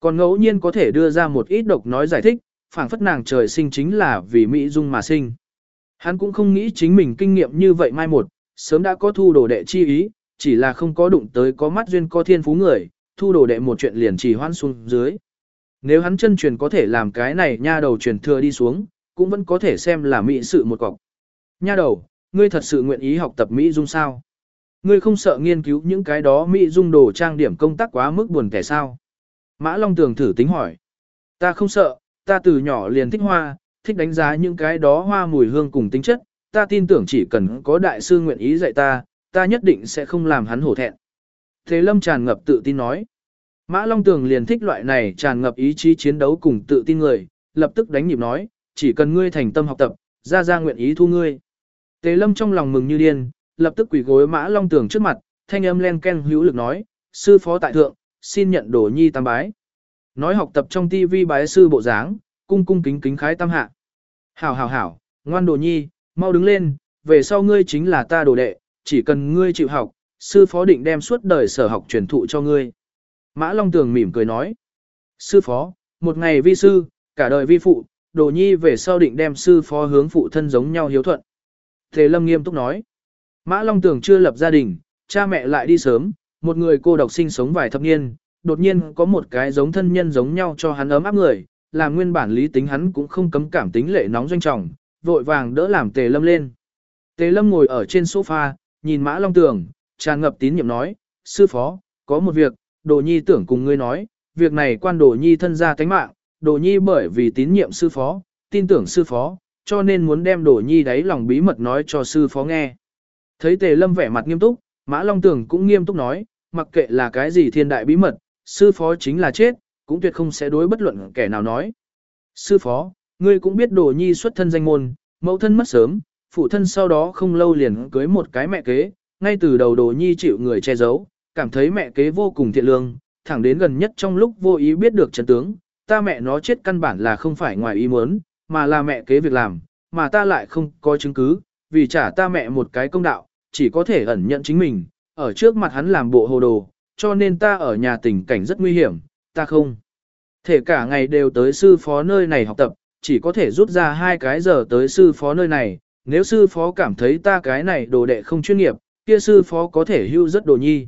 Còn ngẫu nhiên có thể đưa ra một ít độc nói giải thích, phảng phất nàng trời sinh chính là vì Mỹ Dung mà sinh. Hắn cũng không nghĩ chính mình kinh nghiệm như vậy mai một, sớm đã có thu đồ đệ chi ý, chỉ là không có đụng tới có mắt duyên có thiên phú người, thu đồ đệ một chuyện liền chỉ hoan xuống dưới. Nếu hắn chân truyền có thể làm cái này nha đầu truyền thừa đi xuống, cũng vẫn có thể xem là mỹ sự một cọc. Nha đầu, ngươi thật sự nguyện ý học tập Mỹ Dung sao? Ngươi không sợ nghiên cứu những cái đó Mỹ Dung đồ trang điểm công tác quá mức buồn kẻ sao? Mã Long Tường thử tính hỏi. Ta không sợ, ta từ nhỏ liền thích hoa, thích đánh giá những cái đó hoa mùi hương cùng tính chất, ta tin tưởng chỉ cần có đại sư nguyện ý dạy ta, ta nhất định sẽ không làm hắn hổ thẹn. Thế Lâm tràn ngập tự tin nói. Mã Long Tường liền thích loại này tràn ngập ý chí chiến đấu cùng tự tin người, lập tức đánh nhịp nói, chỉ cần ngươi thành tâm học tập, ra ra nguyện ý thu ngươi. Tề Lâm trong lòng mừng như điên, lập tức quỳ gối Mã Long Tường trước mặt, thanh âm len ken hữu lực nói, sư phó tại thượng, xin nhận đồ nhi tam bái. Nói học tập trong tivi bái sư bộ dáng, cung cung kính kính khái tam hạ. Hảo hảo hảo, ngoan đồ nhi, mau đứng lên, về sau ngươi chính là ta đồ đệ, chỉ cần ngươi chịu học, sư phó định đem suốt đời sở học truyền thụ cho ngươi. Mã Long Tường mỉm cười nói, sư phó, một ngày vi sư, cả đời vi phụ, đồ nhi về sau định đem sư phó hướng phụ thân giống nhau hiếu thuận. Thế Lâm nghiêm túc nói, Mã Long Tường chưa lập gia đình, cha mẹ lại đi sớm, một người cô độc sinh sống vài thập niên, đột nhiên có một cái giống thân nhân giống nhau cho hắn ấm áp người, làm nguyên bản lý tính hắn cũng không cấm cảm tính lệ nóng doanh trọng, vội vàng đỡ làm Tề Lâm lên. Tề Lâm ngồi ở trên sofa, nhìn Mã Long Tường, tràn ngập tín nhiệm nói, sư phó, có một việc, đồ nhi tưởng cùng ngươi nói, việc này quan đồ nhi thân ra tánh mạng, đồ nhi bởi vì tín nhiệm sư phó, tin tưởng sư phó, cho nên muốn đem đồ nhi đáy lòng bí mật nói cho sư phó nghe. Thấy Tề Lâm vẻ mặt nghiêm túc, Mã Long Tường cũng nghiêm túc nói, mặc kệ là cái gì thiên đại bí mật, sư phó chính là chết, cũng tuyệt không sẽ đối bất luận kẻ nào nói. Sư phó, ngươi cũng biết đồ nhi xuất thân danh môn, mẫu thân mất sớm, phụ thân sau đó không lâu liền cưới một cái mẹ kế, ngay từ đầu đồ nhi chịu người che giấu, cảm thấy mẹ kế vô cùng thiện lương, thẳng đến gần nhất trong lúc vô ý biết được chân tướng, ta mẹ nó chết căn bản là không phải ngoài ý muốn, mà là mẹ kế việc làm, mà ta lại không có chứng cứ, vì trả ta mẹ một cái công đạo, chỉ có thể ẩn nhận chính mình, ở trước mặt hắn làm bộ hồ đồ, cho nên ta ở nhà tình cảnh rất nguy hiểm, ta không. Thể cả ngày đều tới sư phó nơi này học tập, chỉ có thể rút ra hai cái giờ tới sư phó nơi này, nếu sư phó cảm thấy ta cái này đồ đệ không chuyên nghiệp, kia sư phó có thể hưu rất đồ nhi.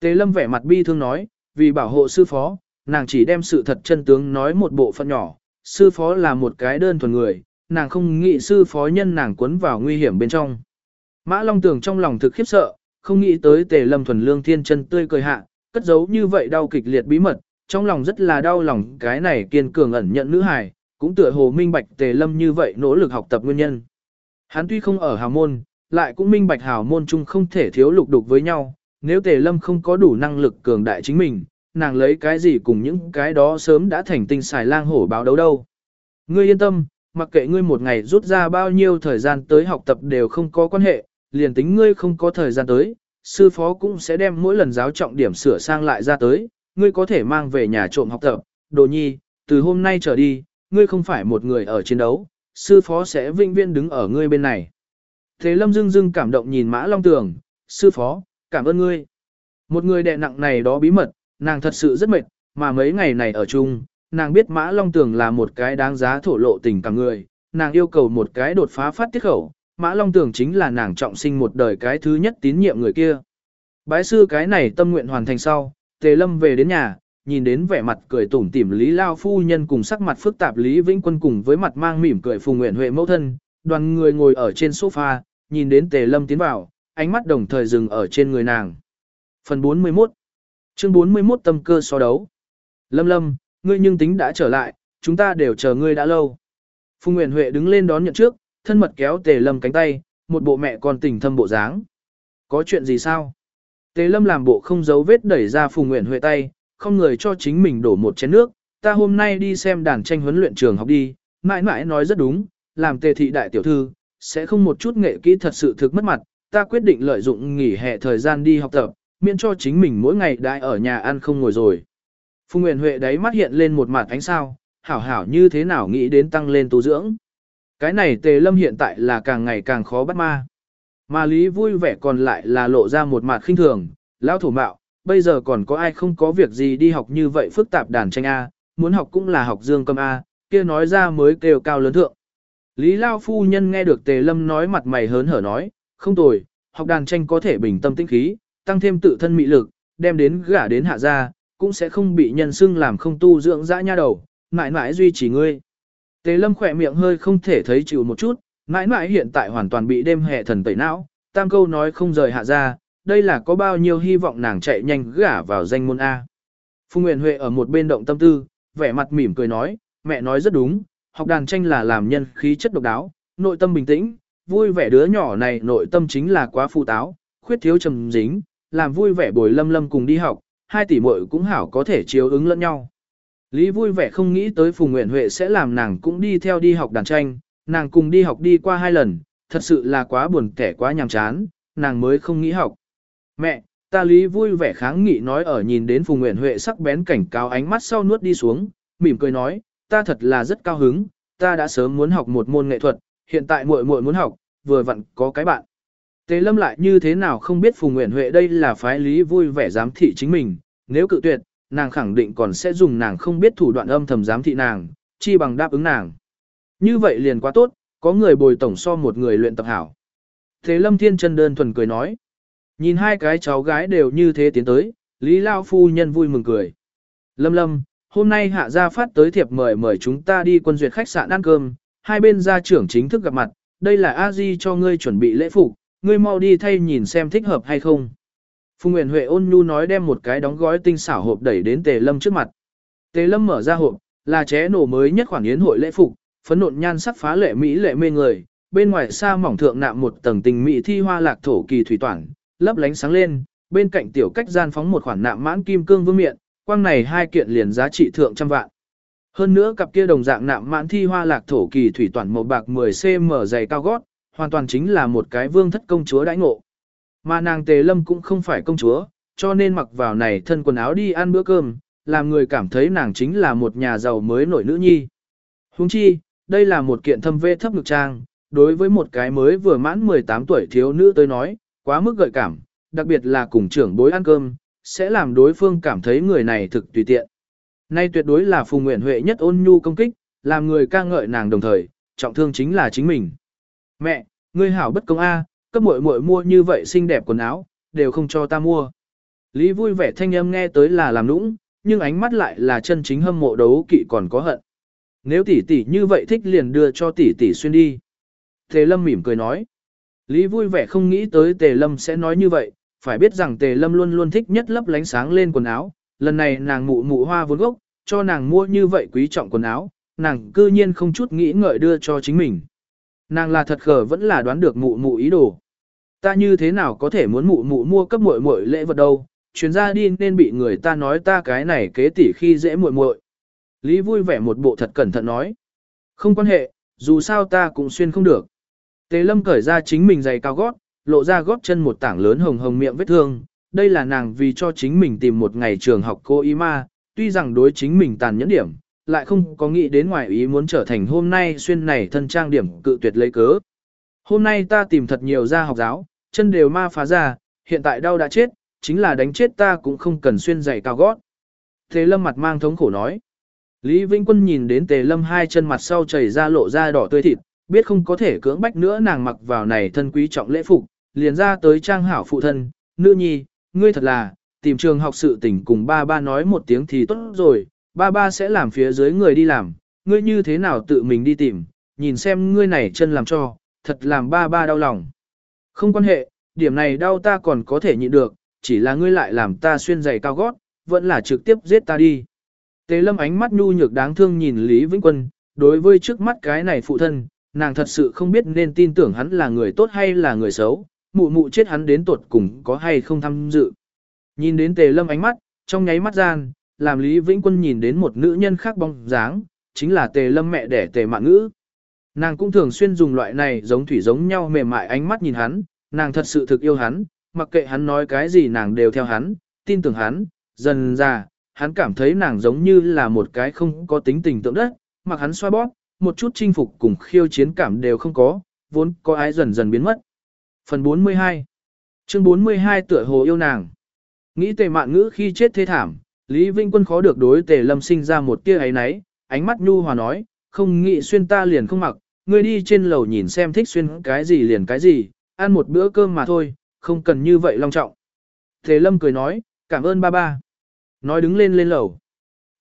Tế lâm vẻ mặt bi thương nói, vì bảo hộ sư phó, nàng chỉ đem sự thật chân tướng nói một bộ phận nhỏ, sư phó là một cái đơn thuần người, nàng không nghĩ sư phó nhân nàng cuốn vào nguy hiểm bên trong. Mã Long Tường trong lòng thực khiếp sợ, không nghĩ tới tề lâm thuần lương thiên chân tươi cười hạ, cất giấu như vậy đau kịch liệt bí mật, trong lòng rất là đau lòng cái này kiên cường ẩn nhận nữ hài, cũng tựa hồ minh bạch tề lâm như vậy nỗ lực học tập nguyên nhân. Hắn tuy không ở hào môn, lại cũng minh bạch hào môn chung không thể thiếu lục đục với nhau, nếu tề lâm không có đủ năng lực cường đại chính mình, nàng lấy cái gì cùng những cái đó sớm đã thành tinh xài lang hổ báo đấu đâu. Ngươi yên tâm, mặc kệ ngươi một ngày rút ra bao nhiêu thời gian tới học tập đều không có quan hệ, liền tính ngươi không có thời gian tới, sư phó cũng sẽ đem mỗi lần giáo trọng điểm sửa sang lại ra tới, ngươi có thể mang về nhà trộm học tập, đồ nhi, từ hôm nay trở đi, ngươi không phải một người ở chiến đấu, sư phó sẽ vinh viên đứng ở ngươi bên này. Thế lâm dưng dưng cảm động nhìn mã long tường, sư phó, cảm ơn ngươi. Một người đệ nặng này đó bí mật, nàng thật sự rất mệt, mà mấy ngày này ở chung, nàng biết mã long tường là một cái đáng giá thổ lộ tình cảm người, nàng yêu cầu một cái đột phá phát tiết khẩu, Mã Long tưởng chính là nàng trọng sinh một đời cái thứ nhất tín nhiệm người kia. Bái sư cái này tâm nguyện hoàn thành sau, Tề Lâm về đến nhà, nhìn đến vẻ mặt cười tủm tỉm Lý Lao phu nhân cùng sắc mặt phức tạp Lý Vĩnh Quân cùng với mặt mang mỉm cười Phùng Nguyện Huệ mẫu thân, đoàn người ngồi ở trên sofa, nhìn đến Tề Lâm tiến vào, ánh mắt đồng thời dừng ở trên người nàng. Phần 41 Chương 41 tâm cơ so đấu Lâm Lâm, ngươi nhưng tính đã trở lại, chúng ta đều chờ ngươi đã lâu. Phùng Nguyện Huệ đứng lên đón nhận trước, thân mật kéo Tề Lâm cánh tay, một bộ mẹ con tình thâm bộ dáng. Có chuyện gì sao? Tề Lâm làm bộ không giấu vết đẩy ra Phùng Nguyễn Huệ tay, không người cho chính mình đổ một chén nước. Ta hôm nay đi xem đàn tranh huấn luyện trường học đi, mãi mãi nói rất đúng, làm Tề thị đại tiểu thư, sẽ không một chút nghệ kỹ thật sự thực mất mặt. Ta quyết định lợi dụng nghỉ hè thời gian đi học tập, miễn cho chính mình mỗi ngày đại ở nhà ăn không ngồi rồi. Phùng Nguyễn Huệ đấy mắt hiện lên một mặt ánh sao, hảo hảo như thế nào nghĩ đến tăng lên tu dưỡng. Cái này tề lâm hiện tại là càng ngày càng khó bắt ma. Mà lý vui vẻ còn lại là lộ ra một mặt khinh thường, lão thủ mạo, bây giờ còn có ai không có việc gì đi học như vậy phức tạp đàn tranh A, muốn học cũng là học dương cầm A, kia nói ra mới kêu cao lớn thượng. Lý Lao Phu Nhân nghe được Tề Lâm nói mặt mày hớn hở nói, không tồi, học đàn tranh có thể bình tâm tĩnh khí, tăng thêm tự thân mị lực, đem đến gả đến hạ gia, cũng sẽ không bị nhân xưng làm không tu dưỡng dã nha đầu, mãi mãi duy trì ngươi. Tề Lâm khỏe miệng hơi không thể thấy chịu một chút, mãi mãi hiện tại hoàn toàn bị đêm hè thần tẩy não, tam câu nói không rời hạ ra, đây là có bao nhiêu hy vọng nàng chạy nhanh gả vào danh môn A. Phùng Nguyễn Huệ ở một bên động tâm tư, vẻ mặt mỉm cười nói, mẹ nói rất đúng, học đàn tranh là làm nhân khí chất độc đáo, nội tâm bình tĩnh, vui vẻ đứa nhỏ này nội tâm chính là quá phụ táo, khuyết thiếu trầm dính, làm vui vẻ bồi lâm lâm cùng đi học, hai tỷ muội cũng hảo có thể chiếu ứng lẫn nhau. Lý vui vẻ không nghĩ tới Phùng Nguyễn Huệ sẽ làm nàng cũng đi theo đi học đàn tranh, nàng cùng đi học đi qua hai lần, thật sự là quá buồn kẻ quá nhàm chán, nàng mới không nghĩ học. Mẹ, ta Lý vui vẻ kháng nghị nói ở nhìn đến Phùng Nguyễn Huệ sắc bén cảnh cáo ánh mắt sau nuốt đi xuống, mỉm cười nói, ta thật là rất cao hứng, ta đã sớm muốn học một môn nghệ thuật, hiện tại muội muội muốn học, vừa vặn có cái bạn. Tế Lâm lại như thế nào không biết Phùng Nguyễn Huệ đây là phái lý vui vẻ giám thị chính mình, nếu cự tuyệt, nàng khẳng định còn sẽ dùng nàng không biết thủ đoạn âm thầm giám thị nàng, chi bằng đáp ứng nàng. Như vậy liền quá tốt, có người bồi tổng so một người luyện tập hảo. Thế Lâm Thiên Trân đơn thuần cười nói. Nhìn hai cái cháu gái đều như thế tiến tới, Lý Lao Phu Nhân vui mừng cười. Lâm Lâm, hôm nay hạ gia phát tới thiệp mời mời chúng ta đi quân duyệt khách sạn ăn cơm, hai bên gia trưởng chính thức gặp mặt, đây là a di cho ngươi chuẩn bị lễ phục, ngươi mau đi thay nhìn xem thích hợp hay không. Phùng Nguyễn Huệ ôn nhu nói đem một cái đóng gói tinh xảo hộp đẩy đến Tề Lâm trước mặt. Tề Lâm mở ra hộp, là ché nổ mới nhất khoản yến hội lễ phục, phấn nộn nhan sắc phá lệ mỹ lệ mê người, bên ngoài xa mỏng thượng nạm một tầng tình mỹ thi hoa lạc thổ kỳ thủy toản, lấp lánh sáng lên, bên cạnh tiểu cách gian phóng một khoản nạm mãn kim cương vương miện, quang này hai kiện liền giá trị thượng trăm vạn. Hơn nữa cặp kia đồng dạng nạm mãn thi hoa lạc thổ kỳ thủy toàn màu bạc 10cm dày cao gót, hoàn toàn chính là một cái vương thất công chúa đãi ngộ. Mà nàng Tề Lâm cũng không phải công chúa, cho nên mặc vào này thân quần áo đi ăn bữa cơm, làm người cảm thấy nàng chính là một nhà giàu mới nổi nữ nhi. Huống chi, đây là một kiện thâm vê thấp ngực trang, đối với một cái mới vừa mãn 18 tuổi thiếu nữ tới nói, quá mức gợi cảm, đặc biệt là cùng trưởng bối ăn cơm, sẽ làm đối phương cảm thấy người này thực tùy tiện. Nay tuyệt đối là Phùng Nguyễn Huệ nhất ôn nhu công kích, làm người ca ngợi nàng đồng thời, trọng thương chính là chính mình. Mẹ, ngươi hảo bất công A, cấp muội muội mua như vậy xinh đẹp quần áo, đều không cho ta mua. Lý vui vẻ thanh âm nghe tới là làm nũng, nhưng ánh mắt lại là chân chính hâm mộ đấu kỵ còn có hận. Nếu tỷ tỷ như vậy thích liền đưa cho tỷ tỷ xuyên đi. Tề Lâm mỉm cười nói. Lý vui vẻ không nghĩ tới Tề Lâm sẽ nói như vậy, phải biết rằng Tề Lâm luôn luôn thích nhất lấp lánh sáng lên quần áo, lần này nàng mụ mụ hoa vốn gốc, cho nàng mua như vậy quý trọng quần áo, nàng cư nhiên không chút nghĩ ngợi đưa cho chính mình. Nàng là thật khờ vẫn là đoán được mụ mụ ý đồ. Ta như thế nào có thể muốn mụ mụ mua cấp muội muội lễ vật đâu, chuyến ra đi nên bị người ta nói ta cái này kế tỉ khi dễ muội muội. Lý vui vẻ một bộ thật cẩn thận nói. Không quan hệ, dù sao ta cũng xuyên không được. Tề lâm cởi ra chính mình giày cao gót, lộ ra gót chân một tảng lớn hồng hồng miệng vết thương. Đây là nàng vì cho chính mình tìm một ngày trường học cô ý ma, tuy rằng đối chính mình tàn nhẫn điểm, lại không có nghĩ đến ngoài ý muốn trở thành hôm nay xuyên này thân trang điểm cự tuyệt lấy cớ. Hôm nay ta tìm thật nhiều gia học giáo, chân đều ma phá ra, hiện tại đau đã chết, chính là đánh chết ta cũng không cần xuyên giày cao gót. thế lâm mặt mang thống khổ nói. Lý Vĩnh Quân nhìn đến tề lâm hai chân mặt sau chảy ra lộ ra đỏ tươi thịt, biết không có thể cưỡng bách nữa nàng mặc vào này thân quý trọng lễ phục, liền ra tới trang hảo phụ thân, nữ nhi, ngươi thật là, tìm trường học sự tỉnh cùng ba ba nói một tiếng thì tốt rồi, ba ba sẽ làm phía dưới người đi làm, ngươi như thế nào tự mình đi tìm, nhìn xem ngươi này chân làm cho, thật làm ba ba đau lòng. Không quan hệ, điểm này đau ta còn có thể nhịn được, chỉ là ngươi lại làm ta xuyên giày cao gót, vẫn là trực tiếp giết ta đi. Tề lâm ánh mắt nhu nhược đáng thương nhìn Lý Vĩnh Quân, đối với trước mắt cái này phụ thân, nàng thật sự không biết nên tin tưởng hắn là người tốt hay là người xấu, mụ mụ chết hắn đến tuột cùng có hay không tham dự. Nhìn đến tề lâm ánh mắt, trong nháy mắt gian, làm Lý Vĩnh Quân nhìn đến một nữ nhân khác bóng dáng, chính là tề lâm mẹ đẻ tề mạng ngữ. Nàng cũng thường xuyên dùng loại này giống thủy giống nhau mềm mại ánh mắt nhìn hắn, nàng thật sự thực yêu hắn, mặc kệ hắn nói cái gì nàng đều theo hắn, tin tưởng hắn, dần ra, hắn cảm thấy nàng giống như là một cái không có tính tình tượng đất, mặc hắn xoa bóp, một chút chinh phục cùng khiêu chiến cảm đều không có, vốn có ái dần dần biến mất. Phần 42 Chương 42 tựa hồ yêu nàng Nghĩ tề mạn ngữ khi chết thế thảm, Lý Vinh Quân khó được đối tề lâm sinh ra một tia ấy náy, ánh mắt nhu hòa nói, không nghĩ xuyên ta liền không mặc, ngươi đi trên lầu nhìn xem thích xuyên cái gì liền cái gì, ăn một bữa cơm mà thôi, không cần như vậy long trọng. Tề lâm cười nói, cảm ơn ba ba. Nói đứng lên lên lầu.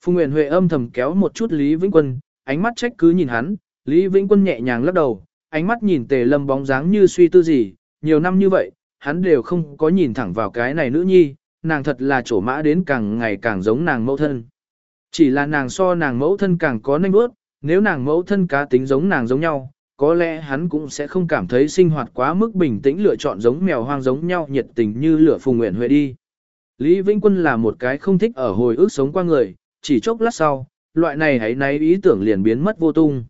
Phùng Nguyễn Huệ âm thầm kéo một chút Lý Vĩnh Quân, ánh mắt trách cứ nhìn hắn, Lý Vĩnh Quân nhẹ nhàng lắc đầu, ánh mắt nhìn Tề Lâm bóng dáng như suy tư gì, nhiều năm như vậy, hắn đều không có nhìn thẳng vào cái này nữ nhi, nàng thật là chỗ mã đến càng ngày càng giống nàng mẫu thân. Chỉ là nàng so nàng mẫu thân càng có nanh bước, nếu nàng mẫu thân cá tính giống nàng giống nhau, có lẽ hắn cũng sẽ không cảm thấy sinh hoạt quá mức bình tĩnh lựa chọn giống mèo hoang giống nhau nhiệt tình như lửa phùng nguyện huệ đi. Lý Vĩnh Quân là một cái không thích ở hồi ức sống qua người, chỉ chốc lát sau, loại này hãy náy ý tưởng liền biến mất vô tung.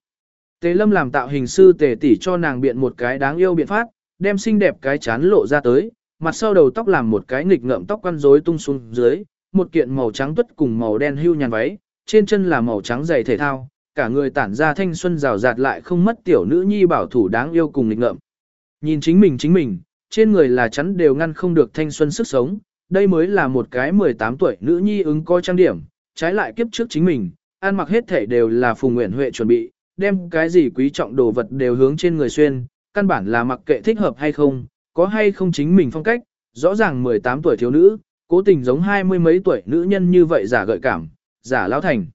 Tề Lâm làm tạo hình sư tề tỷ cho nàng biện một cái đáng yêu biện pháp, đem xinh đẹp cái chán lộ ra tới, mặt sau đầu tóc làm một cái nghịch ngợm tóc quăn rối tung xuống dưới, một kiện màu trắng tuất cùng màu đen hưu nhàn váy, trên chân là màu trắng giày thể thao, cả người tản ra thanh xuân rào rạt lại không mất tiểu nữ nhi bảo thủ đáng yêu cùng nghịch ngợm. Nhìn chính mình chính mình, trên người là chắn đều ngăn không được thanh xuân sức sống, đây mới là một cái 18 tuổi nữ nhi ứng coi trang điểm, trái lại kiếp trước chính mình, ăn mặc hết thể đều là Phùng Nguyễn Huệ chuẩn bị, đem cái gì quý trọng đồ vật đều hướng trên người xuyên, căn bản là mặc kệ thích hợp hay không, có hay không chính mình phong cách, rõ ràng 18 tuổi thiếu nữ, cố tình giống hai mươi mấy tuổi nữ nhân như vậy giả gợi cảm, giả lão thành.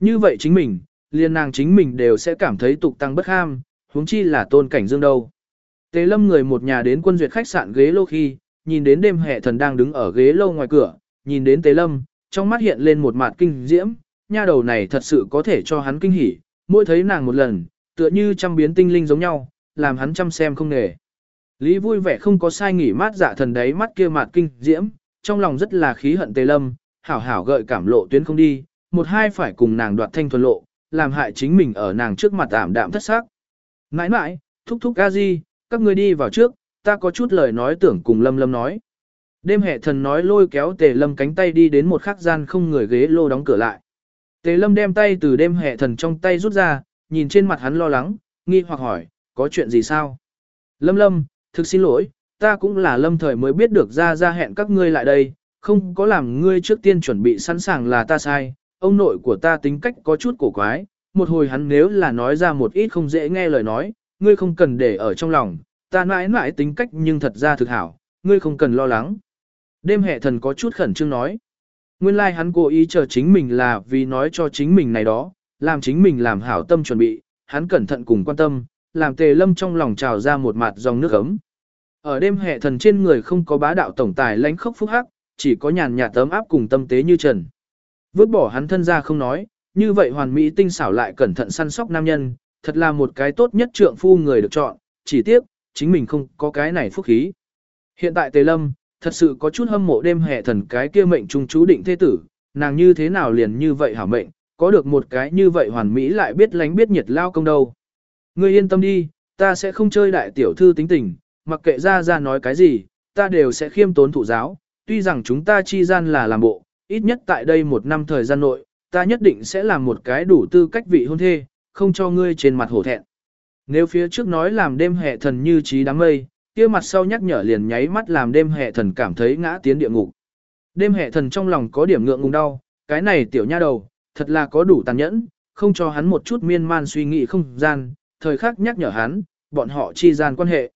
Như vậy chính mình, liền nàng chính mình đều sẽ cảm thấy tục tăng bất ham, huống chi là tôn cảnh dương đâu. tế lâm người một nhà đến quân duyệt khách sạn ghế lô khi, nhìn đến đêm hệ thần đang đứng ở ghế lô ngoài cửa, nhìn đến tế lâm, trong mắt hiện lên một mặt kinh diễm, nha đầu này thật sự có thể cho hắn kinh hỉ, mỗi thấy nàng một lần, tựa như trăm biến tinh linh giống nhau, làm hắn chăm xem không nề. Lý vui vẻ không có sai nghỉ mát dạ thần đấy mắt kia mạt kinh diễm, trong lòng rất là khí hận tề lâm, hảo hảo gợi cảm lộ tuyến không đi, một hai phải cùng nàng đoạt thanh thuần lộ, làm hại chính mình ở nàng trước mặt ảm đạm thất xác. Nãi nãi, thúc thúc a di, các ngươi đi vào trước, ta có chút lời nói tưởng cùng lâm lâm nói. Đêm hệ thần nói lôi kéo tề lâm cánh tay đi đến một khắc gian không người ghế lô đóng cửa lại. Tề lâm đem tay từ đêm hệ thần trong tay rút ra, nhìn trên mặt hắn lo lắng, nghi hoặc hỏi, có chuyện gì sao? Lâm lâm, thực xin lỗi, ta cũng là lâm thời mới biết được ra ra hẹn các ngươi lại đây, không có làm ngươi trước tiên chuẩn bị sẵn sàng là ta sai, ông nội của ta tính cách có chút cổ quái, một hồi hắn nếu là nói ra một ít không dễ nghe lời nói, ngươi không cần để ở trong lòng, ta mãi mãi tính cách nhưng thật ra thực hảo, ngươi không cần lo lắng. Đêm hệ thần có chút khẩn trương nói. Nguyên lai like hắn cố ý chờ chính mình là vì nói cho chính mình này đó, làm chính mình làm hảo tâm chuẩn bị, hắn cẩn thận cùng quan tâm, làm tề lâm trong lòng trào ra một mặt dòng nước ấm. Ở đêm hệ thần trên người không có bá đạo tổng tài lãnh khốc phúc hắc, chỉ có nhàn nhạt tấm áp cùng tâm tế như trần. Vứt bỏ hắn thân ra không nói, như vậy hoàn mỹ tinh xảo lại cẩn thận săn sóc nam nhân, thật là một cái tốt nhất trượng phu người được chọn, chỉ tiếc, chính mình không có cái này phúc khí. Hiện tại Tề Lâm, thật sự có chút hâm mộ đêm hệ thần cái kia mệnh trung chú định thế tử, nàng như thế nào liền như vậy hảo mệnh, có được một cái như vậy hoàn mỹ lại biết lánh biết nhiệt lao công đâu. Ngươi yên tâm đi, ta sẽ không chơi đại tiểu thư tính tình, mặc kệ ra ra nói cái gì, ta đều sẽ khiêm tốn thụ giáo, tuy rằng chúng ta chi gian là làm bộ, ít nhất tại đây một năm thời gian nội, ta nhất định sẽ làm một cái đủ tư cách vị hôn thê, không cho ngươi trên mặt hổ thẹn. Nếu phía trước nói làm đêm hệ thần như trí đám mây, kia mặt sau nhắc nhở liền nháy mắt làm đêm hệ thần cảm thấy ngã tiến địa ngục. Đêm hệ thần trong lòng có điểm ngượng ngùng đau, cái này tiểu nha đầu, thật là có đủ tàn nhẫn, không cho hắn một chút miên man suy nghĩ không gian, thời khắc nhắc nhở hắn, bọn họ chi gian quan hệ.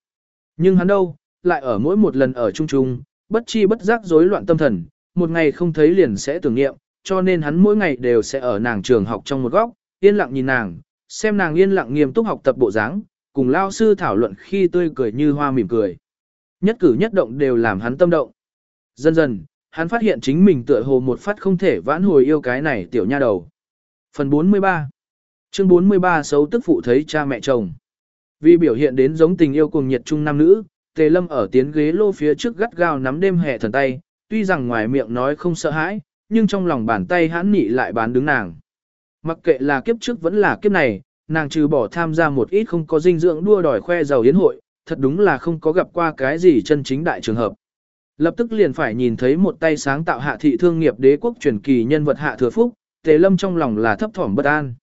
Nhưng hắn đâu, lại ở mỗi một lần ở chung chung, bất chi bất giác rối loạn tâm thần, một ngày không thấy liền sẽ tưởng niệm, cho nên hắn mỗi ngày đều sẽ ở nàng trường học trong một góc, yên lặng nhìn nàng, xem nàng yên lặng nghiêm túc học tập bộ dáng, cùng lao sư thảo luận khi tươi cười như hoa mỉm cười. Nhất cử nhất động đều làm hắn tâm động. Dần dần, hắn phát hiện chính mình tựa hồ một phát không thể vãn hồi yêu cái này tiểu nha đầu. Phần 43 Chương 43 xấu tức phụ thấy cha mẹ chồng. Vì biểu hiện đến giống tình yêu cùng nhiệt trung nam nữ, Tề Lâm ở tiến ghế lô phía trước gắt gao nắm đêm hè thần tay, tuy rằng ngoài miệng nói không sợ hãi, nhưng trong lòng bàn tay hắn nhị lại bán đứng nàng. Mặc kệ là kiếp trước vẫn là kiếp này, nàng trừ bỏ tham gia một ít không có dinh dưỡng đua đòi khoe giàu yến hội, thật đúng là không có gặp qua cái gì chân chính đại trường hợp. Lập tức liền phải nhìn thấy một tay sáng tạo hạ thị thương nghiệp đế quốc truyền kỳ nhân vật hạ thừa phúc, tề lâm trong lòng là thấp thỏm bất an.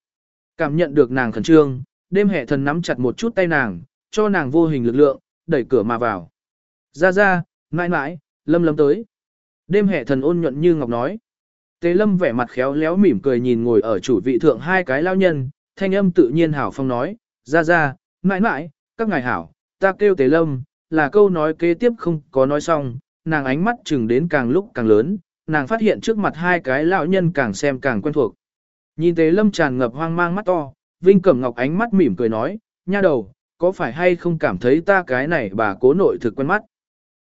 Cảm nhận được nàng khẩn trương, đêm hệ thần nắm chặt một chút tay nàng, cho nàng vô hình lực lượng, đẩy cửa mà vào. Ra ra, mãi mãi, lâm lâm tới. Đêm hệ thần ôn nhuận như ngọc nói. tế lâm vẻ mặt khéo léo mỉm cười nhìn ngồi ở chủ vị thượng hai cái lao nhân, thanh âm tự nhiên hảo phong nói, ra ra, mãi mãi, các ngài hảo, ta kêu tế lâm, là câu nói kế tiếp không có nói xong, nàng ánh mắt chừng đến càng lúc càng lớn, nàng phát hiện trước mặt hai cái lão nhân càng xem càng quen thuộc. Nhìn tề lâm tràn ngập hoang mang mắt to, Vinh Cẩm Ngọc ánh mắt mỉm cười nói, nha đầu, có phải hay không cảm thấy ta cái này bà cố nội thực quen mắt.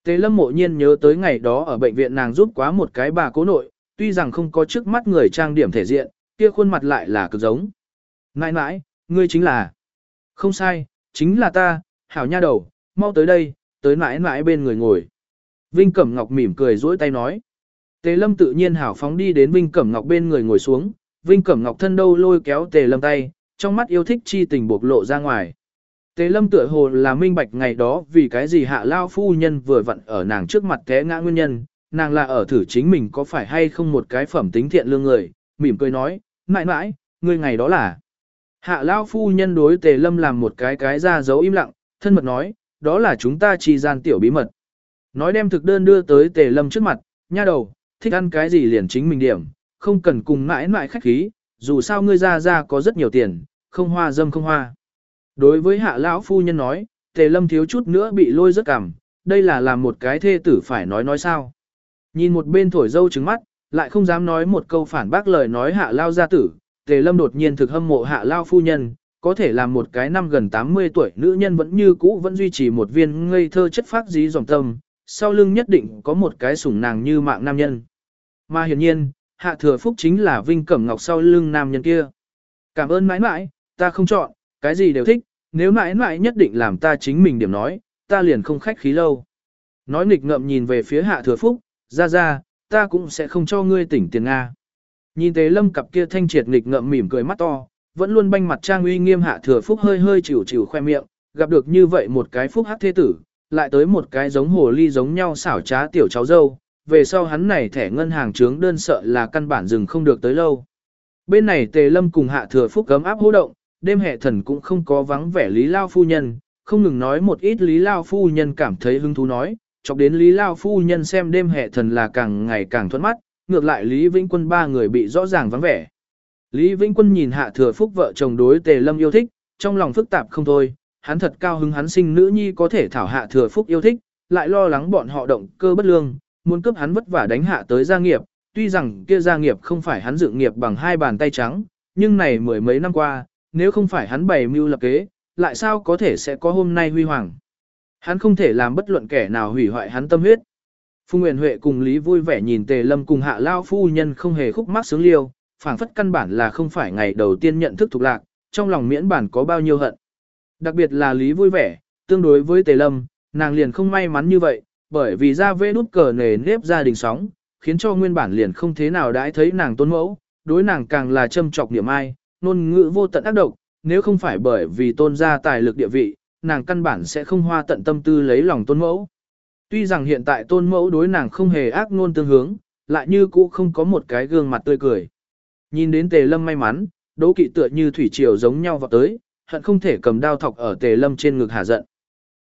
Tề lâm mộ nhiên nhớ tới ngày đó ở bệnh viện nàng giúp quá một cái bà cố nội, tuy rằng không có trước mắt người trang điểm thể diện, kia khuôn mặt lại là cực giống. Nãi nãi, ngươi chính là... Không sai, chính là ta, hảo nha đầu, mau tới đây, tới nãi nãi bên người ngồi. Vinh Cẩm Ngọc mỉm cười duỗi tay nói. Tề Lâm tự nhiên hảo phóng đi đến Vinh Cẩm Ngọc bên người ngồi xuống, Vinh Cẩm Ngọc thân đâu lôi kéo Tề Lâm tay, trong mắt yêu thích chi tình bộc lộ ra ngoài. Tề Lâm tựa hồ là minh bạch ngày đó vì cái gì hạ lao phu nhân vừa vặn ở nàng trước mặt té ngã nguyên nhân, nàng là ở thử chính mình có phải hay không một cái phẩm tính thiện lương người, mỉm cười nói, mãi mãi, ngươi ngày đó là. Hạ lao phu nhân đối Tề Lâm làm một cái cái ra dấu im lặng, thân mật nói, đó là chúng ta chi gian tiểu bí mật. Nói đem thực đơn đưa tới Tề Lâm trước mặt, nha đầu, thích ăn cái gì liền chính mình điểm, không cần cùng mãi mãi khách khí, dù sao ngươi ra ra có rất nhiều tiền, không hoa dâm không hoa. Đối với hạ lão phu nhân nói, tề lâm thiếu chút nữa bị lôi rất cảm, đây là làm một cái thê tử phải nói nói sao. Nhìn một bên thổi dâu trứng mắt, lại không dám nói một câu phản bác lời nói hạ lao gia tử, tề lâm đột nhiên thực hâm mộ hạ lao phu nhân, có thể làm một cái năm gần 80 tuổi nữ nhân vẫn như cũ vẫn duy trì một viên ngây thơ chất phát dí dòng tâm, sau lưng nhất định có một cái sủng nàng như mạng nam nhân. Mà hiển nhiên, hạ thừa phúc chính là vinh cẩm ngọc sau lưng nam nhân kia. Cảm ơn mãi mãi, ta không chọn, cái gì đều thích, nếu mãi mãi nhất định làm ta chính mình điểm nói, ta liền không khách khí lâu. Nói nghịch ngợm nhìn về phía hạ thừa phúc, ra ra, ta cũng sẽ không cho ngươi tỉnh tiền Nga. Nhìn tế lâm cặp kia thanh triệt nghịch ngợm mỉm cười mắt to, vẫn luôn banh mặt trang uy nghiêm hạ thừa phúc hơi hơi chịu chịu khoe miệng, gặp được như vậy một cái phúc hát thế tử, lại tới một cái giống hồ ly giống nhau xảo trá tiểu cháu dâu, về sau hắn này thẻ ngân hàng trướng đơn sợ là căn bản dừng không được tới lâu. Bên này tề lâm cùng hạ thừa phúc cấm áp hô động, đêm hệ thần cũng không có vắng vẻ Lý Lao Phu Nhân, không ngừng nói một ít Lý Lao Phu Nhân cảm thấy hứng thú nói, chọc đến Lý Lao Phu Nhân xem đêm hệ thần là càng ngày càng thuận mắt, ngược lại Lý Vĩnh Quân ba người bị rõ ràng vắng vẻ. Lý Vĩnh Quân nhìn hạ thừa phúc vợ chồng đối tề lâm yêu thích, trong lòng phức tạp không thôi, hắn thật cao hứng hắn sinh nữ nhi có thể thảo hạ thừa phúc yêu thích, lại lo lắng bọn họ động cơ bất lương, muốn cướp hắn vất vả đánh hạ tới gia nghiệp, tuy rằng kia gia nghiệp không phải hắn dự nghiệp bằng hai bàn tay trắng, nhưng này mười mấy năm qua, nếu không phải hắn bày mưu lập kế, lại sao có thể sẽ có hôm nay huy hoàng. Hắn không thể làm bất luận kẻ nào hủy hoại hắn tâm huyết. Phùng Nguyễn Huệ cùng Lý vui vẻ nhìn Tề Lâm cùng Hạ Lao phu nhân không hề khúc mắc sướng liêu, phảng phất căn bản là không phải ngày đầu tiên nhận thức thuộc lạc, trong lòng miễn bản có bao nhiêu hận. Đặc biệt là Lý vui vẻ, tương đối với Tề Lâm, nàng liền không may mắn như vậy, bởi vì ra vê đút cờ nề nếp gia đình sóng, khiến cho nguyên bản liền không thế nào đãi thấy nàng tôn mẫu, đối nàng càng là châm trọc niệm ai, ngôn ngữ vô tận ác độc, nếu không phải bởi vì tôn gia tài lực địa vị, nàng căn bản sẽ không hoa tận tâm tư lấy lòng tôn mẫu. Tuy rằng hiện tại tôn mẫu đối nàng không hề ác ngôn tương hướng, lại như cũ không có một cái gương mặt tươi cười. Nhìn đến tề lâm may mắn, đố kỵ tựa như thủy triều giống nhau vào tới, hận không thể cầm đao thọc ở tề lâm trên ngực hạ giận.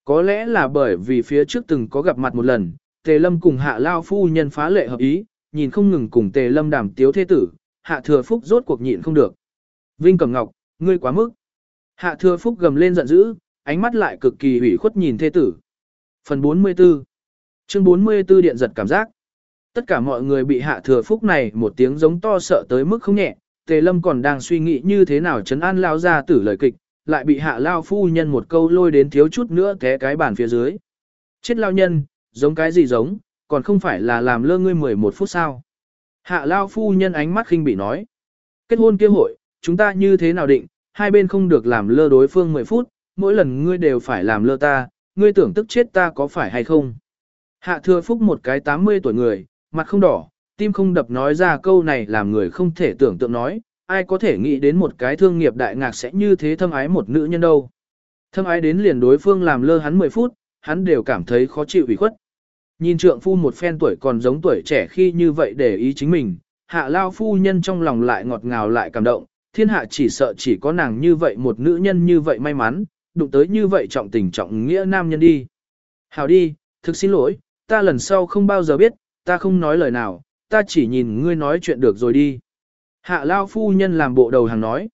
Có lẽ là bởi vì phía trước từng có gặp mặt một lần, tề lâm cùng hạ lao phu nhân phá lệ hợp ý, nhìn không ngừng cùng tề lâm đàm tiếu thế tử, hạ thừa phúc rốt cuộc nhịn không được. Vinh Cẩm Ngọc, ngươi quá mức. Hạ thừa phúc gầm lên giận dữ, ánh mắt lại cực kỳ hủy khuất nhìn thế tử. Phần 44 Chương 44 điện giật cảm giác. Tất cả mọi người bị hạ thừa phúc này một tiếng giống to sợ tới mức không nhẹ, Tề Lâm còn đang suy nghĩ như thế nào chấn an lao ra tử lời kịch, lại bị hạ lao phu nhân một câu lôi đến thiếu chút nữa té cái bàn phía dưới. Chết lao nhân, giống cái gì giống, còn không phải là làm lơ ngươi 11 phút sao. Hạ lao phu nhân ánh mắt khinh bị nói. Kết hôn kia hội, chúng ta như thế nào định, hai bên không được làm lơ đối phương 10 phút, mỗi lần ngươi đều phải làm lơ ta, ngươi tưởng tức chết ta có phải hay không. Hạ thừa phúc một cái 80 tuổi người, mặt không đỏ, tim không đập nói ra câu này làm người không thể tưởng tượng nói, ai có thể nghĩ đến một cái thương nghiệp đại ngạc sẽ như thế thâm ái một nữ nhân đâu. Thâm ái đến liền đối phương làm lơ hắn 10 phút, hắn đều cảm thấy khó chịu ủy khuất. Nhìn trượng phu một phen tuổi còn giống tuổi trẻ khi như vậy để ý chính mình, hạ lao phu nhân trong lòng lại ngọt ngào lại cảm động, thiên hạ chỉ sợ chỉ có nàng như vậy một nữ nhân như vậy may mắn, đụng tới như vậy trọng tình trọng nghĩa nam nhân đi. Hào đi, thực xin lỗi, ta lần sau không bao giờ biết, ta không nói lời nào, ta chỉ nhìn ngươi nói chuyện được rồi đi. Hạ Lao phu nhân làm bộ đầu hàng nói.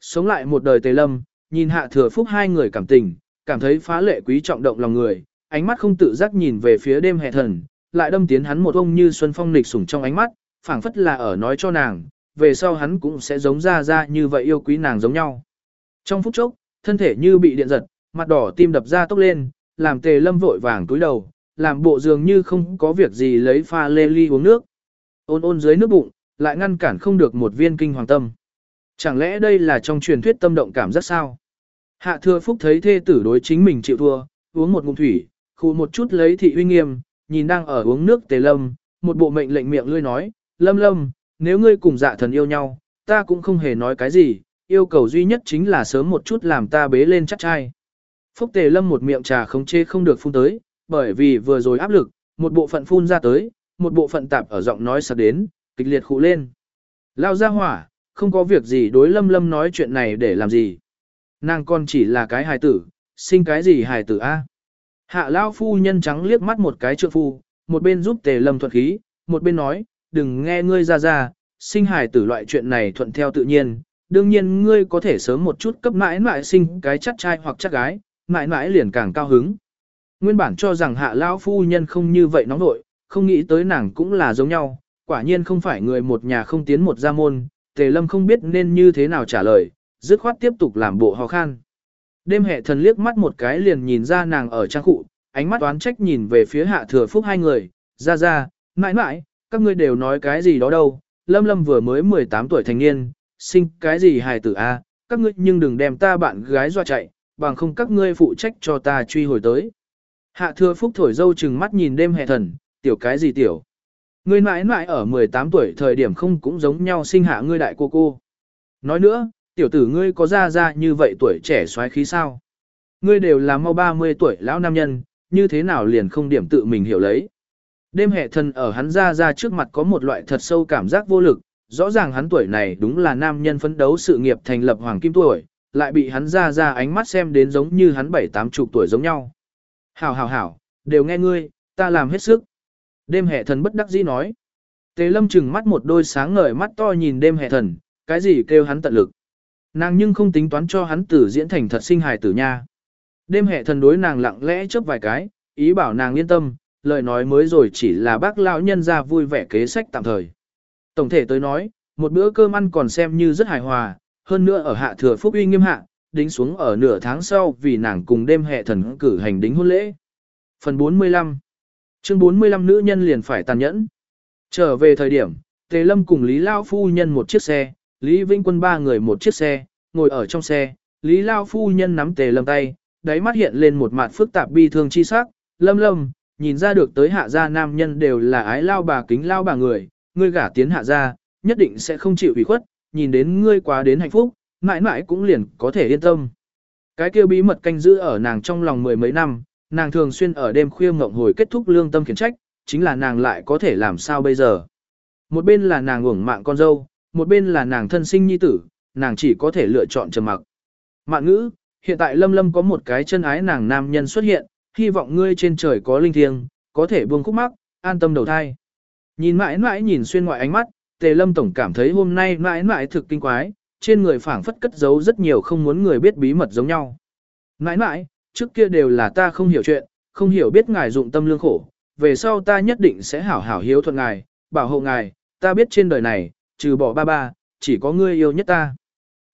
Sống lại một đời tề lâm, nhìn hạ thừa phúc hai người cảm tình, cảm thấy phá lệ quý trọng động lòng người, ánh mắt không tự giác nhìn về phía đêm hè thần, lại đâm tiến hắn một ông như xuân phong nịch sủng trong ánh mắt, phảng phất là ở nói cho nàng, về sau hắn cũng sẽ giống ra ra như vậy yêu quý nàng giống nhau. Trong phút chốc, thân thể như bị điện giật, mặt đỏ tim đập ra tốc lên, làm tề lâm vội vàng túi đầu, làm bộ dường như không có việc gì lấy pha lê ly uống nước. Ôn ôn dưới nước bụng, lại ngăn cản không được một viên kinh hoàng tâm. Chẳng lẽ đây là trong truyền thuyết tâm động cảm rất sao? Hạ thừa phúc thấy thê tử đối chính mình chịu thua, uống một ngụm thủy, khu một chút lấy thị uy nghiêm, nhìn đang ở uống nước tề lâm, một bộ mệnh lệnh miệng lươi nói, lâm lâm, nếu ngươi cùng dạ thần yêu nhau, ta cũng không hề nói cái gì, yêu cầu duy nhất chính là sớm một chút làm ta bế lên chắc chai. Phúc tề lâm một miệng trà không chê không được phun tới, bởi vì vừa rồi áp lực, một bộ phận phun ra tới, một bộ phận tạp ở giọng nói sắp đến, kịch liệt khụ lên. Lao ra hỏa, không có việc gì đối lâm lâm nói chuyện này để làm gì. Nàng con chỉ là cái hài tử, sinh cái gì hài tử a? Hạ Lao phu nhân trắng liếc mắt một cái trượng phu, một bên giúp tề lâm thuận khí, một bên nói, đừng nghe ngươi ra ra, sinh hài tử loại chuyện này thuận theo tự nhiên, đương nhiên ngươi có thể sớm một chút cấp mãi mãi sinh cái chắc trai hoặc chắc gái, mãi mãi liền càng cao hứng. Nguyên bản cho rằng hạ lão phu nhân không như vậy nóng nội, không nghĩ tới nàng cũng là giống nhau, quả nhiên không phải người một nhà không tiến một gia môn, tề lâm không biết nên như thế nào trả lời, dứt khoát tiếp tục làm bộ ho khan. Đêm hệ thần liếc mắt một cái liền nhìn ra nàng ở trang cụ, ánh mắt toán trách nhìn về phía hạ thừa phúc hai người, ra ra, mãi mãi, các ngươi đều nói cái gì đó đâu, lâm lâm vừa mới 18 tuổi thành niên, sinh cái gì hài tử a, các ngươi nhưng đừng đem ta bạn gái dọa chạy, bằng không các ngươi phụ trách cho ta truy hồi tới. Hạ thừa phúc thổi dâu chừng mắt nhìn đêm hệ thần, tiểu cái gì tiểu. Ngươi mãi mãi ở 18 tuổi thời điểm không cũng giống nhau sinh hạ ngươi đại cô cô. Nói nữa, tiểu tử ngươi có ra ra như vậy tuổi trẻ xoáy khí sao? Ngươi đều là mau 30 tuổi lão nam nhân, như thế nào liền không điểm tự mình hiểu lấy. Đêm hệ thần ở hắn ra ra trước mặt có một loại thật sâu cảm giác vô lực, rõ ràng hắn tuổi này đúng là nam nhân phấn đấu sự nghiệp thành lập hoàng kim tuổi, lại bị hắn ra ra ánh mắt xem đến giống như hắn bảy tám chục tuổi giống nhau. Hảo hảo hảo, đều nghe ngươi, ta làm hết sức. Đêm hệ thần bất đắc dĩ nói. Tề lâm chừng mắt một đôi sáng ngời mắt to nhìn đêm hệ thần, cái gì kêu hắn tận lực. Nàng nhưng không tính toán cho hắn tử diễn thành thật sinh hài tử nha. Đêm hệ thần đối nàng lặng lẽ chớp vài cái, ý bảo nàng yên tâm, lời nói mới rồi chỉ là bác lão nhân ra vui vẻ kế sách tạm thời. Tổng thể tới nói, một bữa cơm ăn còn xem như rất hài hòa, hơn nữa ở hạ thừa phúc uy nghiêm hạ, đính xuống ở nửa tháng sau vì nàng cùng đêm hệ thần cử hành đính hôn lễ. Phần 45 Chương 45 nữ nhân liền phải tàn nhẫn. Trở về thời điểm, Tề Lâm cùng Lý Lao Phu Nhân một chiếc xe, Lý Vĩnh Quân ba người một chiếc xe, ngồi ở trong xe, Lý Lao Phu Nhân nắm Tề Lâm tay, đáy mắt hiện lên một mặt phức tạp bi thương chi sắc, Lâm Lâm, nhìn ra được tới hạ gia nam nhân đều là ái lao bà kính lao bà người, ngươi gả tiến hạ gia, nhất định sẽ không chịu ủy khuất, nhìn đến ngươi quá đến hạnh phúc, mãi mãi cũng liền có thể yên tâm. Cái kia bí mật canh giữ ở nàng trong lòng mười mấy năm, nàng thường xuyên ở đêm khuya ngộng hồi kết thúc lương tâm khiển trách, chính là nàng lại có thể làm sao bây giờ. Một bên là nàng uổng mạng con dâu, một bên là nàng thân sinh nhi tử, nàng chỉ có thể lựa chọn trầm mặc. Mạng ngữ, hiện tại lâm lâm có một cái chân ái nàng nam nhân xuất hiện, hy vọng ngươi trên trời có linh thiêng, có thể buông khúc mắc, an tâm đầu thai. Nhìn mãi mãi nhìn xuyên ngoại ánh mắt, tề lâm tổng cảm thấy hôm nay mãi mãi thực kinh quái, trên người phảng phất cất giấu rất nhiều không muốn người biết bí mật giống nhau. Mãi mãi, trước kia đều là ta không hiểu chuyện, không hiểu biết ngài dụng tâm lương khổ, về sau ta nhất định sẽ hảo hảo hiếu thuận ngài, bảo hộ ngài, ta biết trên đời này, trừ bỏ ba ba, chỉ có ngươi yêu nhất ta.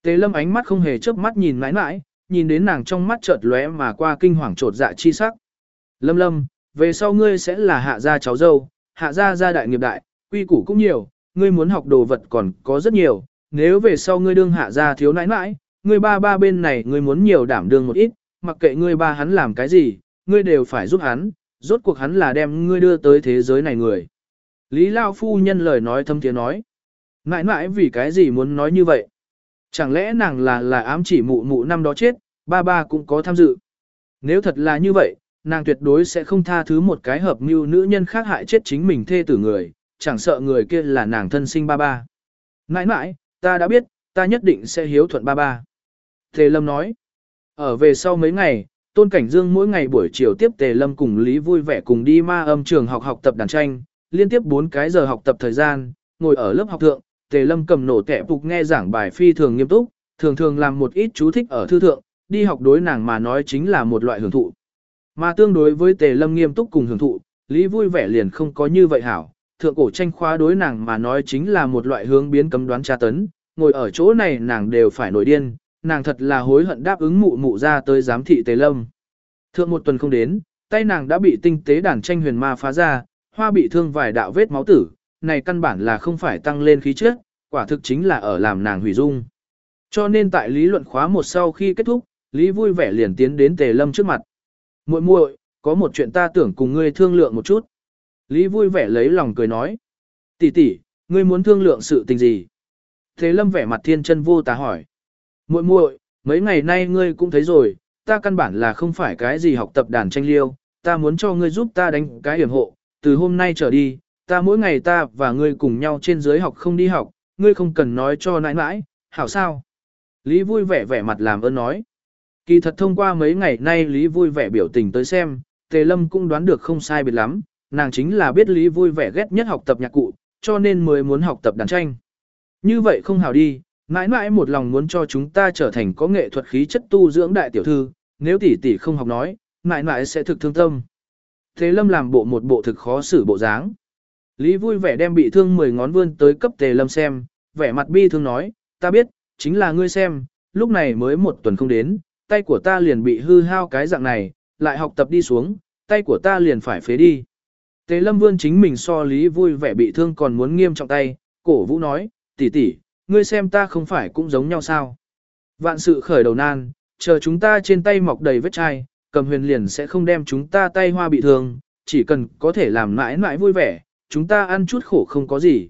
Tế lâm ánh mắt không hề chớp mắt nhìn mãi mãi, nhìn đến nàng trong mắt chợt lóe mà qua kinh hoàng trột dạ chi sắc. Lâm lâm, về sau ngươi sẽ là hạ gia cháu dâu, hạ gia gia đại nghiệp đại, quy củ cũng nhiều, ngươi muốn học đồ vật còn có rất nhiều, nếu về sau ngươi đương hạ gia thiếu nãi nãi, ngươi ba ba bên này ngươi muốn nhiều đảm đương một ít, mặc kệ ngươi ba hắn làm cái gì, ngươi đều phải giúp hắn, rốt cuộc hắn là đem ngươi đưa tới thế giới này người. Lý Lao Phu nhân lời nói thâm tiếng nói. Mãi mãi vì cái gì muốn nói như vậy? Chẳng lẽ nàng là là ám chỉ mụ mụ năm đó chết, ba ba cũng có tham dự. Nếu thật là như vậy, nàng tuyệt đối sẽ không tha thứ một cái hợp mưu nữ nhân khác hại chết chính mình thê tử người, chẳng sợ người kia là nàng thân sinh ba ba. Mãi mãi, ta đã biết, ta nhất định sẽ hiếu thuận ba ba. Thề Lâm nói, ở về sau mấy ngày, Tôn Cảnh Dương mỗi ngày buổi chiều tiếp Tề Lâm cùng Lý vui vẻ cùng đi ma âm trường học học tập đàn tranh, liên tiếp 4 cái giờ học tập thời gian, ngồi ở lớp học thượng, Tề Lâm cầm nổ tẻ phục nghe giảng bài phi thường nghiêm túc, thường thường làm một ít chú thích ở thư thượng, đi học đối nàng mà nói chính là một loại hưởng thụ. Mà tương đối với Tề Lâm nghiêm túc cùng hưởng thụ, Lý vui vẻ liền không có như vậy hảo, thượng cổ tranh khóa đối nàng mà nói chính là một loại hướng biến cấm đoán tra tấn, ngồi ở chỗ này nàng đều phải nổi điên, nàng thật là hối hận đáp ứng mụ mụ ra tới giám thị Tề Lâm. Thượng một tuần không đến, tay nàng đã bị tinh tế đàn tranh huyền ma phá ra, hoa bị thương vài đạo vết máu tử, này căn bản là không phải tăng lên khí chất, quả thực chính là ở làm nàng hủy dung. Cho nên tại lý luận khóa một sau khi kết thúc, Lý vui vẻ liền tiến đến Tề Lâm trước mặt. muội muội, có một chuyện ta tưởng cùng ngươi thương lượng một chút. Lý vui vẻ lấy lòng cười nói. tỷ tỷ, ngươi muốn thương lượng sự tình gì? Tề Lâm vẻ mặt thiên chân vô tà hỏi muội muội, mấy ngày nay ngươi cũng thấy rồi, ta căn bản là không phải cái gì học tập đàn tranh liêu, ta muốn cho ngươi giúp ta đánh cái hiểm hộ, từ hôm nay trở đi, ta mỗi ngày ta và ngươi cùng nhau trên dưới học không đi học, ngươi không cần nói cho nãi nãi, hảo sao? Lý vui vẻ vẻ mặt làm ơn nói. Kỳ thật thông qua mấy ngày nay Lý vui vẻ biểu tình tới xem, Tề Lâm cũng đoán được không sai biệt lắm, nàng chính là biết Lý vui vẻ ghét nhất học tập nhạc cụ, cho nên mới muốn học tập đàn tranh. Như vậy không hảo đi, mãi mãi một lòng muốn cho chúng ta trở thành có nghệ thuật khí chất tu dưỡng đại tiểu thư, nếu tỷ tỷ không học nói, mãi mãi sẽ thực thương tâm. thế Lâm làm bộ một bộ thực khó xử bộ dáng. Lý vui vẻ đem bị thương 10 ngón vươn tới cấp Tề Lâm xem, vẻ mặt bi thương nói, ta biết, chính là ngươi xem, lúc này mới một tuần không đến, tay của ta liền bị hư hao cái dạng này, lại học tập đi xuống, tay của ta liền phải phế đi. Tề Lâm vươn chính mình so Lý vui vẻ bị thương còn muốn nghiêm trọng tay, cổ vũ nói, tỷ tỷ, ngươi xem ta không phải cũng giống nhau sao. Vạn sự khởi đầu nan, chờ chúng ta trên tay mọc đầy vết chai, cầm huyền liền sẽ không đem chúng ta tay hoa bị thương, chỉ cần có thể làm mãi mãi vui vẻ, chúng ta ăn chút khổ không có gì.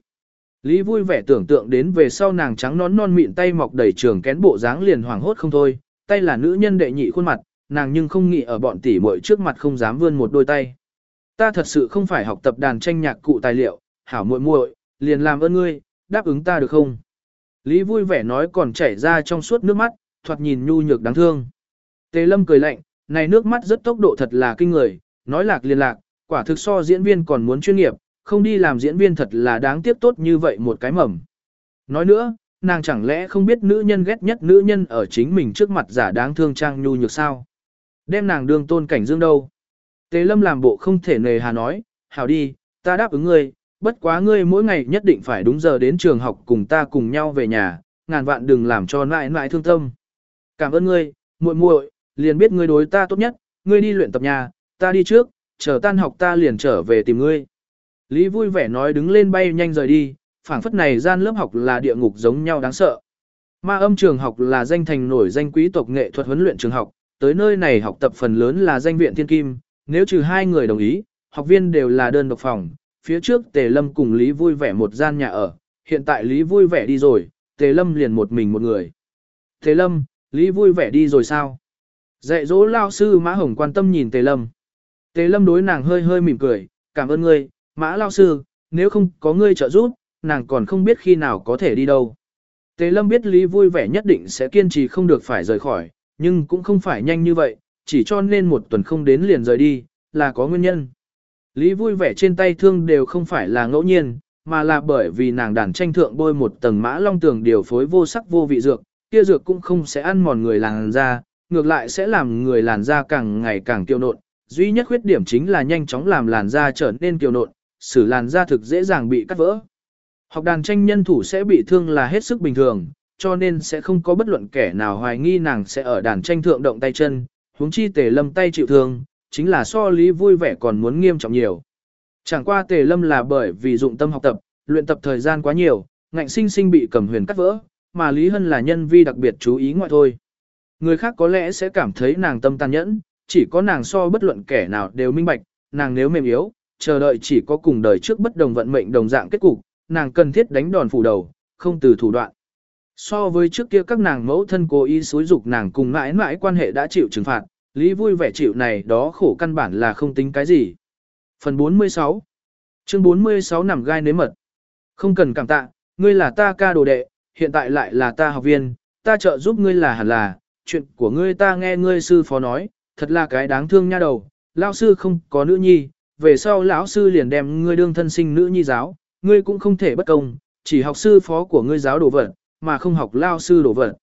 Lý vui vẻ tưởng tượng đến về sau nàng trắng nón non mịn tay mọc đầy trường kén bộ dáng liền hoảng hốt không thôi, tay là nữ nhân đệ nhị khuôn mặt, nàng nhưng không nghĩ ở bọn tỷ muội trước mặt không dám vươn một đôi tay. Ta thật sự không phải học tập đàn tranh nhạc cụ tài liệu, hảo muội muội, liền làm ơn ngươi, đáp ứng ta được không? Lý vui vẻ nói còn chảy ra trong suốt nước mắt, thoạt nhìn nhu nhược đáng thương. Tề lâm cười lạnh, này nước mắt rất tốc độ thật là kinh người, nói lạc liên lạc, quả thực so diễn viên còn muốn chuyên nghiệp, không đi làm diễn viên thật là đáng tiếc tốt như vậy một cái mầm. Nói nữa, nàng chẳng lẽ không biết nữ nhân ghét nhất nữ nhân ở chính mình trước mặt giả đáng thương trang nhu nhược sao? Đem nàng đương tôn cảnh dương đâu? Tề lâm làm bộ không thể nề hà nói, hảo đi, ta đáp ứng ngươi, bất quá ngươi mỗi ngày nhất định phải đúng giờ đến trường học cùng ta cùng nhau về nhà, ngàn vạn đừng làm cho nãi nãi thương tâm. Cảm ơn ngươi, muội muội, liền biết ngươi đối ta tốt nhất, ngươi đi luyện tập nhà, ta đi trước, chờ tan học ta liền trở về tìm ngươi. Lý vui vẻ nói đứng lên bay nhanh rời đi, phảng phất này gian lớp học là địa ngục giống nhau đáng sợ. Ma âm trường học là danh thành nổi danh quý tộc nghệ thuật huấn luyện trường học, tới nơi này học tập phần lớn là danh viện thiên kim, nếu trừ hai người đồng ý, học viên đều là đơn độc phòng, phía trước Tề Lâm cùng Lý vui vẻ một gian nhà ở, hiện tại Lý vui vẻ đi rồi, Tề Lâm liền một mình một người. Tề Lâm, Lý vui vẻ đi rồi sao? Dạy dỗ lao sư Mã Hồng quan tâm nhìn Tề Lâm. Tề Lâm đối nàng hơi hơi mỉm cười, cảm ơn ngươi, Mã lao sư, nếu không có ngươi trợ giúp, nàng còn không biết khi nào có thể đi đâu. Tề Lâm biết Lý vui vẻ nhất định sẽ kiên trì không được phải rời khỏi, nhưng cũng không phải nhanh như vậy, chỉ cho nên một tuần không đến liền rời đi, là có nguyên nhân. Lý vui vẻ trên tay thương đều không phải là ngẫu nhiên, mà là bởi vì nàng đàn tranh thượng bôi một tầng mã long tường điều phối vô sắc vô vị dược, kia dược cũng không sẽ ăn mòn người làn da, ngược lại sẽ làm người làn da càng ngày càng kiêu nộn. Duy nhất khuyết điểm chính là nhanh chóng làm làn da trở nên kiêu nộn, xử làn da thực dễ dàng bị cắt vỡ. Học đàn tranh nhân thủ sẽ bị thương là hết sức bình thường, cho nên sẽ không có bất luận kẻ nào hoài nghi nàng sẽ ở đàn tranh thượng động tay chân, huống chi tề lâm tay chịu thương, chính là so lý vui vẻ còn muốn nghiêm trọng nhiều. Chẳng qua tề lâm là bởi vì dụng tâm học tập, luyện tập thời gian quá nhiều, ngạnh sinh sinh bị cầm huyền cắt vỡ, mà Lý Hân là nhân vi đặc biệt chú ý ngoại thôi. Người khác có lẽ sẽ cảm thấy nàng tâm tàn nhẫn, chỉ có nàng so bất luận kẻ nào đều minh bạch, nàng nếu mềm yếu, chờ đợi chỉ có cùng đời trước bất đồng vận mệnh đồng dạng kết cục, nàng cần thiết đánh đòn phủ đầu, không từ thủ đoạn. So với trước kia các nàng mẫu thân cố ý xúi dục nàng cùng mãi mãi quan hệ đã chịu trừng phạt, lý vui vẻ chịu này đó khổ căn bản là không tính cái gì. Phần 46 Chương 46 nằm gai nếm mật Không cần cảm tạ, ngươi là ta ca đồ đệ, hiện tại lại là ta học viên, ta trợ giúp ngươi là hẳn là, chuyện của ngươi ta nghe ngươi sư phó nói, thật là cái đáng thương nha đầu, lão sư không có nữ nhi, về sau lão sư liền đem ngươi đương thân sinh nữ nhi giáo, ngươi cũng không thể bất công, chỉ học sư phó của ngươi giáo đồ vật, mà không học lao sư đồ vật.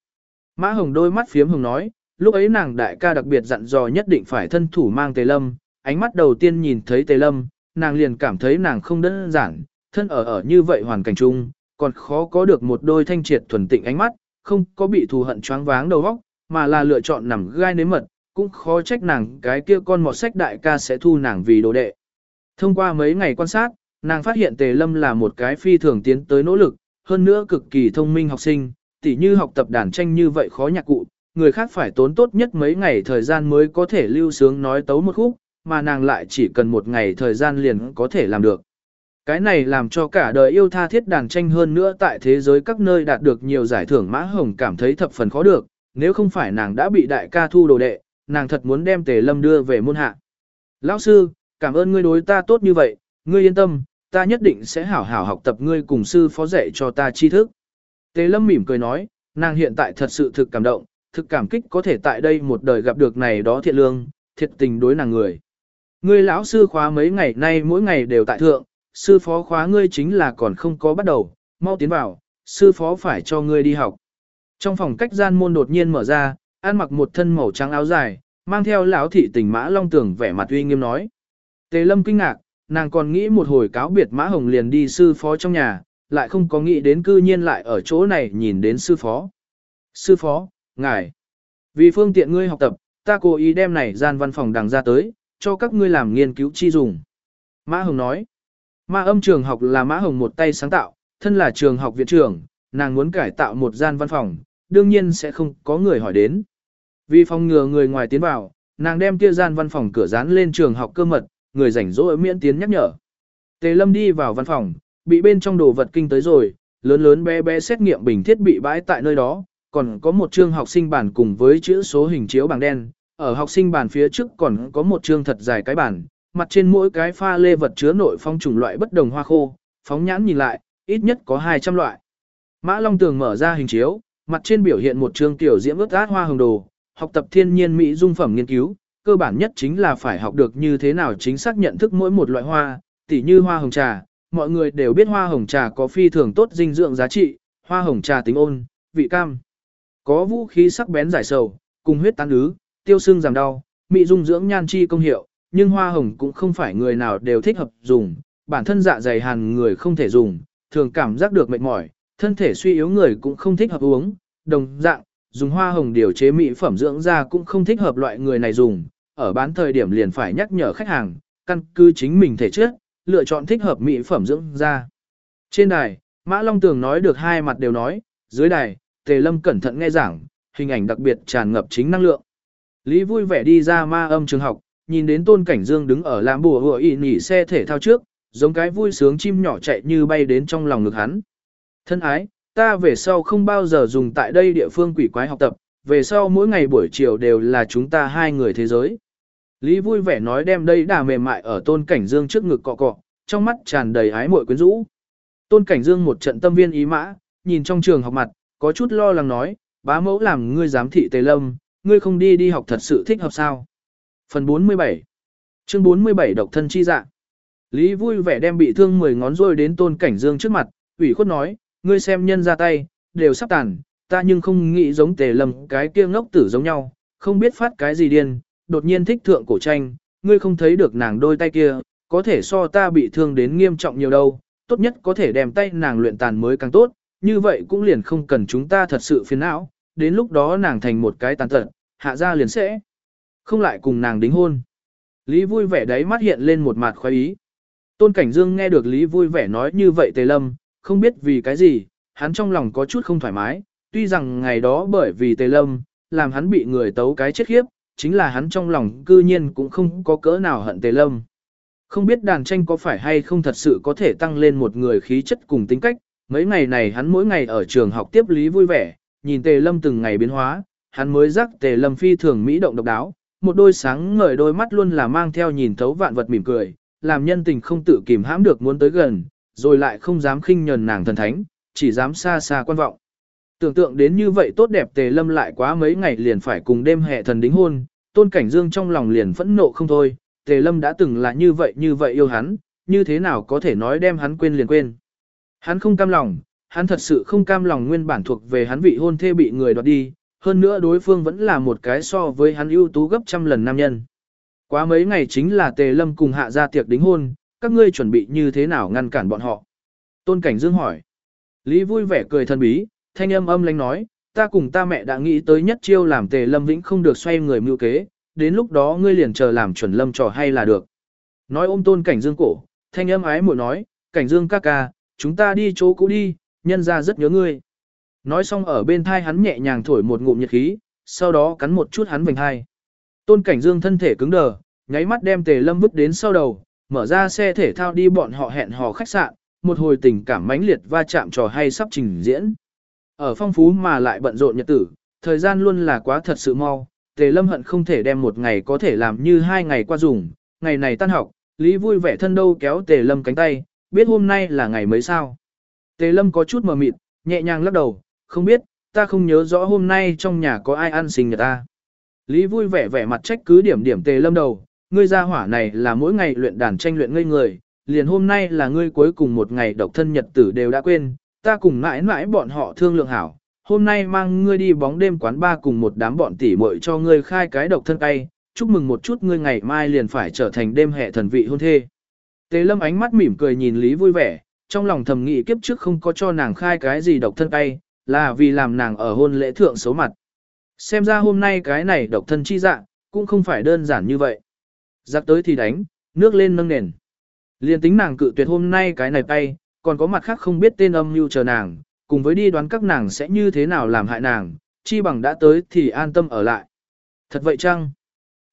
Mã Hồng đôi mắt phiếm hồng nói, lúc ấy nàng đại ca đặc biệt dặn dò nhất định phải thân thủ mang Tề Lâm, ánh mắt đầu tiên nhìn thấy Tề Lâm, nàng liền cảm thấy nàng không đơn giản, thân ở ở như vậy hoàn cảnh chung, còn khó có được một đôi thanh triệt thuần tịnh ánh mắt, không có bị thù hận choáng váng đầu óc, mà là lựa chọn nằm gai nếm mật, cũng khó trách nàng cái kia con mọt sách đại ca sẽ thu nàng vì đồ đệ. Thông qua mấy ngày quan sát, nàng phát hiện Tề Lâm là một cái phi thường tiến tới nỗ lực, hơn nữa cực kỳ thông minh học sinh, tỉ như học tập đàn tranh như vậy khó nhạc cụ, người khác phải tốn tốt nhất mấy ngày thời gian mới có thể lưu sướng nói tấu một khúc, mà nàng lại chỉ cần một ngày thời gian liền có thể làm được. Cái này làm cho cả đời yêu tha thiết đàn tranh hơn nữa tại thế giới các nơi đạt được nhiều giải thưởng Mã Hồng cảm thấy thập phần khó được, nếu không phải nàng đã bị đại ca thu đồ đệ, nàng thật muốn đem Tề Lâm đưa về môn hạ. Lão sư, cảm ơn ngươi đối ta tốt như vậy, ngươi yên tâm, ta nhất định sẽ hảo hảo học tập ngươi cùng sư phó dạy cho ta tri thức. Tề Lâm mỉm cười nói, nàng hiện tại thật sự thực cảm động, thực cảm kích có thể tại đây một đời gặp được này đó thiện lương, thiệt tình đối nàng người. Ngươi lão sư khóa mấy ngày nay mỗi ngày đều tại thượng, sư phó khóa ngươi chính là còn không có bắt đầu, mau tiến vào, sư phó phải cho ngươi đi học. Trong phòng cách gian môn đột nhiên mở ra, ăn mặc một thân màu trắng áo dài, mang theo lão thị tình mã long tưởng vẻ mặt uy nghiêm nói. Tề lâm kinh ngạc, nàng còn nghĩ một hồi cáo biệt mã hồng liền đi sư phó trong nhà, lại không có nghĩ đến cư nhiên lại ở chỗ này nhìn đến sư phó. Sư phó, ngài, vì phương tiện ngươi học tập, ta cố ý đem này gian văn phòng đằng ra tới, cho các ngươi làm nghiên cứu chi dùng. Mã Hồng nói, ma âm trường học là Mã Hồng một tay sáng tạo, thân là trường học viện trưởng, nàng muốn cải tạo một gian văn phòng, đương nhiên sẽ không có người hỏi đến. Vì phòng ngừa người ngoài tiến vào, nàng đem kia gian văn phòng cửa dán lên trường học cơ mật, người rảnh rỗi miễn tiến nhắc nhở. Tề Lâm đi vào văn phòng, bị bên trong đồ vật kinh tới rồi, lớn lớn bé bé xét nghiệm bình thiết bị bãi tại nơi đó, còn có một chương học sinh bản cùng với chữ số hình chiếu bằng đen, ở học sinh bản phía trước còn có một chương thật dài cái bản, mặt trên mỗi cái pha lê vật chứa nội phong chủng loại bất đồng hoa khô, phóng nhãn nhìn lại, ít nhất có 200 loại. Mã Long Tường mở ra hình chiếu, mặt trên biểu hiện một chương tiểu diễm ướt át hoa hồng đồ, học tập thiên nhiên mỹ dung phẩm nghiên cứu, cơ bản nhất chính là phải học được như thế nào chính xác nhận thức mỗi một loại hoa, tỉ như hoa hồng trà, mọi người đều biết hoa hồng trà có phi thường tốt dinh dưỡng giá trị, hoa hồng trà tính ôn, vị cam, có vũ khí sắc bén giải sầu, cùng huyết tán ứ, tiêu xương giảm đau, mỹ dung dưỡng nhan chi công hiệu, nhưng hoa hồng cũng không phải người nào đều thích hợp dùng, bản thân dạ dày hàn người không thể dùng, thường cảm giác được mệt mỏi, thân thể suy yếu người cũng không thích hợp uống, đồng dạng, dùng hoa hồng điều chế mỹ phẩm dưỡng da cũng không thích hợp loại người này dùng, ở bán thời điểm liền phải nhắc nhở khách hàng, căn cứ chính mình thể chất, lựa chọn thích hợp mỹ phẩm dưỡng da. Trên đài, Mã Long Tường nói được hai mặt đều nói, dưới đài, Tề Lâm cẩn thận nghe giảng, hình ảnh đặc biệt tràn ngập chính năng lượng. Lý vui vẻ đi ra ma âm trường học, nhìn đến Tôn Cảnh Dương đứng ở làm bùa hựa y nỉ xe thể thao trước, giống cái vui sướng chim nhỏ chạy như bay đến trong lòng ngực hắn. Thân ái, ta về sau không bao giờ dùng tại đây địa phương quỷ quái học tập, về sau mỗi ngày buổi chiều đều là chúng ta hai người thế giới. Lý vui vẻ nói đem đây đà mềm mại ở Tôn Cảnh Dương trước ngực cọ cọ, trong mắt tràn đầy ái muội quyến rũ. Tôn Cảnh Dương một trận tâm viên ý mã, nhìn trong trường học mặt, có chút lo lắng nói, bá mẫu làm ngươi giám thị Tề Lâm, ngươi không đi đi học thật sự thích hợp sao. Phần 47 Chương 47 Độc thân chi dạ. Lý vui vẻ đem bị thương 10 ngón rôi đến tôn cảnh dương trước mặt, ủy khuất nói, ngươi xem nhân ra tay, đều sắp tàn, ta nhưng không nghĩ giống Tề Lâm cái kia ngốc tử giống nhau, không biết phát cái gì điên, đột nhiên thích thượng cổ tranh, ngươi không thấy được nàng đôi tay kia, có thể so ta bị thương đến nghiêm trọng nhiều đâu, tốt nhất có thể đem tay nàng luyện tàn mới càng tốt, như vậy cũng liền không cần chúng ta thật sự phiền não, đến lúc đó nàng thành một cái tàn tật, hạ ra liền sẽ không lại cùng nàng đính hôn. Lý vui vẻ đấy mắt hiện lên một mặt khoái ý. Tôn Cảnh Dương nghe được Lý vui vẻ nói như vậy Tề Lâm, không biết vì cái gì, hắn trong lòng có chút không thoải mái, tuy rằng ngày đó bởi vì Tề Lâm, làm hắn bị người tấu cái chết khiếp, chính là hắn trong lòng cư nhiên cũng không có cỡ nào hận Tề Lâm. Không biết đàn tranh có phải hay không thật sự có thể tăng lên một người khí chất cùng tính cách, mấy ngày này hắn mỗi ngày ở trường học tiếp Lý vui vẻ, nhìn Tề Lâm từng ngày biến hóa, hắn mới rắc Tề Lâm phi thường mỹ động độc đáo, một đôi sáng ngời đôi mắt luôn là mang theo nhìn thấu vạn vật mỉm cười, làm nhân tình không tự kìm hãm được muốn tới gần, rồi lại không dám khinh nhờn nàng thần thánh, chỉ dám xa xa quan vọng. Tưởng tượng đến như vậy tốt đẹp Tề Lâm lại quá mấy ngày liền phải cùng đêm hệ thần đính hôn, Tôn Cảnh Dương trong lòng liền phẫn nộ không thôi, Tề Lâm đã từng là như vậy như vậy yêu hắn, như thế nào có thể nói đem hắn quên liền quên. Hắn không cam lòng, hắn thật sự không cam lòng nguyên bản thuộc về hắn vị hôn thê bị người đoạt đi, hơn nữa đối phương vẫn là một cái so với hắn ưu tú gấp trăm lần nam nhân. Quá mấy ngày chính là Tề Lâm cùng hạ ra tiệc đính hôn, các ngươi chuẩn bị như thế nào ngăn cản bọn họ? Tôn Cảnh Dương hỏi. Lý vui vẻ cười thân bí, thanh âm âm lánh nói, ta cùng ta mẹ đã nghĩ tới nhất chiêu làm Tề Lâm Vĩnh không được xoay người mưu kế, đến lúc đó ngươi liền chờ làm chuẩn lâm trò hay là được. Nói ôm Tôn Cảnh Dương cổ, thanh âm ái muội nói, Cảnh Dương ca ca, chúng ta đi chỗ cũ đi, nhân ra rất nhớ ngươi. Nói xong ở bên thai hắn nhẹ nhàng thổi một ngụm nhiệt khí, sau đó cắn một chút hắn vành hai. Tôn Cảnh Dương thân thể cứng đờ, nháy mắt đem Tề Lâm vứt đến sau đầu, mở ra xe thể thao đi bọn họ hẹn hò khách sạn, một hồi tình cảm mãnh liệt va chạm trò hay sắp trình diễn. Ở phong phú mà lại bận rộn nhật tử, thời gian luôn là quá thật sự mau, Tề Lâm hận không thể đem một ngày có thể làm như hai ngày qua dùng, ngày này tan học, Lý vui vẻ thân đâu kéo Tề Lâm cánh tay, biết hôm nay là ngày mấy sao. Tề Lâm có chút mờ mịt, nhẹ nhàng lắc đầu, không biết, ta không nhớ rõ hôm nay trong nhà có ai ăn sinh nhật ta. Lý vui vẻ vẻ mặt trách cứ điểm điểm Tề Lâm đầu, ngươi ra hỏa này là mỗi ngày luyện đàn tranh luyện ngây người, liền hôm nay là ngươi cuối cùng một ngày độc thân nhật tử đều đã quên, ta cùng mãi mãi bọn họ thương lượng hảo, hôm nay mang ngươi đi bóng đêm quán ba cùng một đám bọn tỉ muội cho ngươi khai cái độc thân cay, chúc mừng một chút ngươi ngày mai liền phải trở thành đêm hệ thần vị hôn thê. Tế lâm ánh mắt mỉm cười nhìn Lý vui vẻ, trong lòng thầm nghĩ kiếp trước không có cho nàng khai cái gì độc thân tay, là vì làm nàng ở hôn lễ thượng xấu mặt. Xem ra hôm nay cái này độc thân chi dạng, cũng không phải đơn giản như vậy. Giặc tới thì đánh, nước lên nâng nền. Liên tính nàng cự tuyệt hôm nay cái này tay, còn có mặt khác không biết tên âm mưu chờ nàng, cùng với đi đoán các nàng sẽ như thế nào làm hại nàng, chi bằng đã tới thì an tâm ở lại. Thật vậy chăng?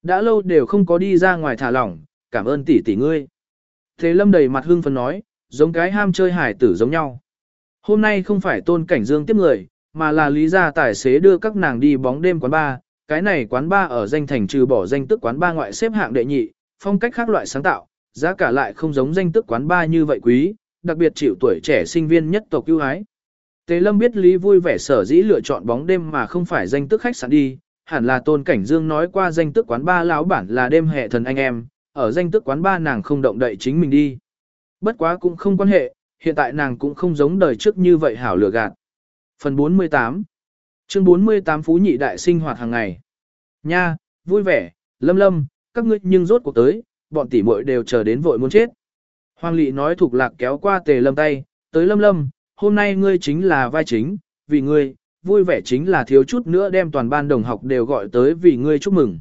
Đã lâu đều không có đi ra ngoài thả lỏng, cảm ơn tỷ tỷ ngươi. Thế lâm đầy mặt hương phấn nói, giống cái ham chơi hải tử giống nhau. Hôm nay không phải tôn cảnh dương tiếp người, mà là lý gia tài xế đưa các nàng đi bóng đêm quán bar. Cái này quán bar ở danh thành trừ bỏ danh tức quán bar ngoại xếp hạng đệ nhị, phong cách khác loại sáng tạo, giá cả lại không giống danh tức quán bar như vậy quý, đặc biệt chịu tuổi trẻ sinh viên nhất tộc ưu ái. Tề Lâm biết Lý vui vẻ sở dĩ lựa chọn bóng đêm mà không phải danh tức khách sạn đi, hẳn là Tôn Cảnh Dương nói qua danh tức quán ba lão bản là đêm hệ thần anh em, ở danh tức quán ba nàng không động đậy chính mình đi. Bất quá cũng không quan hệ, hiện tại nàng cũng không giống đời trước như vậy hảo lựa gạt. Phần 48 Chương 48 Phú Nhị Đại sinh hoạt hàng ngày Nha, vui vẻ, lâm lâm, các ngươi nhưng rốt cuộc tới, bọn tỷ muội đều chờ đến vội muốn chết. Hoàng Lị nói thuộc lạc kéo qua tề lâm tay, tới lâm lâm, hôm nay ngươi chính là vai chính, vì ngươi, vui vẻ chính là thiếu chút nữa đem toàn ban đồng học đều gọi tới vì ngươi chúc mừng.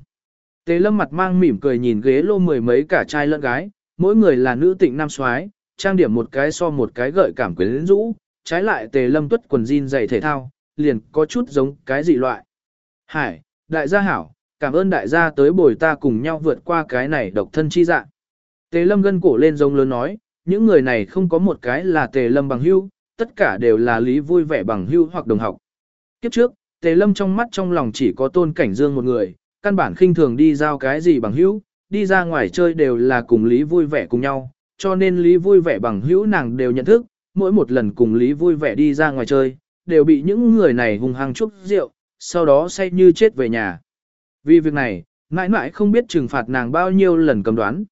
Tề lâm mặt mang mỉm cười nhìn ghế lô mười mấy cả trai lẫn gái, mỗi người là nữ tịnh nam soái, trang điểm một cái so một cái gợi cảm quyến rũ, trái lại tề lâm tuất quần jean giày thể thao, liền có chút giống cái dị loại. Hải, đại gia hảo, cảm ơn đại gia tới bồi ta cùng nhau vượt qua cái này độc thân chi dạng. Tề lâm gân cổ lên giống lớn nói, những người này không có một cái là tề lâm bằng hưu, tất cả đều là lý vui vẻ bằng hưu hoặc đồng học. Kiếp trước, tề lâm trong mắt trong lòng chỉ có tôn cảnh dương một người, căn bản khinh thường đi giao cái gì bằng hữu, đi ra ngoài chơi đều là cùng lý vui vẻ cùng nhau, cho nên lý vui vẻ bằng hữu nàng đều nhận thức, mỗi một lần cùng lý vui vẻ đi ra ngoài chơi, đều bị những người này hung hăng chúc rượu, sau đó say như chết về nhà. Vì việc này, mãi mãi không biết trừng phạt nàng bao nhiêu lần cầm đoán.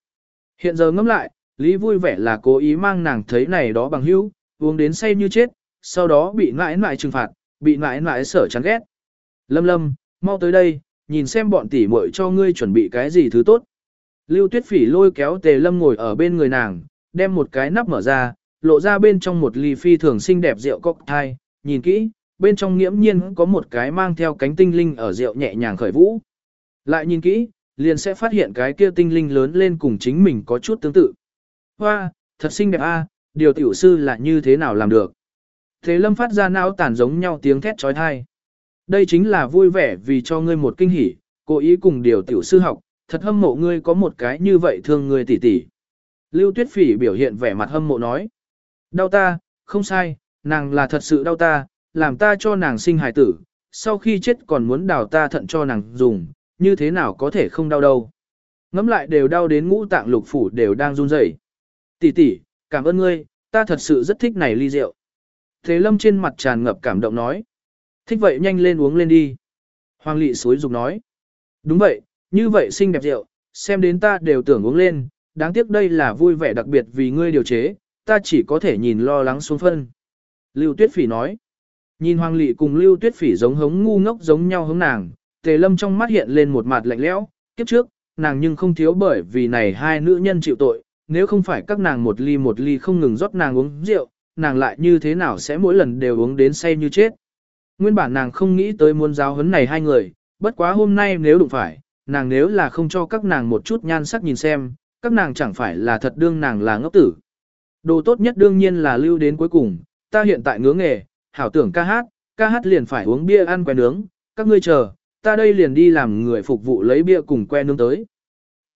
Hiện giờ ngẫm lại, Lý vui vẻ là cố ý mang nàng thấy này đó bằng hữu, uống đến say như chết, sau đó bị mãi mãi trừng phạt, bị mãi mãi sở chán ghét. Lâm lâm, mau tới đây, nhìn xem bọn tỷ muội cho ngươi chuẩn bị cái gì thứ tốt. Lưu Tuyết Phỉ lôi kéo Tề Lâm ngồi ở bên người nàng, đem một cái nắp mở ra, lộ ra bên trong một ly phi thường xinh đẹp rượu cocktail, nhìn kỹ, bên trong nghiễm nhiên có một cái mang theo cánh tinh linh ở rượu nhẹ nhàng khởi vũ. Lại nhìn kỹ, liền sẽ phát hiện cái kia tinh linh lớn lên cùng chính mình có chút tương tự. Hoa, thật xinh đẹp a, điều tiểu sư là như thế nào làm được. Thế lâm phát ra não tản giống nhau tiếng thét trói thai. Đây chính là vui vẻ vì cho ngươi một kinh hỉ, cố ý cùng điều tiểu sư học, thật hâm mộ ngươi có một cái như vậy thương ngươi tỉ tỉ. Lưu Tuyết Phỉ biểu hiện vẻ mặt hâm mộ nói. Đau ta, không sai, nàng là thật sự đau ta, làm ta cho nàng sinh hài tử, sau khi chết còn muốn đào ta thận cho nàng dùng, như thế nào có thể không đau đâu. Ngắm lại đều đau đến ngũ tạng lục phủ đều đang run rẩy. Tỷ tỷ, cảm ơn ngươi, ta thật sự rất thích này ly rượu. Thế lâm trên mặt tràn ngập cảm động nói. Thích vậy nhanh lên uống lên đi. Hoàng lị suối dục nói. Đúng vậy, như vậy xinh đẹp rượu, xem đến ta đều tưởng uống lên, đáng tiếc đây là vui vẻ đặc biệt vì ngươi điều chế, ta chỉ có thể nhìn lo lắng xuống phân. Lưu Tuyết Phỉ nói, nhìn Hoàng Lị cùng Lưu Tuyết Phỉ giống hống ngu ngốc giống nhau hống nàng, Tề Lâm trong mắt hiện lên một mặt lạnh lẽo, kiếp trước, nàng nhưng không thiếu bởi vì này hai nữ nhân chịu tội, nếu không phải các nàng một ly một ly không ngừng rót nàng uống rượu, nàng lại như thế nào sẽ mỗi lần đều uống đến say như chết. Nguyên bản nàng không nghĩ tới muốn giáo huấn này hai người, bất quá hôm nay nếu đụng phải, nàng nếu là không cho các nàng một chút nhan sắc nhìn xem, các nàng chẳng phải là thật đương nàng là ngốc tử. Đồ tốt nhất đương nhiên là lưu đến cuối cùng, ta hiện tại ngứa nghề, hảo tưởng ca hát, ca hát liền phải uống bia ăn que nướng, các ngươi chờ, ta đây liền đi làm người phục vụ lấy bia cùng que nướng tới.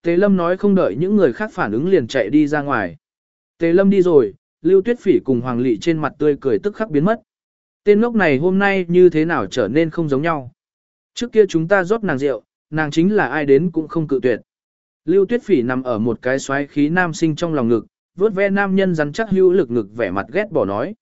Tề Lâm nói không đợi những người khác phản ứng liền chạy đi ra ngoài. Tề Lâm đi rồi, Lưu Tuyết Phỉ cùng Hoàng Lị trên mặt tươi cười tức khắc biến mất. Tên ngốc này hôm nay như thế nào trở nên không giống nhau. Trước kia chúng ta rót nàng rượu, nàng chính là ai đến cũng không cự tuyệt. Lưu Tuyết Phỉ nằm ở một cái xoáy khí nam sinh trong lòng ngực, vớt ve nam nhân rắn chắc hữu lực ngực vẻ mặt ghét bỏ nói.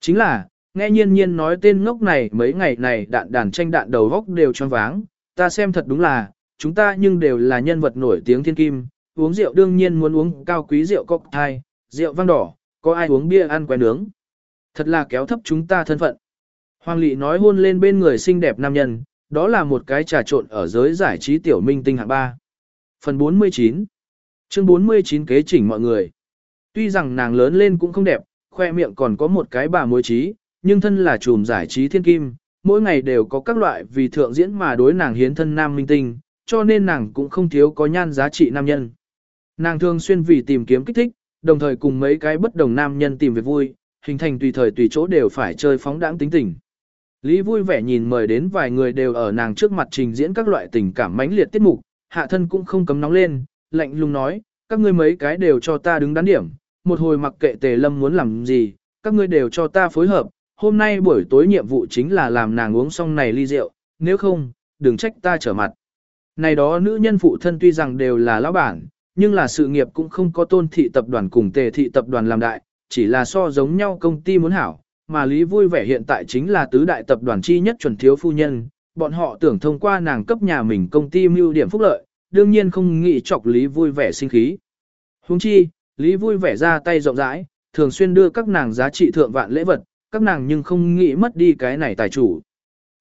Chính là, nghe nhiên nhiên nói tên ngốc này mấy ngày này đạn đàn tranh đạn đầu góc đều tròn váng, ta xem thật đúng là, chúng ta nhưng đều là nhân vật nổi tiếng thiên kim, uống rượu đương nhiên muốn uống cao quý rượu cocktail, rượu vang đỏ, có ai uống bia ăn que nướng. Thật là kéo thấp chúng ta thân phận. Hoàng Lị nói hôn lên bên người xinh đẹp nam nhân, đó là một cái trà trộn ở giới giải trí tiểu minh tinh hạng 3. Phần 49 Chương 49 kế chỉnh mọi người. Tuy rằng nàng lớn lên cũng không đẹp, khoe miệng còn có một cái bà mối trí, nhưng thân là trùm giải trí thiên kim, mỗi ngày đều có các loại vì thượng diễn mà đối nàng hiến thân nam minh tinh, cho nên nàng cũng không thiếu có nhan giá trị nam nhân. Nàng thường xuyên vì tìm kiếm kích thích, đồng thời cùng mấy cái bất đồng nam nhân tìm việc vui, hình thành tùy thời tùy chỗ đều phải chơi phóng đãng tính tình. Lý vui vẻ nhìn mời đến vài người đều ở nàng trước mặt trình diễn các loại tình cảm mãnh liệt tiết mục, hạ thân cũng không cấm nóng lên, lạnh lùng nói, các ngươi mấy cái đều cho ta đứng đắn điểm, một hồi mặc kệ tề lâm muốn làm gì, các ngươi đều cho ta phối hợp, hôm nay buổi tối nhiệm vụ chính là làm nàng uống xong này ly rượu, nếu không, đừng trách ta trở mặt. Này đó nữ nhân phụ thân tuy rằng đều là lão bản, nhưng là sự nghiệp cũng không có tôn thị tập đoàn cùng tề thị tập đoàn làm đại, chỉ là so giống nhau công ty muốn hảo, mà Lý vui vẻ hiện tại chính là tứ đại tập đoàn chi nhất chuẩn thiếu phu nhân, bọn họ tưởng thông qua nàng cấp nhà mình công ty mưu điểm phúc lợi, đương nhiên không nghĩ chọc Lý vui vẻ sinh khí. Huống chi, Lý vui vẻ ra tay rộng rãi, thường xuyên đưa các nàng giá trị thượng vạn lễ vật, các nàng nhưng không nghĩ mất đi cái này tài chủ.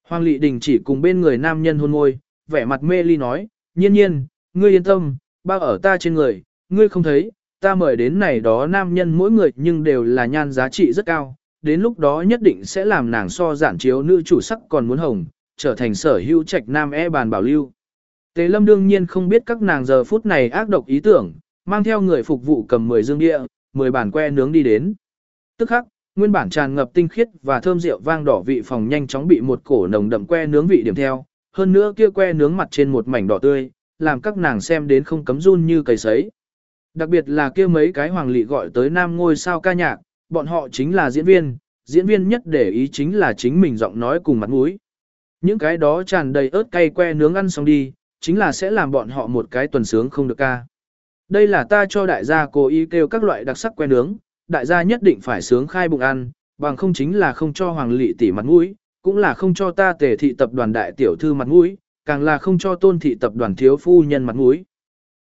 Hoàng Lị Đình chỉ cùng bên người nam nhân hôn môi, vẻ mặt mê ly nói, nhiên nhiên, ngươi yên tâm, bao ở ta trên người, ngươi không thấy, ta mời đến này đó nam nhân mỗi người nhưng đều là nhan giá trị rất cao, đến lúc đó nhất định sẽ làm nàng so giản chiếu nữ chủ sắc còn muốn hồng, trở thành sở hữu trạch nam e bàn bảo lưu. Tề lâm đương nhiên không biết các nàng giờ phút này ác độc ý tưởng, mang theo người phục vụ cầm 10 dương địa, 10 bản que nướng đi đến. Tức khắc, nguyên bản tràn ngập tinh khiết và thơm rượu vang đỏ vị phòng nhanh chóng bị một cổ nồng đậm que nướng vị điểm theo, hơn nữa kia que nướng mặt trên một mảnh đỏ tươi, làm các nàng xem đến không cấm run như cầy sấy. Đặc biệt là kia mấy cái hoàng lị gọi tới nam ngôi sao ca nhạc, bọn họ chính là diễn viên, diễn viên nhất để ý chính là chính mình giọng nói cùng mặt mũi. Những cái đó tràn đầy ớt cay que nướng ăn xong đi, chính là sẽ làm bọn họ một cái tuần sướng không được ca. Đây là ta cho đại gia cố ý kêu các loại đặc sắc que nướng, đại gia nhất định phải sướng khai bụng ăn, bằng không chính là không cho hoàng lị tỷ mặt mũi, cũng là không cho ta tề thị tập đoàn đại tiểu thư mặt mũi, càng là không cho tôn thị tập đoàn thiếu phu nhân mặt mũi.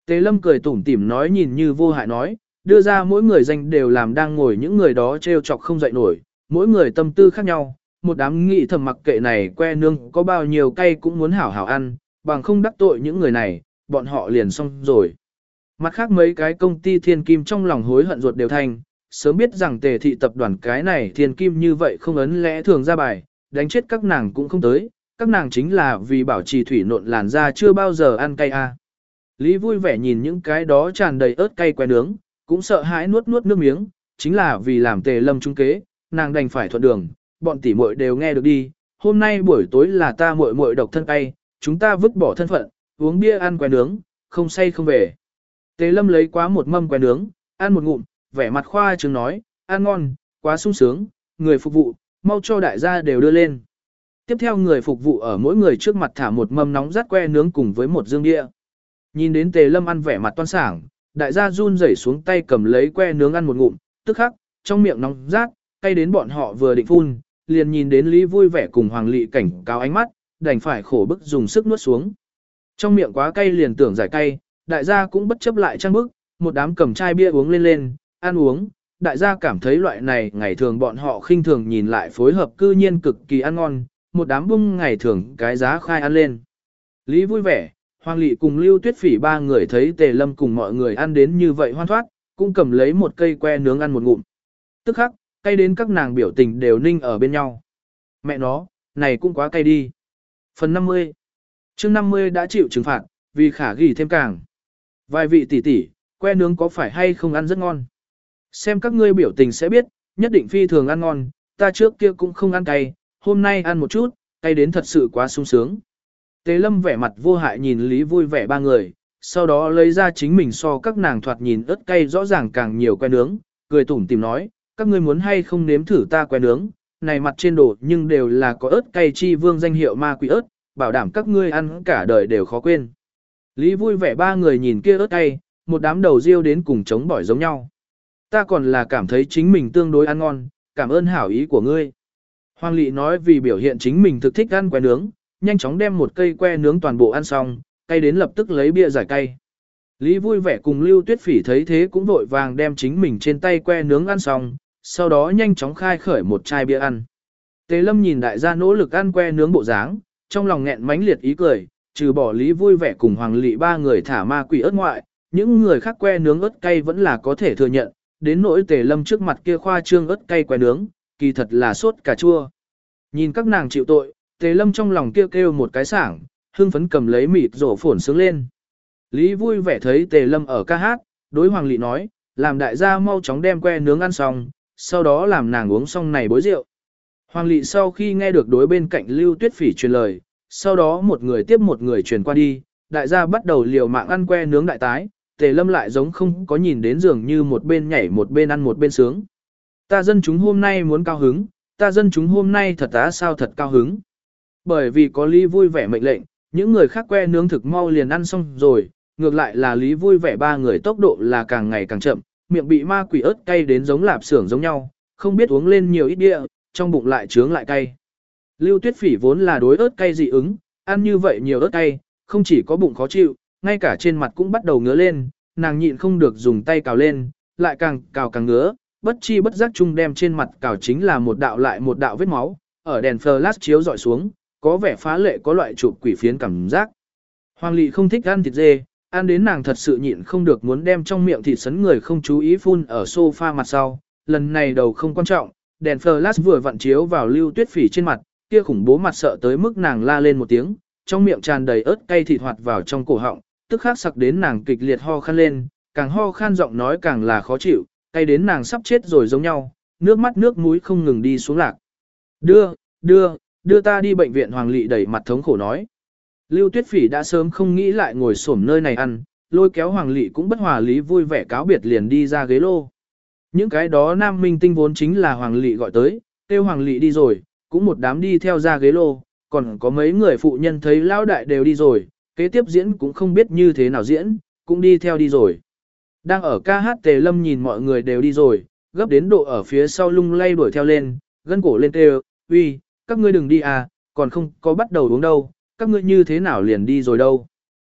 Tề lâm cười tủm tỉm nói nhìn như vô hại nói, đưa ra mỗi người danh đều làm đang ngồi những người đó treo chọc không dậy nổi, mỗi người tâm tư khác nhau, một đám nghị thầm mặc kệ này que nương có bao nhiêu cay cũng muốn hảo hảo ăn, bằng không đắc tội những người này, bọn họ liền xong rồi. Mặt khác mấy cái công ty thiên kim trong lòng hối hận ruột đều thành, sớm biết rằng tề thị tập đoàn cái này thiên kim như vậy không ấn lẽ thường ra bài, đánh chết các nàng cũng không tới, các nàng chính là vì bảo trì thủy nộn làn da chưa bao giờ ăn cay a. Lý vui vẻ nhìn những cái đó tràn đầy ớt cay que nướng, cũng sợ hãi nuốt nuốt nước miếng, chính là vì làm tề lâm trung kế, nàng đành phải thuận đường, bọn tỷ muội đều nghe được đi, hôm nay buổi tối là ta muội muội độc thân cay, chúng ta vứt bỏ thân phận, uống bia ăn que nướng, không say không về. Tề lâm lấy quá một mâm que nướng, ăn một ngụm, vẻ mặt khoa trương nói, ăn ngon, quá sung sướng, người phục vụ, mau cho đại gia đều đưa lên. Tiếp theo người phục vụ ở mỗi người trước mặt thả một mâm nóng rát que nướng cùng với một dương bia. Nhìn đến tề lâm ăn vẻ mặt toan sảng, đại gia run rẩy xuống tay cầm lấy que nướng ăn một ngụm, tức khắc, trong miệng nóng rát, cay đến bọn họ vừa định phun, liền nhìn đến Lý vui vẻ cùng Hoàng Lị cảnh cáo ánh mắt, đành phải khổ bức dùng sức nuốt xuống. Trong miệng quá cay liền tưởng giải cay, đại gia cũng bất chấp lại trang bức, một đám cầm chai bia uống lên lên, ăn uống, đại gia cảm thấy loại này ngày thường bọn họ khinh thường nhìn lại phối hợp cư nhiên cực kỳ ăn ngon, một đám bung ngày thường cái giá khai ăn lên. Lý vui vẻ, Hoàng Lị cùng Lưu Tuyết Phỉ ba người thấy Tề Lâm cùng mọi người ăn đến như vậy hoan thoát, cũng cầm lấy một cây que nướng ăn một ngụm. Tức khắc, cay đến các nàng biểu tình đều ninh ở bên nhau. Mẹ nó, này cũng quá cay đi. Phần 50 chương 50 đã chịu trừng phạt, vì khả ghi thêm càng. Vài vị tỷ tỷ, que nướng có phải hay không ăn rất ngon? Xem các ngươi biểu tình sẽ biết, nhất định phi thường ăn ngon, ta trước kia cũng không ăn cay, hôm nay ăn một chút, cay đến thật sự quá sung sướng. Tế lâm vẻ mặt vô hại nhìn Lý vui vẻ ba người, sau đó lấy ra chính mình so các nàng thoạt nhìn ớt cay rõ ràng càng nhiều que nướng, cười tủm tìm nói, các ngươi muốn hay không nếm thử ta que nướng, này mặt trên đồ nhưng đều là có ớt cay chi vương danh hiệu ma quỷ ớt, bảo đảm các ngươi ăn cả đời đều khó quên. Lý vui vẻ ba người nhìn kia ớt cay, một đám đầu riêu đến cùng chống bỏi giống nhau. Ta còn là cảm thấy chính mình tương đối ăn ngon, cảm ơn hảo ý của ngươi. Hoàng Lị nói vì biểu hiện chính mình thực thích ăn que nướng, nhanh chóng đem một cây que nướng toàn bộ ăn xong, cay đến lập tức lấy bia giải cay. Lý vui vẻ cùng Lưu Tuyết Phỉ thấy thế cũng vội vàng đem chính mình trên tay que nướng ăn xong, sau đó nhanh chóng khai khởi một chai bia ăn. Tề Lâm nhìn đại gia nỗ lực ăn que nướng bộ dáng, trong lòng nghẹn mãnh liệt ý cười, trừ bỏ Lý vui vẻ cùng Hoàng Lị ba người thả ma quỷ ớt ngoại, những người khác que nướng ớt cay vẫn là có thể thừa nhận, đến nỗi Tề Lâm trước mặt kia khoa trương ớt cay que nướng, kỳ thật là sốt cà chua. Nhìn các nàng chịu tội, Tề Lâm trong lòng kêu kêu một cái sảng, hưng phấn cầm lấy mịt rổ phổn sướng lên. Lý vui vẻ thấy Tề Lâm ở ca hát, đối Hoàng Lị nói, làm đại gia mau chóng đem que nướng ăn xong, sau đó làm nàng uống xong này bối rượu. Hoàng Lị sau khi nghe được đối bên cạnh Lưu Tuyết Phỉ truyền lời, sau đó một người tiếp một người truyền qua đi, đại gia bắt đầu liều mạng ăn que nướng đại tái, Tề Lâm lại giống không có nhìn đến giường như một bên nhảy một bên ăn một bên sướng. Ta dân chúng hôm nay muốn cao hứng, ta dân chúng hôm nay thật á sao thật cao hứng. Bởi vì có Lý vui vẻ mệnh lệnh, những người khác que nướng thực mau liền ăn xong rồi, ngược lại là Lý vui vẻ ba người tốc độ là càng ngày càng chậm, miệng bị ma quỷ ớt cay đến giống lạp xưởng giống nhau, không biết uống lên nhiều ít địa, trong bụng lại trướng lại cay. Lưu Tuyết Phỉ vốn là đối ớt cay dị ứng, ăn như vậy nhiều ớt cay, không chỉ có bụng khó chịu, ngay cả trên mặt cũng bắt đầu ngứa lên, nàng nhịn không được dùng tay cào lên, lại càng cào càng ngứa, bất chi bất giác chung đem trên mặt cào chính là một đạo lại một đạo vết máu, ở đèn flash chiếu dọi xuống, có vẻ phá lệ có loại chụp quỷ phiến cảm giác. Hoàng lị không thích ăn thịt dê, ăn đến nàng thật sự nhịn không được muốn đem trong miệng thịt sấn người không chú ý phun ở sofa mặt sau, lần này đầu không quan trọng, đèn flash vừa vặn chiếu vào lưu tuyết phỉ trên mặt, kia khủng bố mặt sợ tới mức nàng la lên một tiếng, trong miệng tràn đầy ớt cay thịt hoạt vào trong cổ họng, tức khắc sặc đến nàng kịch liệt ho khan lên, càng ho khan giọng nói càng là khó chịu, cay đến nàng sắp chết rồi giống nhau, nước mắt nước mũi không ngừng đi xuống lạc. Đưa, đưa, đưa ta đi bệnh viện Hoàng Lị đẩy mặt thống khổ nói. Lưu Tuyết Phỉ đã sớm không nghĩ lại ngồi xổm nơi này ăn, lôi kéo Hoàng Lị cũng bất hòa lý vui vẻ cáo biệt liền đi ra ghế lô. Những cái đó nam minh tinh vốn chính là Hoàng Lị gọi tới, kêu Hoàng Lị đi rồi, cũng một đám đi theo ra ghế lô, còn có mấy người phụ nhân thấy lão đại đều đi rồi, kế tiếp diễn cũng không biết như thế nào diễn, cũng đi theo đi rồi. Đang ở ca hát tề lâm nhìn mọi người đều đi rồi, gấp đến độ ở phía sau lung lay đuổi theo lên, gân cổ lên kêu, uy, các ngươi đừng đi à, còn không có bắt đầu uống đâu, các ngươi như thế nào liền đi rồi đâu.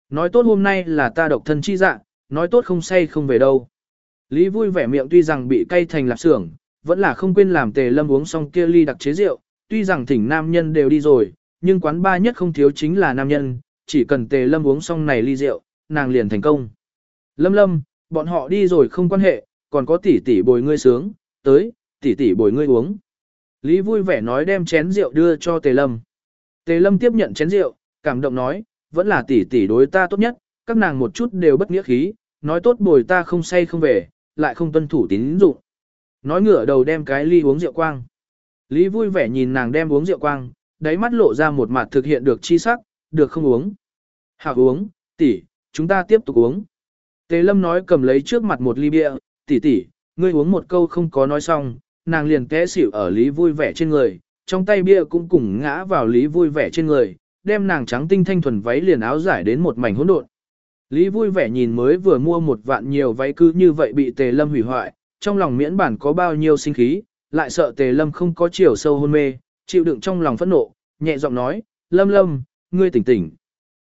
Nói tốt hôm nay là ta độc thân chi dạ, nói tốt không say không về đâu. Lý vui vẻ miệng tuy rằng bị cay thành lạp xưởng, vẫn là không quên làm tề lâm uống xong kia ly đặc chế rượu, tuy rằng thỉnh nam nhân đều đi rồi, nhưng quán ba nhất không thiếu chính là nam nhân, chỉ cần tề lâm uống xong này ly rượu, nàng liền thành công. Lâm lâm, bọn họ đi rồi không quan hệ, còn có tỷ tỷ bồi ngươi sướng, tới, tỷ tỷ bồi ngươi uống. Lý vui vẻ nói đem chén rượu đưa cho tề lâm. Tề lâm tiếp nhận chén rượu, cảm động nói, vẫn là tỷ tỷ đối ta tốt nhất, các nàng một chút đều bất nghĩa khí, nói tốt bồi ta không say không về, lại không tuân thủ tín dụng. Nói ngửa đầu đem cái ly uống rượu quang. Lý vui vẻ nhìn nàng đem uống rượu quang, đáy mắt lộ ra một mặt thực hiện được chi sắc, được không uống. Hảo uống, tỷ, chúng ta tiếp tục uống. Tề lâm nói cầm lấy trước mặt một ly bia, tỷ tỷ, ngươi uống một câu không có nói xong, nàng liền té xỉu ở lý vui vẻ trên người, trong tay bia cũng cùng ngã vào lý vui vẻ trên người, đem nàng trắng tinh thanh thuần váy liền áo giải đến một mảnh hỗn độn. Lý vui vẻ nhìn mới vừa mua một vạn nhiều váy cứ như vậy bị tề lâm hủy hoại, trong lòng miễn bản có bao nhiêu sinh khí, lại sợ tề lâm không có chiều sâu hôn mê, chịu đựng trong lòng phẫn nộ, nhẹ giọng nói, lâm lâm, ngươi tỉnh tỉnh.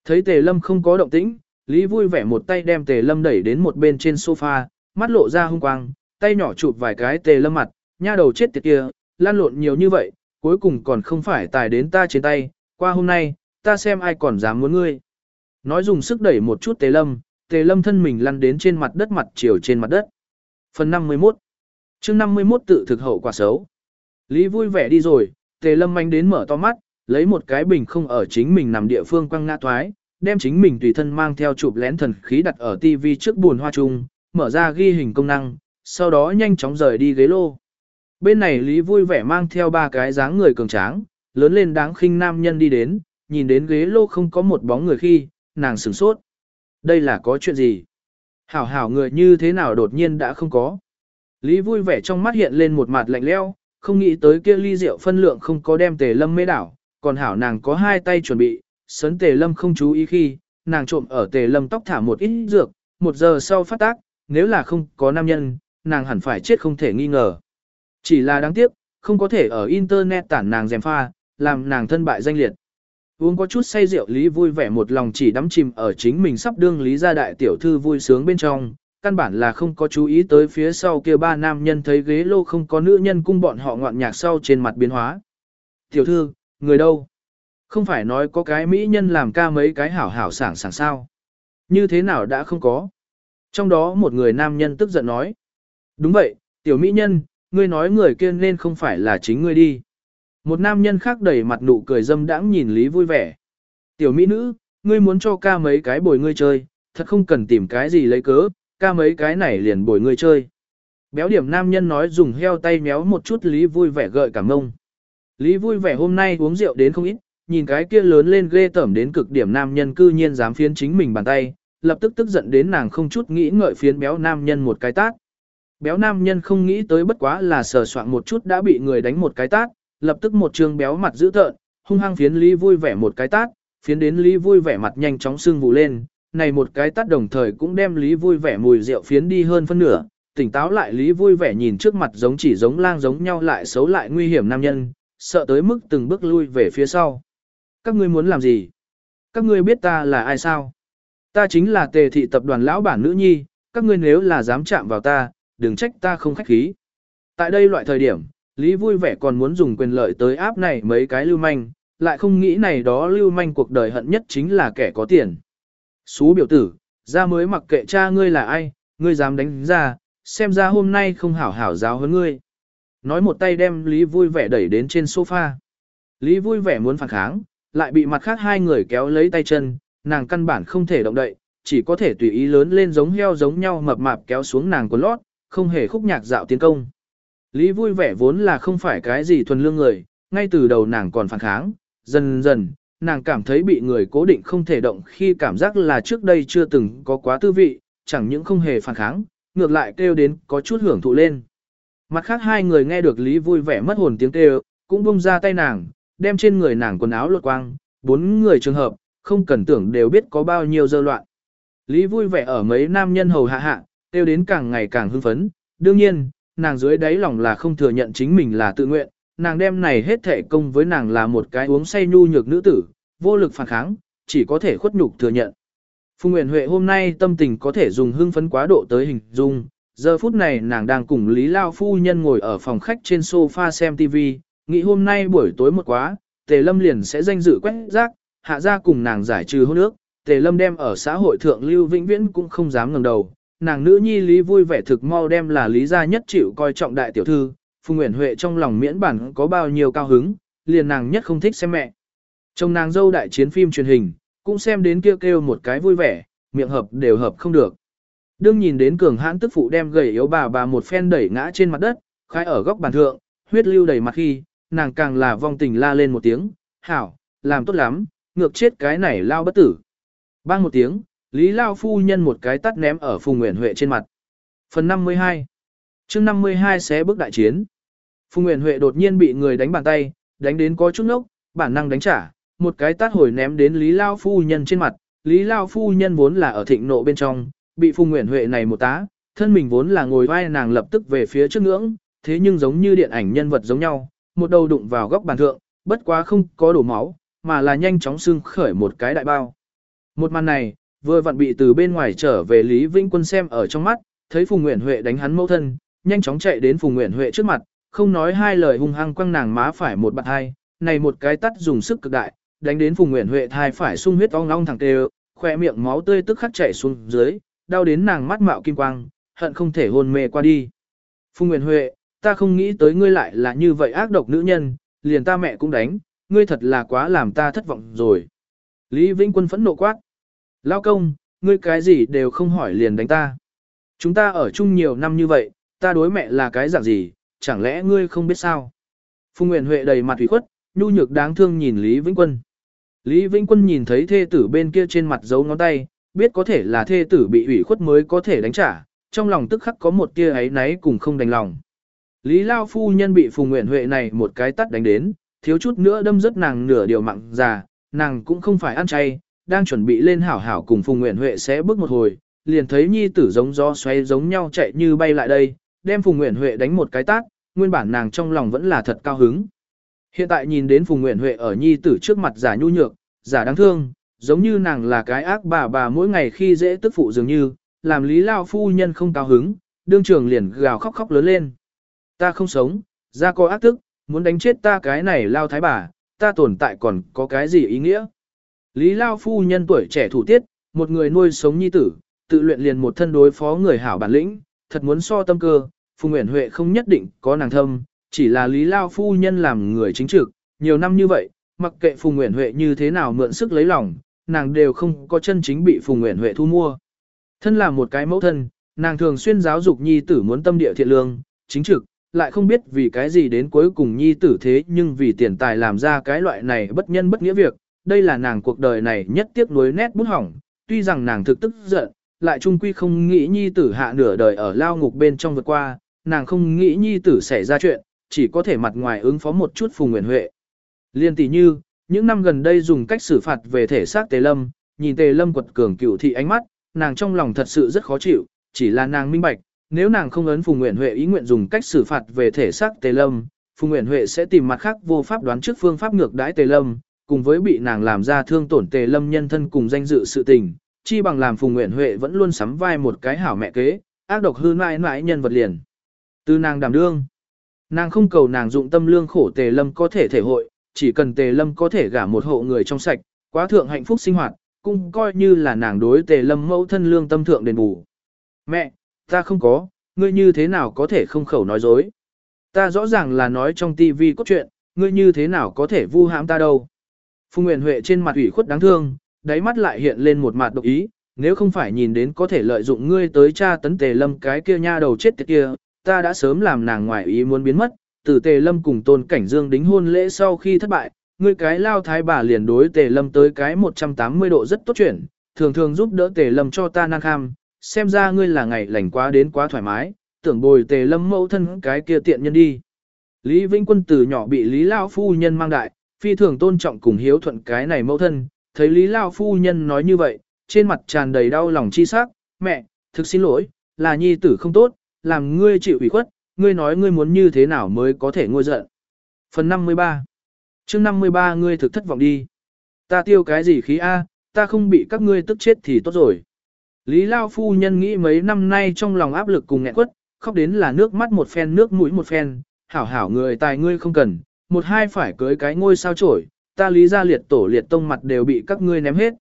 Thấy tề lâm không có động tĩnh, Lý vui vẻ một tay đem tề lâm đẩy đến một bên trên sofa, mắt lộ ra hung quang, tay nhỏ chụp vài cái tề lâm mặt, nha đầu chết tiệt kia, lan lộn nhiều như vậy, cuối cùng còn không phải tài đến ta trên tay, qua hôm nay, ta xem ai còn dám muốn ngươi. Nói dùng sức đẩy một chút tề lâm, tề lâm thân mình lăn đến trên mặt đất mặt chiều trên mặt đất. Phần 51 chương 51 tự thực hậu quả xấu. Lý vui vẻ đi rồi, tề lâm manh đến mở to mắt, lấy một cái bình không ở chính mình nằm địa phương quăng ngã thoái, đem chính mình tùy thân mang theo chụp lén thần khí đặt ở tivi trước buồn hoa chung, mở ra ghi hình công năng, sau đó nhanh chóng rời đi ghế lô. Bên này Lý vui vẻ mang theo ba cái dáng người cường tráng, lớn lên đáng khinh nam nhân đi đến, nhìn đến ghế lô không có một bóng người khi, nàng sửng sốt. Đây là có chuyện gì? Hảo hảo người như thế nào đột nhiên đã không có. Lý vui vẻ trong mắt hiện lên một mặt lạnh leo, không nghĩ tới kia ly rượu phân lượng không có đem tề lâm mê đảo, còn hảo nàng có hai tay chuẩn bị, sấn tề lâm không chú ý khi, nàng trộm ở tề lâm tóc thả một ít dược, một giờ sau phát tác, nếu là không có nam nhân, nàng hẳn phải chết không thể nghi ngờ. Chỉ là đáng tiếc, không có thể ở internet tản nàng dèm pha, làm nàng thân bại danh liệt. Uống có chút say rượu Lý vui vẻ một lòng chỉ đắm chìm ở chính mình sắp đương Lý gia đại tiểu thư vui sướng bên trong, căn bản là không có chú ý tới phía sau kia ba nam nhân thấy ghế lô không có nữ nhân cung bọn họ ngoạn nhạc sau trên mặt biến hóa. Tiểu thư, người đâu? Không phải nói có cái mỹ nhân làm ca mấy cái hảo hảo sảng sảng sao? Như thế nào đã không có? Trong đó một người nam nhân tức giận nói. Đúng vậy, tiểu mỹ nhân, ngươi nói người kia nên không phải là chính ngươi đi. Một nam nhân khác đẩy mặt nụ cười dâm đãng nhìn Lý vui vẻ. Tiểu mỹ nữ, ngươi muốn cho ca mấy cái bồi ngươi chơi, thật không cần tìm cái gì lấy cớ, ca mấy cái này liền bồi ngươi chơi. Béo điểm nam nhân nói dùng heo tay méo một chút Lý vui vẻ gợi cảm mông. Lý vui vẻ hôm nay uống rượu đến không ít, nhìn cái kia lớn lên ghê tởm đến cực điểm nam nhân cư nhiên dám phiến chính mình bàn tay, lập tức tức giận đến nàng không chút nghĩ ngợi phiến béo nam nhân một cái tát. Béo nam nhân không nghĩ tới bất quá là sờ soạn một chút đã bị người đánh một cái tát, lập tức một trường béo mặt dữ tợn, hung hăng phiến Lý vui vẻ một cái tát, phiến đến Lý vui vẻ mặt nhanh chóng sưng vụ lên, này một cái tát đồng thời cũng đem Lý vui vẻ mùi rượu phiến đi hơn phân nửa, tỉnh táo lại Lý vui vẻ nhìn trước mặt giống chỉ giống lang giống nhau lại xấu lại nguy hiểm nam nhân, sợ tới mức từng bước lui về phía sau. Các ngươi muốn làm gì? Các ngươi biết ta là ai sao? Ta chính là tề thị tập đoàn lão bản nữ nhi, các ngươi nếu là dám chạm vào ta, đừng trách ta không khách khí. Tại đây loại thời điểm, Lý vui vẻ còn muốn dùng quyền lợi tới áp này mấy cái lưu manh, lại không nghĩ này đó lưu manh cuộc đời hận nhất chính là kẻ có tiền. Xú biểu tử, ra mới mặc kệ cha ngươi là ai, ngươi dám đánh ra, xem ra hôm nay không hảo hảo giáo hơn ngươi. Nói một tay đem Lý vui vẻ đẩy đến trên sofa. Lý vui vẻ muốn phản kháng, lại bị mặt khác hai người kéo lấy tay chân, nàng căn bản không thể động đậy, chỉ có thể tùy ý lớn lên giống heo giống nhau mập mạp kéo xuống nàng của lót, không hề khúc nhạc dạo tiến công. Lý vui vẻ vốn là không phải cái gì thuần lương người, ngay từ đầu nàng còn phản kháng, dần dần, nàng cảm thấy bị người cố định không thể động khi cảm giác là trước đây chưa từng có quá tư vị, chẳng những không hề phản kháng, ngược lại kêu đến có chút hưởng thụ lên. Mặt khác hai người nghe được Lý vui vẻ mất hồn tiếng kêu, cũng bông ra tay nàng, đem trên người nàng quần áo lột quang, bốn người trường hợp, không cần tưởng đều biết có bao nhiêu dơ loạn. Lý vui vẻ ở mấy nam nhân hầu hạ hạ, Tiêu đến càng ngày càng hưng phấn, đương nhiên, nàng dưới đáy lòng là không thừa nhận chính mình là tự nguyện, nàng đem này hết thể công với nàng là một cái uống say nhu nhược nữ tử, vô lực phản kháng, chỉ có thể khuất nhục thừa nhận. Phùng Nguyễn Huệ hôm nay tâm tình có thể dùng hưng phấn quá độ tới hình dung, giờ phút này nàng đang cùng Lý Lao Phu Nhân ngồi ở phòng khách trên sofa xem TV, nghĩ hôm nay buổi tối một quá, Tề Lâm liền sẽ danh dự quét rác, hạ ra cùng nàng giải trừ hôn ước, Tề Lâm đem ở xã hội thượng lưu vĩnh viễn cũng không dám ngẩng đầu, nàng nữ nhi Lý vui vẻ thực mau đem là lý gia nhất chịu coi trọng đại tiểu thư, Phùng Nguyễn Huệ trong lòng miễn bản có bao nhiêu cao hứng, liền nàng nhất không thích xem mẹ. Trong nàng dâu đại chiến phim truyền hình, cũng xem đến kêu kêu một cái vui vẻ, miệng hợp đều hợp không được. Đương nhìn đến cường hãn tức phụ đem gầy yếu bà bà một phen đẩy ngã trên mặt đất, khai ở góc bàn thượng, huyết lưu đầy mặt khi, nàng càng là vong tình la lên một tiếng, hảo, làm tốt lắm, ngược chết cái này lao bất tử. Bang một tiếng, Lý Lao phu nhân một cái tắt ném ở Phùng Nguyễn Huệ trên mặt. Phần 52 chương 52 xé bước đại chiến. Phùng Nguyễn Huệ đột nhiên bị người đánh bàn tay, đánh đến có chút nốc, bản năng đánh trả, một cái tát hồi ném đến Lý Lao phu nhân trên mặt. Lý Lao phu nhân vốn là ở thịnh nộ bên trong, bị Phùng Nguyễn Huệ này một tá, thân mình vốn là ngồi vai nàng lập tức về phía trước ngưỡng, thế nhưng giống như điện ảnh nhân vật giống nhau, một đầu đụng vào góc bàn thượng, bất quá không có đổ máu, mà là nhanh chóng xương khởi một cái đại bao. Một màn này, vừa vặn bị từ bên ngoài trở về Lý Vĩnh Quân xem ở trong mắt, thấy Phùng Nguyễn Huệ đánh hắn mẫu thân, nhanh chóng chạy đến Phùng Nguyễn Huệ trước mặt, không nói hai lời hung hăng quăng nàng má phải một bạt hai, này một cái tắt dùng sức cực đại, đánh đến Phùng Nguyễn Huệ thai phải sung huyết ong ong thẳng tê, khỏe miệng máu tươi tức khắc chảy xuống dưới, đau đến nàng mắt mạo kim quang, hận không thể hôn mê qua đi. Phùng Nguyễn Huệ, ta không nghĩ tới ngươi lại là như vậy ác độc nữ nhân, liền ta mẹ cũng đánh, ngươi thật là quá làm ta thất vọng rồi. Lý Vĩnh Quân phẫn nộ quát. Lao công, ngươi cái gì đều không hỏi liền đánh ta. Chúng ta ở chung nhiều năm như vậy, ta đối mẹ là cái dạng gì, chẳng lẽ ngươi không biết sao? Phùng Nguyễn Huệ đầy mặt ủy khuất, nhu nhược đáng thương nhìn Lý Vĩnh Quân. Lý Vĩnh Quân nhìn thấy thê tử bên kia trên mặt dấu ngón tay, biết có thể là thê tử bị ủy khuất mới có thể đánh trả, trong lòng tức khắc có một tia ấy náy cùng không đành lòng. Lý Lao Phu Nhân bị Phùng Nguyễn Huệ này một cái tắt đánh đến, thiếu chút nữa đâm rớt nàng nửa điều mạng già, nàng cũng không phải ăn chay, đang chuẩn bị lên hảo hảo cùng Phùng Nguyễn Huệ sẽ bước một hồi, liền thấy nhi tử giống gió xoay giống nhau chạy như bay lại đây, đem Phùng Nguyễn Huệ đánh một cái tát, nguyên bản nàng trong lòng vẫn là thật cao hứng. Hiện tại nhìn đến Phùng Nguyễn Huệ ở nhi tử trước mặt giả nhu nhược, giả đáng thương, giống như nàng là cái ác bà bà mỗi ngày khi dễ tức phụ dường như, làm lý lao phu nhân không cao hứng, đương trường liền gào khóc khóc lớn lên. Ta không sống, ra có ác tức, muốn đánh chết ta cái này lao thái bà, ta tồn tại còn có cái gì ý nghĩa. Lý lao phu nhân tuổi trẻ thủ tiết, một người nuôi sống nhi tử, tự luyện liền một thân đối phó người hảo bản lĩnh, thật muốn so tâm cơ, Phùng Nguyễn Huệ không nhất định có nàng thâm, chỉ là Lý Lao phu nhân làm người chính trực, nhiều năm như vậy, mặc kệ Phùng Nguyễn Huệ như thế nào mượn sức lấy lòng, nàng đều không có chân chính bị Phùng Nguyễn Huệ thu mua. Thân là một cái mẫu thân, nàng thường xuyên giáo dục nhi tử muốn tâm địa thiện lương, chính trực, lại không biết vì cái gì đến cuối cùng nhi tử thế nhưng vì tiền tài làm ra cái loại này bất nhân bất nghĩa việc, đây là nàng cuộc đời này nhất tiếc nuối nét bút hỏng, tuy rằng nàng thực tức giận, lại trung quy không nghĩ nhi tử hạ nửa đời ở lao ngục bên trong vượt qua, nàng không nghĩ nhi tử xảy ra chuyện, chỉ có thể mặt ngoài ứng phó một chút phùng nguyện huệ. Liên tỷ như, những năm gần đây dùng cách xử phạt về thể xác tề lâm, nhìn tề lâm quật cường cựu thị ánh mắt, nàng trong lòng thật sự rất khó chịu, chỉ là nàng minh bạch, nếu nàng không ấn phùng nguyện huệ ý nguyện dùng cách xử phạt về thể xác tề lâm, phùng nguyện huệ sẽ tìm mặt khác vô pháp đoán trước phương pháp ngược đãi tề lâm, cùng với bị nàng làm ra thương tổn tề lâm nhân thân cùng danh dự sự tình, chi bằng làm phùng nguyện huệ vẫn luôn sắm vai một cái hảo mẹ kế, ác độc hư mãi mãi nhân vật liền. Từ nàng đảm đương, nàng không cầu nàng dụng tâm lương khổ tề lâm có thể thể hội, chỉ cần tề lâm có thể gả một hộ người trong sạch, quá thượng hạnh phúc sinh hoạt, cũng coi như là nàng đối tề lâm mẫu thân lương tâm thượng đền bù. Mẹ, ta không có, ngươi như thế nào có thể không khẩu nói dối. Ta rõ ràng là nói trong tivi cốt truyện, ngươi như thế nào có thể vu hãm ta đâu. Phùng Nguyễn Huệ trên mặt ủy khuất đáng thương, đáy mắt lại hiện lên một mặt độc ý, nếu không phải nhìn đến có thể lợi dụng ngươi tới cha tấn tề lâm cái kia nha đầu chết tiệt kia, ta đã sớm làm nàng ngoài ý muốn biến mất, từ tề lâm cùng tôn cảnh dương đính hôn lễ sau khi thất bại, ngươi cái lao thái bà liền đối tề lâm tới cái 180 độ rất tốt chuyển, thường thường giúp đỡ tề lâm cho ta năng kham, xem ra ngươi là ngày lành quá đến quá thoải mái, tưởng bồi tề lâm mẫu thân cái kia tiện nhân đi. Lý Vĩnh Quân từ nhỏ bị Lý Lao Phu Nhân mang đại, phi thường tôn trọng cùng hiếu thuận cái này mẫu thân, thấy Lý Lao Phu Nhân nói như vậy, trên mặt tràn đầy đau lòng chi sắc, mẹ, thực xin lỗi, là nhi tử không tốt, làm ngươi chịu ủy khuất, ngươi nói ngươi muốn như thế nào mới có thể ngôi giận. Phần 53 chương 53 ngươi thực thất vọng đi. Ta tiêu cái gì khí A, ta không bị các ngươi tức chết thì tốt rồi. Lý Lao Phu Nhân nghĩ mấy năm nay trong lòng áp lực cùng nghẹn quất, khóc đến là nước mắt một phen nước mũi một phen, hảo hảo người tài ngươi không cần, một hai phải cưới cái ngôi sao trổi, ta lý ra liệt tổ liệt tông mặt đều bị các ngươi ném hết.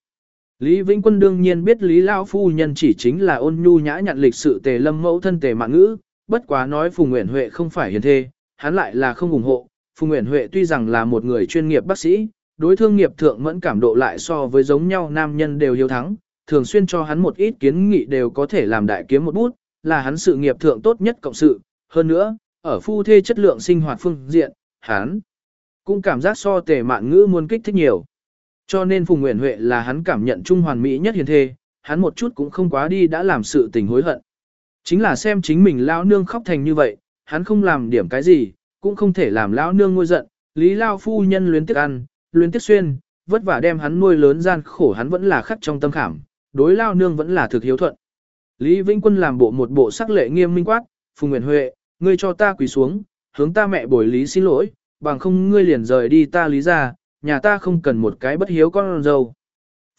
Lý Vĩnh Quân đương nhiên biết Lý Lao Phu Nhân chỉ chính là ôn nhu nhã nhặn lịch sự tề lâm mẫu thân tề mạng ngữ, bất quá nói Phùng Nguyễn Huệ không phải hiền thê, hắn lại là không ủng hộ. Phùng Nguyễn Huệ tuy rằng là một người chuyên nghiệp bác sĩ, đối thương nghiệp thượng mẫn cảm độ lại so với giống nhau nam nhân đều hiếu thắng, thường xuyên cho hắn một ít kiến nghị đều có thể làm đại kiếm một bút, là hắn sự nghiệp thượng tốt nhất cộng sự. Hơn nữa, ở phu thê chất lượng sinh hoạt phương diện, hắn cũng cảm giác so tề mạn ngữ muốn kích thích nhiều. Cho nên Phùng Nguyễn Huệ là hắn cảm nhận trung hoàn mỹ nhất hiền thê, hắn một chút cũng không quá đi đã làm sự tình hối hận. Chính là xem chính mình lão nương khóc thành như vậy, hắn không làm điểm cái gì, cũng không thể làm lão nương ngôi giận, lý lao phu nhân luyến tiếc ăn, luyến tiếc xuyên, vất vả đem hắn nuôi lớn gian khổ hắn vẫn là khắc trong tâm khảm, đối lao nương vẫn là thực hiếu thuận. Lý Vĩnh Quân làm bộ một bộ sắc lệ nghiêm minh quát, Phùng Nguyễn Huệ, ngươi cho ta quỳ xuống, hướng ta mẹ bồi lý xin lỗi, bằng không ngươi liền rời đi ta lý ra, nhà ta không cần một cái bất hiếu con dâu.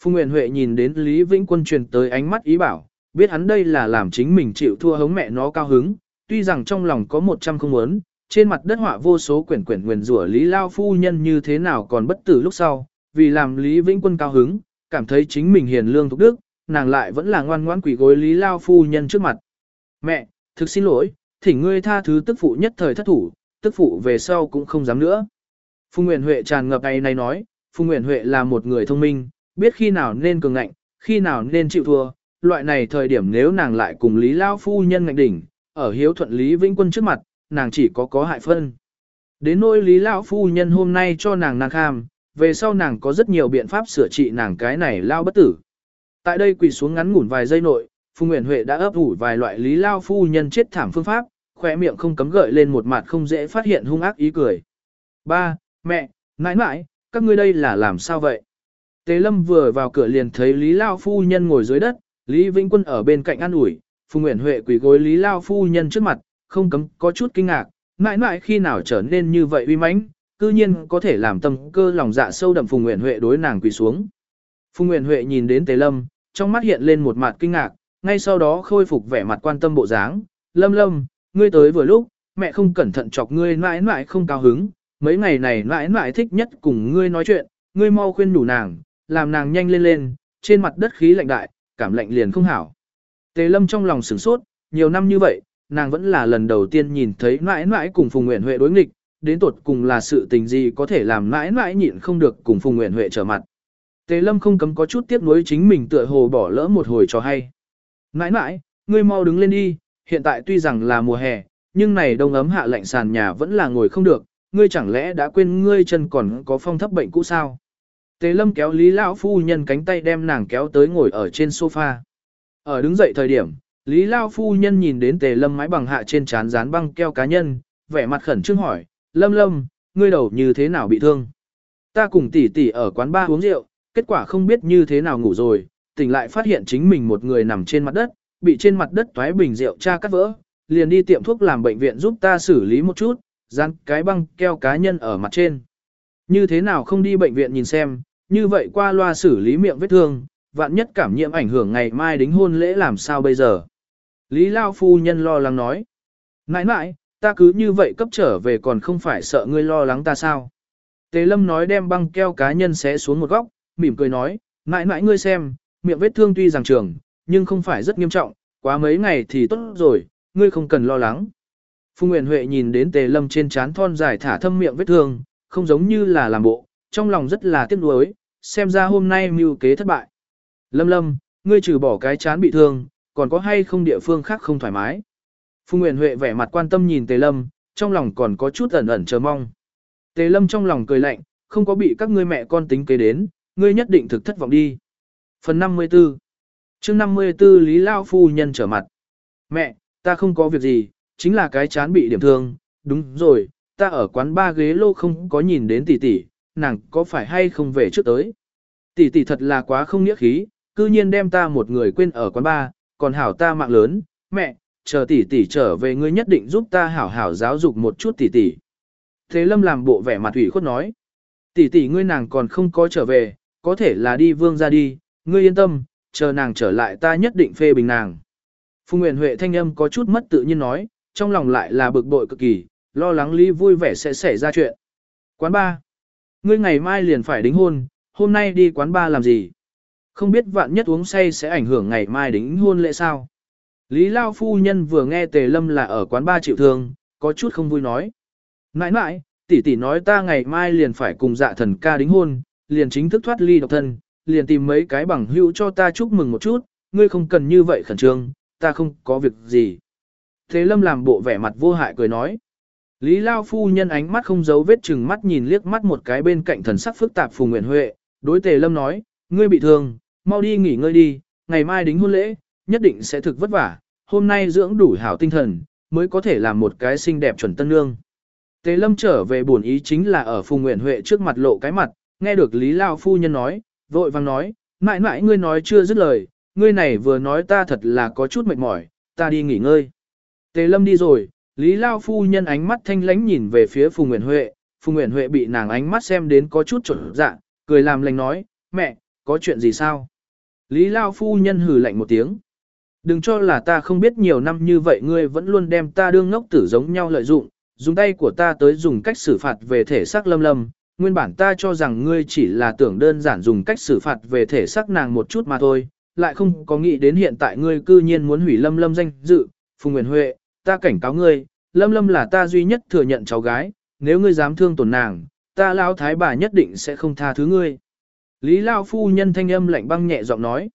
Phùng Nguyễn Huệ nhìn đến Lý Vĩnh Quân truyền tới ánh mắt ý bảo, biết hắn đây là làm chính mình chịu thua hống mẹ nó cao hứng, tuy rằng trong lòng có một trăm không muốn, trên mặt đất họa vô số quyển quyển nguyền rủa Lý Lao phu nhân như thế nào còn bất tử lúc sau, vì làm Lý Vĩnh Quân cao hứng, cảm thấy chính mình hiền lương thục đức, nàng lại vẫn là ngoan ngoãn quỷ gối Lý Lao phu nhân trước mặt. Mẹ, thực xin lỗi, thỉnh ngươi tha thứ tức phụ nhất thời thất thủ, tức phụ về sau cũng không dám nữa. Phùng Nguyễn Huệ tràn ngập ngày này nói, Phùng Nguyễn Huệ là một người thông minh, biết khi nào nên cường ngạnh, khi nào nên chịu thua, loại này thời điểm nếu nàng lại cùng Lý Lao phu nhân ngạnh đỉnh, ở hiếu thuận Lý Vĩnh Quân trước mặt, nàng chỉ có có hại phân. Đến nỗi Lý Lao phu nhân hôm nay cho nàng nàng kham, về sau nàng có rất nhiều biện pháp sửa trị nàng cái này lao bất tử. Tại đây quỳ xuống ngắn ngủn vài giây nội, Phùng Nguyễn Huệ đã ấp ủ vài loại Lý Lao phu nhân chết thảm phương pháp, khỏe miệng không cấm gợi lên một mặt không dễ phát hiện hung ác ý cười. Ba, mẹ, mãi mãi, các ngươi đây là làm sao vậy? Tế Lâm vừa vào cửa liền thấy Lý Lao phu nhân ngồi dưới đất, Lý Vĩnh Quân ở bên cạnh ăn ủi, Phùng Nguyễn Huệ quỳ gối Lý Lao phu nhân trước mặt, không cấm có chút kinh ngạc, mãi mãi khi nào trở nên như vậy uy mãnh, cư nhiên có thể làm tâm cơ lòng dạ sâu đậm Phùng Nguyễn Huệ đối nàng quỳ xuống. Phùng Nguyễn Huệ nhìn đến Tế Lâm, trong mắt hiện lên một mặt kinh ngạc, ngay sau đó khôi phục vẻ mặt quan tâm bộ dáng, "Lâm Lâm, ngươi tới vừa lúc, mẹ không cẩn thận chọc ngươi mãi mãi không cao hứng, mấy ngày này mãi mãi thích nhất cùng ngươi nói chuyện, ngươi mau khuyên đủ nàng, làm nàng nhanh lên lên, trên mặt đất khí lạnh đại, cảm lạnh liền không hảo. Tề lâm trong lòng sửng sốt, nhiều năm như vậy, nàng vẫn là lần đầu tiên nhìn thấy mãi mãi cùng Phùng Nguyễn Huệ đối nghịch, đến tột cùng là sự tình gì có thể làm mãi mãi nhịn không được cùng Phùng Nguyễn Huệ trở mặt. Tề lâm không cấm có chút tiếc nuối chính mình tựa hồ bỏ lỡ một hồi cho hay nãi nãi, ngươi mau đứng lên đi, hiện tại tuy rằng là mùa hè, nhưng này đông ấm hạ lạnh sàn nhà vẫn là ngồi không được, ngươi chẳng lẽ đã quên ngươi chân còn có phong thấp bệnh cũ sao? Tề lâm kéo Lý Lão Phu Nhân cánh tay đem nàng kéo tới ngồi ở trên sofa. Ở đứng dậy thời điểm, Lý Lão Phu Nhân nhìn đến tề lâm mái bằng hạ trên trán dán băng keo cá nhân, vẻ mặt khẩn trương hỏi, lâm lâm, ngươi đầu như thế nào bị thương? Ta cùng tỷ tỷ ở quán ba uống rượu, kết quả không biết như thế nào ngủ rồi, tỉnh lại phát hiện chính mình một người nằm trên mặt đất, bị trên mặt đất toái bình rượu cha cắt vỡ, liền đi tiệm thuốc làm bệnh viện giúp ta xử lý một chút, dán cái băng keo cá nhân ở mặt trên. Như thế nào không đi bệnh viện nhìn xem, như vậy qua loa xử lý miệng vết thương, vạn nhất cảm nhiễm ảnh hưởng ngày mai đính hôn lễ làm sao bây giờ. Lý Lao Phu Nhân lo lắng nói. Nãi nãi, ta cứ như vậy cấp trở về còn không phải sợ ngươi lo lắng ta sao. Tề Lâm nói đem băng keo cá nhân xé xuống một góc, mỉm cười nói, nãi nãi ngươi xem, miệng vết thương tuy rằng trường, nhưng không phải rất nghiêm trọng, quá mấy ngày thì tốt rồi, ngươi không cần lo lắng. Phùng Nguyễn Huệ nhìn đến Tề Lâm trên trán thon dài thả thâm miệng vết thương, không giống như là làm bộ, trong lòng rất là tiếc nuối, xem ra hôm nay mưu kế thất bại. Lâm Lâm, ngươi trừ bỏ cái chán bị thương, còn có hay không địa phương khác không thoải mái? Phùng Nguyễn Huệ vẻ mặt quan tâm nhìn Tề Lâm, trong lòng còn có chút ẩn ẩn chờ mong. Tề Lâm trong lòng cười lạnh, không có bị các ngươi mẹ con tính kế đến, ngươi nhất định thực thất vọng đi. Phần 54 chương 54 Lý Lao Phu Nhân trở mặt. Mẹ, ta không có việc gì, chính là cái chán bị điểm thương, đúng rồi, ta ở quán ba ghế lô không có nhìn đến tỷ tỷ, nàng có phải hay không về trước tới. Tỷ tỷ thật là quá không nghĩa khí, cư nhiên đem ta một người quên ở quán ba, còn hảo ta mạng lớn, mẹ, chờ tỷ tỷ trở về ngươi nhất định giúp ta hảo hảo giáo dục một chút tỷ tỷ. Thế lâm làm bộ vẻ mặt ủy khuất nói, tỷ tỷ ngươi nàng còn không có trở về, có thể là đi vương ra đi, ngươi yên tâm, chờ nàng trở lại ta nhất định phê bình nàng. Phùng Nguyễn Huệ thanh âm có chút mất tự nhiên nói, trong lòng lại là bực bội cực kỳ, lo lắng Lý vui vẻ sẽ xảy ra chuyện. Quán ba. Ngươi ngày mai liền phải đính hôn, hôm nay đi quán ba làm gì? Không biết vạn nhất uống say sẽ ảnh hưởng ngày mai đính hôn lễ sao? Lý Lao Phu Nhân vừa nghe Tề Lâm là ở quán ba chịu thương, có chút không vui nói. Nãi nãi, tỷ tỷ nói ta ngày mai liền phải cùng dạ thần ca đính hôn, liền chính thức thoát ly độc thân, liền tìm mấy cái bằng hữu cho ta chúc mừng một chút, ngươi không cần như vậy khẩn trương, ta không có việc gì. Thế Lâm làm bộ vẻ mặt vô hại cười nói. Lý Lao Phu nhân ánh mắt không giấu vết chừng mắt nhìn liếc mắt một cái bên cạnh thần sắc phức tạp Phù Nguyễn Huệ, đối Tề Lâm nói, ngươi bị thương, mau đi nghỉ ngơi đi, ngày mai đính hôn lễ, nhất định sẽ thực vất vả, hôm nay dưỡng đủ hảo tinh thần, mới có thể làm một cái xinh đẹp chuẩn tân nương. Tề Lâm trở về buồn ý chính là ở Phù Nguyễn Huệ trước mặt lộ cái mặt, nghe được Lý Lao Phu nhân nói, vội vàng nói, mãi mãi ngươi nói chưa dứt lời, ngươi này vừa nói ta thật là có chút mệt mỏi, ta đi nghỉ ngơi. Tề Lâm đi rồi, Lý Lao Phu nhân ánh mắt thanh lánh nhìn về phía Phùng Nguyễn Huệ, Phùng Nguyễn Huệ bị nàng ánh mắt xem đến có chút trộn dạ, cười làm lành nói, mẹ, có chuyện gì sao? Lý Lao phu nhân hừ lạnh một tiếng. Đừng cho là ta không biết nhiều năm như vậy ngươi vẫn luôn đem ta đương ngốc tử giống nhau lợi dụng, dùng tay của ta tới dùng cách xử phạt về thể xác lâm lâm. Nguyên bản ta cho rằng ngươi chỉ là tưởng đơn giản dùng cách xử phạt về thể xác nàng một chút mà thôi, lại không có nghĩ đến hiện tại ngươi cư nhiên muốn hủy lâm lâm danh dự. Phùng Nguyễn Huệ, ta cảnh cáo ngươi, lâm lâm là ta duy nhất thừa nhận cháu gái, nếu ngươi dám thương tổn nàng, ta lão thái bà nhất định sẽ không tha thứ ngươi. Lý Lao phu nhân thanh âm lạnh băng nhẹ giọng nói.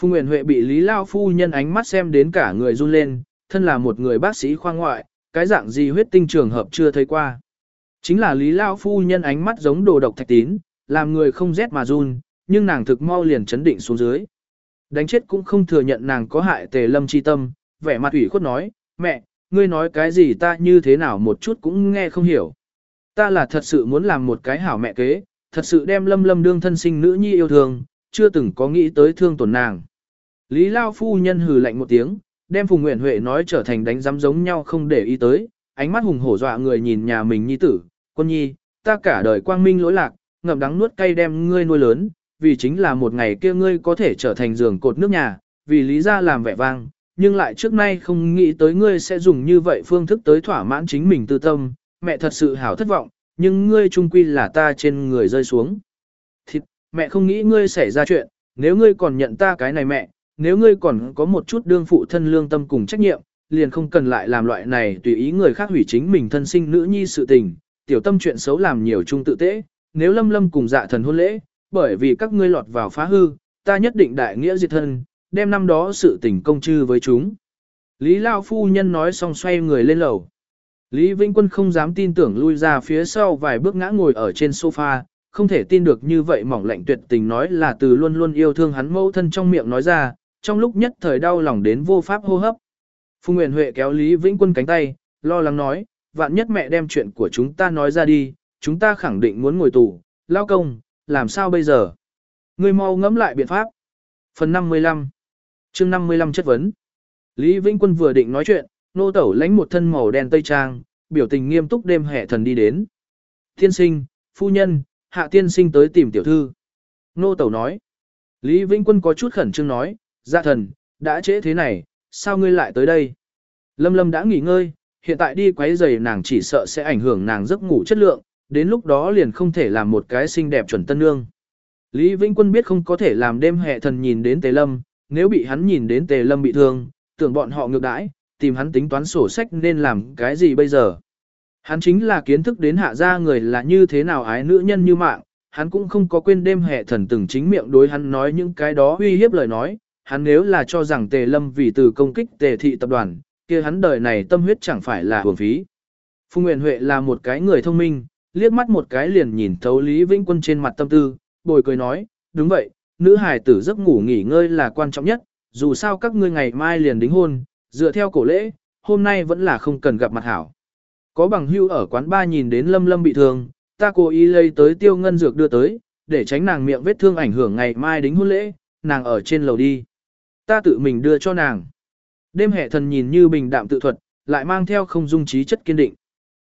Phùng Nguyễn Huệ bị Lý Lao phu nhân ánh mắt xem đến cả người run lên, thân là một người bác sĩ khoa ngoại, cái dạng gì huyết tinh trường hợp chưa thấy qua. Chính là Lý Lao phu nhân ánh mắt giống đồ độc thạch tín, làm người không rét mà run, nhưng nàng thực mau liền chấn định xuống dưới. Đánh chết cũng không thừa nhận nàng có hại tề lâm chi tâm, vẻ mặt ủy khuất nói, mẹ, ngươi nói cái gì ta như thế nào một chút cũng nghe không hiểu. Ta là thật sự muốn làm một cái hảo mẹ kế, thật sự đem lâm lâm đương thân sinh nữ nhi yêu thương, chưa từng có nghĩ tới thương tổn nàng. Lý Lao phu nhân hừ lạnh một tiếng, đem Phùng Nguyễn Huệ nói trở thành đánh giám giống nhau không để ý tới, ánh mắt hùng hổ dọa người nhìn nhà mình nhi tử, quân nhi, ta cả đời quang minh lỗi lạc, ngậm đắng nuốt cay đem ngươi nuôi lớn, vì chính là một ngày kia ngươi có thể trở thành giường cột nước nhà, vì lý ra làm vẻ vang, nhưng lại trước nay không nghĩ tới ngươi sẽ dùng như vậy phương thức tới thỏa mãn chính mình tư tâm, mẹ thật sự hảo thất vọng, nhưng ngươi trung quy là ta trên người rơi xuống. Thịt, mẹ không nghĩ ngươi xảy ra chuyện, nếu ngươi còn nhận ta cái này mẹ, nếu ngươi còn có một chút đương phụ thân lương tâm cùng trách nhiệm, liền không cần lại làm loại này tùy ý người khác hủy chính mình thân sinh nữ nhi sự tình, tiểu tâm chuyện xấu làm nhiều chung tự tế, nếu lâm lâm cùng dạ thần hôn lễ, bởi vì các ngươi lọt vào phá hư, ta nhất định đại nghĩa diệt thân, đem năm đó sự tình công chư với chúng. Lý Lao Phu Nhân nói xong xoay người lên lầu. Lý Vĩnh Quân không dám tin tưởng lui ra phía sau vài bước ngã ngồi ở trên sofa, không thể tin được như vậy mỏng lạnh tuyệt tình nói là từ luôn luôn yêu thương hắn mẫu thân trong miệng nói ra, trong lúc nhất thời đau lòng đến vô pháp hô hấp. Phu Nguyễn Huệ kéo Lý Vĩnh Quân cánh tay, lo lắng nói, vạn nhất mẹ đem chuyện của chúng ta nói ra đi, chúng ta khẳng định muốn ngồi tù, lao công, làm sao bây giờ? Ngươi mau ngẫm lại biện pháp. Phần 55 chương 55 chất vấn Lý Vĩnh Quân vừa định nói chuyện, nô tẩu lánh một thân màu đen tây trang, biểu tình nghiêm túc đêm hệ thần đi đến. Thiên sinh, phu nhân, hạ tiên sinh tới tìm tiểu thư. Nô tẩu nói. Lý Vĩnh Quân có chút khẩn trương nói, dạ thần, đã trễ thế này, sao ngươi lại tới đây? Lâm Lâm đã nghỉ ngơi, hiện tại đi quấy giày nàng chỉ sợ sẽ ảnh hưởng nàng giấc ngủ chất lượng, đến lúc đó liền không thể làm một cái xinh đẹp chuẩn tân nương. Lý Vĩnh Quân biết không có thể làm đêm hệ thần nhìn đến Tề Lâm, nếu bị hắn nhìn đến Tề Lâm bị thương, tưởng bọn họ ngược đãi, tìm hắn tính toán sổ sách nên làm cái gì bây giờ. Hắn chính là kiến thức đến hạ gia người là như thế nào ái nữ nhân như mạng, hắn cũng không có quên đêm hệ thần từng chính miệng đối hắn nói những cái đó uy hiếp lời nói, hắn nếu là cho rằng tề lâm vì từ công kích tề thị tập đoàn, kia hắn đời này tâm huyết chẳng phải là hưởng phí. Phùng Nguyễn Huệ là một cái người thông minh, liếc mắt một cái liền nhìn thấu Lý Vĩnh Quân trên mặt tâm tư, bồi cười nói, đúng vậy, nữ hài tử giấc ngủ nghỉ ngơi là quan trọng nhất, dù sao các ngươi ngày mai liền đính hôn, dựa theo cổ lễ, hôm nay vẫn là không cần gặp mặt hảo. Có bằng hưu ở quán ba nhìn đến lâm lâm bị thương, ta cố ý lấy tới tiêu ngân dược đưa tới, để tránh nàng miệng vết thương ảnh hưởng ngày mai đính hôn lễ, nàng ở trên lầu đi. Ta tự mình đưa cho nàng. Đêm hệ thần nhìn như bình đạm tự thuật, lại mang theo không dung trí chất kiên định.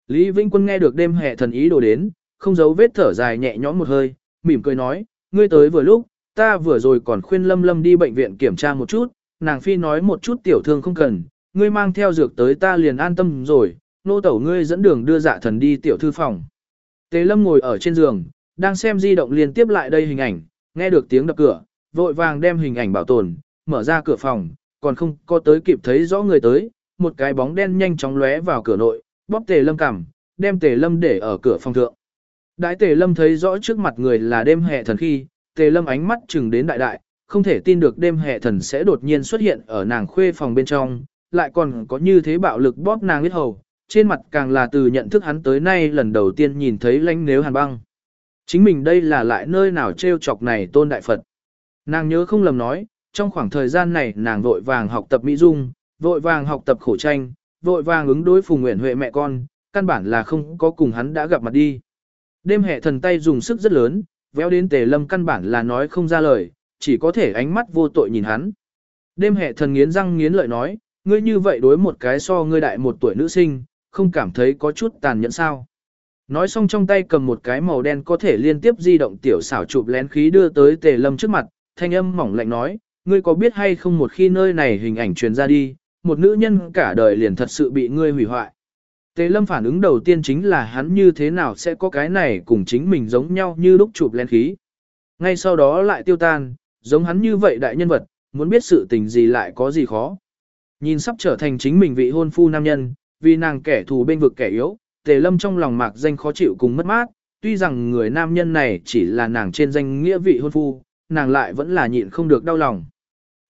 Lý Vĩnh Quân nghe được đêm hệ thần ý đồ đến, không giấu vết thở dài nhẹ nhõm một hơi, mỉm cười nói, ngươi tới vừa lúc, ta vừa rồi còn khuyên Lâm Lâm đi bệnh viện kiểm tra một chút, nàng phi nói một chút tiểu thương không cần, ngươi mang theo dược tới ta liền an tâm rồi, nô tẩu ngươi dẫn đường đưa dạ thần đi tiểu thư phòng. Tế Lâm ngồi ở trên giường, đang xem di động liên tiếp lại đây hình ảnh, nghe được tiếng đập cửa, vội vàng đem hình ảnh bảo tồn, mở ra cửa phòng, còn không có tới kịp thấy rõ người tới, một cái bóng đen nhanh chóng lóe vào cửa nội, bóp Tề Lâm cằm, đem Tề Lâm để ở cửa phòng thượng. Đại Tề Lâm thấy rõ trước mặt người là đêm hệ thần khi, Tề Lâm ánh mắt chừng đến đại đại, không thể tin được đêm hệ thần sẽ đột nhiên xuất hiện ở nàng khuê phòng bên trong, lại còn có như thế bạo lực bóp nàng biết hầu, trên mặt càng là từ nhận thức hắn tới nay lần đầu tiên nhìn thấy lánh nếu hàn băng. Chính mình đây là lại nơi nào trêu chọc này tôn đại Phật. Nàng nhớ không lầm nói, trong khoảng thời gian này nàng vội vàng học tập Mỹ Dung, vội vàng học tập khổ tranh, vội vàng ứng đối phùng nguyện huệ mẹ con, căn bản là không có cùng hắn đã gặp mặt đi. Đêm hệ thần tay dùng sức rất lớn, véo đến tề lâm căn bản là nói không ra lời, chỉ có thể ánh mắt vô tội nhìn hắn. Đêm hệ thần nghiến răng nghiến lợi nói, ngươi như vậy đối một cái so ngươi đại một tuổi nữ sinh, không cảm thấy có chút tàn nhẫn sao. Nói xong trong tay cầm một cái màu đen có thể liên tiếp di động tiểu xảo chụp lén khí đưa tới tề lâm trước mặt, thanh âm mỏng lạnh nói, ngươi có biết hay không một khi nơi này hình ảnh truyền ra đi, một nữ nhân cả đời liền thật sự bị ngươi hủy hoại. Tề lâm phản ứng đầu tiên chính là hắn như thế nào sẽ có cái này cùng chính mình giống nhau như lúc chụp lên khí. Ngay sau đó lại tiêu tan, giống hắn như vậy đại nhân vật, muốn biết sự tình gì lại có gì khó. Nhìn sắp trở thành chính mình vị hôn phu nam nhân, vì nàng kẻ thù bên vực kẻ yếu, tề lâm trong lòng mạc danh khó chịu cùng mất mát, tuy rằng người nam nhân này chỉ là nàng trên danh nghĩa vị hôn phu, nàng lại vẫn là nhịn không được đau lòng.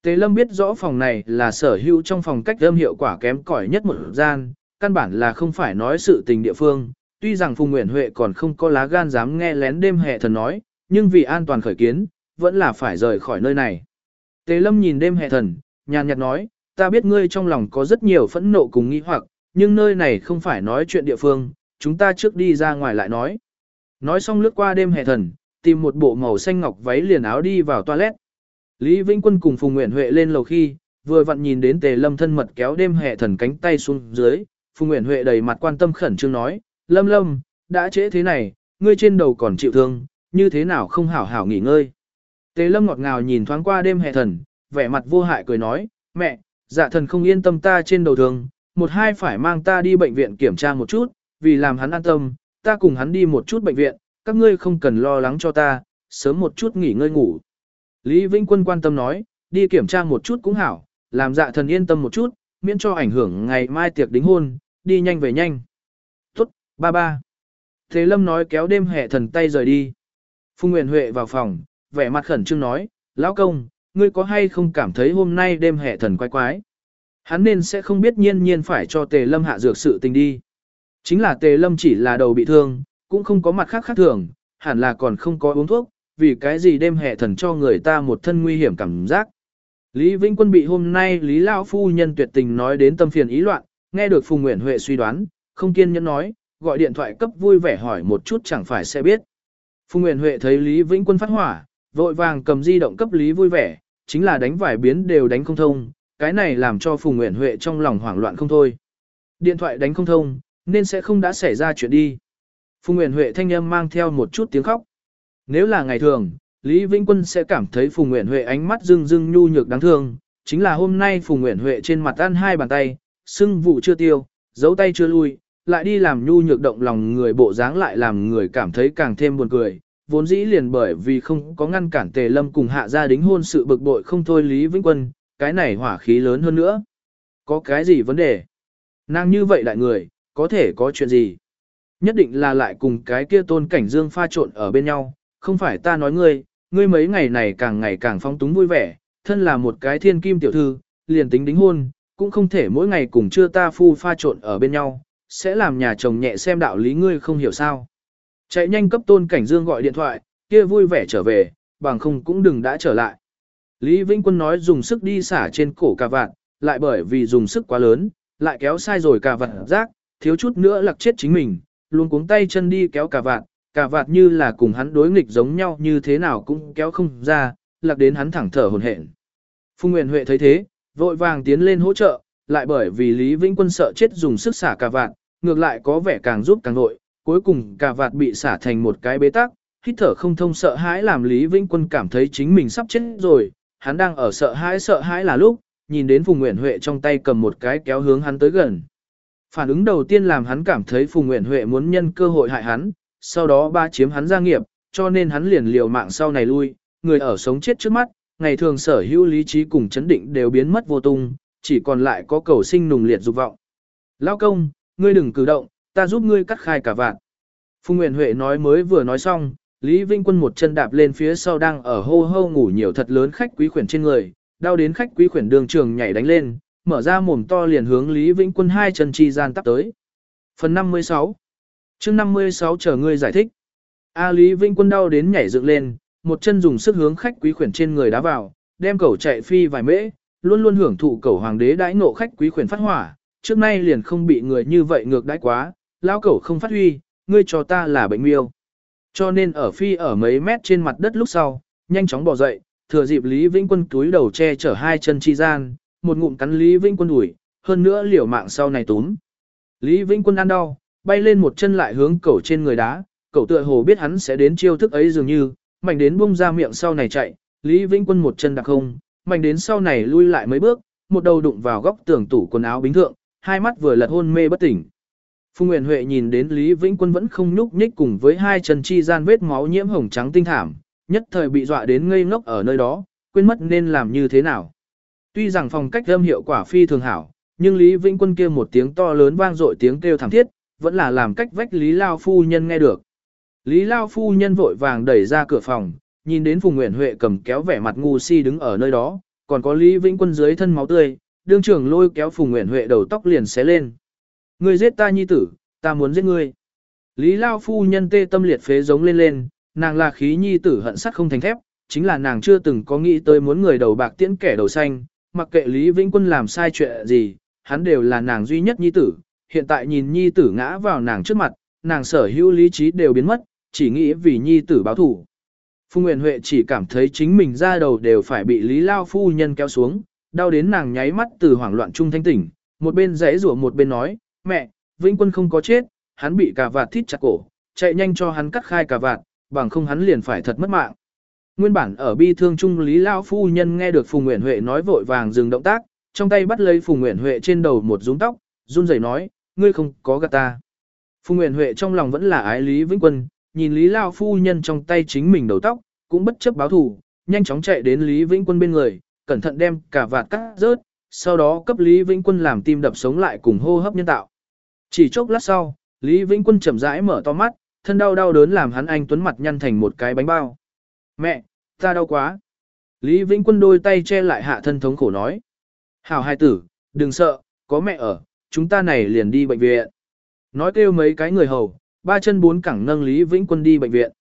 Tề lâm biết rõ phòng này là sở hữu trong phòng cách âm hiệu quả kém cỏi nhất một gian, căn bản là không phải nói sự tình địa phương, tuy rằng Phùng Nguyễn Huệ còn không có lá gan dám nghe lén đêm hè thần nói, nhưng vì an toàn khởi kiến, vẫn là phải rời khỏi nơi này. Tề lâm nhìn đêm hè thần, nhàn nhạt nói, ta biết ngươi trong lòng có rất nhiều phẫn nộ cùng nghi hoặc, nhưng nơi này không phải nói chuyện địa phương, chúng ta trước đi ra ngoài lại nói. Nói xong lướt qua đêm hè thần, tìm một bộ màu xanh ngọc váy liền áo đi vào toilet. Lý Vĩnh Quân cùng Phùng Nguyễn Huệ lên lầu khi, vừa vặn nhìn đến Tề Lâm thân mật kéo đêm hè thần cánh tay xuống dưới, Phùng Nguyễn Huệ đầy mặt quan tâm khẩn trương nói, Lâm Lâm, đã trễ thế này, ngươi trên đầu còn chịu thương, như thế nào không hảo hảo nghỉ ngơi. Tề Lâm ngọt ngào nhìn thoáng qua đêm hè thần, vẻ mặt vô hại cười nói, mẹ, dạ thần không yên tâm ta trên đầu thương, một hai phải mang ta đi bệnh viện kiểm tra một chút, vì làm hắn an tâm, ta cùng hắn đi một chút bệnh viện, các ngươi không cần lo lắng cho ta, sớm một chút nghỉ ngơi ngủ. Lý Vĩnh Quân quan tâm nói, đi kiểm tra một chút cũng hảo, làm dạ thần yên tâm một chút, miễn cho ảnh hưởng ngày mai tiệc đính hôn, đi nhanh về nhanh. Tốt, ba ba. Thế Lâm nói kéo đêm hệ thần tay rời đi. Phùng Nguyễn Huệ vào phòng, vẻ mặt khẩn trương nói, lão công, ngươi có hay không cảm thấy hôm nay đêm hệ thần quái quái? Hắn nên sẽ không biết nhiên nhiên phải cho tề lâm hạ dược sự tình đi. Chính là tề lâm chỉ là đầu bị thương, cũng không có mặt khác khác thường, hẳn là còn không có uống thuốc, vì cái gì đêm hệ thần cho người ta một thân nguy hiểm cảm giác. Lý Vĩnh Quân bị hôm nay Lý Lão Phu Nhân tuyệt tình nói đến tâm phiền ý loạn, nghe được Phùng Nguyễn Huệ suy đoán, không kiên nhẫn nói, gọi điện thoại cấp vui vẻ hỏi một chút chẳng phải sẽ biết. Phùng Nguyễn Huệ thấy Lý Vĩnh Quân phát hỏa, vội vàng cầm di động cấp Lý vui vẻ, chính là đánh vài biến đều đánh không thông, cái này làm cho Phùng Nguyễn Huệ trong lòng hoảng loạn không thôi. Điện thoại đánh không thông, nên sẽ không đã xảy ra chuyện đi. Phùng Nguyễn Huệ thanh âm mang theo một chút tiếng khóc. Nếu là ngày thường, Lý Vĩnh Quân sẽ cảm thấy Phùng Nguyễn Huệ ánh mắt rưng rưng nhu nhược đáng thương. Chính là hôm nay Phùng Nguyễn Huệ trên mặt ăn hai bàn tay, sưng vụ chưa tiêu, giấu tay chưa lui, lại đi làm nhu nhược động lòng người bộ dáng lại làm người cảm thấy càng thêm buồn cười. Vốn dĩ liền bởi vì không có ngăn cản Tề Lâm cùng hạ gia đính hôn sự bực bội không thôi Lý Vĩnh Quân, cái này hỏa khí lớn hơn nữa. Có cái gì vấn đề? Nàng như vậy đại người, có thể có chuyện gì? Nhất định là lại cùng cái kia tôn cảnh dương pha trộn ở bên nhau, không phải ta nói ngươi, ngươi mấy ngày này càng ngày càng phong túng vui vẻ, thân là một cái thiên kim tiểu thư, liền tính đính hôn, cũng không thể mỗi ngày cùng chưa ta phu pha trộn ở bên nhau, sẽ làm nhà chồng nhẹ xem đạo lý ngươi không hiểu sao. Chạy nhanh cấp tôn cảnh dương gọi điện thoại, kia vui vẻ trở về, bằng không cũng đừng đã trở lại. Lý Vĩnh Quân nói dùng sức đi xả trên cổ cà vạt, lại bởi vì dùng sức quá lớn, lại kéo sai rồi cà vạt rác, thiếu chút nữa lặc chết chính mình, luôn cuống tay chân đi kéo cà vạt, Cả vạt như là cùng hắn đối nghịch giống nhau như thế nào cũng kéo không ra, lạc đến hắn thẳng thở hồn hển. Phùng Nguyên Huệ thấy thế, vội vàng tiến lên hỗ trợ, lại bởi vì Lý Vĩnh Quân sợ chết dùng sức xả cả vạt, ngược lại có vẻ càng giúp càng nội, cuối cùng cả vạt bị xả thành một cái bế tắc, hít thở không thông sợ hãi làm Lý Vĩnh Quân cảm thấy chính mình sắp chết rồi, hắn đang ở sợ hãi sợ hãi là lúc, nhìn đến Phùng Nguyễn Huệ trong tay cầm một cái kéo hướng hắn tới gần. Phản ứng đầu tiên làm hắn cảm thấy Phùng Nguyễn Huệ muốn nhân cơ hội hại hắn, sau đó ba chiếm hắn gia nghiệp, cho nên hắn liền liều mạng sau này lui, người ở sống chết trước mắt, ngày thường sở hữu lý trí cùng chấn định đều biến mất vô tung, chỉ còn lại có cầu sinh nùng liệt dục vọng. Lao công, ngươi đừng cử động, ta giúp ngươi cắt khai cả vạn. Phùng Nguyễn Huệ nói mới vừa nói xong, Lý Vinh Quân một chân đạp lên phía sau đang ở hô hô ngủ nhiều thật lớn khách quý khuyển trên người, đau đến khách quý khuyển đường trường nhảy đánh lên, mở ra mồm to liền hướng Lý Vĩnh Quân hai chân chi gian tắp tới. Phần 56 chương 56 chờ ngươi giải thích. A Lý vinh Quân đau đến nhảy dựng lên, một chân dùng sức hướng khách quý khuyển trên người đá vào, đem cẩu chạy phi vài mễ, luôn luôn hưởng thụ cẩu hoàng đế đãi ngộ khách quý khuyển phát hỏa, trước nay liền không bị người như vậy ngược đãi quá, lão cẩu không phát huy, ngươi cho ta là bệnh miêu. Cho nên ở phi ở mấy mét trên mặt đất lúc sau, nhanh chóng bò dậy, thừa dịp Lý Vĩnh Quân túi đầu che chở hai chân chi gian, một ngụm cắn Lý Vĩnh Quân đuổi, hơn nữa liều mạng sau này túm. Lý Vĩnh Quân ăn đau, bay lên một chân lại hướng cẩu trên người đá, cẩu tựa hồ biết hắn sẽ đến chiêu thức ấy dường như, mạnh đến bung ra miệng sau này chạy, Lý Vĩnh Quân một chân đặc không, mạnh đến sau này lui lại mấy bước, một đầu đụng vào góc tường tủ quần áo bình thượng, hai mắt vừa lật hôn mê bất tỉnh. Phùng Nguyễn Huệ nhìn đến Lý Vĩnh Quân vẫn không nhúc nhích cùng với hai chân chi gian vết máu nhiễm hồng trắng tinh thảm, nhất thời bị dọa đến ngây ngốc ở nơi đó, quên mất nên làm như thế nào. Tuy rằng phòng cách âm hiệu quả phi thường hảo, nhưng Lý Vĩnh Quân kia một tiếng to lớn vang dội tiếng kêu thảm thiết, vẫn là làm cách vách Lý Lao Phu Nhân nghe được. Lý Lao Phu Nhân vội vàng đẩy ra cửa phòng, nhìn đến Phùng Nguyễn Huệ cầm kéo vẻ mặt ngu si đứng ở nơi đó, còn có Lý Vĩnh Quân dưới thân máu tươi, đương trưởng lôi kéo Phùng Nguyễn Huệ đầu tóc liền xé lên. Ngươi giết ta nhi tử, ta muốn giết ngươi. Lý Lao Phu Nhân tê tâm liệt phế giống lên lên, nàng là khí nhi tử hận sắt không thành thép, chính là nàng chưa từng có nghĩ tới muốn người đầu bạc tiễn kẻ đầu xanh, mặc kệ Lý Vĩnh Quân làm sai chuyện gì, hắn đều là nàng duy nhất nhi tử, hiện tại nhìn nhi tử ngã vào nàng trước mặt, nàng sở hữu lý trí đều biến mất, chỉ nghĩ vì nhi tử báo thủ. phùng Nguyên Huệ chỉ cảm thấy chính mình ra đầu đều phải bị Lý Lao phu nhân kéo xuống, đau đến nàng nháy mắt từ hoảng loạn trung thanh tỉnh, một bên rẽ rủa một bên nói, mẹ, Vĩnh Quân không có chết, hắn bị cà vạt thít chặt cổ, chạy nhanh cho hắn cắt khai cà vạt, bằng không hắn liền phải thật mất mạng. Nguyên bản ở bi thương trung Lý Lao phu nhân nghe được Phùng Nguyễn Huệ nói vội vàng dừng động tác, trong tay bắt lấy Phùng Nguyễn Huệ trên đầu một rúng tóc, run rẩy nói, ngươi không có gạt ta. Phùng Nguyễn Huệ trong lòng vẫn là ái Lý Vĩnh Quân, nhìn Lý Lao phu nhân trong tay chính mình đầu tóc, cũng bất chấp báo thù, nhanh chóng chạy đến Lý Vĩnh Quân bên người, cẩn thận đem cả vạt cắt rớt, sau đó cấp Lý Vĩnh Quân làm tim đập sống lại cùng hô hấp nhân tạo. Chỉ chốc lát sau, Lý Vĩnh Quân chậm rãi mở to mắt, thân đau đau đớn làm hắn anh tuấn mặt nhăn thành một cái bánh bao. Mẹ, ta đau quá. Lý Vĩnh Quân đôi tay che lại hạ thân thống khổ nói. Hảo hai tử, đừng sợ, có mẹ ở, chúng ta này liền đi bệnh viện. Nói kêu mấy cái người hầu, ba chân bốn cẳng nâng Lý Vĩnh Quân đi bệnh viện.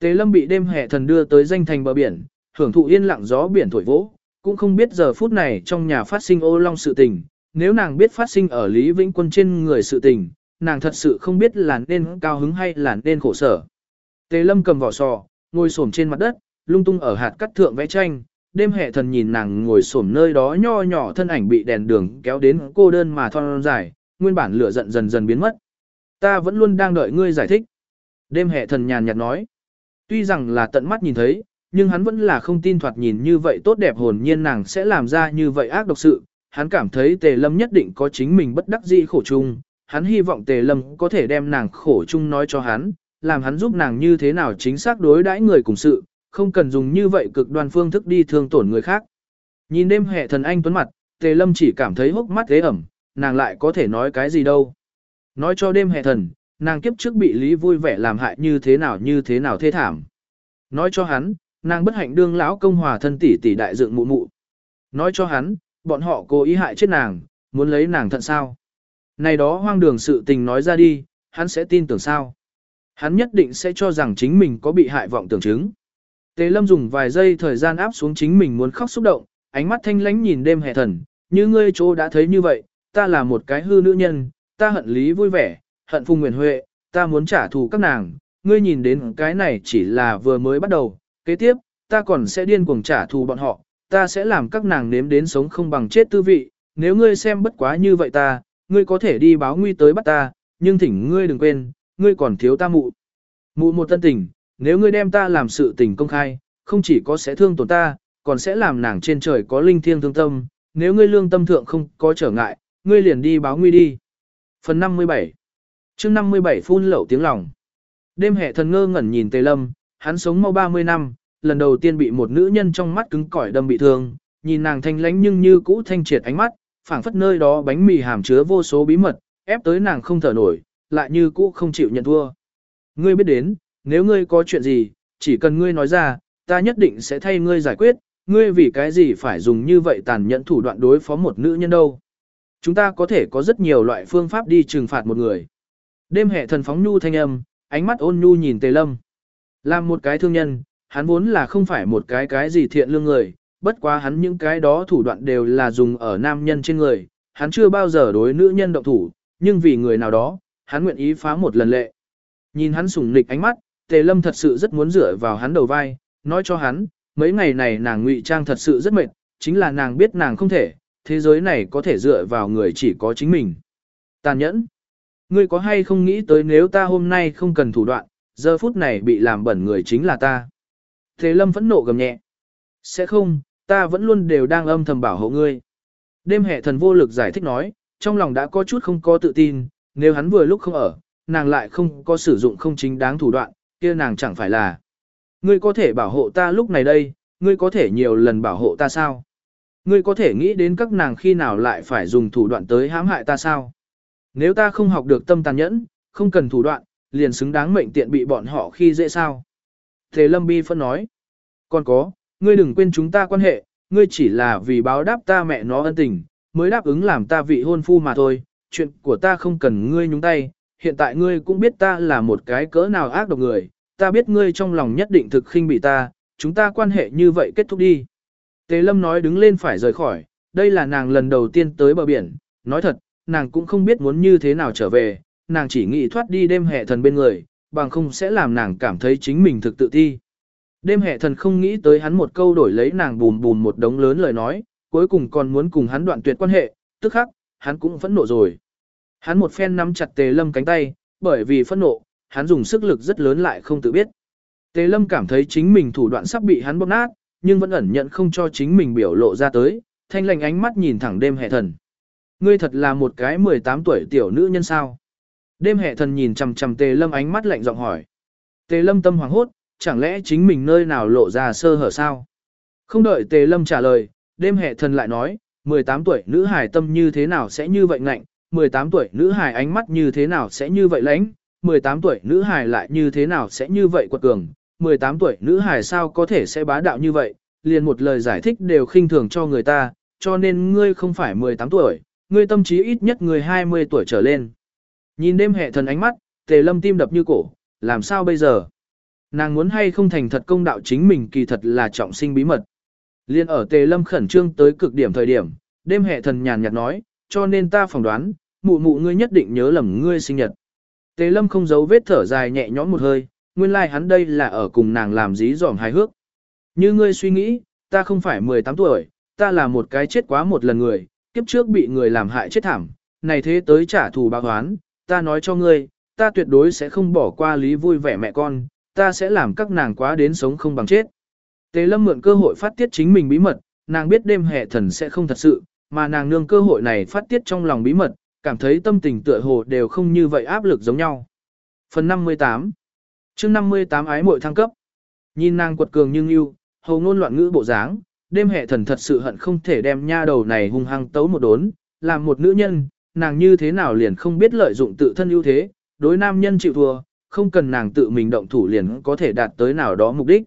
Tế Lâm bị đêm hè thần đưa tới danh thành bờ biển, hưởng thụ yên lặng gió biển thổi vỗ, cũng không biết giờ phút này trong nhà phát sinh ô long sự tình, nếu nàng biết phát sinh ở Lý Vĩnh Quân trên người sự tình, nàng thật sự không biết là nên cao hứng hay là nên khổ sở. Tế Lâm cầm vỏ sò, ngồi xổm trên mặt đất, lung tung ở hạt cắt thượng vẽ tranh, đêm hệ thần nhìn nàng ngồi xổm nơi đó nho nhỏ thân ảnh bị đèn đường kéo đến cô đơn mà thon dài, nguyên bản lửa giận dần dần biến mất. Ta vẫn luôn đang đợi ngươi giải thích. Đêm hệ thần nhàn nhạt nói. Tuy rằng là tận mắt nhìn thấy, nhưng hắn vẫn là không tin thoạt nhìn như vậy tốt đẹp hồn nhiên nàng sẽ làm ra như vậy ác độc sự. Hắn cảm thấy tề lâm nhất định có chính mình bất đắc dĩ khổ chung. Hắn hy vọng tề lâm có thể đem nàng khổ chung nói cho hắn, làm hắn giúp nàng như thế nào chính xác đối đãi người cùng sự, không cần dùng như vậy cực đoan phương thức đi thương tổn người khác. Nhìn đêm hệ thần anh tuấn mặt, tề lâm chỉ cảm thấy hốc mắt ghế ẩm, nàng lại có thể nói cái gì đâu. Nói cho đêm hệ thần, nàng kiếp trước bị lý vui vẻ làm hại như thế nào như thế nào thê thảm. Nói cho hắn, nàng bất hạnh đương lão công hòa thân tỷ tỷ đại dựng mụ mụ. Nói cho hắn, bọn họ cố ý hại chết nàng, muốn lấy nàng thận sao. Này đó hoang đường sự tình nói ra đi, hắn sẽ tin tưởng sao. Hắn nhất định sẽ cho rằng chính mình có bị hại vọng tưởng chứng. Tề lâm dùng vài giây thời gian áp xuống chính mình muốn khóc xúc động, ánh mắt thanh lánh nhìn đêm hệ thần, như ngươi chỗ đã thấy như vậy, ta là một cái hư nữ nhân, ta hận lý vui vẻ, hận phùng nguyện huệ, ta muốn trả thù các nàng, ngươi nhìn đến cái này chỉ là vừa mới bắt đầu, kế tiếp, ta còn sẽ điên cuồng trả thù bọn họ, ta sẽ làm các nàng nếm đến sống không bằng chết tư vị, nếu ngươi xem bất quá như vậy ta, ngươi có thể đi báo nguy tới bắt ta, nhưng thỉnh ngươi đừng quên, ngươi còn thiếu ta mụ. Mụ một tân tình, nếu ngươi đem ta làm sự tình công khai, không chỉ có sẽ thương tổn ta, còn sẽ làm nàng trên trời có linh thiêng thương tâm, nếu ngươi lương tâm thượng không có trở ngại, ngươi liền đi báo nguy đi. Phần 57 chương 57 phun lẩu tiếng lòng Đêm hệ thần ngơ ngẩn nhìn Tề Lâm, hắn sống mau 30 năm, lần đầu tiên bị một nữ nhân trong mắt cứng cỏi đâm bị thương, nhìn nàng thanh lãnh nhưng như cũ thanh triệt ánh mắt, phảng phất nơi đó bánh mì hàm chứa vô số bí mật, ép tới nàng không thở nổi, lại như cũ không chịu nhận thua. Ngươi biết đến, nếu ngươi có chuyện gì, chỉ cần ngươi nói ra, ta nhất định sẽ thay ngươi giải quyết, ngươi vì cái gì phải dùng như vậy tàn nhẫn thủ đoạn đối phó một nữ nhân đâu. Chúng ta có thể có rất nhiều loại phương pháp đi trừng phạt một người. Đêm hệ thần phóng nhu thanh âm, ánh mắt ôn nhu nhìn Tề Lâm. Làm một cái thương nhân, hắn vốn là không phải một cái cái gì thiện lương người, bất quá hắn những cái đó thủ đoạn đều là dùng ở nam nhân trên người, hắn chưa bao giờ đối nữ nhân động thủ, nhưng vì người nào đó, hắn nguyện ý phá một lần lệ. Nhìn hắn sủng nịch ánh mắt, Tề Lâm thật sự rất muốn dựa vào hắn đầu vai, nói cho hắn, mấy ngày này nàng ngụy trang thật sự rất mệt, chính là nàng biết nàng không thể, thế giới này có thể dựa vào người chỉ có chính mình. Tàn nhẫn. Ngươi có hay không nghĩ tới nếu ta hôm nay không cần thủ đoạn, giờ phút này bị làm bẩn người chính là ta. Thế lâm phẫn nộ gầm nhẹ. Sẽ không, ta vẫn luôn đều đang âm thầm bảo hộ ngươi. Đêm hệ thần vô lực giải thích nói, trong lòng đã có chút không có tự tin, nếu hắn vừa lúc không ở, nàng lại không có sử dụng không chính đáng thủ đoạn, kia nàng chẳng phải là. Ngươi có thể bảo hộ ta lúc này đây, ngươi có thể nhiều lần bảo hộ ta sao? Ngươi có thể nghĩ đến các nàng khi nào lại phải dùng thủ đoạn tới hãm hại ta sao? Nếu ta không học được tâm tàn nhẫn, không cần thủ đoạn, liền xứng đáng mệnh tiện bị bọn họ khi dễ sao? Thế Lâm Bi phân nói. Còn có, ngươi đừng quên chúng ta quan hệ, ngươi chỉ là vì báo đáp ta mẹ nó ân tình, mới đáp ứng làm ta vị hôn phu mà thôi, chuyện của ta không cần ngươi nhúng tay, hiện tại ngươi cũng biết ta là một cái cỡ nào ác độc người, ta biết ngươi trong lòng nhất định thực khinh bị ta, chúng ta quan hệ như vậy kết thúc đi. Tề Lâm nói đứng lên phải rời khỏi, đây là nàng lần đầu tiên tới bờ biển, nói thật, nàng cũng không biết muốn như thế nào trở về, nàng chỉ nghĩ thoát đi đêm hệ thần bên người, bằng không sẽ làm nàng cảm thấy chính mình thực tự thi. Đêm hệ thần không nghĩ tới hắn một câu đổi lấy nàng bùm bùm một đống lớn lời nói, cuối cùng còn muốn cùng hắn đoạn tuyệt quan hệ, tức khắc, hắn cũng phẫn nộ rồi. Hắn một phen nắm chặt tề lâm cánh tay, bởi vì phẫn nộ, hắn dùng sức lực rất lớn lại không tự biết. Tề lâm cảm thấy chính mình thủ đoạn sắp bị hắn bóp nát, nhưng vẫn ẩn nhận không cho chính mình biểu lộ ra tới, thanh lành ánh mắt nhìn thẳng đêm hệ thần. Ngươi thật là một cái 18 tuổi tiểu nữ nhân sao? Đêm hệ thần nhìn chằm chằm tề lâm ánh mắt lạnh giọng hỏi. Tề lâm tâm hoảng hốt, chẳng lẽ chính mình nơi nào lộ ra sơ hở sao? Không đợi tề lâm trả lời, đêm hệ thần lại nói, 18 tuổi nữ hài tâm như thế nào sẽ như vậy ngạnh, 18 tuổi nữ hài ánh mắt như thế nào sẽ như vậy lãnh, 18 tuổi nữ hài lại như thế nào sẽ như vậy quật cường, 18 tuổi nữ hài sao có thể sẽ bá đạo như vậy, liền một lời giải thích đều khinh thường cho người ta, cho nên ngươi không phải 18 tuổi, ngươi tâm trí ít nhất người 20 tuổi trở lên. Nhìn đêm hệ thần ánh mắt, tề lâm tim đập như cổ, làm sao bây giờ? Nàng muốn hay không thành thật công đạo chính mình kỳ thật là trọng sinh bí mật. Liên ở tề lâm khẩn trương tới cực điểm thời điểm, đêm hệ thần nhàn nhạt nói, cho nên ta phỏng đoán, mụ mụ ngươi nhất định nhớ lầm ngươi sinh nhật. Tề lâm không giấu vết thở dài nhẹ nhõm một hơi, nguyên lai like hắn đây là ở cùng nàng làm dí dỏm hài hước. Như ngươi suy nghĩ, ta không phải 18 tuổi, ta là một cái chết quá một lần người, kiếp trước bị người làm hại chết thảm, này thế tới trả thù báo oán, ta nói cho ngươi, ta tuyệt đối sẽ không bỏ qua lý vui vẻ mẹ con, ta sẽ làm các nàng quá đến sống không bằng chết. Tề lâm mượn cơ hội phát tiết chính mình bí mật, nàng biết đêm hệ thần sẽ không thật sự, mà nàng nương cơ hội này phát tiết trong lòng bí mật, cảm thấy tâm tình tựa hồ đều không như vậy áp lực giống nhau. Phần 58 chương 58 ái muội thăng cấp Nhìn nàng quật cường nhưng yêu, hầu ngôn loạn ngữ bộ dáng, đêm hệ thần thật sự hận không thể đem nha đầu này hung hăng tấu một đốn, làm một nữ nhân, nàng như thế nào liền không biết lợi dụng tự thân ưu thế, đối nam nhân chịu thua, không cần nàng tự mình động thủ liền có thể đạt tới nào đó mục đích.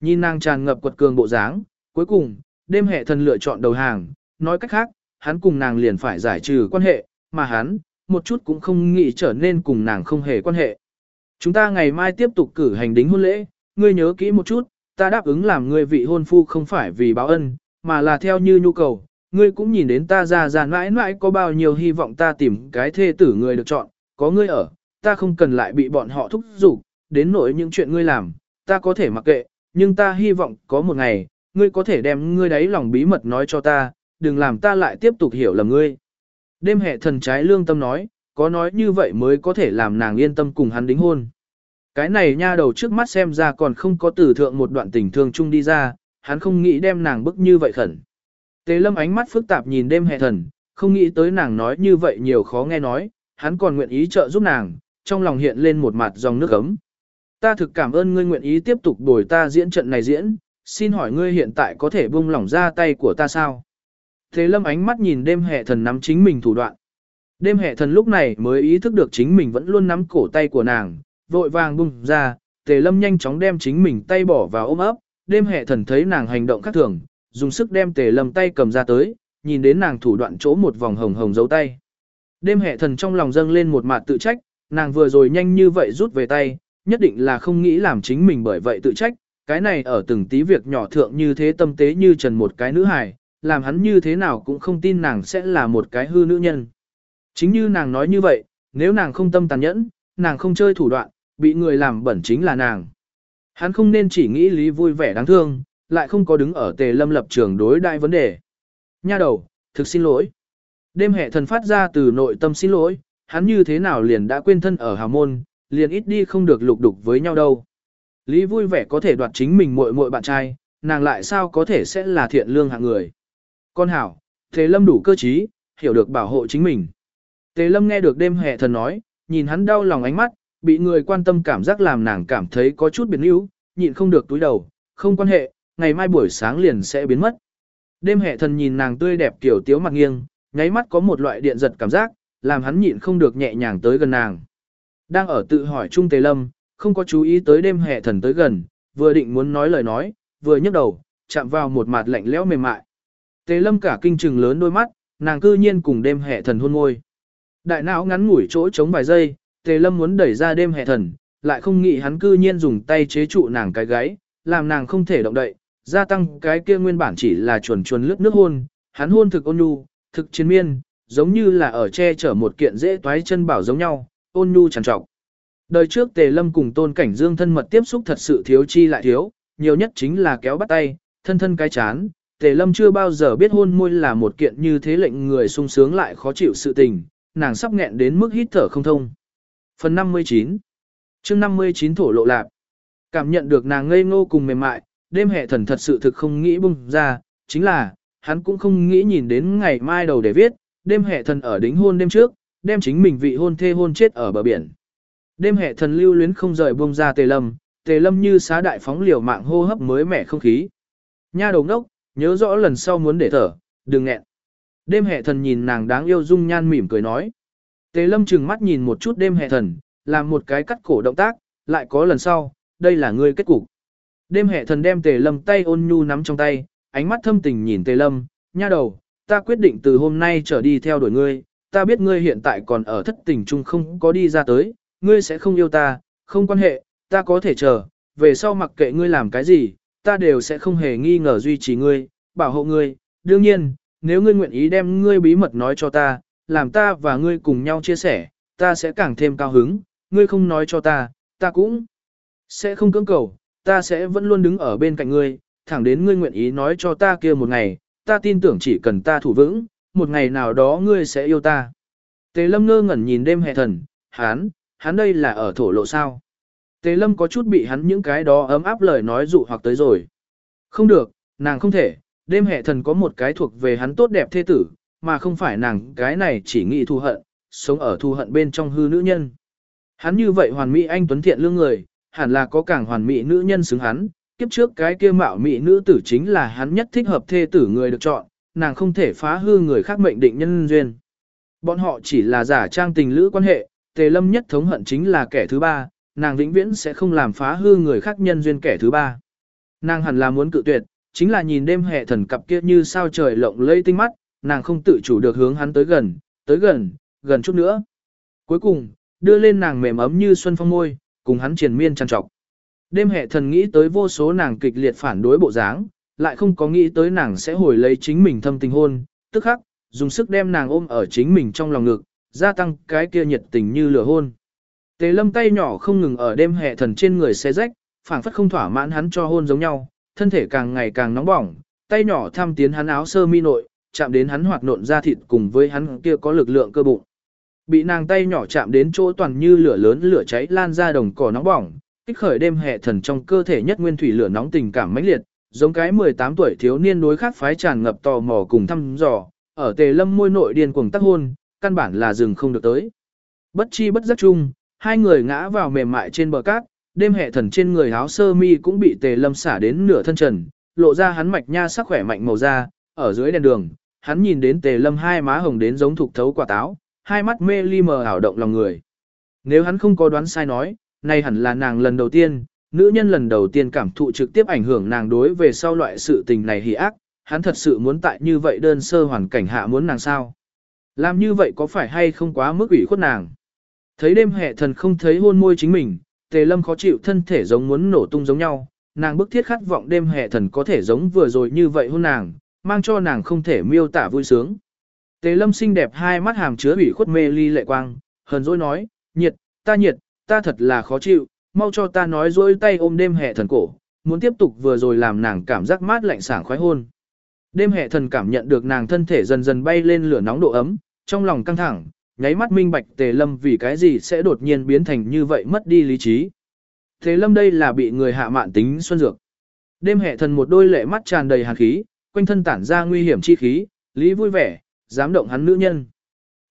Nhìn nàng tràn ngập quật cường bộ dáng, cuối cùng, đêm hệ thần lựa chọn đầu hàng, nói cách khác, hắn cùng nàng liền phải giải trừ quan hệ, mà hắn, một chút cũng không nghĩ trở nên cùng nàng không hề quan hệ. Chúng ta ngày mai tiếp tục cử hành đính hôn lễ, ngươi nhớ kỹ một chút, ta đáp ứng làm ngươi vị hôn phu không phải vì báo ân, mà là theo như nhu cầu. Ngươi cũng nhìn đến ta già già mãi mãi có bao nhiêu hy vọng ta tìm cái thê tử người được chọn, có ngươi ở, ta không cần lại bị bọn họ thúc giục, đến nỗi những chuyện ngươi làm, ta có thể mặc kệ, nhưng ta hy vọng có một ngày, ngươi có thể đem ngươi đấy lòng bí mật nói cho ta, đừng làm ta lại tiếp tục hiểu lầm ngươi. Đêm hệ thần trái lương tâm nói, có nói như vậy mới có thể làm nàng yên tâm cùng hắn đính hôn. Cái này nha đầu trước mắt xem ra còn không có tử thượng một đoạn tình thương chung đi ra, hắn không nghĩ đem nàng bức như vậy khẩn. Tế lâm ánh mắt phức tạp nhìn đêm hệ thần, không nghĩ tới nàng nói như vậy nhiều khó nghe nói, hắn còn nguyện ý trợ giúp nàng, trong lòng hiện lên một mặt dòng nước ấm. Ta thực cảm ơn ngươi nguyện ý tiếp tục đổi ta diễn trận này diễn, xin hỏi ngươi hiện tại có thể buông lỏng ra tay của ta sao? Thế lâm ánh mắt nhìn đêm hệ thần nắm chính mình thủ đoạn. Đêm hệ thần lúc này mới ý thức được chính mình vẫn luôn nắm cổ tay của nàng, vội vàng bung ra, tề lâm nhanh chóng đem chính mình tay bỏ vào ôm ấp, đêm hệ thần thấy nàng hành động khác thường, dùng sức đem tề lâm tay cầm ra tới, nhìn đến nàng thủ đoạn chỗ một vòng hồng hồng dấu tay. Đêm hệ thần trong lòng dâng lên một mặt tự trách, nàng vừa rồi nhanh như vậy rút về tay, nhất định là không nghĩ làm chính mình bởi vậy tự trách, cái này ở từng tí việc nhỏ thượng như thế tâm tế như trần một cái nữ hài, làm hắn như thế nào cũng không tin nàng sẽ là một cái hư nữ nhân. Chính như nàng nói như vậy, nếu nàng không tâm tàn nhẫn, nàng không chơi thủ đoạn, bị người làm bẩn chính là nàng. Hắn không nên chỉ nghĩ lý vui vẻ đáng thương, lại không có đứng ở tề lâm lập trường đối đại vấn đề. Nha đầu, thực xin lỗi. Đêm hệ thần phát ra từ nội tâm xin lỗi, hắn như thế nào liền đã quên thân ở hào môn, liền ít đi không được lục đục với nhau đâu. Lý vui vẻ có thể đoạt chính mình muội muội bạn trai, nàng lại sao có thể sẽ là thiện lương hạng người. Con hảo, Tề Lâm đủ cơ trí, hiểu được bảo hộ chính mình. Tề Lâm nghe được đêm hệ thần nói, nhìn hắn đau lòng ánh mắt, bị người quan tâm cảm giác làm nàng cảm thấy có chút biến yếu, nhịn không được túi đầu, không quan hệ, ngày mai buổi sáng liền sẽ biến mất. Đêm hệ thần nhìn nàng tươi đẹp kiểu tiếu mặt nghiêng, nháy mắt có một loại điện giật cảm giác, làm hắn nhịn không được nhẹ nhàng tới gần nàng. Đang ở tự hỏi Trung Tề Lâm, không có chú ý tới đêm hệ thần tới gần, vừa định muốn nói lời nói, vừa nhấc đầu, chạm vào một mặt lạnh lẽo mềm mại. Tề Lâm cả kinh trừng lớn đôi mắt, nàng cư nhiên cùng đêm hệ thần hôn môi. Đại não ngắn ngủi chỗ chống vài giây, Tề Lâm muốn đẩy ra đêm hệ thần, lại không nghĩ hắn cư nhiên dùng tay chế trụ nàng cái gáy, làm nàng không thể động đậy, gia tăng cái kia nguyên bản chỉ là chuồn chuồn lướt nước hôn, hắn hôn thực ôn nhu, thực chiến miên, giống như là ở che chở một kiện dễ toái chân bảo giống nhau, ôn nhu trằn trọc. Đời trước Tề Lâm cùng Tôn Cảnh Dương thân mật tiếp xúc thật sự thiếu chi lại thiếu, nhiều nhất chính là kéo bắt tay, thân thân cái chán. Tề Lâm chưa bao giờ biết hôn môi là một kiện như thế lệnh người sung sướng lại khó chịu sự tình, nàng sắp nghẹn đến mức hít thở không thông. Phần 59 chương 59 thổ lộ lạc. Cảm nhận được nàng ngây ngô cùng mềm mại, đêm hệ thần thật sự thực không nghĩ bung ra, chính là, hắn cũng không nghĩ nhìn đến ngày mai đầu để viết, đêm hệ thần ở đính hôn đêm trước, đem chính mình vị hôn thê hôn chết ở bờ biển. Đêm hệ thần lưu luyến không rời bung ra tề lâm, tề lâm như xá đại phóng liều mạng hô hấp mới mẻ không khí. Nha đầu ngốc, nhớ rõ lần sau muốn để thở, đừng nghẹn. Đêm hệ thần nhìn nàng đáng yêu dung nhan mỉm cười nói. Tề lâm chừng mắt nhìn một chút đêm hệ thần, làm một cái cắt cổ động tác, lại có lần sau, đây là ngươi kết cục. Đêm hệ thần đem tề lâm tay ôn nhu nắm trong tay, ánh mắt thâm tình nhìn tề lâm, nha đầu, ta quyết định từ hôm nay trở đi theo đuổi ngươi, ta biết ngươi hiện tại còn ở thất tình chung không có đi ra tới, ngươi sẽ không yêu ta, không quan hệ, ta có thể chờ, về sau mặc kệ ngươi làm cái gì, ta đều sẽ không hề nghi ngờ duy trì ngươi, bảo hộ ngươi, đương nhiên, nếu ngươi nguyện ý đem ngươi bí mật nói cho ta, làm ta và ngươi cùng nhau chia sẻ, ta sẽ càng thêm cao hứng, ngươi không nói cho ta, ta cũng sẽ không cưỡng cầu, ta sẽ vẫn luôn đứng ở bên cạnh ngươi, thẳng đến ngươi nguyện ý nói cho ta kia một ngày, ta tin tưởng chỉ cần ta thủ vững, một ngày nào đó ngươi sẽ yêu ta. Tề lâm ngơ ngẩn nhìn đêm hệ thần, hắn, hắn đây là ở thổ lộ sao. Tề lâm có chút bị hắn những cái đó ấm áp lời nói dụ hoặc tới rồi. Không được, nàng không thể, đêm hệ thần có một cái thuộc về hắn tốt đẹp thế tử, mà không phải nàng cái này chỉ nghĩ thù hận, sống ở thù hận bên trong hư nữ nhân. Hắn như vậy hoàn mỹ anh tuấn thiện lương người, hẳn là có càng hoàn mỹ nữ nhân xứng hắn, kiếp trước cái kia mạo mỹ nữ tử chính là hắn nhất thích hợp thê tử người được chọn, nàng không thể phá hư người khác mệnh định nhân duyên. Bọn họ chỉ là giả trang tình lữ quan hệ, tề lâm nhất thống hận chính là kẻ thứ ba, nàng vĩnh viễn sẽ không làm phá hư người khác nhân duyên kẻ thứ ba. Nàng hẳn là muốn cự tuyệt, chính là nhìn đêm hệ thần cặp kia như sao trời lộng lây tinh mắt, nàng không tự chủ được hướng hắn tới gần, tới gần, gần chút nữa. Cuối cùng, đưa lên nàng mềm ấm như xuân phong môi, cùng hắn triền miên trăn trọc. Đêm hệ thần nghĩ tới vô số nàng kịch liệt phản đối bộ dáng, lại không có nghĩ tới nàng sẽ hồi lấy chính mình thâm tình hôn, tức khắc, dùng sức đem nàng ôm ở chính mình trong lòng ngực, gia tăng cái kia nhiệt tình như lửa hôn. Tề lâm tay nhỏ không ngừng ở đêm hệ thần trên người xe rách, phảng phất không thỏa mãn hắn cho hôn giống nhau, thân thể càng ngày càng nóng bỏng, tay nhỏ thăm tiến hắn áo sơ mi nội, chạm đến hắn hoạt nộn da thịt cùng với hắn kia có lực lượng cơ bụng. Bị nàng tay nhỏ chạm đến chỗ toàn như lửa lớn lửa cháy lan ra đồng cỏ nóng bỏng, kích khởi đêm hệ thần trong cơ thể nhất nguyên thủy lửa nóng tình cảm mãnh liệt, giống cái 18 tuổi thiếu niên đối khác phái tràn ngập tò mò cùng thăm dò, ở tề lâm môi nội điên cuồng tác hôn, căn bản là dừng không được tới. Bất chi bất giác chung, hai người ngã vào mềm mại trên bờ cát, đêm hệ thần trên người áo sơ mi cũng bị tề lâm xả đến nửa thân trần, lộ ra hắn mạch nha sắc khỏe mạnh màu da, ở dưới đèn đường, hắn nhìn đến tề lâm hai má hồng đến giống thục thấu quả táo, hai mắt mê ly mờ ảo động lòng người. Nếu hắn không có đoán sai nói, này hẳn là nàng lần đầu tiên, nữ nhân lần đầu tiên cảm thụ trực tiếp ảnh hưởng nàng đối về sau loại sự tình này hỉ ác, hắn thật sự muốn tại như vậy đơn sơ hoàn cảnh hạ muốn nàng sao. Làm như vậy có phải hay không quá mức ủy khuất nàng. Thấy đêm hệ thần không thấy hôn môi chính mình, tề lâm khó chịu thân thể giống muốn nổ tung giống nhau, nàng bức thiết khát vọng đêm hệ thần có thể giống vừa rồi như vậy hôn nàng, mang cho nàng không thể miêu tả vui sướng. Tề lâm xinh đẹp hai mắt hàm chứa ủy khuất mê ly lệ quang, hờn dỗi nói, nhiệt, ta nhiệt, ta thật là khó chịu, mau cho ta nói dỗi tay ôm đêm hệ thần cổ, muốn tiếp tục vừa rồi làm nàng cảm giác mát lạnh sảng khoái hôn. Đêm hệ thần cảm nhận được nàng thân thể dần dần bay lên lửa nóng độ ấm, trong lòng căng thẳng, nháy mắt minh bạch Tề Lâm vì cái gì sẽ đột nhiên biến thành như vậy mất đi lý trí. Tề Lâm đây là bị người hạ mạn tính xuân dược. Đêm hệ thần một đôi lệ mắt tràn đầy hàn khí, quanh thân tản ra nguy hiểm chi khí, lý vui vẻ, dám động hắn nữ nhân.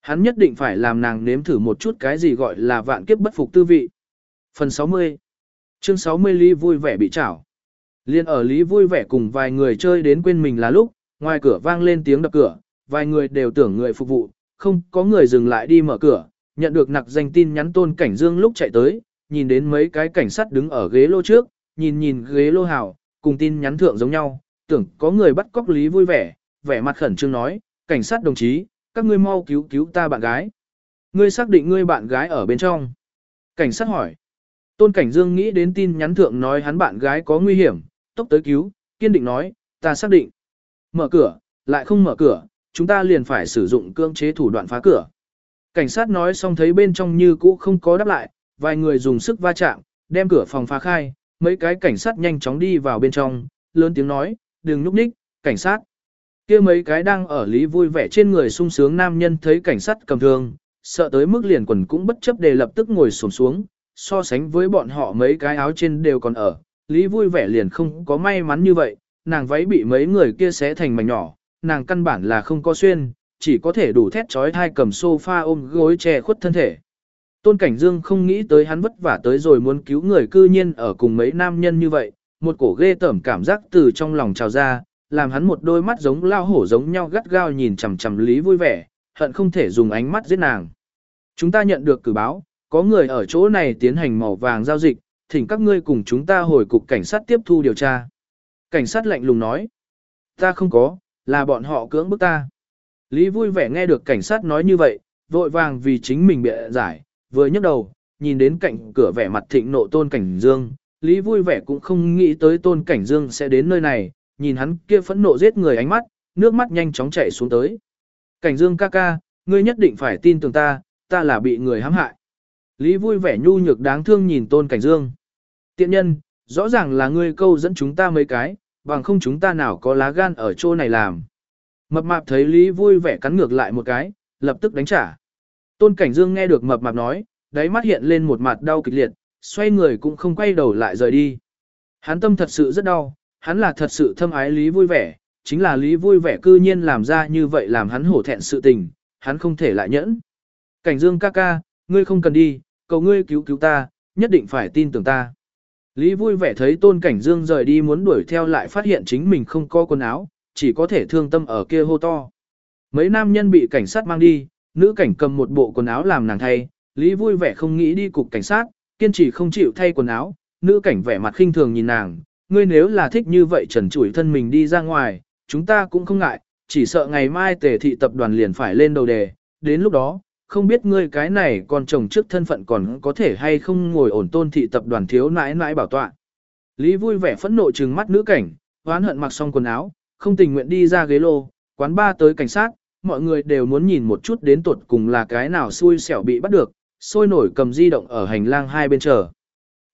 Hắn nhất định phải làm nàng nếm thử một chút cái gì gọi là vạn kiếp bất phục tư vị. Phần 60 Chương 60 Lý vui vẻ bị chảo. Liên ở Lý vui vẻ cùng vài người chơi đến quên mình là lúc, ngoài cửa vang lên tiếng đập cửa, vài người đều tưởng người phục vụ, không có người dừng lại đi mở cửa, nhận được nặc danh tin nhắn tôn cảnh dương lúc chạy tới, nhìn đến mấy cái cảnh sát đứng ở ghế lô trước, nhìn nhìn ghế lô hào, cùng tin nhắn thượng giống nhau, tưởng có người bắt cóc Lý vui vẻ, vẻ mặt khẩn trương nói, cảnh sát đồng chí, các ngươi mau cứu cứu ta bạn gái. Ngươi xác định ngươi bạn gái ở bên trong. Cảnh sát hỏi. Tôn Cảnh Dương nghĩ đến tin nhắn thượng nói hắn bạn gái có nguy hiểm, tốc tới cứu, kiên định nói, ta xác định. Mở cửa, lại không mở cửa, chúng ta liền phải sử dụng cưỡng chế thủ đoạn phá cửa. Cảnh sát nói xong thấy bên trong như cũ không có đáp lại, vài người dùng sức va chạm, đem cửa phòng phá khai, mấy cái cảnh sát nhanh chóng đi vào bên trong, lớn tiếng nói, đừng núp ních, cảnh sát kia mấy cái đang ở lý vui vẻ trên người sung sướng nam nhân thấy cảnh sát cầm thương, sợ tới mức liền quần cũng bất chấp để lập tức ngồi xổm xuống, so sánh với bọn họ mấy cái áo trên đều còn ở, lý vui vẻ liền không có may mắn như vậy, nàng váy bị mấy người kia xé thành mảnh nhỏ, nàng căn bản là không có xuyên, chỉ có thể đủ thét trói thai cầm sofa ôm gối che khuất thân thể. Tôn Cảnh Dương không nghĩ tới hắn vất vả tới rồi muốn cứu người cư nhiên ở cùng mấy nam nhân như vậy, một cổ ghê tởm cảm giác từ trong lòng trào ra, làm hắn một đôi mắt giống lao hổ giống nhau gắt gao nhìn chằm chằm Lý vui vẻ, hận không thể dùng ánh mắt giết nàng. Chúng ta nhận được cử báo, có người ở chỗ này tiến hành màu vàng giao dịch, thỉnh các ngươi cùng chúng ta hồi cục cảnh sát tiếp thu điều tra. Cảnh sát lạnh lùng nói, ta không có, là bọn họ cưỡng bức ta. Lý vui vẻ nghe được cảnh sát nói như vậy, vội vàng vì chính mình bị giải, vừa nhấc đầu, nhìn đến cạnh cửa vẻ mặt thịnh nộ tôn cảnh dương, Lý vui vẻ cũng không nghĩ tới tôn cảnh dương sẽ đến nơi này, nhìn hắn kia phẫn nộ giết người ánh mắt, nước mắt nhanh chóng chảy xuống tới. Cảnh Dương ca ca, ngươi nhất định phải tin tưởng ta, ta là bị người hãm hại. Lý vui vẻ nhu nhược đáng thương nhìn tôn Cảnh Dương. Tiện nhân, rõ ràng là ngươi câu dẫn chúng ta mấy cái, bằng không chúng ta nào có lá gan ở chỗ này làm. Mập mạp thấy Lý vui vẻ cắn ngược lại một cái, lập tức đánh trả. Tôn Cảnh Dương nghe được mập mạp nói, đáy mắt hiện lên một mặt đau kịch liệt, xoay người cũng không quay đầu lại rời đi. Hắn tâm thật sự rất đau, hắn là thật sự thâm ái Lý vui vẻ, chính là Lý vui vẻ cư nhiên làm ra như vậy làm hắn hổ thẹn sự tình, hắn không thể lại nhẫn. Cảnh Dương ca ca, ngươi không cần đi, cầu ngươi cứu cứu ta, nhất định phải tin tưởng ta. Lý vui vẻ thấy tôn cảnh Dương rời đi muốn đuổi theo lại phát hiện chính mình không có quần áo, chỉ có thể thương tâm ở kia hô to. Mấy nam nhân bị cảnh sát mang đi, nữ cảnh cầm một bộ quần áo làm nàng thay, Lý vui vẻ không nghĩ đi cục cảnh sát, kiên trì không chịu thay quần áo, nữ cảnh vẻ mặt khinh thường nhìn nàng, ngươi nếu là thích như vậy trần trụi thân mình đi ra ngoài, chúng ta cũng không ngại, chỉ sợ ngày mai tề thị tập đoàn liền phải lên đầu đề, đến lúc đó, không biết ngươi cái này còn chồng trước thân phận còn có thể hay không ngồi ổn tôn thị tập đoàn thiếu nãi nãi bảo tọa. Lý vui vẻ phẫn nộ trừng mắt nữ cảnh, hoán hận mặc xong quần áo, không tình nguyện đi ra ghế lô, quán ba tới cảnh sát, mọi người đều muốn nhìn một chút đến tuột cùng là cái nào xui xẻo bị bắt được, sôi nổi cầm di động ở hành lang hai bên chờ.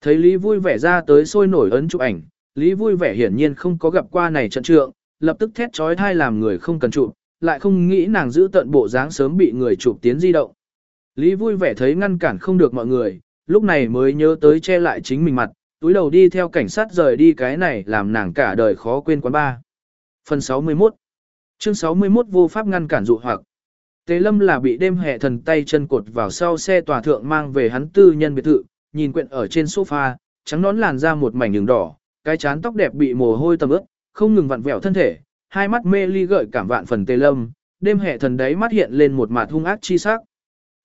Thấy Lý vui vẻ ra tới sôi nổi ấn chụp ảnh, Lý vui vẻ hiển nhiên không có gặp qua này trận trượng, lập tức thét trói thai làm người không cần chụp, lại không nghĩ nàng giữ tận bộ dáng sớm bị người chụp tiến di động. Lý vui vẻ thấy ngăn cản không được mọi người, lúc này mới nhớ tới che lại chính mình mặt, túi đầu đi theo cảnh sát rời đi cái này làm nàng cả đời khó quên quán ba. Phần 61 Chương 61 vô pháp ngăn cản dụ hoặc Tế lâm là bị đêm hệ thần tay chân cột vào sau xe tòa thượng mang về hắn tư nhân biệt thự, nhìn quyện ở trên sofa, trắng nón làn ra một mảnh đường đỏ, cái chán tóc đẹp bị mồ hôi tầm ướt, không ngừng vặn vẹo thân thể, hai mắt mê ly gợi cảm vạn phần tê lâm, đêm hệ thần đấy mắt hiện lên một mặt hung ác chi sắc.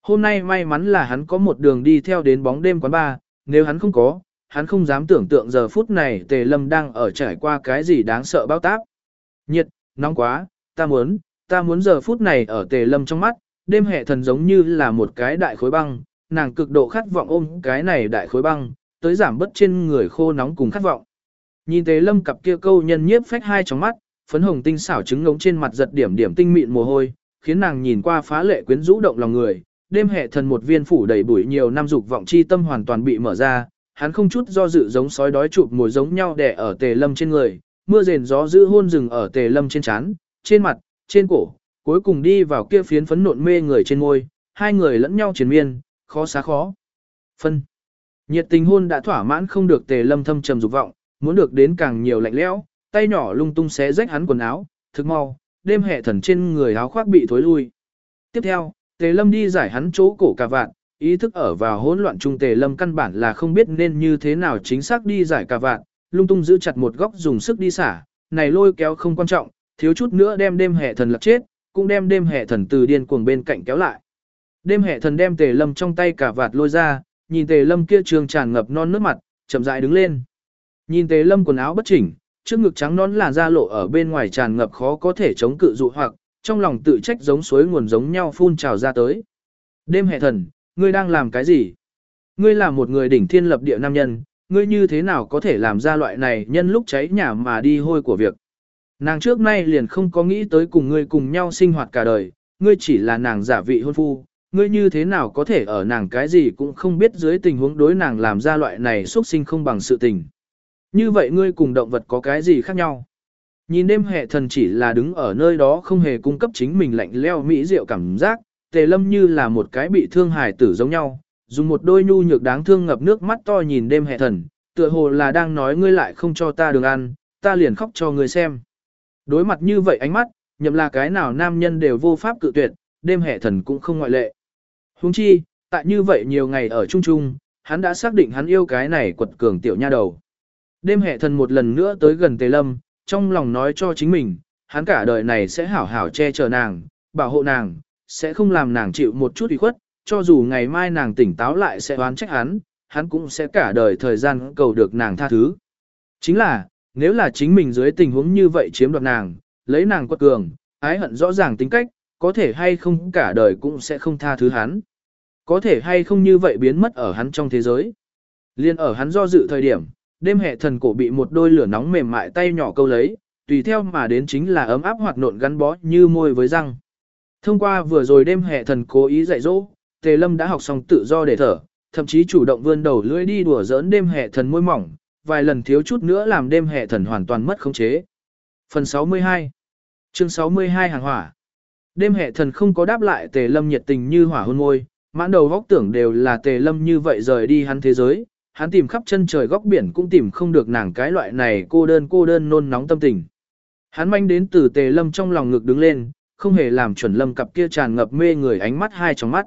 Hôm nay may mắn là hắn có một đường đi theo đến bóng đêm quán ba, nếu hắn không có, hắn không dám tưởng tượng giờ phút này tề lâm đang ở trải qua cái gì đáng sợ bao táp. Nhiệt, nóng quá, ta muốn, ta muốn giờ phút này ở tề lâm trong mắt, đêm hệ thần giống như là một cái đại khối băng, nàng cực độ khát vọng ôm cái này đại khối băng, tới giảm bớt trên người khô nóng cùng khát vọng. Nhìn Tề Lâm cặp kia câu nhân nhiếp phách hai trong mắt, phấn hồng tinh xảo trứng ngống trên mặt giật điểm điểm tinh mịn mồ hôi, khiến nàng nhìn qua phá lệ quyến rũ động lòng người. Đêm hệ thần một viên phủ đầy bụi nhiều năm dục vọng chi tâm hoàn toàn bị mở ra, hắn không chút do dự giống sói đói chụp mồi giống nhau đè ở Tề Lâm trên người, mưa rền gió giữ hôn rừng ở Tề Lâm trên trán, trên mặt, trên cổ, cuối cùng đi vào kia phiến phấn nộn mê người trên môi, hai người lẫn nhau triền miên, khó xá khó. Phân. Nhiệt tình hôn đã thỏa mãn không được tề lâm thâm trầm dục vọng, muốn được đến càng nhiều lạnh lẽo, tay nhỏ lung tung xé rách hắn quần áo, thực mau, đêm hệ thần trên người áo khoác bị thối lui. Tiếp theo, tề lâm đi giải hắn chỗ cổ cà vạt, ý thức ở vào hỗn loạn trung tề lâm căn bản là không biết nên như thế nào chính xác đi giải cà vạt, lung tung giữ chặt một góc dùng sức đi xả, này lôi kéo không quan trọng, thiếu chút nữa đem đêm hệ thần lật chết, cũng đem đêm hệ thần từ điên cuồng bên cạnh kéo lại. Đêm hệ thần đem tề lâm trong tay cà vạt lôi ra, nhìn tề lâm kia trường tràn ngập non nước mặt, chậm rãi đứng lên. Nhìn tề lâm quần áo bất chỉnh, trước ngực trắng nón làn da lộ ở bên ngoài tràn ngập khó có thể chống cự dụ hoặc, trong lòng tự trách giống suối nguồn giống nhau phun trào ra tới. Đêm hệ thần, ngươi đang làm cái gì? Ngươi là một người đỉnh thiên lập địa nam nhân, ngươi như thế nào có thể làm ra loại này nhân lúc cháy nhà mà đi hôi của việc? Nàng trước nay liền không có nghĩ tới cùng ngươi cùng nhau sinh hoạt cả đời, ngươi chỉ là nàng giả vị hôn phu, ngươi như thế nào có thể ở nàng cái gì cũng không biết dưới tình huống đối nàng làm ra loại này xuất sinh không bằng sự tình. Như vậy ngươi cùng động vật có cái gì khác nhau? Nhìn đêm hệ thần chỉ là đứng ở nơi đó không hề cung cấp chính mình lạnh leo mỹ diệu cảm giác, tề lâm như là một cái bị thương hài tử giống nhau, dùng một đôi nhu nhược đáng thương ngập nước mắt to nhìn đêm hệ thần, tựa hồ là đang nói ngươi lại không cho ta đường ăn, ta liền khóc cho ngươi xem. Đối mặt như vậy ánh mắt, nhậm là cái nào nam nhân đều vô pháp cự tuyệt, đêm hệ thần cũng không ngoại lệ. Huống chi, tại như vậy nhiều ngày ở chung chung, hắn đã xác định hắn yêu cái này quật cường tiểu nha đầu. Đêm hệ thần một lần nữa tới gần Tề Lâm, trong lòng nói cho chính mình, hắn cả đời này sẽ hảo hảo che chở nàng, bảo hộ nàng, sẽ không làm nàng chịu một chút ủy khuất, cho dù ngày mai nàng tỉnh táo lại sẽ oán trách hắn, hắn cũng sẽ cả đời thời gian cầu được nàng tha thứ. Chính là, nếu là chính mình dưới tình huống như vậy chiếm đoạt nàng, lấy nàng quật cường, ái hận rõ ràng tính cách, có thể hay không cả đời cũng sẽ không tha thứ hắn. Có thể hay không như vậy biến mất ở hắn trong thế giới. Liên ở hắn do dự thời điểm, đêm hệ thần cổ bị một đôi lửa nóng mềm mại tay nhỏ câu lấy, tùy theo mà đến chính là ấm áp hoạt nộn gắn bó như môi với răng. Thông qua vừa rồi đêm hệ thần cố ý dạy dỗ, Tề Lâm đã học xong tự do để thở, thậm chí chủ động vươn đầu lưỡi đi đùa giỡn đêm hệ thần môi mỏng, vài lần thiếu chút nữa làm đêm hệ thần hoàn toàn mất khống chế. Phần 62 Chương 62 hàng hỏa Đêm hệ thần không có đáp lại Tề Lâm nhiệt tình như hỏa hôn môi, mãn đầu góc tưởng đều là Tề Lâm như vậy rời đi hắn thế giới, hắn tìm khắp chân trời góc biển cũng tìm không được nàng cái loại này cô đơn cô đơn nôn nóng tâm tình. Hắn manh đến từ Tề Lâm trong lòng ngực đứng lên, không hề làm chuẩn lâm cặp kia tràn ngập mê người ánh mắt hai trong mắt.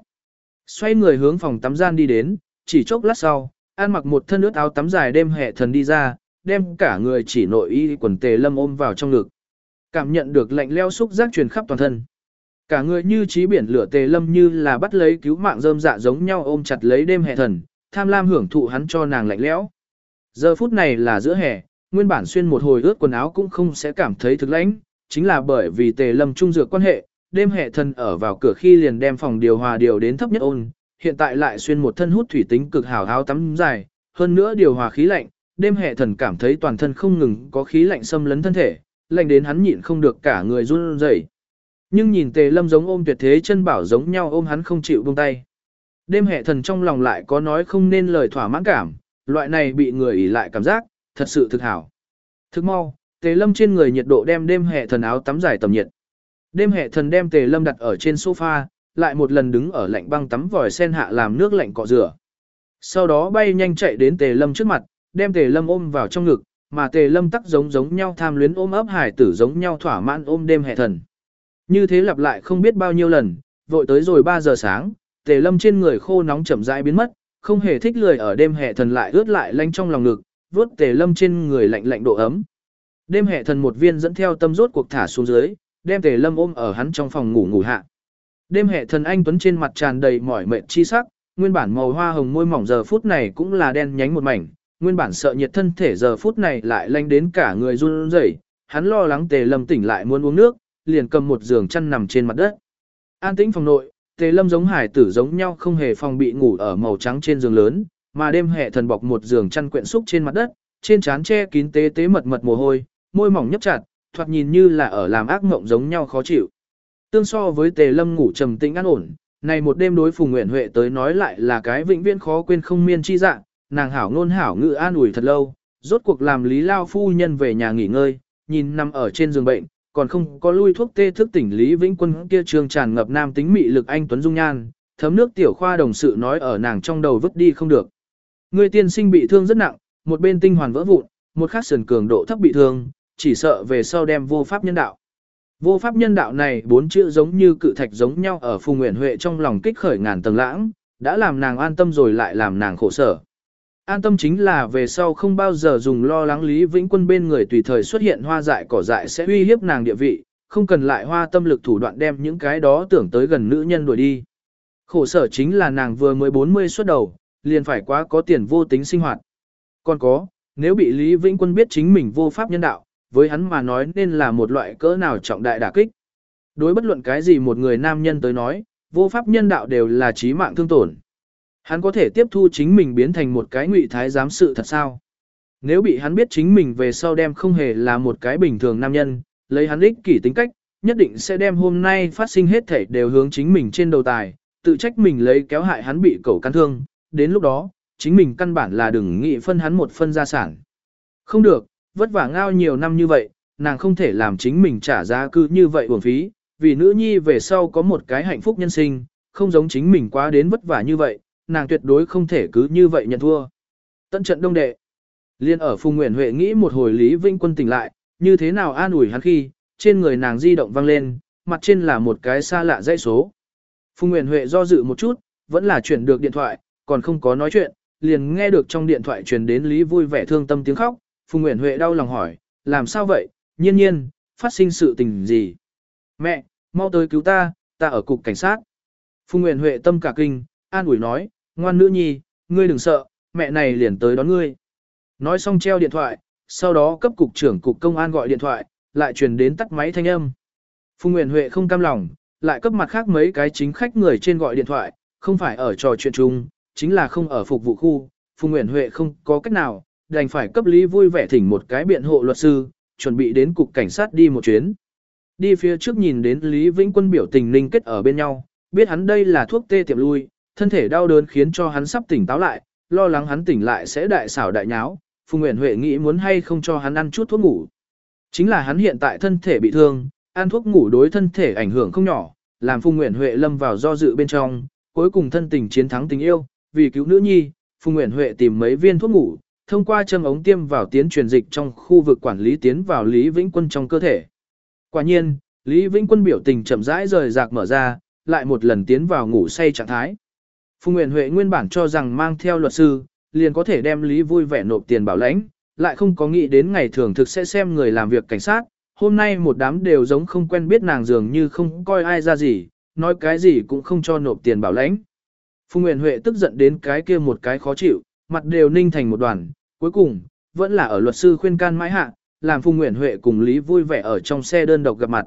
Xoay người hướng phòng tắm gian đi đến, chỉ chốc lát sau, an mặc một thân ướt áo tắm dài đêm hệ thần đi ra, đem cả người chỉ nội y quần tề lâm ôm vào trong ngực. Cảm nhận được lạnh leo xúc giác truyền khắp toàn thân. Cả người như trí biển lửa tề lâm như là bắt lấy cứu mạng rơm dạ giống nhau ôm chặt lấy đêm hệ thần, tham lam hưởng thụ hắn cho nàng lạnh lẽo. Giờ phút này là giữa hè, nguyên bản xuyên một hồi ướt quần áo cũng không sẽ cảm thấy thực lãnh, chính là bởi vì tề lâm trung dược quan hệ, đêm hệ thần ở vào cửa khi liền đem phòng điều hòa điều đến thấp nhất ôn, hiện tại lại xuyên một thân hút thủy tính cực hảo áo tắm dài, hơn nữa điều hòa khí lạnh, đêm hệ thần cảm thấy toàn thân không ngừng có khí lạnh xâm lấn thân thể, lạnh đến hắn nhịn không được cả người run rẩy. Nhưng nhìn tề lâm giống ôm tuyệt thế chân bảo giống nhau ôm hắn không chịu buông tay. Đêm hệ thần trong lòng lại có nói không nên lời thỏa mãn cảm, loại này bị người ỉ lại cảm giác, thật sự thực hảo. Thức mau, tề lâm trên người nhiệt độ đem đêm hệ thần áo tắm dài tầm nhiệt. Đêm hệ thần đem tề lâm đặt ở trên sofa, lại một lần đứng ở lạnh băng tắm vòi sen hạ làm nước lạnh cọ rửa. Sau đó bay nhanh chạy đến tề lâm trước mặt, đem tề lâm ôm vào trong ngực, mà tề lâm tắc giống giống nhau tham luyến ôm ấp hải tử giống nhau thỏa mãn ôm đêm hệ thần. Như thế lặp lại không biết bao nhiêu lần, vội tới rồi 3 giờ sáng, tề lâm trên người khô nóng chậm rãi biến mất, không hề thích lười ở đêm hệ thần lại ướt lại lanh trong lòng ngực, vuốt tề lâm trên người lạnh lạnh độ ấm. Đêm hệ thần một viên dẫn theo tâm rốt cuộc thả xuống dưới, đem tề lâm ôm ở hắn trong phòng ngủ ngủ hạ. Đêm hệ thần anh tuấn trên mặt tràn đầy mỏi mệt chi sắc, nguyên bản màu hoa hồng môi mỏng giờ phút này cũng là đen nhánh một mảnh, nguyên bản sợ nhiệt thân thể giờ phút này lại lanh đến cả người run rẩy, hắn lo lắng tề lâm tỉnh lại muốn uống nước, liền cầm một giường chăn nằm trên mặt đất. An tĩnh phòng nội, tề lâm giống hải tử giống nhau không hề phòng bị ngủ ở màu trắng trên giường lớn, mà đêm hệ thần bọc một giường chăn quyện xúc trên mặt đất, trên trán che kín tế tế mật mật mồ hôi, môi mỏng nhấp chặt, thoạt nhìn như là ở làm ác mộng giống nhau khó chịu. Tương so với tề lâm ngủ trầm tĩnh an ổn, này một đêm đối phùng nguyện huệ tới nói lại là cái vĩnh viễn khó quên không miên chi dạng, nàng hảo ngôn hảo ngự an ủi thật lâu, rốt cuộc làm lý lao phu nhân về nhà nghỉ ngơi, nhìn nằm ở trên giường bệnh, còn không có lui thuốc tê thức tỉnh Lý Vĩnh Quân kia trường tràn ngập nam tính mị lực anh Tuấn Dung Nhan, thấm nước tiểu khoa đồng sự nói ở nàng trong đầu vứt đi không được. Người tiên sinh bị thương rất nặng, một bên tinh hoàn vỡ vụn, một khác sườn cường độ thấp bị thương, chỉ sợ về sau đem vô pháp nhân đạo. Vô pháp nhân đạo này bốn chữ giống như cự thạch giống nhau ở Phùng Nguyễn Huệ trong lòng kích khởi ngàn tầng lãng, đã làm nàng an tâm rồi lại làm nàng khổ sở. An tâm chính là về sau không bao giờ dùng lo lắng Lý Vĩnh Quân bên người tùy thời xuất hiện hoa dại cỏ dại sẽ uy hiếp nàng địa vị, không cần lại hoa tâm lực thủ đoạn đem những cái đó tưởng tới gần nữ nhân đuổi đi. Khổ sở chính là nàng vừa mới 40 xuất đầu, liền phải quá có tiền vô tính sinh hoạt. Còn có, nếu bị Lý Vĩnh Quân biết chính mình vô pháp nhân đạo, với hắn mà nói nên là một loại cỡ nào trọng đại đả kích. Đối bất luận cái gì một người nam nhân tới nói, vô pháp nhân đạo đều là chí mạng thương tổn. Hắn có thể tiếp thu chính mình biến thành một cái ngụy thái giám sự thật sao? Nếu bị hắn biết chính mình về sau đem không hề là một cái bình thường nam nhân, lấy hắn ích kỷ tính cách, nhất định sẽ đem hôm nay phát sinh hết thể đều hướng chính mình trên đầu tài, tự trách mình lấy kéo hại hắn bị cẩu căn thương, đến lúc đó, chính mình căn bản là đừng nghĩ phân hắn một phân gia sản. Không được, vất vả ngao nhiều năm như vậy, nàng không thể làm chính mình trả giá cư như vậy uổng phí, vì nữ nhi về sau có một cái hạnh phúc nhân sinh, không giống chính mình quá đến vất vả như vậy, nàng tuyệt đối không thể cứ như vậy nhận thua. Tận trận đông đệ. Liên ở Phùng Nguyễn Huệ nghĩ một hồi Lý Vinh Quân tỉnh lại, như thế nào an ủi hắn khi, trên người nàng di động vang lên, mặt trên là một cái xa lạ dãy số. Phùng Nguyễn Huệ do dự một chút, vẫn là chuyển được điện thoại, còn không có nói chuyện, liền nghe được trong điện thoại truyền đến Lý vui vẻ thương tâm tiếng khóc, Phùng Nguyễn Huệ đau lòng hỏi, làm sao vậy, nhiên nhiên, phát sinh sự tình gì? Mẹ, mau tới cứu ta, ta ở cục cảnh sát. Phùng Nguyễn Huệ tâm cả kinh, an ủi nói, ngoan nữ nhi, ngươi đừng sợ, mẹ này liền tới đón ngươi. Nói xong treo điện thoại, sau đó cấp cục trưởng cục công an gọi điện thoại, lại truyền đến tắt máy thanh âm. Phùng Nguyễn Huệ không cam lòng, lại cấp mặt khác mấy cái chính khách người trên gọi điện thoại, không phải ở trò chuyện chung, chính là không ở phục vụ khu. Phùng Nguyễn Huệ không có cách nào, đành phải cấp Lý vui vẻ thỉnh một cái biện hộ luật sư, chuẩn bị đến cục cảnh sát đi một chuyến. Đi phía trước nhìn đến Lý Vĩnh Quân biểu tình ninh kết ở bên nhau, biết hắn đây là thuốc tê tiệm lui, thân thể đau đớn khiến cho hắn sắp tỉnh táo lại, lo lắng hắn tỉnh lại sẽ đại xảo đại nháo, Phùng Nguyễn Huệ nghĩ muốn hay không cho hắn ăn chút thuốc ngủ. Chính là hắn hiện tại thân thể bị thương, ăn thuốc ngủ đối thân thể ảnh hưởng không nhỏ, làm Phùng Nguyễn Huệ lâm vào do dự bên trong, cuối cùng thân tình chiến thắng tình yêu, vì cứu nữ nhi, Phùng Nguyễn Huệ tìm mấy viên thuốc ngủ, thông qua châm ống tiêm vào tiến truyền dịch trong khu vực quản lý tiến vào Lý Vĩnh Quân trong cơ thể. Quả nhiên, Lý Vĩnh Quân biểu tình chậm rãi rời rạc mở ra, lại một lần tiến vào ngủ say trạng thái. Phùng Nguyễn Huệ nguyên bản cho rằng mang theo luật sư, liền có thể đem Lý vui vẻ nộp tiền bảo lãnh, lại không có nghĩ đến ngày thường thực sẽ xem người làm việc cảnh sát. Hôm nay một đám đều giống không quen biết nàng dường như không coi ai ra gì, nói cái gì cũng không cho nộp tiền bảo lãnh. Phùng Nguyễn Huệ tức giận đến cái kia một cái khó chịu, mặt đều ninh thành một đoàn, cuối cùng, vẫn là ở luật sư khuyên can mãi hạ, làm Phùng Nguyễn Huệ cùng Lý vui vẻ ở trong xe đơn độc gặp mặt.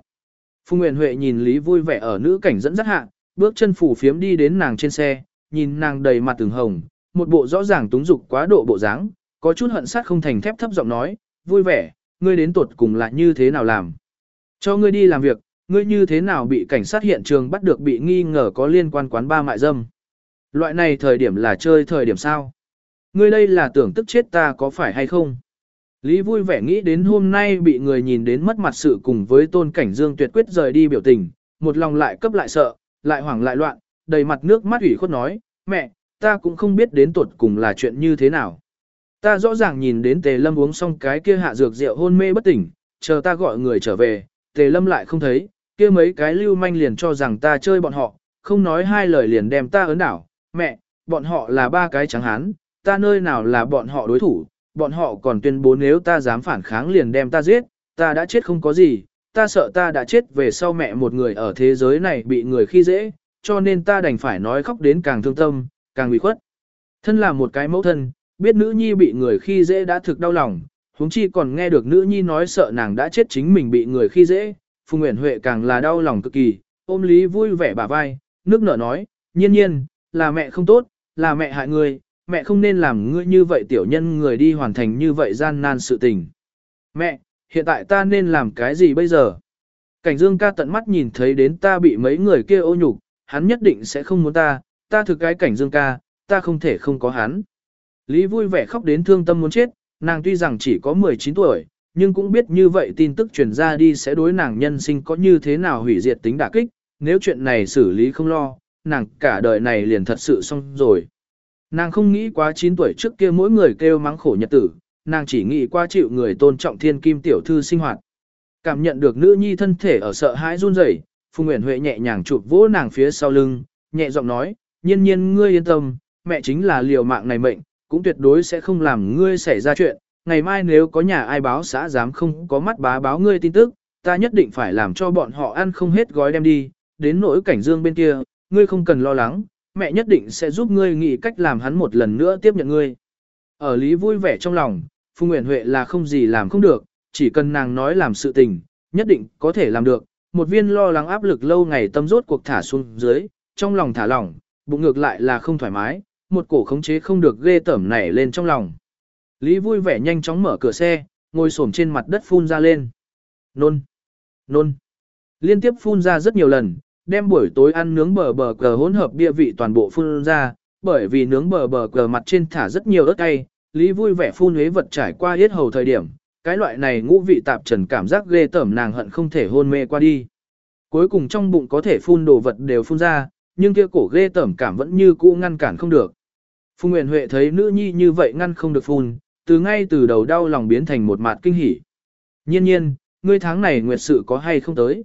Phùng Nguyễn Huệ nhìn Lý vui vẻ ở nữ cảnh dẫn dắt hạ, bước chân phủ phiếm đi đến nàng trên xe, nhìn nàng đầy mặt từng hồng, một bộ rõ ràng túng dục quá độ bộ dáng, có chút hận sát không thành thép thấp giọng nói, vui vẻ, ngươi đến tuột cùng là như thế nào làm. Cho ngươi đi làm việc, ngươi như thế nào bị cảnh sát hiện trường bắt được bị nghi ngờ có liên quan quán ba mại dâm. Loại này thời điểm là chơi thời điểm sao? Ngươi đây là tưởng tức chết ta có phải hay không? Lý vui vẻ nghĩ đến hôm nay bị người nhìn đến mất mặt sự cùng với tôn cảnh dương tuyệt quyết rời đi biểu tình, một lòng lại cấp lại sợ, lại hoảng lại loạn, đầy mặt nước mắt ủy khuất nói, mẹ, ta cũng không biết đến tuột cùng là chuyện như thế nào. Ta rõ ràng nhìn đến tề lâm uống xong cái kia hạ dược rượu hôn mê bất tỉnh, chờ ta gọi người trở về, tề lâm lại không thấy, kia mấy cái lưu manh liền cho rằng ta chơi bọn họ, không nói hai lời liền đem ta ấn đảo, mẹ, bọn họ là ba cái trắng hán, ta nơi nào là bọn họ đối thủ, bọn họ còn tuyên bố nếu ta dám phản kháng liền đem ta giết, ta đã chết không có gì, ta sợ ta đã chết về sau mẹ một người ở thế giới này bị người khi dễ, cho nên ta đành phải nói khóc đến càng thương tâm, càng bị khuất. Thân là một cái mẫu thân, biết nữ nhi bị người khi dễ đã thực đau lòng, huống chi còn nghe được nữ nhi nói sợ nàng đã chết chính mình bị người khi dễ, Phùng Nguyễn Huệ càng là đau lòng cực kỳ, ôm Lý vui vẻ bả vai, nước nở nói, nhiên nhiên, là mẹ không tốt, là mẹ hại người, mẹ không nên làm ngươi như vậy tiểu nhân người đi hoàn thành như vậy gian nan sự tình. Mẹ, hiện tại ta nên làm cái gì bây giờ? Cảnh dương ca tận mắt nhìn thấy đến ta bị mấy người kia ô nhục, hắn nhất định sẽ không muốn ta, ta thực cái cảnh dương ca, ta không thể không có hắn. Lý vui vẻ khóc đến thương tâm muốn chết, nàng tuy rằng chỉ có 19 tuổi, nhưng cũng biết như vậy tin tức truyền ra đi sẽ đối nàng nhân sinh có như thế nào hủy diệt tính đả kích, nếu chuyện này xử lý không lo, nàng cả đời này liền thật sự xong rồi. Nàng không nghĩ quá 9 tuổi trước kia mỗi người kêu mắng khổ nhật tử, nàng chỉ nghĩ qua chịu người tôn trọng thiên kim tiểu thư sinh hoạt. Cảm nhận được nữ nhi thân thể ở sợ hãi run rẩy, Phùng Nguyễn Huệ nhẹ nhàng chụp vỗ nàng phía sau lưng, nhẹ giọng nói, nhiên nhiên ngươi yên tâm, mẹ chính là liều mạng này mệnh, cũng tuyệt đối sẽ không làm ngươi xảy ra chuyện. Ngày mai nếu có nhà ai báo xã dám không có mắt bá báo ngươi tin tức, ta nhất định phải làm cho bọn họ ăn không hết gói đem đi, đến nỗi cảnh dương bên kia, ngươi không cần lo lắng, mẹ nhất định sẽ giúp ngươi nghĩ cách làm hắn một lần nữa tiếp nhận ngươi. Ở Lý vui vẻ trong lòng, Phùng Nguyễn Huệ là không gì làm không được, chỉ cần nàng nói làm sự tình, nhất định có thể làm được. Một viên lo lắng áp lực lâu ngày tâm rốt cuộc thả xuống dưới, trong lòng thả lỏng, bụng ngược lại là không thoải mái, một cổ khống chế không được ghê tởm nảy lên trong lòng. Lý vui vẻ nhanh chóng mở cửa xe, ngồi xổm trên mặt đất phun ra lên. Nôn, nôn, liên tiếp phun ra rất nhiều lần, đem buổi tối ăn nướng bờ bờ cờ hỗn hợp bia vị toàn bộ phun ra, bởi vì nướng bờ bờ cờ mặt trên thả rất nhiều ớt cay, Lý vui vẻ phun huế vật trải qua yết hầu thời điểm, cái loại này ngũ vị tạp trần cảm giác ghê tởm nàng hận không thể hôn mê qua đi. Cuối cùng trong bụng có thể phun đồ vật đều phun ra, nhưng kia cổ ghê tởm cảm vẫn như cũ ngăn cản không được. Phùng Nguyễn Huệ thấy nữ nhi như vậy ngăn không được phun, từ ngay từ đầu đau lòng biến thành một mặt kinh hỉ. Nhiên nhiên, ngươi tháng này nguyệt sự có hay không tới?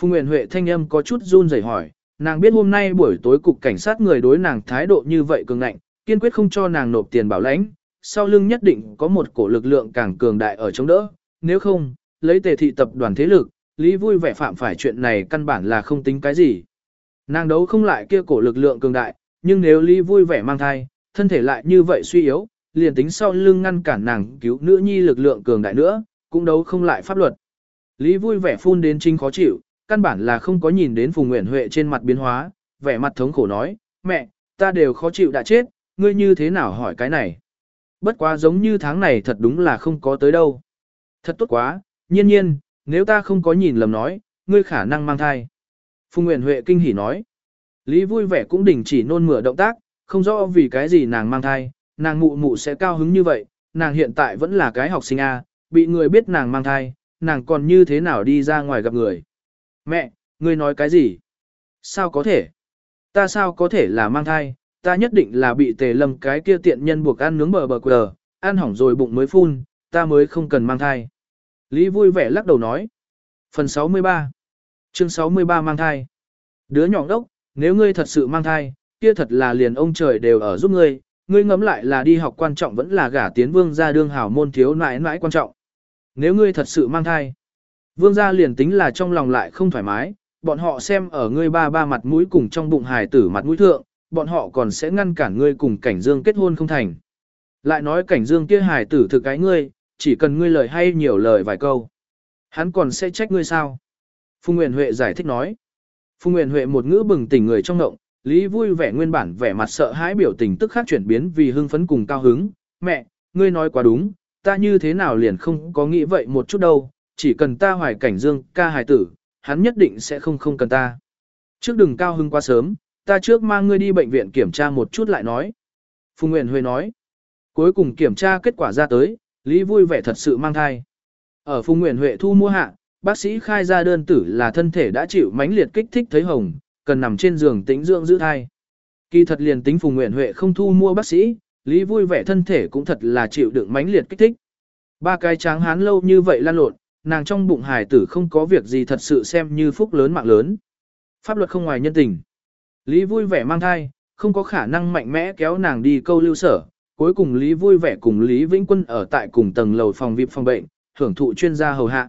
Phùng Nguyễn Huệ thanh âm có chút run rẩy hỏi, nàng biết hôm nay buổi tối cục cảnh sát người đối nàng thái độ như vậy cường ngạnh, kiên quyết không cho nàng nộp tiền bảo lãnh, sau lưng nhất định có một cổ lực lượng càng cường đại ở chống đỡ, nếu không, lấy tề thị tập đoàn thế lực, Lý vui vẻ phạm phải chuyện này căn bản là không tính cái gì. Nàng đấu không lại kia cổ lực lượng cường đại, nhưng nếu Lý vui vẻ mang thai, thân thể lại như vậy suy yếu, liền tính sau lưng ngăn cản nàng cứu nữ nhi lực lượng cường đại nữa, cũng đấu không lại pháp luật. Lý vui vẻ phun đến chính khó chịu, căn bản là không có nhìn đến Phùng Nguyễn Huệ trên mặt biến hóa, vẻ mặt thống khổ nói, mẹ, ta đều khó chịu đã chết, ngươi như thế nào hỏi cái này. Bất quá giống như tháng này thật đúng là không có tới đâu. Thật tốt quá, nhiên nhiên, nếu ta không có nhìn lầm nói, ngươi khả năng mang thai. Phùng Nguyễn Huệ kinh hỉ nói. Lý vui vẻ cũng đình chỉ nôn mửa động tác, không rõ vì cái gì nàng mang thai, nàng mụ mụ sẽ cao hứng như vậy, nàng hiện tại vẫn là cái học sinh A, bị người biết nàng mang thai, nàng còn như thế nào đi ra ngoài gặp người. Mẹ, ngươi nói cái gì? Sao có thể? Ta sao có thể là mang thai? Ta nhất định là bị tề lâm cái kia tiện nhân buộc ăn nướng bờ bờ quờ, ăn hỏng rồi bụng mới phun, ta mới không cần mang thai. Lý vui vẻ lắc đầu nói. Phần 63 Chương 63 mang thai Đứa nhỏ đốc, nếu ngươi thật sự mang thai, kia thật là liền ông trời đều ở giúp ngươi, ngươi ngẫm lại là đi học quan trọng vẫn là gả tiến vương gia đương hảo môn thiếu nãi nãi quan trọng. Nếu ngươi thật sự mang thai, vương gia liền tính là trong lòng lại không thoải mái, bọn họ xem ở ngươi ba ba mặt mũi cùng trong bụng hài tử mặt mũi thượng, bọn họ còn sẽ ngăn cản ngươi cùng cảnh dương kết hôn không thành. Lại nói cảnh dương kia hài tử thực cái ngươi, chỉ cần ngươi lời hay nhiều lời vài câu. Hắn còn sẽ trách ngươi sao? Phùng Nguyễn Huệ giải thích nói. Phùng Nguyễn Huệ một ngữ bừng tỉnh người trong động, Lý vui vẻ nguyên bản vẻ mặt sợ hãi biểu tình tức khắc chuyển biến vì hưng phấn cùng cao hứng. Mẹ, ngươi nói quá đúng, ta như thế nào liền không có nghĩ vậy một chút đâu, chỉ cần ta hoài cảnh dương ca hài tử, hắn nhất định sẽ không không cần ta. Trước đừng cao hứng quá sớm, ta trước mang ngươi đi bệnh viện kiểm tra một chút lại nói. Phùng Nguyễn Huệ nói. Cuối cùng kiểm tra kết quả ra tới, Lý vui vẻ thật sự mang thai. Ở Phùng Nguyễn Huệ thu mua hạ, bác sĩ khai ra đơn tử là thân thể đã chịu mãnh liệt kích thích thấy hồng, cần nằm trên giường tĩnh dưỡng giữ thai. Kỳ thật liền tính Phùng Nguyễn Huệ không thu mua bác sĩ, Lý vui vẻ thân thể cũng thật là chịu đựng mãnh liệt kích thích. Ba cái tráng hán lâu như vậy lan lộn, nàng trong bụng hài tử không có việc gì thật sự xem như phúc lớn mạng lớn. Pháp luật không ngoài nhân tình. Lý vui vẻ mang thai, không có khả năng mạnh mẽ kéo nàng đi câu lưu sở. Cuối cùng Lý vui vẻ cùng Lý Vĩnh Quân ở tại cùng tầng lầu phòng VIP phòng bệnh, hưởng thụ chuyên gia hầu hạ.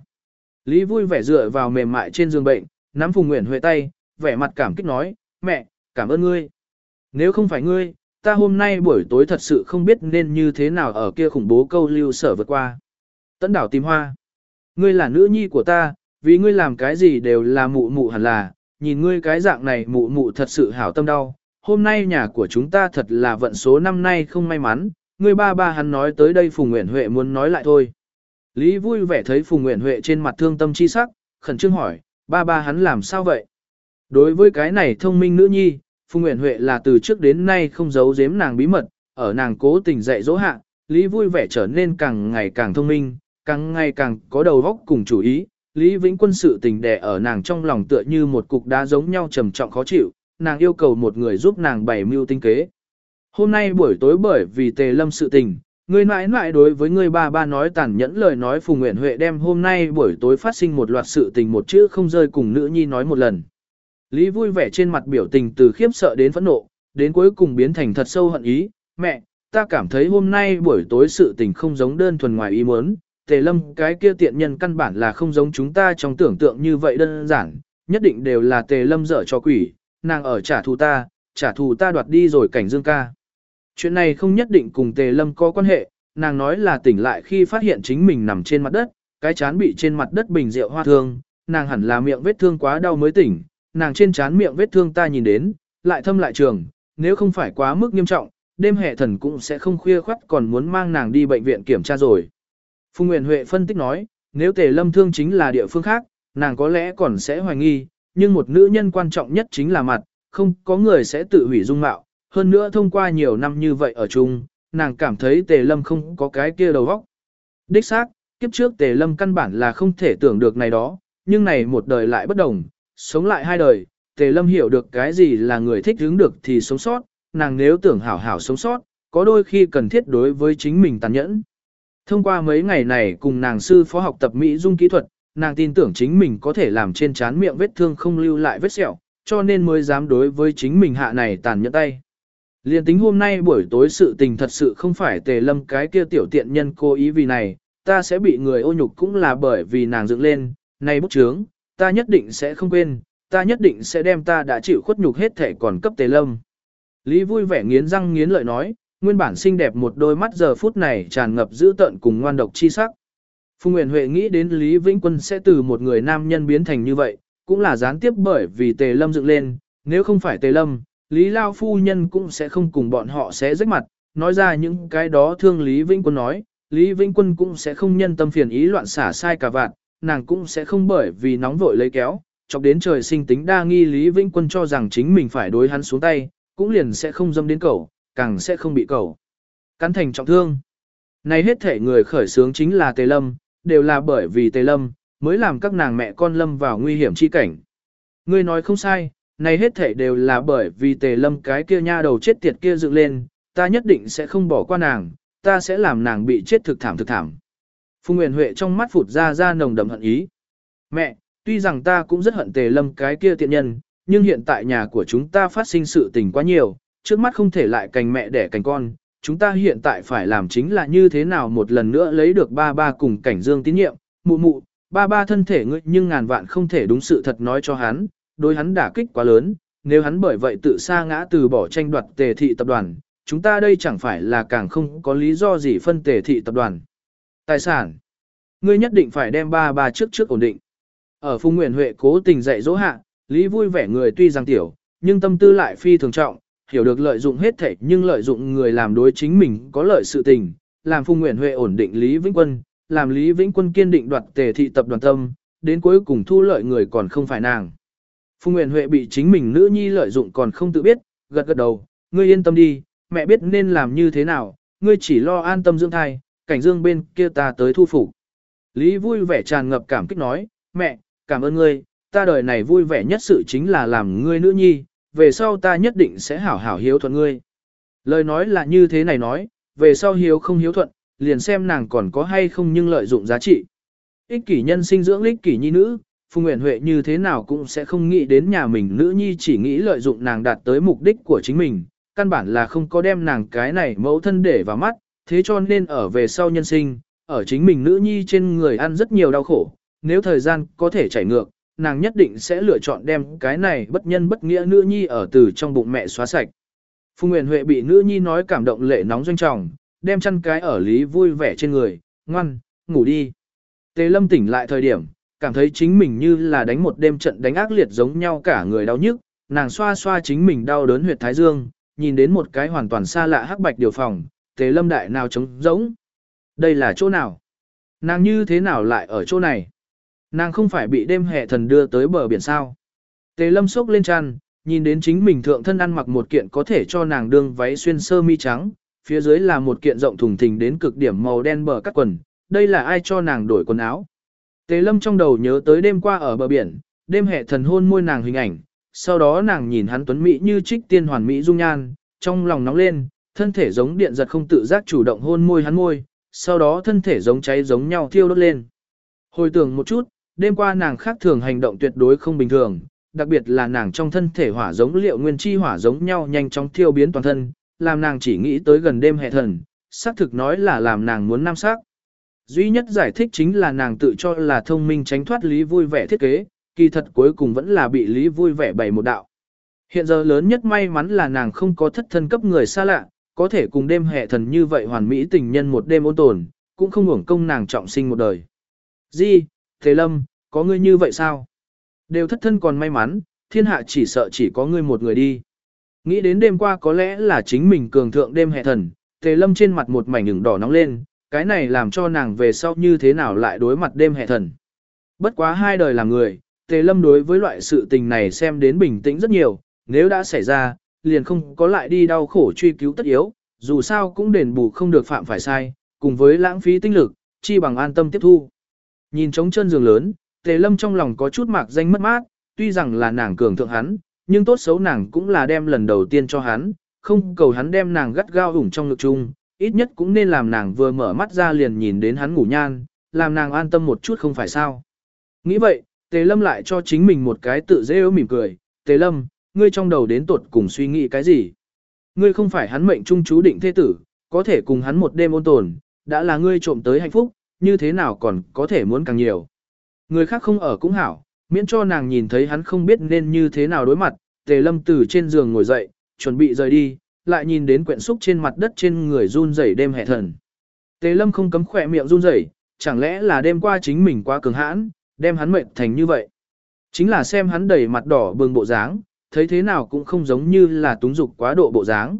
Lý vui vẻ dựa vào mềm mại trên giường bệnh, nắm Phùng Nguyễn Huệ tay, vẻ mặt cảm kích nói, mẹ, cảm ơn ngươi. Nếu không phải ngươi, ta hôm nay buổi tối thật sự không biết nên như thế nào ở kia khủng bố câu lưu sở vượt qua. Tấn đảo tìm hoa. Ngươi là nữ nhi của ta, vì ngươi làm cái gì đều là mụ mụ hẳn là, nhìn ngươi cái dạng này mụ mụ thật sự hảo tâm đau. Hôm nay nhà của chúng ta thật là vận số năm nay không may mắn, ngươi ba ba hắn nói tới đây Phùng Nguyễn Huệ muốn nói lại thôi. Lý vui vẻ thấy Phùng Nguyễn Huệ trên mặt thương tâm chi sắc, khẩn trương hỏi, ba ba hắn làm sao vậy? Đối với cái này thông minh nữ nhi, Phùng Nguyễn Huệ là từ trước đến nay không giấu giếm nàng bí mật, ở nàng cố tình dạy dỗ hạ, Lý vui vẻ trở nên càng ngày càng thông minh, càng ngày càng có đầu óc cùng chủ ý. Lý Vĩnh Quân sự tình đè ở nàng trong lòng tựa như một cục đá giống nhau trầm trọng khó chịu, nàng yêu cầu một người giúp nàng bày mưu tinh kế. Hôm nay buổi tối bởi vì tề lâm sự tình, người mãi mãi đối với người ba ba nói tàn nhẫn lời nói Phùng Nguyễn Huệ đem hôm nay buổi tối phát sinh một loạt sự tình một chữ không rơi cùng nữ nhi nói một lần. Lý vui vẻ trên mặt biểu tình từ khiếp sợ đến phẫn nộ, đến cuối cùng biến thành thật sâu hận ý, mẹ, ta cảm thấy hôm nay buổi tối sự tình không giống đơn thuần ngoài ý muốn, tề lâm cái kia tiện nhân căn bản là không giống chúng ta trong tưởng tượng như vậy đơn giản, nhất định đều là tề lâm dở cho quỷ, nàng ở trả thù ta, trả thù ta đoạt đi rồi cảnh dương ca. Chuyện này không nhất định cùng tề lâm có quan hệ, nàng nói là tỉnh lại khi phát hiện chính mình nằm trên mặt đất, cái chán bị trên mặt đất bình rượu hoa thương, nàng hẳn là miệng vết thương quá đau mới tỉnh, nàng trên chán miệng vết thương ta nhìn đến, lại thâm lại trường, nếu không phải quá mức nghiêm trọng, đêm hệ thần cũng sẽ không khuya khoắt còn muốn mang nàng đi bệnh viện kiểm tra rồi. Phùng Nguyễn Huệ phân tích nói, nếu tề lâm thương chính là địa phương khác, nàng có lẽ còn sẽ hoài nghi, nhưng một nữ nhân quan trọng nhất chính là mặt, không có người sẽ tự hủy dung mạo, hơn nữa thông qua nhiều năm như vậy ở chung, nàng cảm thấy tề lâm không có cái kia đầu óc. Đích xác, kiếp trước tề lâm căn bản là không thể tưởng được này đó, nhưng này một đời lại bất đồng, sống lại hai đời, tề lâm hiểu được cái gì là người thích hướng được thì sống sót, nàng nếu tưởng hảo hảo sống sót, có đôi khi cần thiết đối với chính mình tàn nhẫn. Thông qua mấy ngày này cùng nàng sư phó học tập Mỹ dung kỹ thuật, nàng tin tưởng chính mình có thể làm trên trán miệng vết thương không lưu lại vết sẹo, cho nên mới dám đối với chính mình hạ này tàn nhẫn tay. Liên tính hôm nay buổi tối sự tình thật sự không phải tề lâm cái kia tiểu tiện nhân cố ý vì này, ta sẽ bị người ô nhục cũng là bởi vì nàng dựng lên, này bút chướng, ta nhất định sẽ không quên, ta nhất định sẽ đem ta đã chịu khuất nhục hết thể còn cấp tề lâm. Lý vui vẻ nghiến răng nghiến lợi nói, nguyên bản xinh đẹp một đôi mắt giờ phút này tràn ngập dữ tợn cùng ngoan độc chi sắc. Phùng Nguyễn Huệ nghĩ đến Lý Vĩnh Quân sẽ từ một người nam nhân biến thành như vậy, cũng là gián tiếp bởi vì Tề Lâm dựng lên, nếu không phải Tề Lâm, Lý Lao Phu Nhân cũng sẽ không cùng bọn họ sẽ rách mặt, nói ra những cái đó thương Lý Vĩnh Quân nói, Lý Vĩnh Quân cũng sẽ không nhân tâm phiền ý loạn xả sai cả vạn, nàng cũng sẽ không bởi vì nóng vội lấy kéo, chọc đến trời sinh tính đa nghi Lý Vĩnh Quân cho rằng chính mình phải đối hắn xuống tay, cũng liền sẽ không dâm đến cầu, càng sẽ không bị cầu. Cắn thành trọng thương. Này hết thể người khởi sướng chính là Tề Lâm, đều là bởi vì Tề Lâm, mới làm các nàng mẹ con Lâm vào nguy hiểm chi cảnh. Ngươi nói không sai, này hết thể đều là bởi vì Tề Lâm cái kia nha đầu chết tiệt kia dựng lên, ta nhất định sẽ không bỏ qua nàng, ta sẽ làm nàng bị chết thực thảm thực thảm. Phùng Nguyễn Huệ trong mắt phụt ra ra nồng đậm hận ý. Mẹ, tuy rằng ta cũng rất hận Tề Lâm cái kia tiện nhân, nhưng hiện tại nhà của chúng ta phát sinh sự tình quá nhiều, trước mắt không thể lại cành mẹ đẻ cành con, chúng ta hiện tại phải làm chính là như thế nào một lần nữa lấy được ba ba cùng cảnh dương tín nhiệm, mụ mụ, ba ba thân thể ngươi nhưng ngàn vạn không thể đúng sự thật nói cho hắn, đối hắn đả kích quá lớn, nếu hắn bởi vậy tự sa ngã từ bỏ tranh đoạt tề thị tập đoàn, chúng ta đây chẳng phải là càng không có lý do gì phân tề thị tập đoàn. Tài sản, ngươi nhất định phải đem ba ba trước trước ổn định. Ở Phùng Nguyễn Huệ cố tình dạy dỗ hạ, Lý vui vẻ người tuy rằng tiểu, nhưng tâm tư lại phi thường trọng, hiểu được lợi dụng hết thảy nhưng lợi dụng người làm đối chính mình có lợi sự tình, làm Phùng Nguyễn Huệ ổn định Lý Vĩnh Quân, làm Lý Vĩnh Quân kiên định đoạt tề thị tập đoàn tâm, đến cuối cùng thu lợi người còn không phải nàng. Phùng Nguyễn Huệ bị chính mình nữ nhi lợi dụng còn không tự biết, gật gật đầu, ngươi yên tâm đi, mẹ biết nên làm như thế nào, ngươi chỉ lo an tâm dưỡng thai, cảnh dương bên kia ta tới thu phục. Lý vui vẻ tràn ngập cảm kích nói, mẹ, cảm ơn ngươi, ta đời này vui vẻ nhất sự chính là làm ngươi nữ nhi, về sau ta nhất định sẽ hảo hảo hiếu thuận ngươi. Lời nói là như thế này nói, về sau hiếu không hiếu thuận, liền xem nàng còn có hay không nhưng lợi dụng giá trị. Ích kỷ nhân sinh dưỡng ích kỷ nhi nữ, Phùng Nguyễn Huệ như thế nào cũng sẽ không nghĩ đến nhà mình nữ nhi chỉ nghĩ lợi dụng nàng đạt tới mục đích của chính mình, căn bản là không có đem nàng cái này mẫu thân để vào mắt, thế cho nên ở về sau nhân sinh, ở chính mình nữ nhi trên người ăn rất nhiều đau khổ, nếu thời gian có thể chảy ngược, nàng nhất định sẽ lựa chọn đem cái này bất nhân bất nghĩa nữ nhi ở từ trong bụng mẹ xóa sạch. Phùng Nguyễn Huệ bị nữ nhi nói cảm động lệ nóng doanh trọng, đem chăn cái ở lý vui vẻ trên người, ngoan, ngủ đi. Tề lâm tỉnh lại thời điểm, cảm thấy chính mình như là đánh một đêm trận đánh ác liệt giống nhau cả người đau nhức, nàng xoa xoa chính mình đau đớn huyệt thái dương, nhìn đến một cái hoàn toàn xa lạ hắc bạch điều phòng, tề lâm đại nào trống giống. Đây là chỗ nào? Nàng như thế nào lại ở chỗ này? Nàng không phải bị đêm hệ thần đưa tới bờ biển sao. Tề lâm sốc lên chăn, nhìn đến chính mình thượng thân ăn mặc một kiện có thể cho nàng đương váy xuyên sơ mi trắng, phía dưới là một kiện rộng thùng thình đến cực điểm màu đen bờ cắt quần, đây là ai cho nàng đổi quần áo. Tề lâm trong đầu nhớ tới đêm qua ở bờ biển, đêm hệ thần hôn môi nàng hình ảnh, sau đó nàng nhìn hắn tuấn mỹ như trích tiên hoàn mỹ dung nhan, trong lòng nóng lên, thân thể giống điện giật không tự giác chủ động hôn môi hắn môi, sau đó thân thể giống cháy giống nhau thiêu đốt lên. Hồi tưởng một chút, đêm qua nàng khác thường hành động tuyệt đối không bình thường, đặc biệt là nàng trong thân thể hỏa giống liệu nguyên chi hỏa giống nhau nhanh chóng thiêu biến toàn thân, làm nàng chỉ nghĩ tới gần đêm hệ thần, xác thực nói là làm nàng muốn nam sắc. Duy nhất giải thích chính là nàng tự cho là thông minh tránh thoát lý vui vẻ thiết kế, kỳ thật cuối cùng vẫn là bị lý vui vẻ bày một đạo. Hiện giờ lớn nhất may mắn là nàng không có thất thân cấp người xa lạ, có thể cùng đêm hệ thần như vậy hoàn mỹ tình nhân một đêm ôn tồn, cũng không hưởng công nàng trọng sinh một đời. Di, Thế Lâm, có ngươi như vậy sao? Đều thất thân còn may mắn, thiên hạ chỉ sợ chỉ có ngươi một người đi. Nghĩ đến đêm qua có lẽ là chính mình cường thượng đêm hệ thần, Tề Lâm trên mặt một mảnh ửng đỏ nóng lên, cái này làm cho nàng về sau như thế nào lại đối mặt đêm hệ thần. Bất quá hai đời làm người, Tề Lâm đối với loại sự tình này xem đến bình tĩnh rất nhiều, nếu đã xảy ra, liền không có lại đi đau khổ truy cứu tất yếu, dù sao cũng đền bù không được phạm phải sai, cùng với lãng phí tinh lực, chi bằng an tâm tiếp thu. Nhìn trống chân giường lớn, Tề Lâm trong lòng có chút mạc danh mất mát, tuy rằng là nàng cường thượng hắn, nhưng tốt xấu nàng cũng là đem lần đầu tiên cho hắn, không cầu hắn đem nàng gắt gao ủng trong ngực chung, ít nhất cũng nên làm nàng vừa mở mắt ra liền nhìn đến hắn ngủ nhan, làm nàng an tâm một chút không phải sao. Nghĩ vậy, Tề Lâm lại cho chính mình một cái tự dễ ấu mỉm cười, Tề Lâm, ngươi trong đầu đến tuột cùng suy nghĩ cái gì? Ngươi không phải hắn mệnh trung chú định thế tử, có thể cùng hắn một đêm ôn tồn, đã là ngươi trộm tới hạnh phúc, như thế nào còn có thể muốn càng nhiều. Người khác không ở cũng hảo, miễn cho nàng nhìn thấy hắn không biết nên như thế nào đối mặt, tề lâm từ trên giường ngồi dậy, chuẩn bị rời đi, lại nhìn đến quyển xúc trên mặt đất trên người run rẩy đêm hệ thần. Tề lâm không cấm khỏe miệng run rẩy, chẳng lẽ là đêm qua chính mình quá cường hãn, đem hắn mệnh thành như vậy. Chính là xem hắn đầy mặt đỏ bừng bộ dáng, thấy thế nào cũng không giống như là túng dục quá độ bộ dáng.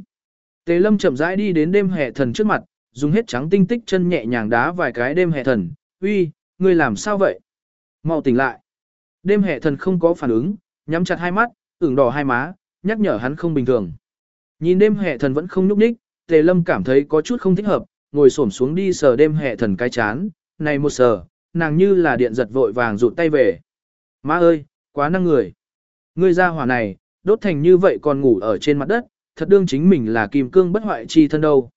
Tề lâm chậm rãi đi đến đêm hệ thần trước mặt, dùng hết trắng tinh tích chân nhẹ nhàng đá vài cái đêm hệ thần, uy, ngươi làm sao vậy? Mau tỉnh lại. Đêm hệ thần không có phản ứng, nhắm chặt hai mắt, ửng đỏ hai má, nhắc nhở hắn không bình thường. Nhìn đêm hệ thần vẫn không nhúc nhích, tề lâm cảm thấy có chút không thích hợp, ngồi xổm xuống đi sờ đêm hệ thần cái chán, này một sờ, nàng như là điện giật vội vàng rụt tay về. Má ơi, quá năng người. Ngươi ra hỏa này, đốt thành như vậy còn ngủ ở trên mặt đất, thật đương chính mình là kim cương bất hoại chi thân đâu.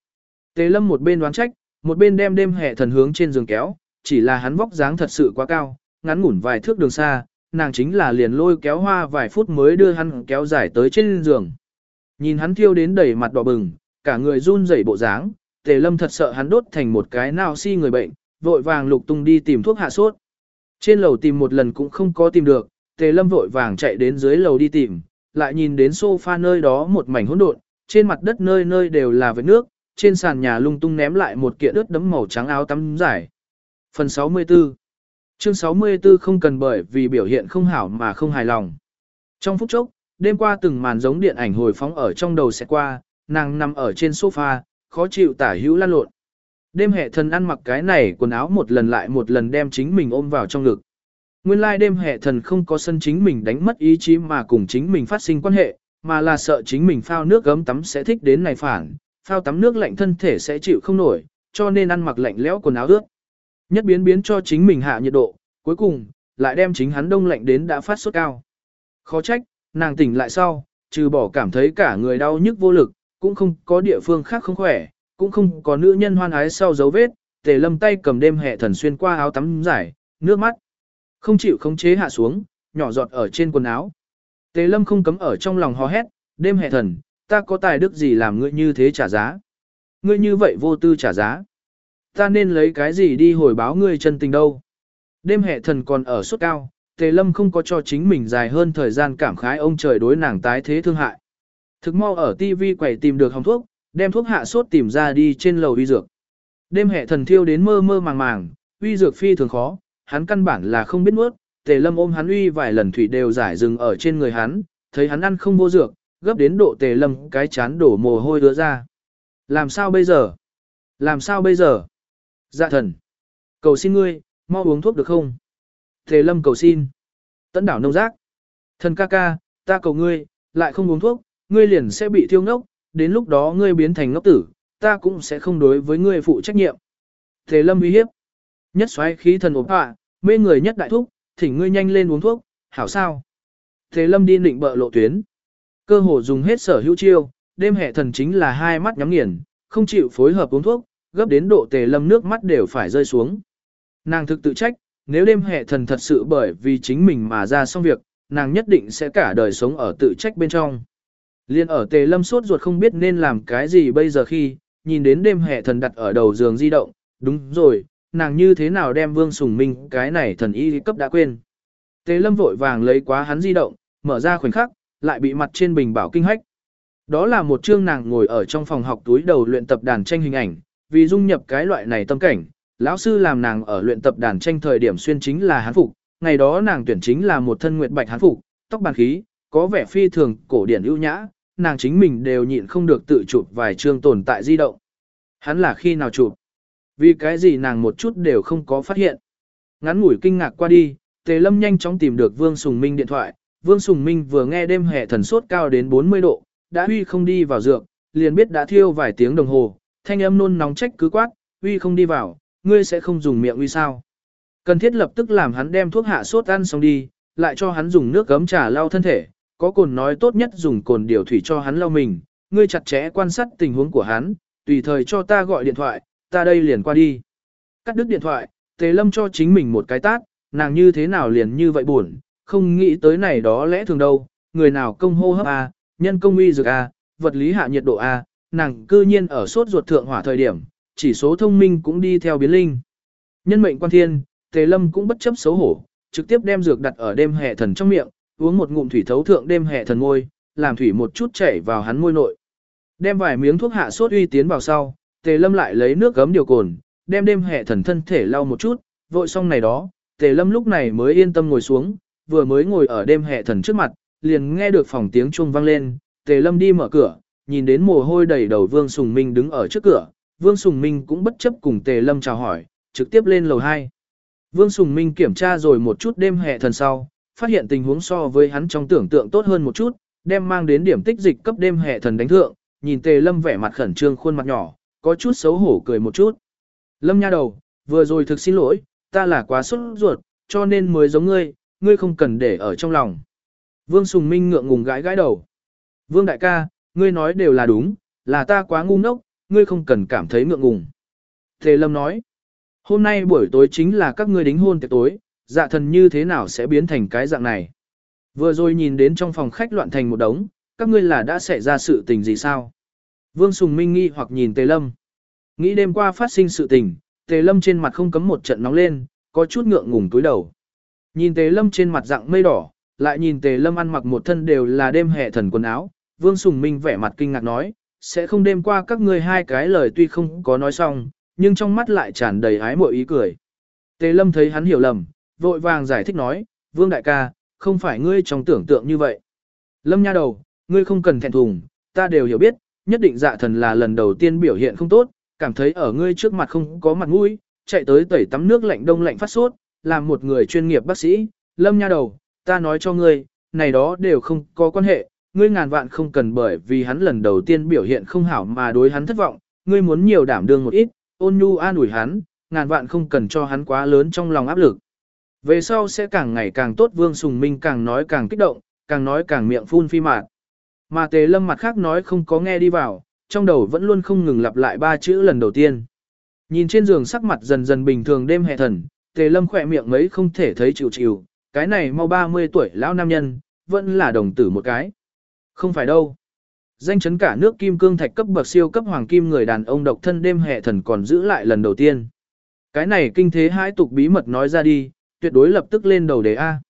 Tề lâm một bên đoán trách, một bên đem đêm hệ thần hướng trên giường kéo, chỉ là hắn vóc dáng thật sự quá cao, ngắn ngủn vài thước đường xa, nàng chính là liền lôi kéo hoa vài phút mới đưa hắn kéo dài tới trên giường. Nhìn hắn thiêu đến đầy mặt đỏ bừng, cả người run rẩy bộ dáng, tề lâm thật sợ hắn đốt thành một cái nào si người bệnh, vội vàng lục tung đi tìm thuốc hạ sốt. Trên lầu tìm một lần cũng không có tìm được, tề lâm vội vàng chạy đến dưới lầu đi tìm, lại nhìn đến sofa nơi đó một mảnh hỗn độn, trên mặt đất nơi nơi đều là vết nước, trên sàn nhà lung tung ném lại một kiện ướt đấm màu trắng áo tắm giải. Phần 64 Chương 64 không cần bởi vì biểu hiện không hảo mà không hài lòng. Trong phút chốc, đêm qua từng màn giống điện ảnh hồi phóng ở trong đầu sẽ qua, nàng nằm ở trên sofa, khó chịu tả hữu lan lộn. Đêm hệ thần ăn mặc cái này quần áo một lần lại một lần đem chính mình ôm vào trong ngực. Nguyên lai like đêm hệ thần không có sân chính mình đánh mất ý chí mà cùng chính mình phát sinh quan hệ, mà là sợ chính mình phao nước gấm tắm sẽ thích đến này phản, phao tắm nước lạnh thân thể sẽ chịu không nổi, cho nên ăn mặc lạnh lẽo quần áo ướt. Nhất biến biến cho chính mình hạ nhiệt độ, cuối cùng, lại đem chính hắn đông lạnh đến đã phát sốt cao. Khó trách, nàng tỉnh lại sau, trừ bỏ cảm thấy cả người đau nhức vô lực, cũng không có địa phương khác không khỏe, cũng không có nữ nhân hoan ái sau dấu vết, tề lâm tay cầm đêm hệ thần xuyên qua áo tắm giải, nước mắt. Không chịu khống chế hạ xuống, nhỏ giọt ở trên quần áo. Tề lâm không cấm ở trong lòng hò hét, đêm hệ thần, ta có tài đức gì làm ngươi như thế trả giá. Ngươi như vậy vô tư trả giá. Ta nên lấy cái gì đi hồi báo ngươi chân tình đâu. Đêm hệ thần còn ở suốt cao, Tề Lâm không có cho chính mình dài hơn thời gian cảm khái ông trời đối nàng tái thế thương hại. Thực mau ở TV quẩy tìm được hồng thuốc, đem thuốc hạ sốt tìm ra đi trên lầu uy dược. Đêm hệ thần thiêu đến mơ mơ màng màng, uy dược phi thường khó, hắn căn bản là không biết nuốt, Tề Lâm ôm hắn uy vài lần thủy đều giải dừng ở trên người hắn, thấy hắn ăn không vô dược, gấp đến độ Tề Lâm cái chán đổ mồ hôi đứa ra. Làm sao bây giờ? Làm sao bây giờ? Dạ thần. Cầu xin ngươi, mau uống thuốc được không? Tề lâm cầu xin. Tấn đảo nông giác. Thần ca ca, ta cầu ngươi, lại không uống thuốc, ngươi liền sẽ bị thiêu ngốc, đến lúc đó ngươi biến thành ngốc tử, ta cũng sẽ không đối với ngươi phụ trách nhiệm. Tề lâm uy hiếp. Nhất xoáy khí thần ốm hạ, mê người nhất đại thúc, thỉnh ngươi nhanh lên uống thuốc, hảo sao? Thế lâm đi định bợ lộ tuyến. Cơ hồ dùng hết sở hữu chiêu, đêm hệ thần chính là hai mắt nhắm nghiền, không chịu phối hợp uống thuốc, gấp đến độ tề lâm nước mắt đều phải rơi xuống. Nàng thực tự trách, nếu đêm hệ thần thật sự bởi vì chính mình mà ra xong việc, nàng nhất định sẽ cả đời sống ở tự trách bên trong. Liên ở tề lâm suốt ruột không biết nên làm cái gì bây giờ khi, nhìn đến đêm hệ thần đặt ở đầu giường di động, đúng rồi, nàng như thế nào đem vương sùng minh cái này thần y cấp đã quên. Tề lâm vội vàng lấy quá hắn di động, mở ra khoảnh khắc, lại bị mặt trên bình bảo kinh hách. Đó là một chương nàng ngồi ở trong phòng học túi đầu luyện tập đàn tranh hình ảnh, vì dung nhập cái loại này tâm cảnh, lão sư làm nàng ở luyện tập đàn tranh thời điểm xuyên chính là hán phục, ngày đó nàng tuyển chính là một thân nguyệt bạch hán phục, tóc bàn khí, có vẻ phi thường cổ điển ưu nhã, nàng chính mình đều nhịn không được tự chụp vài chương tồn tại di động. Hắn là khi nào chụp? Vì cái gì nàng một chút đều không có phát hiện. Ngắn ngủi kinh ngạc qua đi, Tề Lâm nhanh chóng tìm được Vương Sùng Minh điện thoại. Vương Sùng Minh vừa nghe đêm hè thần sốt cao đến 40 độ, đã huy không đi vào dược, liền biết đã thiêu vài tiếng đồng hồ, thanh âm nôn nóng trách cứ quát, huy không đi vào, ngươi sẽ không dùng miệng huy sao. Cần thiết lập tức làm hắn đem thuốc hạ sốt ăn xong đi, lại cho hắn dùng nước gấm trà lau thân thể, có cồn nói tốt nhất dùng cồn điều thủy cho hắn lau mình, ngươi chặt chẽ quan sát tình huống của hắn, tùy thời cho ta gọi điện thoại, ta đây liền qua đi. Cắt đứt điện thoại, Tề Lâm cho chính mình một cái tát, nàng như thế nào liền như vậy buồn, không nghĩ tới này đó lẽ thường đâu, người nào công hô hấp A, nhân công uy dược A, vật lý hạ nhiệt độ A, nàng cư nhiên ở sốt ruột thượng hỏa thời điểm, chỉ số thông minh cũng đi theo biến linh. Nhân mệnh quan thiên, Tề Lâm cũng bất chấp xấu hổ, trực tiếp đem dược đặt ở đêm hệ thần trong miệng, uống một ngụm thủy thấu thượng đêm hệ thần môi, làm thủy một chút chảy vào hắn môi nội. Đem vài miếng thuốc hạ sốt uy tiến vào sau, Tề Lâm lại lấy nước gấm điều cồn, đem đêm hệ thần thân thể lau một chút, vội xong này đó, Tề Lâm lúc này mới yên tâm ngồi xuống, vừa mới ngồi ở đêm hệ thần trước mặt, liền nghe được phòng tiếng chuông vang lên, Tề Lâm đi mở cửa, nhìn đến mồ hôi đầy đầu Vương Sùng Minh đứng ở trước cửa, Vương Sùng Minh cũng bất chấp cùng Tề Lâm chào hỏi, trực tiếp lên lầu 2. Vương Sùng Minh kiểm tra rồi một chút đêm hệ thần sau, phát hiện tình huống so với hắn trong tưởng tượng tốt hơn một chút, đem mang đến điểm tích dịch cấp đêm hệ thần đánh thượng, nhìn Tề Lâm vẻ mặt khẩn trương khuôn mặt nhỏ, có chút xấu hổ cười một chút. Lâm nha đầu, vừa rồi thực xin lỗi, ta là quá sốt ruột, cho nên mới giống ngươi, ngươi không cần để ở trong lòng. Vương Sùng Minh ngượng ngùng gãi gãi đầu. Vương đại ca, ngươi nói đều là đúng, là ta quá ngu ngốc, ngươi không cần cảm thấy ngượng ngùng. Tề Lâm nói, hôm nay buổi tối chính là các ngươi đính hôn tiệc tối, dạ thần như thế nào sẽ biến thành cái dạng này. Vừa rồi nhìn đến trong phòng khách loạn thành một đống, các ngươi là đã xảy ra sự tình gì sao? Vương Sùng Minh nghi hoặc nhìn Tề Lâm. Nghĩ đêm qua phát sinh sự tình, Tề Lâm trên mặt không cấm một trận nóng lên, có chút ngượng ngùng túi đầu. Nhìn Tề Lâm trên mặt dạng mây đỏ, lại nhìn Tề Lâm ăn mặc một thân đều là đêm hè thần quần áo, Vương Sùng Minh vẻ mặt kinh ngạc nói, sẽ không đêm qua các ngươi hai cái lời tuy không có nói xong, nhưng trong mắt lại tràn đầy ái mộ ý cười. Tề Lâm thấy hắn hiểu lầm, vội vàng giải thích nói, Vương đại ca, không phải ngươi trong tưởng tượng như vậy. Lâm nha đầu, ngươi không cần thẹn thùng, ta đều hiểu biết, nhất định dạ thần là lần đầu tiên biểu hiện không tốt, cảm thấy ở ngươi trước mặt không có mặt mũi, chạy tới tẩy tắm nước lạnh đông lạnh phát sốt, làm một người chuyên nghiệp bác sĩ, lâm nha đầu, ta nói cho ngươi, này đó đều không có quan hệ, ngươi ngàn vạn không cần bởi vì hắn lần đầu tiên biểu hiện không hảo mà đối hắn thất vọng, ngươi muốn nhiều đảm đương một ít, ôn nhu an ủi hắn, ngàn vạn không cần cho hắn quá lớn trong lòng áp lực. Về sau sẽ càng ngày càng tốt Vương Sùng Minh càng nói càng kích động, càng nói càng miệng phun phi mạt. Mà tề lâm mặt khác nói không có nghe đi vào, trong đầu vẫn luôn không ngừng lặp lại ba chữ lần đầu tiên. Nhìn trên giường sắc mặt dần dần bình thường đêm hè thần, tề lâm khỏe miệng mấy không thể thấy chịu chịu, cái này mau 30 tuổi lão nam nhân, vẫn là đồng tử một cái. Không phải đâu. Danh chấn cả nước kim cương thạch cấp bậc siêu cấp hoàng kim người đàn ông độc thân đêm hệ thần còn giữ lại lần đầu tiên. Cái này kinh thế hai tục bí mật nói ra đi, tuyệt đối lập tức lên đầu đề A.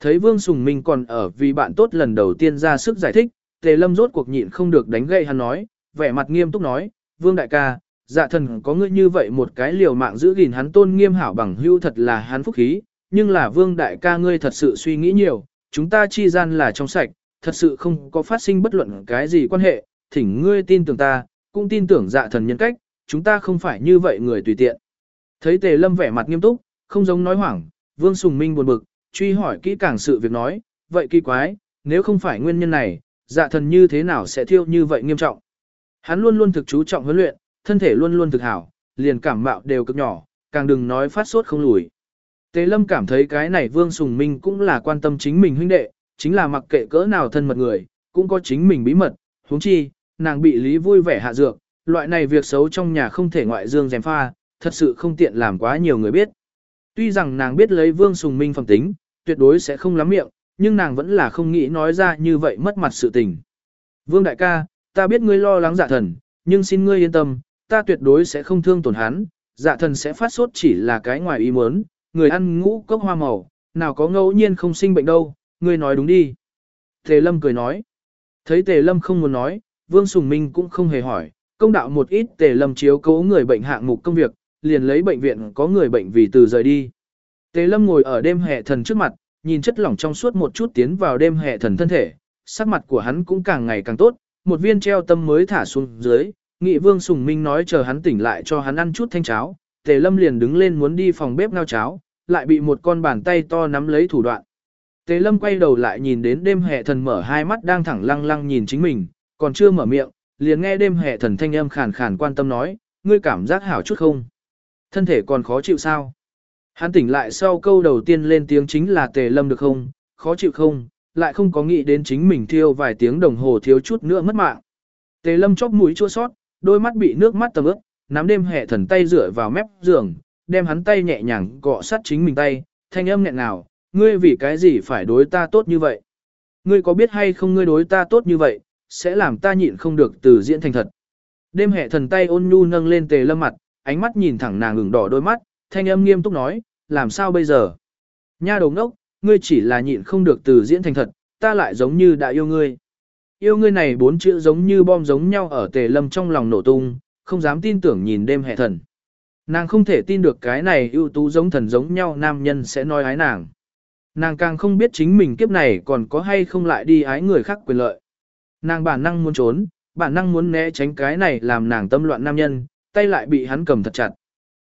Thấy Vương Sùng Minh còn ở vì bạn tốt lần đầu tiên ra sức giải thích, Tề Lâm rốt cuộc nhịn không được đánh gậy hắn nói, vẻ mặt nghiêm túc nói, Vương đại ca, dạ thần có ngươi như vậy một cái liều mạng giữ gìn hắn tôn nghiêm hảo bằng hưu thật là hắn phúc khí, nhưng là Vương đại ca ngươi thật sự suy nghĩ nhiều, chúng ta chi gian là trong sạch, thật sự không có phát sinh bất luận cái gì quan hệ, thỉnh ngươi tin tưởng ta, cũng tin tưởng dạ thần nhân cách, chúng ta không phải như vậy người tùy tiện. Thấy Tề Lâm vẻ mặt nghiêm túc, không giống nói hoảng, Vương Sùng Minh buồn bực, truy hỏi kỹ càng sự việc nói, vậy kỳ quái, nếu không phải nguyên nhân này, dạ thần như thế nào sẽ thiêu như vậy nghiêm trọng. Hắn luôn luôn thực chú trọng huấn luyện, thân thể luôn luôn thực hảo, liền cảm mạo đều cực nhỏ, càng đừng nói phát sốt không lùi. Tế Lâm cảm thấy cái này Vương Sùng Minh cũng là quan tâm chính mình huynh đệ, chính là mặc kệ cỡ nào thân mật người, cũng có chính mình bí mật, huống chi, nàng bị lý vui vẻ hạ dược, loại này việc xấu trong nhà không thể ngoại dương dèm pha, thật sự không tiện làm quá nhiều người biết. Tuy rằng nàng biết lấy Vương Sùng Minh phẩm tính, tuyệt đối sẽ không lắm miệng, nhưng nàng vẫn là không nghĩ nói ra như vậy mất mặt sự tình. Vương đại ca, ta biết ngươi lo lắng giả thần, nhưng xin ngươi yên tâm, ta tuyệt đối sẽ không thương tổn hắn, dạ thần sẽ phát sốt chỉ là cái ngoài ý muốn, người ăn ngũ cốc hoa màu, nào có ngẫu nhiên không sinh bệnh đâu, ngươi nói đúng đi. Tề Lâm cười nói. Thấy Tề Lâm không muốn nói, Vương Sùng Minh cũng không hề hỏi, công đạo một ít Tề Lâm chiếu cố người bệnh hạng mục công việc, liền lấy bệnh viện có người bệnh vì từ rời đi. Tề Lâm ngồi ở đêm hệ thần trước mặt, nhìn chất lỏng trong suốt một chút tiến vào đêm hệ thần thân thể, sắc mặt của hắn cũng càng ngày càng tốt, một viên treo tâm mới thả xuống dưới, nghị Vương Sùng Minh nói chờ hắn tỉnh lại cho hắn ăn chút thanh cháo, Tề Lâm liền đứng lên muốn đi phòng bếp ngao cháo, lại bị một con bàn tay to nắm lấy thủ đoạn. Tề Lâm quay đầu lại nhìn đến đêm hệ thần mở hai mắt đang thẳng lăng lăng nhìn chính mình, còn chưa mở miệng, liền nghe đêm hệ thần thanh âm khàn khàn quan tâm nói, ngươi cảm giác hảo chút không? Thân thể còn khó chịu sao? Hắn tỉnh lại sau câu đầu tiên lên tiếng chính là Tề Lâm được không? Khó chịu không? Lại không có nghĩ đến chính mình thiêu vài tiếng đồng hồ thiếu chút nữa mất mạng. Tề Lâm chóp mũi chua sót, đôi mắt bị nước mắt tầm ướt, nắm đêm hệ thần tay rửa vào mép giường, đem hắn tay nhẹ nhàng cọ sát chính mình tay, thanh âm nghẹn nào, ngươi vì cái gì phải đối ta tốt như vậy? Ngươi có biết hay không ngươi đối ta tốt như vậy, sẽ làm ta nhịn không được từ diễn thành thật. Đêm hệ thần tay ôn nhu nâng lên tề lâm mặt, ánh mắt nhìn thẳng nàng ửng đỏ đôi mắt, thanh âm nghiêm túc nói, làm sao bây giờ? Nha đầu ngốc, ngươi chỉ là nhịn không được từ diễn thành thật, ta lại giống như đã yêu ngươi. Yêu ngươi này bốn chữ giống như bom giống nhau ở tề lâm trong lòng nổ tung, không dám tin tưởng nhìn đêm hệ thần. Nàng không thể tin được cái này ưu tú giống thần giống nhau nam nhân sẽ nói ái nàng. Nàng càng không biết chính mình kiếp này còn có hay không lại đi ái người khác quyền lợi. Nàng bản năng muốn trốn, bản năng muốn né tránh cái này làm nàng tâm loạn nam nhân, tay lại bị hắn cầm thật chặt.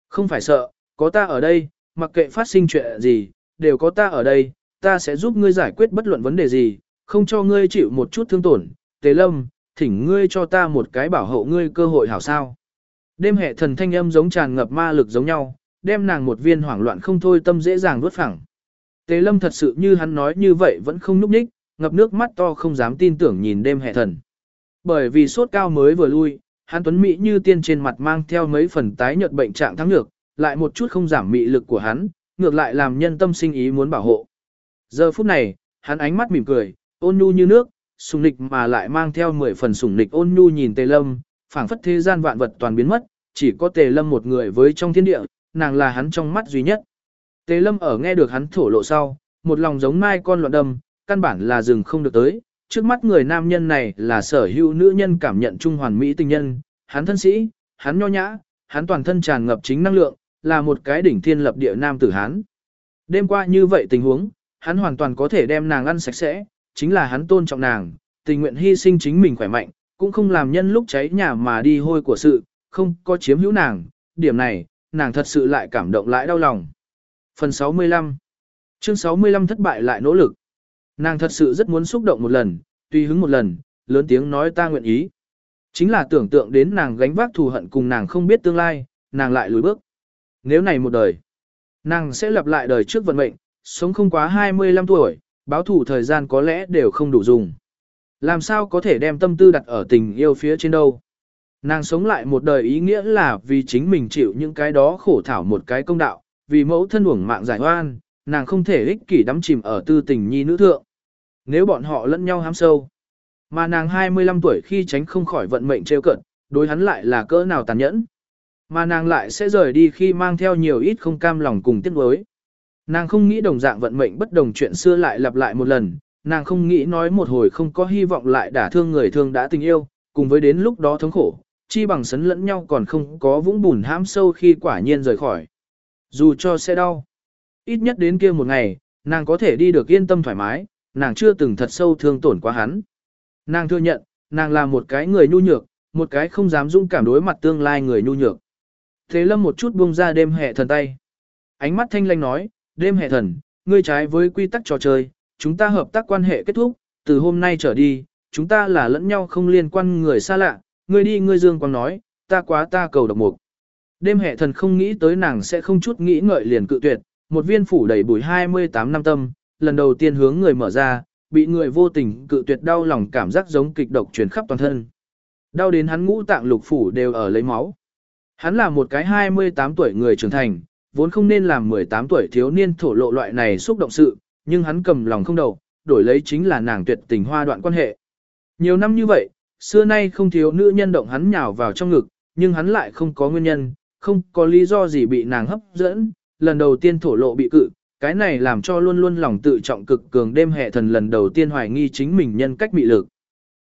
Không phải sợ, có ta ở đây, mặc kệ phát sinh chuyện gì, đều có ta ở đây, ta sẽ giúp ngươi giải quyết bất luận vấn đề gì, không cho ngươi chịu một chút thương tổn. Tế lâm, thỉnh ngươi cho ta một cái bảo hộ ngươi cơ hội hảo sao. Đêm hệ thần thanh âm giống tràn ngập ma lực giống nhau, đem nàng một viên hoảng loạn không thôi tâm dễ dàng đuốt phẳng. Tế lâm thật sự như hắn nói như vậy vẫn không núp ních, ngập nước mắt to không dám tin tưởng nhìn đêm hệ thần. Bởi vì sốt cao mới vừa lui, hắn tuấn mỹ như tiên trên mặt mang theo mấy phần tái nhợt bệnh trạng thắng ngược, lại một chút không giảm mị lực của hắn, ngược lại làm nhân tâm sinh ý muốn bảo hộ. Giờ phút này, hắn ánh mắt mỉm cười, ôn nhu như nước, sùng nịch mà lại mang theo mười phần sùng nịch ôn nhu nhìn tề lâm, phảng phất thế gian vạn vật toàn biến mất, chỉ có tề lâm một người với trong thiên địa, nàng là hắn trong mắt duy nhất. Tề lâm ở nghe được hắn thổ lộ sau, một lòng giống mai con loạn đâm, căn bản là dừng không được tới. Trước mắt người nam nhân này là sở hữu nữ nhân cảm nhận trung hoàn mỹ tình nhân, hắn thân sĩ, hắn nho nhã, hắn toàn thân tràn ngập chính năng lượng, là một cái đỉnh thiên lập địa nam tử hắn. Đêm qua như vậy tình huống, hắn hoàn toàn có thể đem nàng ăn sạch sẽ, chính là hắn tôn trọng nàng, tình nguyện hy sinh chính mình khỏe mạnh, cũng không làm nhân lúc cháy nhà mà đi hôi của sự, không có chiếm hữu nàng, điểm này, nàng thật sự lại cảm động lại đau lòng. Phần 65 Chương 65 thất bại lại nỗ lực. Nàng thật sự rất muốn xúc động một lần, tùy hứng một lần, lớn tiếng nói ta nguyện ý. Chính là tưởng tượng đến nàng gánh vác thù hận cùng nàng không biết tương lai, nàng lại lùi bước. Nếu này một đời, nàng sẽ lặp lại đời trước vận mệnh, sống không quá 25 tuổi, báo thủ thời gian có lẽ đều không đủ dùng. Làm sao có thể đem tâm tư đặt ở tình yêu phía trên đâu. Nàng sống lại một đời ý nghĩa là vì chính mình chịu những cái đó khổ thảo một cái công đạo, vì mẫu thân uổng mạng giải oan, nàng không thể ích kỷ đắm chìm ở tư tình nhi nữ thượng. Nếu bọn họ lẫn nhau hám sâu, mà nàng 25 tuổi khi tránh không khỏi vận mệnh trêu cận, đối hắn lại là cỡ nào tàn nhẫn. Mà nàng lại sẽ rời đi khi mang theo nhiều ít không cam lòng cùng tiếc nuối. Nàng không nghĩ đồng dạng vận mệnh bất đồng chuyện xưa lại lặp lại một lần, nàng không nghĩ nói một hồi không có hy vọng lại đả thương người thương đã tình yêu, cùng với đến lúc đó thống khổ, chi bằng sấn lẫn nhau còn không có vũng bùn hãm sâu khi quả nhiên rời khỏi. Dù cho sẽ đau, ít nhất đến kia một ngày, nàng có thể đi được yên tâm thoải mái, nàng chưa từng thật sâu thương tổn quá hắn. Nàng thừa nhận, nàng là một cái người nhu nhược, một cái không dám dũng cảm đối mặt tương lai người nhu nhược. Thế lâm một chút buông ra đêm hệ thần tay. Ánh mắt thanh lanh nói, đêm hệ thần, ngươi trái với quy tắc trò chơi, chúng ta hợp tác quan hệ kết thúc, từ hôm nay trở đi, chúng ta là lẫn nhau không liên quan người xa lạ, ngươi đi ngươi dương quang nói, ta quá ta cầu độc mục. Đêm hệ thần không nghĩ tới nàng sẽ không chút nghĩ ngợi liền cự tuyệt, một viên phủ đầy bùi 28 năm tâm, lần đầu tiên hướng người mở ra, bị người vô tình cự tuyệt đau lòng cảm giác giống kịch độc truyền khắp toàn thân. Đau đến hắn ngũ tạng lục phủ đều ở lấy máu. Hắn là một cái 28 tuổi người trưởng thành, vốn không nên làm 18 tuổi thiếu niên thổ lộ loại này xúc động sự, nhưng hắn cầm lòng không đầu, đổi lấy chính là nàng tuyệt tình hoa đoạn quan hệ. Nhiều năm như vậy, xưa nay không thiếu nữ nhân động hắn nhào vào trong ngực, nhưng hắn lại không có nguyên nhân, không có lý do gì bị nàng hấp dẫn, lần đầu tiên thổ lộ bị cự, cái này làm cho luôn luôn lòng tự trọng cực cường đêm hệ thần lần đầu tiên hoài nghi chính mình nhân cách bị lực.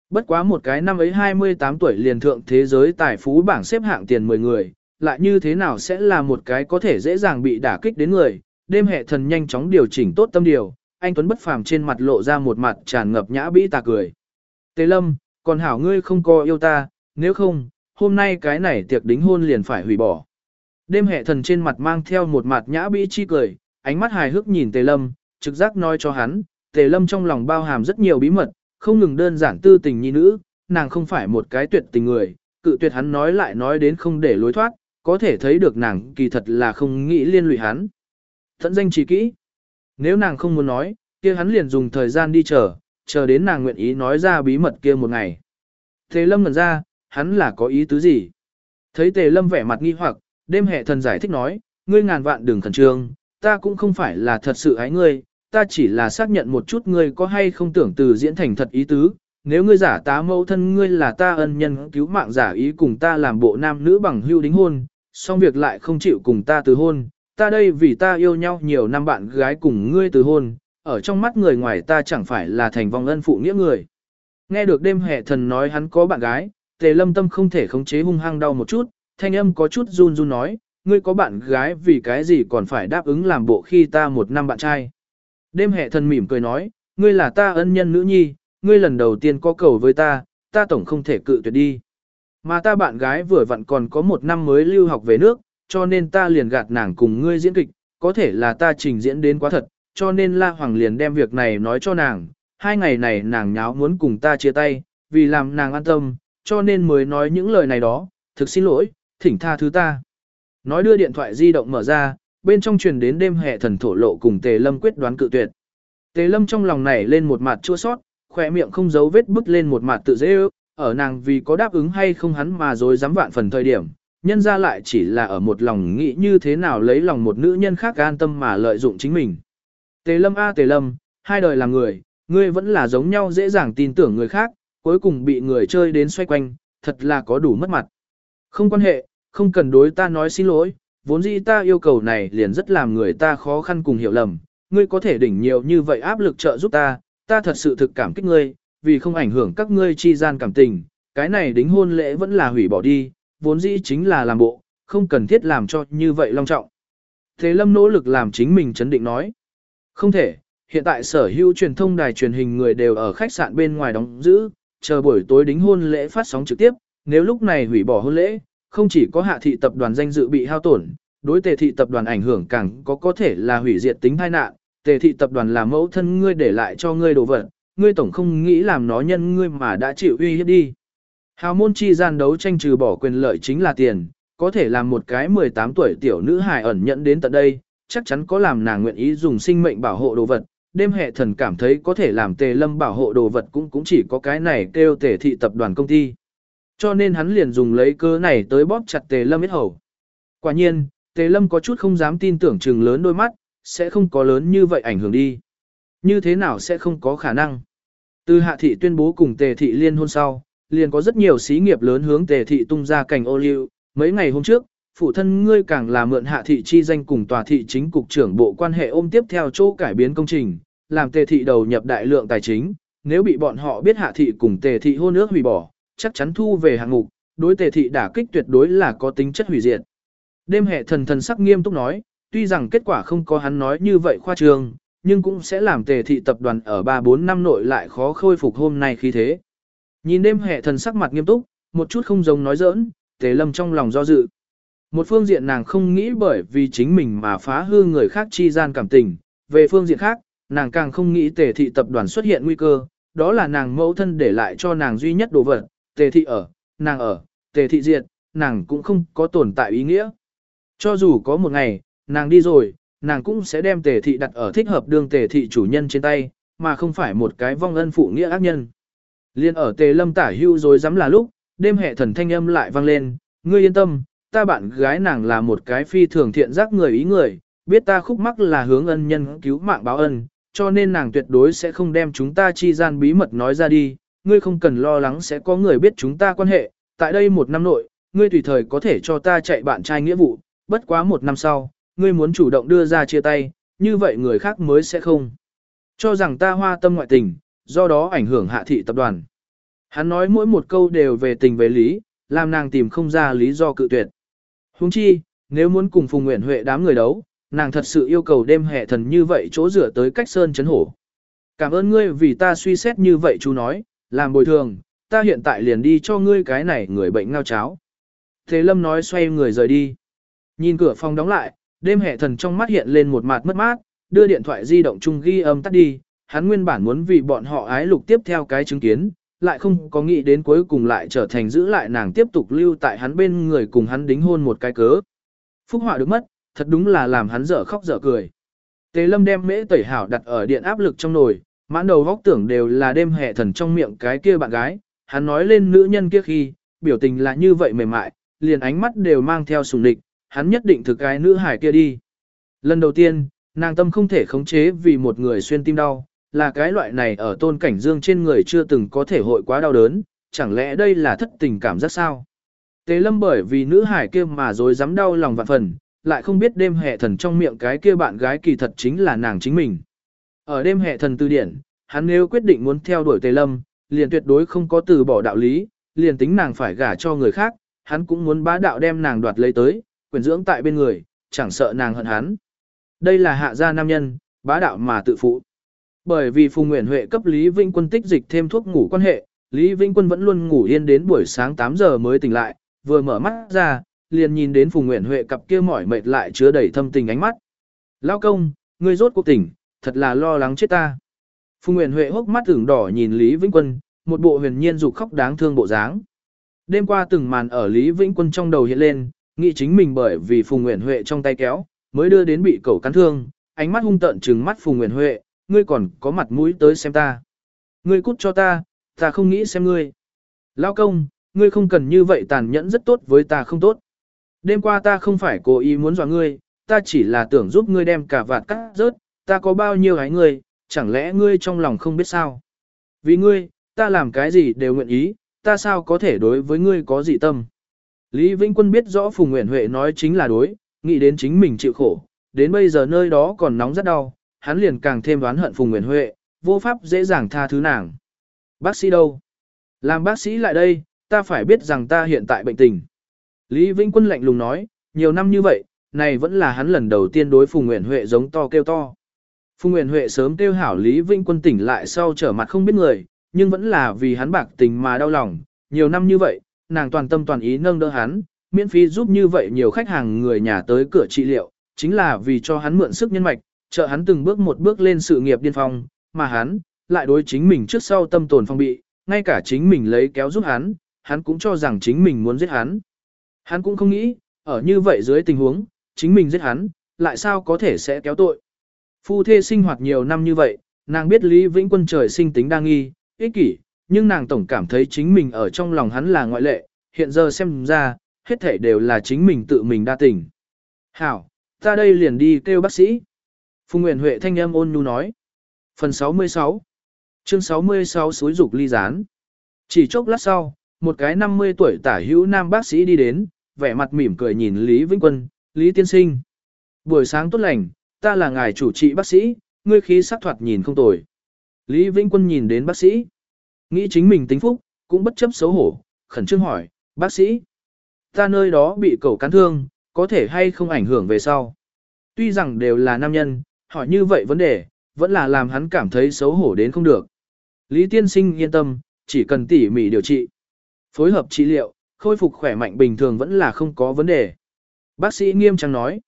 Bất quá một cái năm ấy 28 tuổi liền thượng thế giới tài phú bảng xếp hạng tiền 10 người, lại như thế nào sẽ là một cái có thể dễ dàng bị đả kích đến người, đêm hệ thần nhanh chóng điều chỉnh tốt tâm điều, anh Tuấn bất phàm trên mặt lộ ra một mặt tràn ngập nhã bĩ tà cười. Tề lâm, còn hảo ngươi không có yêu ta, nếu không, hôm nay cái này tiệc đính hôn liền phải hủy bỏ. Đêm hệ thần trên mặt mang theo một mặt nhã bĩ chi cười, ánh mắt hài hước nhìn Tề Lâm, trực giác nói cho hắn, Tề Lâm trong lòng bao hàm rất nhiều bí mật, không ngừng đơn giản tư tình nhi nữ, nàng không phải một cái tuyệt tình người, cự tuyệt hắn nói lại nói đến không để lối thoát, có thể thấy được nàng kỳ thật là không nghĩ liên lụy hắn. Thận danh chỉ kỹ. Nếu nàng không muốn nói, kia hắn liền dùng thời gian đi chờ, chờ đến nàng nguyện ý nói ra bí mật kia một ngày. Tề Lâm ngẩn ra, hắn là có ý tứ gì? Thấy Tề Lâm vẻ mặt nghi hoặc, đêm hệ thần giải thích nói, ngươi ngàn vạn đừng khẩn trương, ta cũng không phải là thật sự ái ngươi, ta chỉ là xác nhận một chút ngươi có hay không tưởng từ diễn thành thật ý tứ, nếu ngươi giả tá mẫu thân ngươi là ta ân nhân cứu mạng giả ý cùng ta làm bộ nam nữ bằng hưu đính hôn, xong việc lại không chịu cùng ta từ hôn, ta đây vì ta yêu nhau nhiều năm bạn gái cùng ngươi từ hôn, ở trong mắt người ngoài ta chẳng phải là thành vong ân phụ nghĩa người. Nghe được đêm hệ thần nói hắn có bạn gái, tề lâm tâm không thể khống chế hung hăng đau một chút, thanh âm có chút run run nói, ngươi có bạn gái vì cái gì còn phải đáp ứng làm bộ khi ta một năm bạn trai. Đêm hệ thần mỉm cười nói, ngươi là ta ân nhân nữ nhi, ngươi lần đầu tiên có cầu với ta, ta tổng không thể cự tuyệt đi. Mà ta bạn gái vừa vặn còn có một năm mới lưu học về nước, cho nên ta liền gạt nàng cùng ngươi diễn kịch, có thể là ta trình diễn đến quá thật, cho nên La Hoàng liền đem việc này nói cho nàng, hai ngày này nàng nháo muốn cùng ta chia tay, vì làm nàng an tâm, cho nên mới nói những lời này đó, thực xin lỗi, thỉnh tha thứ ta. Nói đưa điện thoại di động mở ra, bên trong truyền đến đêm hè thần thổ lộ cùng Tề Lâm quyết đoán cự tuyệt. Tề Lâm trong lòng này lên một mặt chua sót, khỏe miệng không giấu vết bứt lên một mặt tự dễ ước, ở nàng vì có đáp ứng hay không hắn mà dối dám vạn phần thời điểm, nhân ra lại chỉ là ở một lòng nghĩ như thế nào lấy lòng một nữ nhân khác an tâm mà lợi dụng chính mình. Tề Lâm a Tề Lâm, hai đời làm người, ngươi vẫn là giống nhau dễ dàng tin tưởng người khác, cuối cùng bị người chơi đến xoay quanh, thật là có đủ mất mặt. Không quan hệ, không cần đối ta nói xin lỗi, vốn dĩ ta yêu cầu này liền rất làm người ta khó khăn cùng hiểu lầm, ngươi có thể đỉnh nhiều như vậy áp lực trợ giúp ta, ta thật sự thực cảm kích ngươi, vì không ảnh hưởng các ngươi chi gian cảm tình, cái này đính hôn lễ vẫn là hủy bỏ đi, vốn dĩ chính là làm bộ, không cần thiết làm cho như vậy long trọng. Thế Lâm nỗ lực làm chính mình chấn định nói, không thể, hiện tại sở hữu truyền thông đài truyền hình người đều ở khách sạn bên ngoài đóng giữ, chờ buổi tối đính hôn lễ phát sóng trực tiếp, nếu lúc này hủy bỏ hôn lễ, không chỉ có hạ thị tập đoàn danh dự bị hao tổn, đối tề thị tập đoàn ảnh hưởng càng có có thể là hủy diệt tính tai nạn, tề thị tập đoàn là mẫu thân ngươi để lại cho ngươi đồ vật, ngươi tổng không nghĩ làm nó nhân ngươi mà đã chịu uy hiếp đi. Hào môn chi gian đấu tranh trừ bỏ quyền lợi chính là tiền, có thể làm một cái 18 tuổi tiểu nữ hài ẩn nhận đến tận đây, chắc chắn có làm nàng nguyện ý dùng sinh mệnh bảo hộ đồ vật. Đêm hệ thần cảm thấy có thể làm tề lâm bảo hộ đồ vật cũng cũng chỉ có cái này kêu tề thị tập đoàn công ty. Cho nên hắn liền dùng lấy cơ này tới bóp chặt tề lâm ít hầu. Quả nhiên, tề lâm có chút không dám tin tưởng chừng lớn đôi mắt, sẽ không có lớn như vậy ảnh hưởng đi. Như thế nào sẽ không có khả năng. Từ hạ thị tuyên bố cùng tề thị liên hôn sau, liền có rất nhiều xí nghiệp lớn hướng tề thị tung ra cảnh ô liu. Mấy ngày hôm trước, phụ thân ngươi càng là mượn hạ thị chi danh cùng tòa thị chính cục trưởng bộ quan hệ ôm tiếp theo chỗ cải biến công trình, làm tề thị đầu nhập đại lượng tài chính. Nếu bị bọn họ biết hạ thị cùng tề thị hôn ước hủy bỏ, chắc chắn thu về hạng mục, đối tề thị đả kích tuyệt đối là có tính chất hủy diệt. Đêm hệ thần thần sắc nghiêm túc nói, tuy rằng kết quả không có hắn nói như vậy khoa trương, nhưng cũng sẽ làm tề thị tập đoàn ở 3-4 năm nội lại khó khôi phục hôm nay khi thế. Nhìn đêm hệ thần sắc mặt nghiêm túc, một chút không giống nói giỡn, tề lâm trong lòng do dự. Một phương diện nàng không nghĩ bởi vì chính mình mà phá hư người khác chi gian cảm tình, về phương diện khác, nàng càng không nghĩ tề thị tập đoàn xuất hiện nguy cơ, đó là nàng mẫu thân để lại cho nàng duy nhất đồ vật, tề thị ở, nàng ở, tề thị diệt, nàng cũng không có tồn tại ý nghĩa. Cho dù có một ngày, nàng đi rồi, nàng cũng sẽ đem tề thị đặt ở thích hợp đương tề thị chủ nhân trên tay, mà không phải một cái vong ân phụ nghĩa ác nhân. Liên ở tề lâm tả hưu rồi dám là lúc, đêm hệ thần thanh âm lại vang lên, ngươi yên tâm, ta bạn gái nàng là một cái phi thường thiện giác người ý người, biết ta khúc mắc là hướng ân nhân cứu mạng báo ân, cho nên nàng tuyệt đối sẽ không đem chúng ta chi gian bí mật nói ra đi, ngươi không cần lo lắng sẽ có người biết chúng ta quan hệ, tại đây một năm nội, ngươi tùy thời có thể cho ta chạy bạn trai nghĩa vụ, bất quá một năm sau, ngươi muốn chủ động đưa ra chia tay, như vậy người khác mới sẽ không. Cho rằng ta hoa tâm ngoại tình, do đó ảnh hưởng hạ thị tập đoàn. Hắn nói mỗi một câu đều về tình về lý, làm nàng tìm không ra lý do cự tuyệt. Huống chi, nếu muốn cùng Phùng Nguyễn Huệ đám người đấu, nàng thật sự yêu cầu đêm hệ thần như vậy chỗ rửa tới cách sơn chấn hổ. Cảm ơn ngươi vì ta suy xét như vậy chú nói, làm bồi thường, ta hiện tại liền đi cho ngươi cái này người bệnh ngao cháo. Thế Lâm nói xoay người rời đi. Nhìn cửa phòng đóng lại, đêm hệ thần trong mắt hiện lên một mặt mất mát, đưa điện thoại di động chung ghi âm tắt đi, hắn nguyên bản muốn vì bọn họ ái lục tiếp theo cái chứng kiến, lại không có nghĩ đến cuối cùng lại trở thành giữ lại nàng tiếp tục lưu tại hắn bên người cùng hắn đính hôn một cái cớ. Phúc họa được mất, thật đúng là làm hắn dở khóc dở cười. Tề lâm đem mễ tẩy hảo đặt ở điện áp lực trong nồi, mãn đầu góc tưởng đều là đêm hệ thần trong miệng cái kia bạn gái, hắn nói lên nữ nhân kia khi, biểu tình là như vậy mềm mại, liền ánh mắt đều mang theo sùng địch, hắn nhất định thực cái nữ hải kia đi. Lần đầu tiên, nàng tâm không thể khống chế vì một người xuyên tim đau, là cái loại này ở tôn cảnh dương trên người chưa từng có thể hội quá đau đớn, chẳng lẽ đây là thất tình cảm giác sao? tế lâm bởi vì nữ hải kia mà rồi dám đau lòng vạn phần, lại không biết đêm hệ thần trong miệng cái kia bạn gái kỳ thật chính là nàng chính mình. Ở đêm hệ thần tư điển, hắn nếu quyết định muốn theo đuổi tề lâm, liền tuyệt đối không có từ bỏ đạo lý, liền tính nàng phải gả cho người khác, hắn cũng muốn bá đạo đem nàng đoạt lấy tới, quyền dưỡng tại bên người, chẳng sợ nàng hận hắn. Đây là hạ gia nam nhân, bá đạo mà tự phụ. Bởi vì Phùng Nguyễn Huệ cấp Lý Vinh Quân tích dịch thêm thuốc ngủ quan hệ, Lý Vinh Quân vẫn luôn ngủ yên đến buổi sáng 8 giờ mới tỉnh lại, vừa mở mắt ra, liền nhìn đến Phùng Nguyễn Huệ cặp kia mỏi mệt lại chứa đầy thâm tình ánh mắt. Lao công, ngươi rốt cuộc tỉnh, thật là lo lắng chết ta. Phùng Nguyễn Huệ hốc mắt ửng đỏ nhìn Lý Vĩnh Quân, một bộ huyền nhiên dục khóc đáng thương bộ dáng. Đêm qua từng màn ở Lý Vĩnh Quân trong đầu hiện lên, nghĩ chính mình bởi vì Phùng Nguyễn Huệ trong tay kéo, mới đưa đến bị cẩu cắn thương, ánh mắt hung tợn trừng mắt Phùng Nguyễn Huệ, ngươi còn có mặt mũi tới xem ta. Ngươi cút cho ta, ta không nghĩ xem ngươi. Lao công, ngươi không cần như vậy tàn nhẫn rất tốt với ta không tốt. Đêm qua ta không phải cố ý muốn dọa ngươi, ta chỉ là tưởng giúp ngươi đem cả vạt cắt rớt, ta có bao nhiêu hái ngươi, chẳng lẽ ngươi trong lòng không biết sao. Vì ngươi, ta làm cái gì đều nguyện ý, ta sao có thể đối với ngươi có dị tâm. Lý Vĩnh Quân biết rõ Phùng Nguyễn Huệ nói chính là đối, nghĩ đến chính mình chịu khổ, đến bây giờ nơi đó còn nóng rất đau, hắn liền càng thêm đoán hận Phùng Nguyễn Huệ, vô pháp dễ dàng tha thứ nàng. Bác sĩ đâu? Làm bác sĩ lại đây, ta phải biết rằng ta hiện tại bệnh tình. Lý Vĩnh Quân lạnh lùng nói, nhiều năm như vậy, này vẫn là hắn lần đầu tiên đối Phùng Nguyễn Huệ giống to kêu to. Phùng Nguyễn Huệ sớm kêu hảo Lý Vĩnh Quân tỉnh lại sau trở mặt không biết người, nhưng vẫn là vì hắn bạc tình mà đau lòng, nhiều năm như vậy, nàng toàn tâm toàn ý nâng đỡ hắn, miễn phí giúp như vậy nhiều khách hàng người nhà tới cửa trị liệu, chính là vì cho hắn mượn sức nhân mạch, trợ hắn từng bước một bước lên sự nghiệp điên phong, mà hắn, lại đối chính mình trước sau tâm tồn phong bị, ngay cả chính mình lấy kéo giúp hắn, hắn cũng cho rằng chính mình muốn giết hắn. Hắn cũng không nghĩ, ở như vậy dưới tình huống, chính mình giết hắn, lại sao có thể sẽ kéo tội. Phu thê sinh hoạt nhiều năm như vậy, nàng biết Lý Vĩnh Quân trời sinh tính đa nghi, ích kỷ, nhưng nàng tổng cảm thấy chính mình ở trong lòng hắn là ngoại lệ, hiện giờ xem ra, hết thể đều là chính mình tự mình đa tình. Hảo, ta đây liền đi kêu bác sĩ. Phùng Nguyễn Huệ thanh âm ôn nhu nói. Phần 66 Chương 66 suối dục ly gián. Chỉ chốc lát sau, một cái 50 tuổi tả hữu nam bác sĩ đi đến, vẻ mặt mỉm cười nhìn Lý Vĩnh Quân, Lý Tiên Sinh. Buổi sáng tốt lành, ta là ngài chủ trị bác sĩ, ngươi khí sắc thoạt nhìn không tồi. Lý Vĩnh Quân nhìn đến bác sĩ, nghĩ chính mình tính phúc, cũng bất chấp xấu hổ, khẩn trương hỏi, bác sĩ, ta nơi đó bị cẩu cắn thương, có thể hay không ảnh hưởng về sau. Tuy rằng đều là nam nhân, hỏi như vậy vấn đề, vẫn là làm hắn cảm thấy xấu hổ đến không được. Lý Tiên Sinh yên tâm, chỉ cần tỉ mỉ điều trị. Phối hợp trị liệu, khôi phục khỏe mạnh bình thường vẫn là không có vấn đề. Bác sĩ nghiêm trang nói.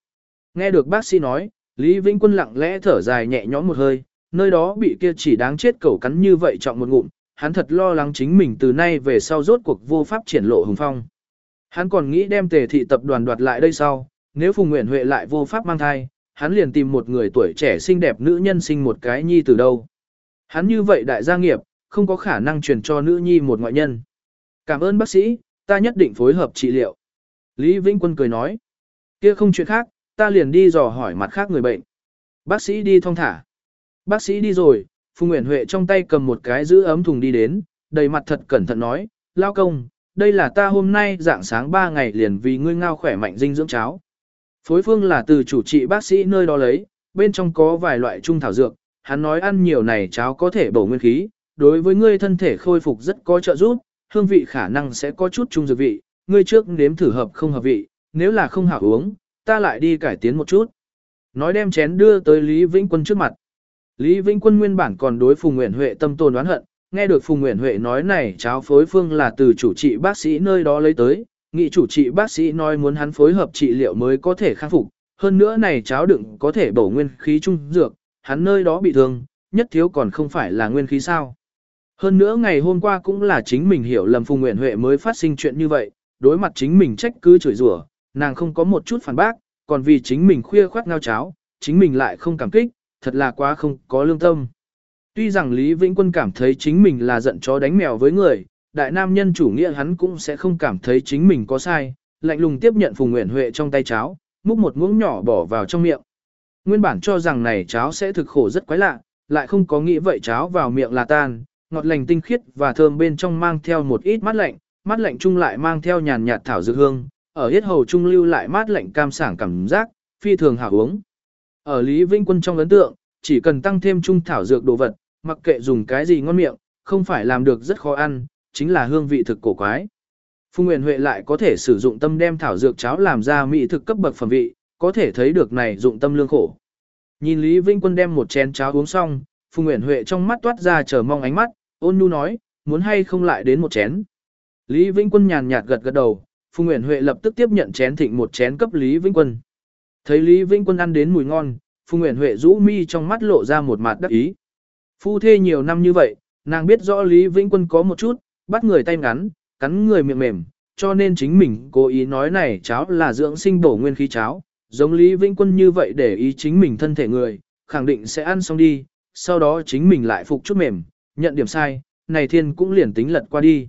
Nghe được bác sĩ nói, Lý Vĩnh Quân lặng lẽ thở dài nhẹ nhõm một hơi, nơi đó bị kia chỉ đáng chết cẩu cắn như vậy trọng một ngụm, hắn thật lo lắng chính mình từ nay về sau rốt cuộc vô pháp triển lộ hùng phong. Hắn còn nghĩ đem tề thị tập đoàn đoạt lại đây sau, nếu Phùng Nguyễn Huệ lại vô pháp mang thai, hắn liền tìm một người tuổi trẻ xinh đẹp nữ nhân sinh một cái nhi từ đâu. Hắn như vậy đại gia nghiệp, không có khả năng truyền cho nữ nhi một ngoại nhân. Cảm ơn bác sĩ, ta nhất định phối hợp trị liệu. Lý Vĩnh Quân cười nói, kia không chuyện khác, ta liền đi dò hỏi mặt khác người bệnh. Bác sĩ đi thong thả. Bác sĩ đi rồi, Phùng Nguyễn Huệ trong tay cầm một cái giữ ấm thùng đi đến, đầy mặt thật cẩn thận nói, lao công, đây là ta hôm nay dạng sáng 3 ngày liền vì ngươi ngao khỏe mạnh dinh dưỡng cháo. Phối phương là từ chủ trị bác sĩ nơi đó lấy, bên trong có vài loại trung thảo dược, hắn nói ăn nhiều này cháo có thể bổ nguyên khí, đối với ngươi thân thể khôi phục rất có trợ giúp, hương vị khả năng sẽ có chút trung dược vị, ngươi trước nếm thử hợp không hợp vị, nếu là không hảo uống, ta lại đi cải tiến một chút. Nói đem chén đưa tới Lý Vĩnh Quân trước mặt. Lý Vĩnh Quân nguyên bản còn đối Phùng Nguyễn Huệ tâm tồn đoán hận, nghe được Phùng Nguyễn Huệ nói này cháo phối phương là từ chủ trị bác sĩ nơi đó lấy tới, nghị chủ trị bác sĩ nói muốn hắn phối hợp trị liệu mới có thể khắc phục, hơn nữa này cháo đựng có thể bổ nguyên khí trung dược, hắn nơi đó bị thương, nhất thiếu còn không phải là nguyên khí sao. Hơn nữa ngày hôm qua cũng là chính mình hiểu lầm Phùng Nguyễn Huệ mới phát sinh chuyện như vậy, đối mặt chính mình trách cứ chửi rủa, nàng không có một chút phản bác, còn vì chính mình khuya khoát ngao cháo, chính mình lại không cảm kích, thật là quá không có lương tâm. Tuy rằng Lý Vĩnh Quân cảm thấy chính mình là giận chó đánh mèo với người, đại nam nhân chủ nghĩa hắn cũng sẽ không cảm thấy chính mình có sai, lạnh lùng tiếp nhận Phùng Nguyễn Huệ trong tay cháo, múc một muỗng nhỏ bỏ vào trong miệng. Nguyên bản cho rằng này cháo sẽ thực khổ rất quái lạ, lại không có nghĩ vậy cháo vào miệng là tan, ngọt lành tinh khiết và thơm bên trong mang theo một ít mát lạnh, mát lạnh chung lại mang theo nhàn nhạt thảo dược hương, ở hết hầu trung lưu lại mát lạnh cam sảng cảm giác, phi thường hảo uống. Ở Lý Vinh Quân trong ấn tượng, chỉ cần tăng thêm trung thảo dược đồ vật, mặc kệ dùng cái gì ngon miệng, không phải làm được rất khó ăn, chính là hương vị thực cổ quái. Phùng Nguyên Huệ lại có thể sử dụng tâm đem thảo dược cháo làm ra mỹ thực cấp bậc phẩm vị, có thể thấy được này dụng tâm lương khổ. Nhìn Lý Vinh Quân đem một chén cháo uống xong, Phùng Nguyễn Huệ trong mắt toát ra chờ mong ánh mắt, ôn nhu nói, muốn hay không lại đến một chén. Lý Vĩnh Quân nhàn nhạt gật gật đầu, Phùng Nguyễn Huệ lập tức tiếp nhận chén thịnh một chén cấp Lý Vĩnh Quân. Thấy Lý Vĩnh Quân ăn đến mùi ngon, Phùng Nguyễn Huệ rũ mi trong mắt lộ ra một mặt đắc ý. Phu thê nhiều năm như vậy, nàng biết rõ Lý Vĩnh Quân có một chút, bắt người tay ngắn, cắn người miệng mềm, cho nên chính mình cố ý nói này cháo là dưỡng sinh bổ nguyên khí cháo, giống Lý Vĩnh Quân như vậy để ý chính mình thân thể người, khẳng định sẽ ăn xong đi, sau đó chính mình lại phục chút mềm, nhận điểm sai, này thiên cũng liền tính lật qua đi.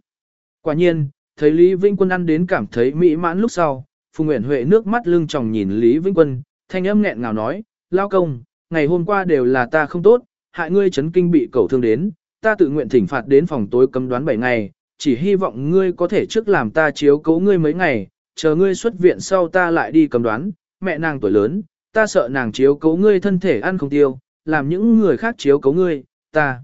Quả nhiên, thấy Lý Vĩnh Quân ăn đến cảm thấy mỹ mãn lúc sau, Phùng Nguyễn Huệ nước mắt lưng tròng nhìn Lý Vĩnh Quân, thanh âm nghẹn ngào nói, lao công, ngày hôm qua đều là ta không tốt, hại ngươi chấn kinh bị cầu thương đến, ta tự nguyện thỉnh phạt đến phòng tối cấm đoán 7 ngày, chỉ hy vọng ngươi có thể trước làm ta chiếu cố ngươi mấy ngày, chờ ngươi xuất viện sau ta lại đi cấm đoán, mẹ nàng tuổi lớn, ta sợ nàng chiếu cố ngươi thân thể ăn không tiêu, làm những người khác chiếu cố ngươi, ta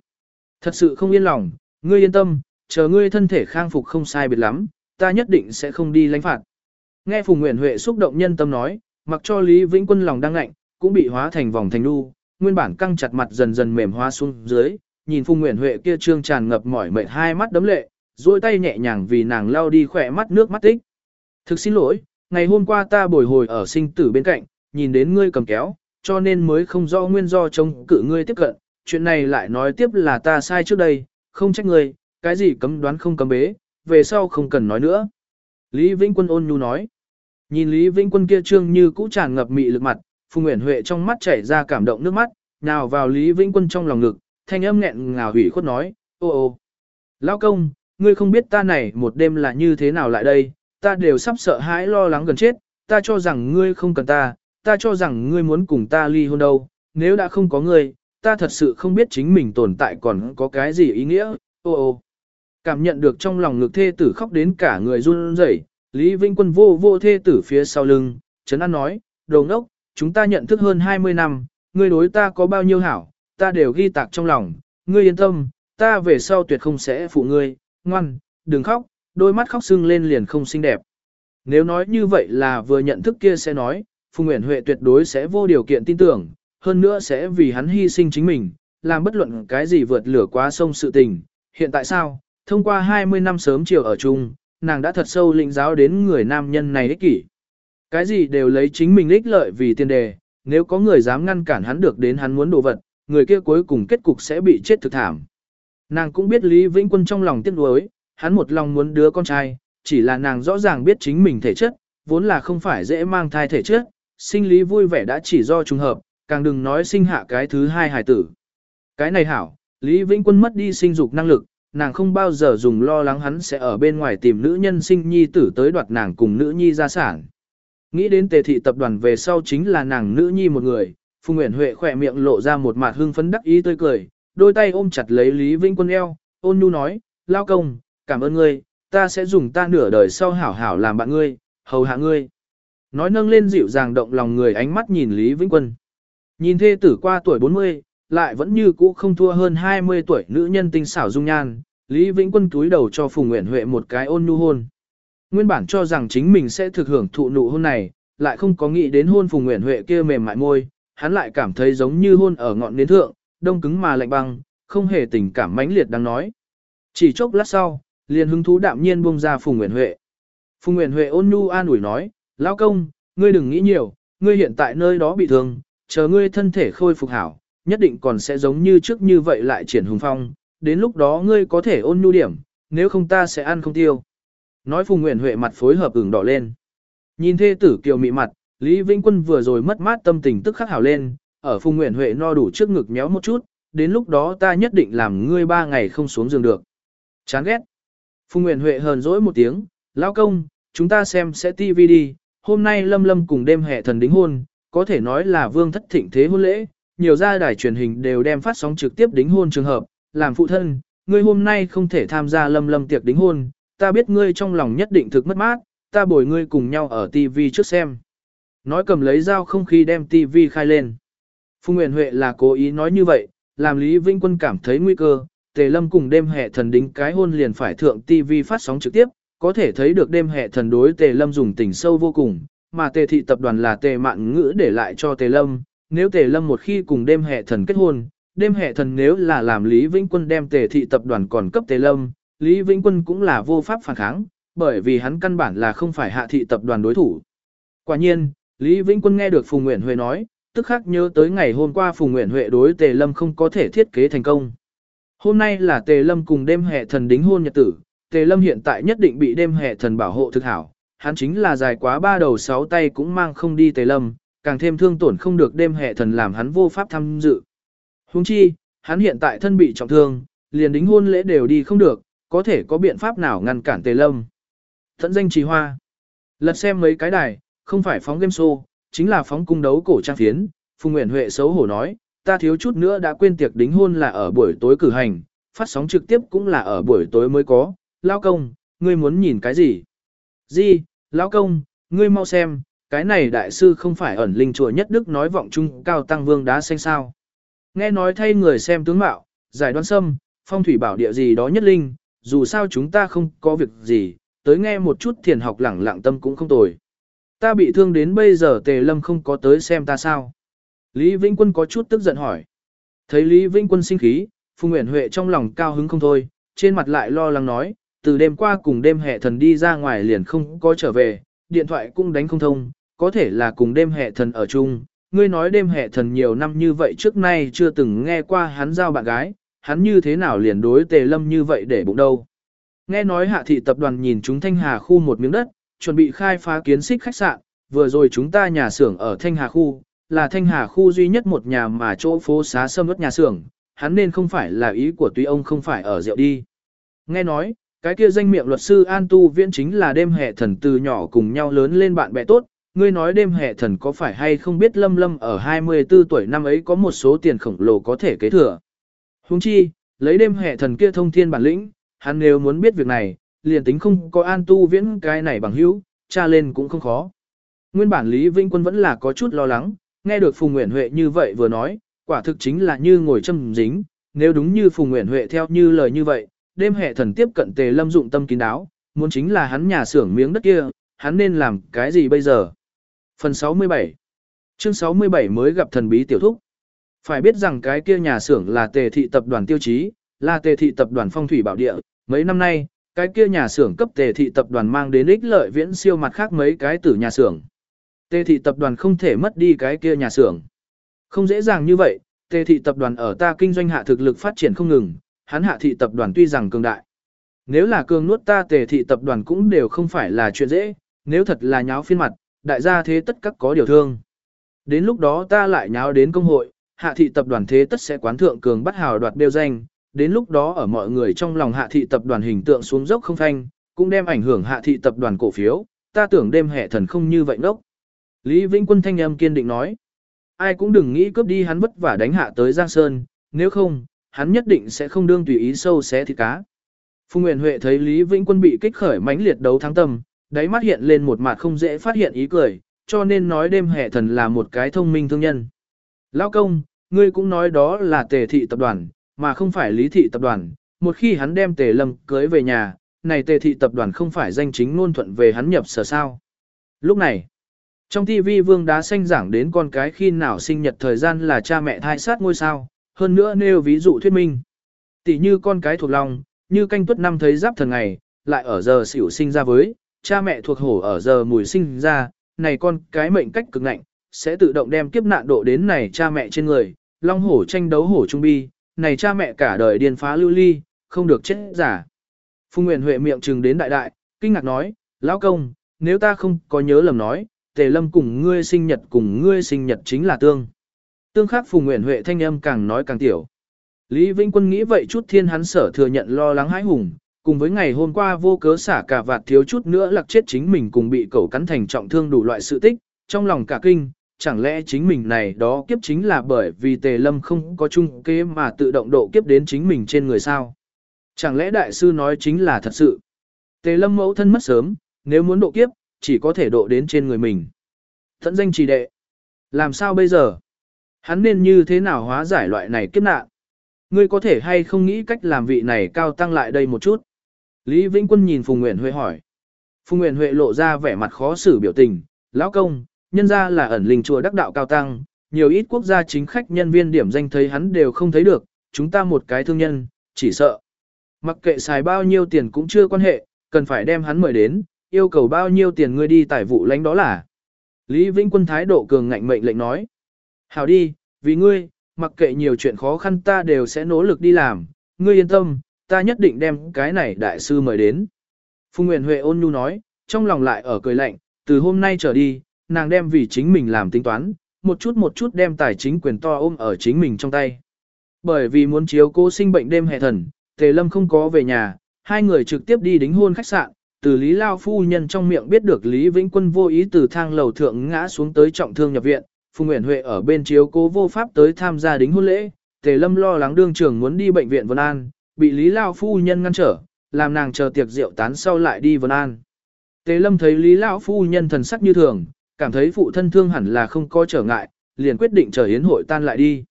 thật sự không yên lòng, ngươi yên tâm, chờ ngươi thân thể khang phục không sai biệt lắm, ta nhất định sẽ không đi lãnh phạt. Nghe Phùng Nguyễn Huệ xúc động nhân tâm nói, mặc cho Lý Vĩnh Quân lòng đang ngạnh, cũng bị hóa thành vòng thành nu, nguyên bản căng chặt mặt dần dần mềm hóa xuống dưới, nhìn Phùng Nguyễn Huệ kia trương tràn ngập mỏi mệt hai mắt đấm lệ, duỗi tay nhẹ nhàng vì nàng lau đi khỏe mắt nước mắt tích. Thực xin lỗi, ngày hôm qua ta bồi hồi ở sinh tử bên cạnh, nhìn đến ngươi cầm kéo, cho nên mới không rõ nguyên do chống cự ngươi tiếp cận, chuyện này lại nói tiếp là ta sai trước đây, không trách ngươi, cái gì cấm đoán không cấm bế, về sau không cần nói nữa. Lý Vĩnh Quân ôn nhu nói. Nhìn Lý Vĩnh Quân kia trương như cũ tràn ngập mị lực mặt, Phùng Uyển Huệ trong mắt chảy ra cảm động nước mắt, nào vào Lý Vĩnh Quân trong lòng ngực, thanh âm nghẹn ngào hủy khuất nói, ô ô. Lão công, ngươi không biết ta này một đêm là như thế nào lại đây, ta đều sắp sợ hãi lo lắng gần chết, ta cho rằng ngươi không cần ta, ta cho rằng ngươi muốn cùng ta ly hôn đâu, nếu đã không có ngươi, ta thật sự không biết chính mình tồn tại còn có cái gì ý nghĩa, ô ô. Cảm nhận được trong lòng ngực thê tử khóc đến cả người run rẩy, Lý Vinh Quân vô vô thê tử phía sau lưng, Trấn An nói, đồ ngốc, chúng ta nhận thức hơn 20 năm, ngươi đối ta có bao nhiêu hảo, ta đều ghi tạc trong lòng, ngươi yên tâm, ta về sau tuyệt không sẽ phụ ngươi, ngoan, đừng khóc, đôi mắt khóc sưng lên liền không xinh đẹp. Nếu nói như vậy là vừa nhận thức kia sẽ nói, Phùng Nguyễn Huệ tuyệt đối sẽ vô điều kiện tin tưởng, hơn nữa sẽ vì hắn hy sinh chính mình, làm bất luận cái gì vượt lửa quá sông sự tình. Hiện tại sao, thông qua 20 năm sớm chiều ở chung, nàng đã thật sâu lĩnh giáo đến người nam nhân này ích kỷ. Cái gì đều lấy chính mình ích lợi vì tiền đề, nếu có người dám ngăn cản hắn được đến hắn muốn đồ vật, người kia cuối cùng kết cục sẽ bị chết thực thảm. Nàng cũng biết Lý Vĩnh Quân trong lòng tiếc nuối, hắn một lòng muốn đứa con trai, chỉ là nàng rõ ràng biết chính mình thể chất, vốn là không phải dễ mang thai thể chất, sinh lý vui vẻ đã chỉ do trùng hợp, càng đừng nói sinh hạ cái thứ hai hài tử. Cái này hảo, Lý Vĩnh Quân mất đi sinh dục năng lực, nàng không bao giờ dùng lo lắng hắn sẽ ở bên ngoài tìm nữ nhân sinh nhi tử tới đoạt nàng cùng nữ nhi gia sản. Nghĩ đến tề thị tập đoàn về sau chính là nàng nữ nhi một người, Phùng Nguyễn Huệ khỏe miệng lộ ra một mặt hưng phấn đắc ý tươi cười, đôi tay ôm chặt lấy Lý Vĩnh Quân eo, ôn nhu nói, lao công, cảm ơn ngươi, ta sẽ dùng ta nửa đời sau hảo hảo làm bạn ngươi, hầu hạ ngươi. Nói nâng lên dịu dàng động lòng người ánh mắt nhìn Lý Vĩnh Quân. Nhìn thê tử qua tuổi 40, lại vẫn như cũ không thua hơn 20 tuổi nữ nhân tinh xảo dung nhan, Lý Vĩnh Quân túi đầu cho Phùng Nguyễn Huệ một cái ôn nhu hôn. Nguyên bản cho rằng chính mình sẽ thực hưởng thụ nụ hôn này, lại không có nghĩ đến hôn Phùng Nguyễn Huệ kia mềm mại môi, hắn lại cảm thấy giống như hôn ở ngọn nến thượng, đông cứng mà lạnh băng, không hề tình cảm mãnh liệt đang nói. Chỉ chốc lát sau, liền hứng thú đạm nhiên buông ra Phùng Nguyễn Huệ. Phùng Nguyễn Huệ ôn nhu an ủi nói, lão công, ngươi đừng nghĩ nhiều, ngươi hiện tại nơi đó bị thương, chờ ngươi thân thể khôi phục hảo, nhất định còn sẽ giống như trước như vậy lại triển hùng phong, đến lúc đó ngươi có thể ôn nhu điểm, nếu không ta sẽ ăn không tiêu. Nói Phùng Nguyễn Huệ mặt phối hợp ửng đỏ lên. Nhìn thê tử kiều mị mặt, Lý Vĩnh Quân vừa rồi mất mát tâm tình tức khắc hảo lên, ở Phùng Nguyễn Huệ no đủ trước ngực méo một chút, đến lúc đó ta nhất định làm ngươi ba ngày không xuống giường được. Chán ghét. Phùng Nguyễn Huệ hờn dỗi một tiếng, lão công, chúng ta xem sẽ TV đi, hôm nay Lâm Lâm cùng đêm hệ thần đính hôn, có thể nói là vương thất thịnh thế hôn lễ, nhiều gia đài truyền hình đều đem phát sóng trực tiếp đính hôn trường hợp, làm phụ thân, ngươi hôm nay không thể tham gia Lâm Lâm tiệc đính hôn, ta biết ngươi trong lòng nhất định thực mất mát, ta bồi ngươi cùng nhau ở TV trước xem. Nói cầm lấy dao không khí đem TV khai lên. Phùng Nguyễn Huệ là cố ý nói như vậy, làm Lý Vinh Quân cảm thấy nguy cơ, Tề Lâm cùng đêm hệ thần đính cái hôn liền phải thượng TV phát sóng trực tiếp, có thể thấy được đêm hệ thần đối Tề Lâm dùng tình sâu vô cùng, mà Tề thị tập đoàn là Tề Mạn Ngữ để lại cho Tề Lâm, nếu Tề Lâm một khi cùng đêm hệ thần kết hôn, đêm hệ thần nếu là làm Lý Vĩnh Quân đem Tề thị tập đoàn còn cấp Tề Lâm, Lý Vĩnh Quân cũng là vô pháp phản kháng, bởi vì hắn căn bản là không phải hạ thị tập đoàn đối thủ. Quả nhiên, Lý Vĩnh Quân nghe được Phùng Nguyễn Huệ nói, tức khắc nhớ tới ngày hôm qua Phùng Nguyễn Huệ đối Tề Lâm không có thể thiết kế thành công. Hôm nay là Tề Lâm cùng đêm hệ thần đính hôn nhật tử, Tề Lâm hiện tại nhất định bị đêm hệ thần bảo hộ thực hảo, hắn chính là dài quá ba đầu sáu tay cũng mang không đi Tề Lâm, càng thêm thương tổn không được đêm hệ thần làm hắn vô pháp tham dự. Huống chi, hắn hiện tại thân bị trọng thương, liền đính hôn lễ đều đi không được, có thể có biện pháp nào ngăn cản Tề Lâm. Thận danh trì hoa. Lật xem mấy cái đài, không phải phóng game show, chính là phóng cung đấu cổ trang phiến, Phùng Nguyễn Huệ xấu hổ nói, ta thiếu chút nữa đã quên tiệc đính hôn là ở buổi tối cử hành, phát sóng trực tiếp cũng là ở buổi tối mới có, lao công, ngươi muốn nhìn cái gì? Gì, Lão công, ngươi mau xem, cái này đại sư không phải ẩn linh chùa nhất đức nói vọng trung cao tăng vương đá xanh sao. Nghe nói thay người xem tướng mạo, giải đoan sâm, phong thủy bảo địa gì đó nhất linh, dù sao chúng ta không có việc gì, tới nghe một chút thiền học lẳng lặng tâm cũng không tồi. Ta bị thương đến bây giờ tề lâm không có tới xem ta sao. Lý Vĩnh Quân có chút tức giận hỏi. Thấy Lý Vĩnh Quân sinh khí, Phùng Nguyễn Huệ trong lòng cao hứng không thôi, trên mặt lại lo lắng nói, từ đêm qua cùng đêm hệ thần đi ra ngoài liền không có trở về, điện thoại cũng đánh không thông, có thể là cùng đêm hệ thần ở chung. Ngươi nói đêm hệ thần nhiều năm như vậy trước nay chưa từng nghe qua hắn giao bạn gái, hắn như thế nào liền đối tề lâm như vậy để bụng đâu. Nghe nói hạ thị tập đoàn nhìn chúng Thanh Hà khu một miếng đất, chuẩn bị khai phá kiến xích khách sạn, vừa rồi chúng ta nhà xưởng ở Thanh Hà khu, là Thanh Hà khu duy nhất một nhà mà chỗ phố xá sâm ướt nhà xưởng, hắn nên không phải là ý của tuy ông không phải ở rượu đi. Nghe nói, cái kia danh miệng luật sư An Tu Viễn chính là đêm hệ thần từ nhỏ cùng nhau lớn lên bạn bè tốt, ngươi nói đêm hệ thần có phải hay không biết lâm lâm ở 24 tuổi năm ấy có một số tiền khổng lồ có thể kế thừa. Hùng chi, lấy đêm hệ thần kia thông thiên bản lĩnh, hắn nếu muốn biết việc này, liền tính không có an tu viễn cái này bằng hữu, tra lên cũng không khó. Nguyên bản Lý Vĩnh Quân vẫn là có chút lo lắng, nghe được Phùng Nguyễn Huệ như vậy vừa nói, quả thực chính là như ngồi châm dính, nếu đúng như Phùng Nguyễn Huệ theo như lời như vậy, đêm hệ thần tiếp cận tề lâm dụng tâm kín đáo, muốn chính là hắn nhà xưởng miếng đất kia, hắn nên làm cái gì bây giờ? Phần 67 Chương 67 mới gặp thần bí tiểu thúc. Phải biết rằng cái kia nhà xưởng là tề thị tập đoàn tiêu chí, là tề thị tập đoàn phong thủy bảo địa, mấy năm nay, cái kia nhà xưởng cấp tề thị tập đoàn mang đến ích lợi viễn siêu mặt khác mấy cái tử nhà xưởng. Tề thị tập đoàn không thể mất đi cái kia nhà xưởng. Không dễ dàng như vậy, tề thị tập đoàn ở ta kinh doanh hạ thực lực phát triển không ngừng, hắn hạ thị tập đoàn tuy rằng cường đại. Nếu là cường nuốt ta tề thị tập đoàn cũng đều không phải là chuyện dễ, nếu thật là nháo phiên mặt, đại gia thế tất các có điều thương. Đến lúc đó ta lại nháo đến công hội, hạ thị tập đoàn thế tất sẽ quán thượng cường bắt hào đoạt đeo danh, đến lúc đó ở mọi người trong lòng hạ thị tập đoàn hình tượng xuống dốc không phanh, cũng đem ảnh hưởng hạ thị tập đoàn cổ phiếu, ta tưởng đêm hệ thần không như vậy đốc. Lý Vĩnh Quân thanh âm kiên định nói, ai cũng đừng nghĩ cướp đi hắn vất vả đánh hạ tới Giang Sơn, nếu không, hắn nhất định sẽ không đương tùy ý sâu xé thịt cá. Phùng Nguyên Huệ thấy Lý Vĩnh Quân bị kích khởi mãnh liệt đấu thắng tâm, đáy mắt hiện lên một mặt không dễ phát hiện ý cười, cho nên nói đêm hệ thần là một cái thông minh thương nhân. Lao công, ngươi cũng nói đó là tề thị tập đoàn, mà không phải lý thị tập đoàn, một khi hắn đem tề lâm cưới về nhà, này tề thị tập đoàn không phải danh chính ngôn thuận về hắn nhập sở sao. Lúc này, trong TV vương đá xanh giảng đến con cái khi nào sinh nhật thời gian là cha mẹ thai sát ngôi sao, hơn nữa nêu ví dụ thuyết minh. Tỷ như con cái thuộc lòng, như canh tuất năm thấy giáp thần ngày, lại ở giờ xỉu sinh ra với, cha mẹ thuộc hổ ở giờ mùi sinh ra, này con cái mệnh cách cực ngạnh, sẽ tự động đem kiếp nạn độ đến này cha mẹ trên người, long hổ tranh đấu hổ trung bi, này cha mẹ cả đời điên phá lưu ly, không được chết giả. Phùng Nguyễn Huệ miệng trừng đến đại đại, kinh ngạc nói, lão công, nếu ta không có nhớ lầm nói, tề lâm cùng ngươi sinh nhật cùng ngươi sinh nhật chính là tương. Tương khắc Phùng Nguyễn Huệ thanh âm càng nói càng tiểu. Lý Vĩnh Quân nghĩ vậy chút thiên hắn sở thừa nhận lo lắng hãi hùng, cùng với ngày hôm qua vô cớ xả cả vạt thiếu chút nữa lạc chết chính mình cùng bị cẩu cắn thành trọng thương đủ loại sự tích, trong lòng cả kinh, chẳng lẽ chính mình này đó kiếp chính là bởi vì tề lâm không có chung kế mà tự động độ kiếp đến chính mình trên người sao? Chẳng lẽ đại sư nói chính là thật sự? Tề lâm mẫu thân mất sớm, nếu muốn độ kiếp, chỉ có thể độ đến trên người mình. Thẫn danh trì đệ. Làm sao bây giờ? Hắn nên như thế nào hóa giải loại này kiếp nạn? Ngươi có thể hay không nghĩ cách làm vị này cao tăng lại đây một chút? Lý Vĩnh Quân nhìn Phùng Nguyễn Huệ hỏi. Phùng Nguyễn Huệ lộ ra vẻ mặt khó xử biểu tình, lão công, nhân ra là ẩn linh chùa đắc đạo cao tăng, nhiều ít quốc gia chính khách nhân viên điểm danh thấy hắn đều không thấy được, chúng ta một cái thương nhân, chỉ sợ. Mặc kệ xài bao nhiêu tiền cũng chưa quan hệ, cần phải đem hắn mời đến, yêu cầu bao nhiêu tiền ngươi đi tài vụ lãnh đó là. Lý Vĩnh Quân thái độ cường ngạnh mệnh lệnh nói. Hảo đi, vì ngươi, mặc kệ nhiều chuyện khó khăn ta đều sẽ nỗ lực đi làm, ngươi yên tâm, ta nhất định đem cái này đại sư mời đến. Phùng Nguyễn Huệ ôn nhu nói, trong lòng lại ở cười lạnh, từ hôm nay trở đi, nàng đem vì chính mình làm tính toán, một chút một chút đem tài chính quyền to ôm ở chính mình trong tay. Bởi vì muốn chiếu cô sinh bệnh đêm hè thần, Tề Lâm không có về nhà, hai người trực tiếp đi đính hôn khách sạn, từ Lý Lao Phu Nhân trong miệng biết được Lý Vĩnh Quân vô ý từ thang lầu thượng ngã xuống tới trọng thương nhập viện, Phùng Nguyễn Huệ ở bên chiếu cố vô pháp tới tham gia đính hôn lễ, Tề Lâm lo lắng đương trưởng muốn đi bệnh viện Vân An, bị Lý Lao Phu Nhân ngăn trở, làm nàng chờ tiệc rượu tán sau lại đi Vân An. Tề Lâm thấy Lý Lão Phu Nhân thần sắc như thường, cảm thấy phụ thân thương hẳn là không có trở ngại, liền quyết định chờ yến hội tan lại đi.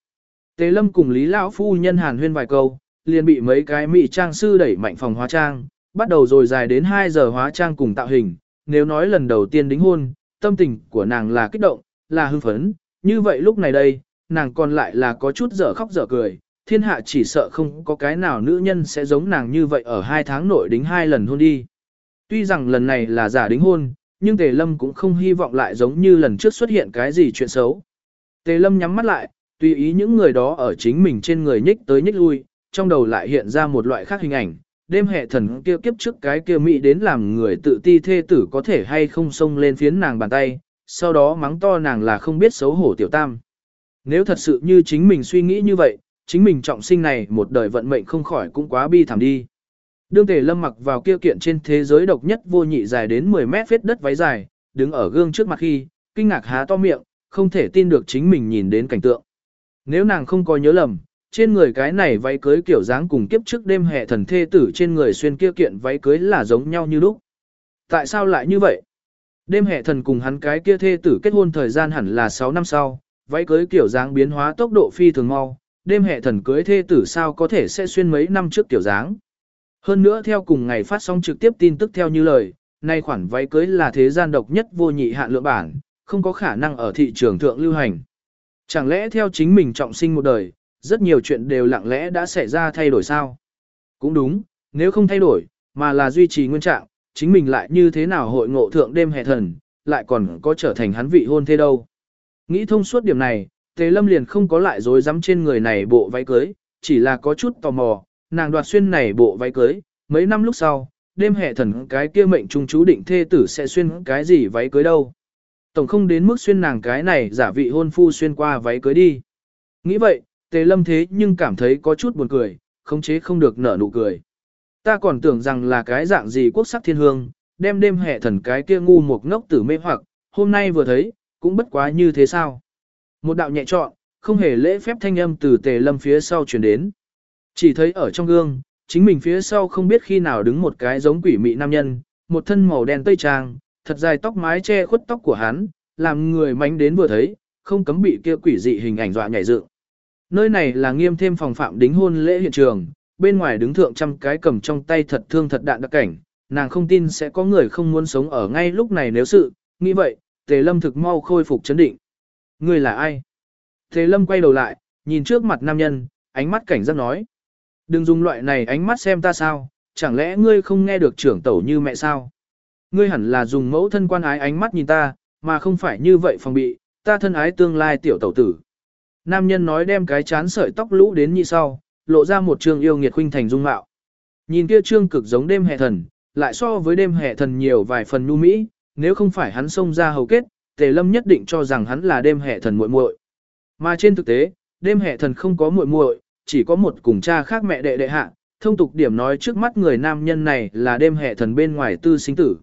Tề Lâm cùng Lý Lão Phu Nhân hàn huyên vài câu, liền bị mấy cái mỹ trang sư đẩy mạnh phòng hóa trang, bắt đầu rồi dài đến 2 giờ hóa trang cùng tạo hình, nếu nói lần đầu tiên đính hôn, tâm tình của nàng là kích động, là hưng phấn, như vậy lúc này đây, nàng còn lại là có chút dở khóc dở cười, thiên hạ chỉ sợ không có cái nào nữ nhân sẽ giống nàng như vậy ở hai tháng nội đính hai lần hôn đi. Tuy rằng lần này là giả đính hôn, nhưng Tề Lâm cũng không hy vọng lại giống như lần trước xuất hiện cái gì chuyện xấu. Tề Lâm nhắm mắt lại, tùy ý những người đó ở chính mình trên người nhích tới nhích lui, trong đầu lại hiện ra một loại khác hình ảnh. Đêm hệ thần kia kiếp trước cái kia mỹ đến làm người tự ti thê tử có thể hay không xông lên phiến nàng bàn tay, sau đó mắng to nàng là không biết xấu hổ tiểu tam. Nếu thật sự như chính mình suy nghĩ như vậy, chính mình trọng sinh này một đời vận mệnh không khỏi cũng quá bi thảm đi. Đương Tề Lâm mặc vào kia kiện trên thế giới độc nhất vô nhị dài đến 10 mét phết đất váy dài, đứng ở gương trước mặt khi, kinh ngạc há to miệng, không thể tin được chính mình nhìn đến cảnh tượng. Nếu nàng không có nhớ lầm, trên người cái này váy cưới kiểu dáng cùng kiếp trước đêm hè thần thê tử trên người xuyên kia kiện váy cưới là giống nhau như lúc. Tại sao lại như vậy? Đêm hệ thần cùng hắn cái kia thê tử kết hôn thời gian hẳn là 6 năm sau, váy cưới kiểu dáng biến hóa tốc độ phi thường mau, đêm hệ thần cưới thê tử sao có thể sẽ xuyên mấy năm trước kiểu dáng. Hơn nữa theo cùng ngày phát sóng trực tiếp tin tức theo như lời, nay khoản váy cưới là thế gian độc nhất vô nhị hạn lượng bản, không có khả năng ở thị trường thượng lưu hành. Chẳng lẽ theo chính mình trọng sinh một đời, rất nhiều chuyện đều lặng lẽ đã xảy ra thay đổi sao? Cũng đúng, nếu không thay đổi, mà là duy trì nguyên trạng, chính mình lại như thế nào hội ngộ thượng đêm hè thần, lại còn có trở thành hắn vị hôn thế đâu. Nghĩ thông suốt điểm này, Tề Lâm liền không có lại dối dám trên người này bộ váy cưới, chỉ là có chút tò mò, nàng đoạt xuyên này bộ váy cưới, mấy năm lúc sau, đêm hệ thần cái kia mệnh trung chú định thê tử sẽ xuyên cái gì váy cưới đâu. Tổng không đến mức xuyên nàng cái này giả vị hôn phu xuyên qua váy cưới đi. Nghĩ vậy, Tề Lâm thế nhưng cảm thấy có chút buồn cười, khống chế không được nở nụ cười. Ta còn tưởng rằng là cái dạng gì quốc sắc thiên hương, đem đêm hệ thần cái kia ngu một ngốc tử mê hoặc, hôm nay vừa thấy, cũng bất quá như thế sao. Một đạo nhẹ trọn, không hề lễ phép thanh âm từ tề lâm phía sau chuyển đến. Chỉ thấy ở trong gương, chính mình phía sau không biết khi nào đứng một cái giống quỷ mị nam nhân, một thân màu đen tây trang, thật dài tóc mái che khuất tóc của hắn, làm người mánh đến vừa thấy, không cấm bị kia quỷ dị hình ảnh dọa nhảy dựng. Nơi này là nghiêm thêm phòng phạm đính hôn lễ hiện trường, bên ngoài đứng thượng trăm cái cầm trong tay thật thương thật đạn đặc cảnh, nàng không tin sẽ có người không muốn sống ở ngay lúc này nếu sự, nghĩ vậy, Tề Lâm thực mau khôi phục chấn định. Người là ai? Tề Lâm quay đầu lại, nhìn trước mặt nam nhân, ánh mắt cảnh giác nói. Đừng dùng loại này ánh mắt xem ta sao, chẳng lẽ ngươi không nghe được trưởng tẩu như mẹ sao? Ngươi hẳn là dùng mẫu thân quan ái ánh mắt nhìn ta, mà không phải như vậy phòng bị, ta thân ái tương lai tiểu tẩu tử. Nam nhân nói đem cái chán sợi tóc lũ đến như sau, lộ ra một trương yêu nghiệt khuynh thành dung mạo. Nhìn kia trương cực giống đêm hệ thần, lại so với đêm hệ thần nhiều vài phần nhu mỹ, nếu không phải hắn xông ra hầu kết, Tề Lâm nhất định cho rằng hắn là đêm hệ thần muội muội. Mà trên thực tế, đêm hệ thần không có muội muội, chỉ có một cùng cha khác mẹ đệ đệ hạ, thông tục điểm nói trước mắt người nam nhân này là đêm hệ thần bên ngoài tư sinh tử.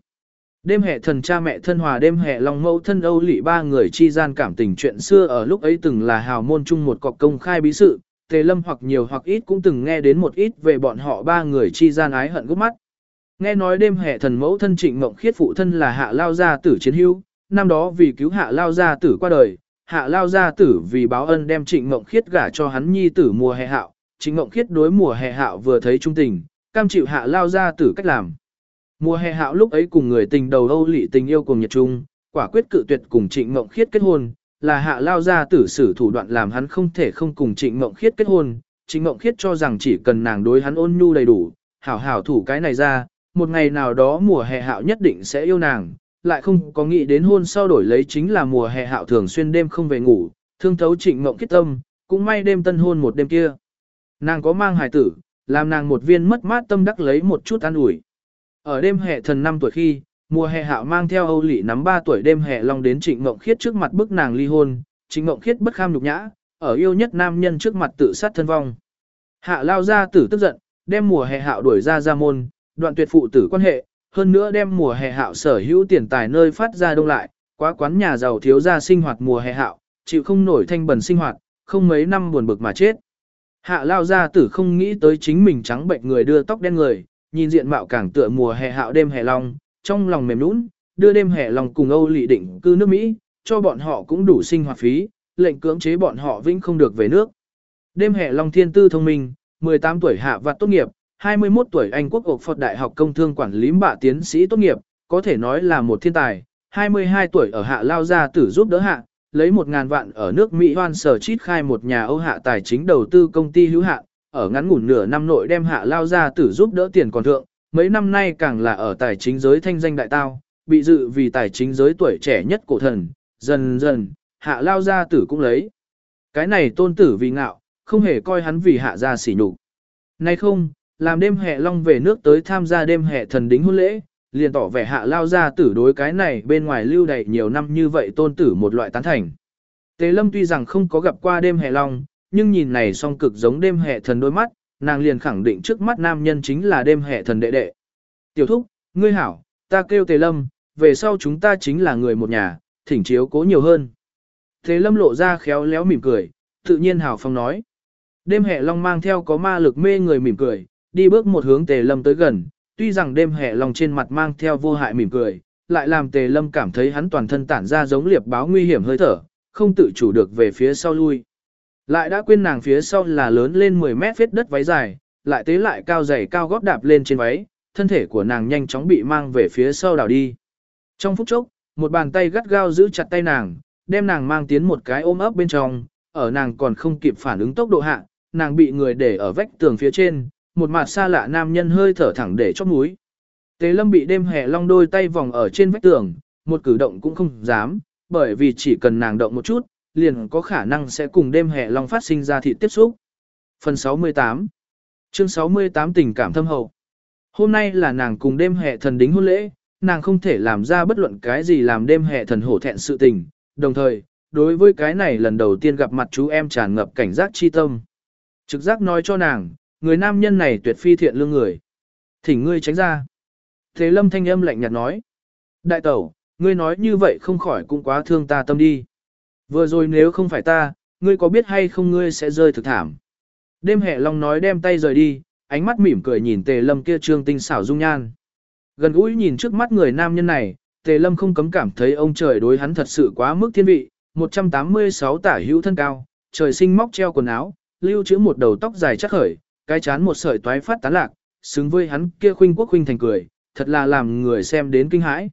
Đêm hệ thần cha mẹ thân hòa đêm hệ long mẫu thân Âu Lị ba người chi gian cảm tình chuyện xưa ở lúc ấy từng là hào môn chung một cọc công khai bí sự, Tề Lâm hoặc nhiều hoặc ít cũng từng nghe đến một ít về bọn họ ba người chi gian ái hận gút mắt. Nghe nói đêm hệ thần mẫu thân trịnh mộng khiết phụ thân là hạ lao gia tử chiến hữu, năm đó vì cứu hạ lao gia tử qua đời, hạ lao gia tử vì báo ân đem trịnh mộng khiết gả cho hắn nhi tử mùa hè hạo, trịnh mộng khiết đối mùa hè hạo vừa thấy trung tình, cam chịu hạ lao gia tử cách làm. Mùa hè hạo lúc ấy cùng người tình đầu Âu lị tình yêu cùng nhật trung, quả quyết cự tuyệt cùng trịnh mộng khiết kết hôn, là hạ lao ra tử sử thủ đoạn làm hắn không thể không cùng trịnh mộng khiết kết hôn, trịnh mộng khiết cho rằng chỉ cần nàng đối hắn ôn nhu đầy đủ, hảo hảo thủ cái này ra, một ngày nào đó mùa hè hạo nhất định sẽ yêu nàng, lại không có nghĩ đến hôn sau đổi lấy chính là mùa hè hạo thường xuyên đêm không về ngủ, thương thấu trịnh mộng kết tâm, cũng may đêm tân hôn một đêm kia. Nàng có mang hài tử, làm nàng một viên mất mát tâm đắc lấy một chút an ủi. Ở đêm hè thần năm tuổi khi, mùa hè hạo mang theo Âu Lị nắm 3 tuổi đêm hè long đến Trịnh Mộng Khiết trước mặt bức nàng ly hôn, Trịnh Mộng Khiết bất kham nhục nhã, ở yêu nhất nam nhân trước mặt tự sát thân vong. Hạ lao ra tử tức giận, đem mùa hè hạo đuổi ra ra môn, đoạn tuyệt phụ tử quan hệ, hơn nữa đem mùa hè hạo sở hữu tiền tài nơi phát ra đông lại, quá quán nhà giàu thiếu gia sinh hoạt mùa hè hạo, chịu không nổi thanh bẩn sinh hoạt, không mấy năm buồn bực mà chết. Hạ lao gia tử không nghĩ tới chính mình trắng bệnh người đưa tóc đen người, nhìn diện mạo càng tựa mùa hè hạo đêm hè long, trong lòng mềm nũng, đưa đêm hè long cùng Âu Lị định cư nước Mỹ, cho bọn họ cũng đủ sinh hoạt phí, lệnh cưỡng chế bọn họ vĩnh không được về nước. Đêm hè long thiên tư thông minh, 18 tuổi hạ vặt tốt nghiệp, 21 tuổi Anh quốc ộc Phật Đại học công thương quản lý bạ tiến sĩ tốt nghiệp, có thể nói là một thiên tài, 22 tuổi ở hạ lao gia tử giúp đỡ hạ, lấy 1.000 vạn ở nước Mỹ hoan sở chít khai một nhà Âu hạ tài chính đầu tư công ty hữu hạn, ở ngắn ngủn nửa năm nội đem hạ lao gia tử giúp đỡ tiền còn thượng, mấy năm nay càng là ở tài chính giới thanh danh đại tao, bị dự vì tài chính giới tuổi trẻ nhất cổ thần, dần dần, hạ lao gia tử cũng lấy. Cái này tôn tử vì ngạo, không hề coi hắn vì hạ gia sỉ nhục. Nay không, làm đêm hè long về nước tới tham gia đêm hè thần đính hôn lễ, liền tỏ vẻ hạ lao gia tử đối cái này bên ngoài lưu đầy nhiều năm như vậy tôn tử một loại tán thành. tế lâm tuy rằng không có gặp qua đêm hè long, nhưng nhìn này song cực giống đêm hè thần đôi mắt, nàng liền khẳng định trước mắt nam nhân chính là đêm hệ thần đệ đệ. Tiểu thúc, ngươi hảo, ta kêu tề lâm, về sau chúng ta chính là người một nhà, thỉnh chiếu cố nhiều hơn. Tề lâm lộ ra khéo léo mỉm cười, tự nhiên hảo phong nói. Đêm hệ long mang theo có ma lực mê người mỉm cười, đi bước một hướng tề lâm tới gần, tuy rằng đêm hệ long trên mặt mang theo vô hại mỉm cười, lại làm tề lâm cảm thấy hắn toàn thân tản ra giống liệp báo nguy hiểm hơi thở, không tự chủ được về phía sau lui. Lại đã quên nàng phía sau là lớn lên 10 mét phết đất váy dài, lại tế lại cao dày cao gót đạp lên trên váy, thân thể của nàng nhanh chóng bị mang về phía sau đảo đi. Trong phút chốc, một bàn tay gắt gao giữ chặt tay nàng, đem nàng mang tiến một cái ôm ấp bên trong, ở nàng còn không kịp phản ứng tốc độ hạ, nàng bị người để ở vách tường phía trên, một mặt xa lạ nam nhân hơi thở thẳng để chóp mũi. Tế lâm bị đêm hè long đôi tay vòng ở trên vách tường, một cử động cũng không dám, bởi vì chỉ cần nàng động một chút, liền có khả năng sẽ cùng đêm hè long phát sinh ra thị tiếp xúc. Phần 68 Chương 68 tình cảm thâm hậu Hôm nay là nàng cùng đêm hè thần đính hôn lễ, nàng không thể làm ra bất luận cái gì làm đêm hè thần hổ thẹn sự tình, đồng thời, đối với cái này lần đầu tiên gặp mặt chú em tràn ngập cảnh giác chi tâm. Trực giác nói cho nàng, người nam nhân này tuyệt phi thiện lương người. Thỉnh ngươi tránh ra. Thế lâm thanh âm lạnh nhạt nói. Đại tẩu, ngươi nói như vậy không khỏi cũng quá thương ta tâm đi. Vừa rồi nếu không phải ta, ngươi có biết hay không ngươi sẽ rơi thực thảm. Đêm hệ long nói đem tay rời đi, ánh mắt mỉm cười nhìn tề lâm kia trương tinh xảo dung nhan. Gần gũi nhìn trước mắt người nam nhân này, tề lâm không cấm cảm thấy ông trời đối hắn thật sự quá mức thiên vị, 186 tả hữu thân cao, trời sinh móc treo quần áo, lưu trữ một đầu tóc dài chắc khởi, cái chán một sợi toái phát tán lạc, xứng với hắn kia khuynh quốc khuynh thành cười, thật là làm người xem đến kinh hãi.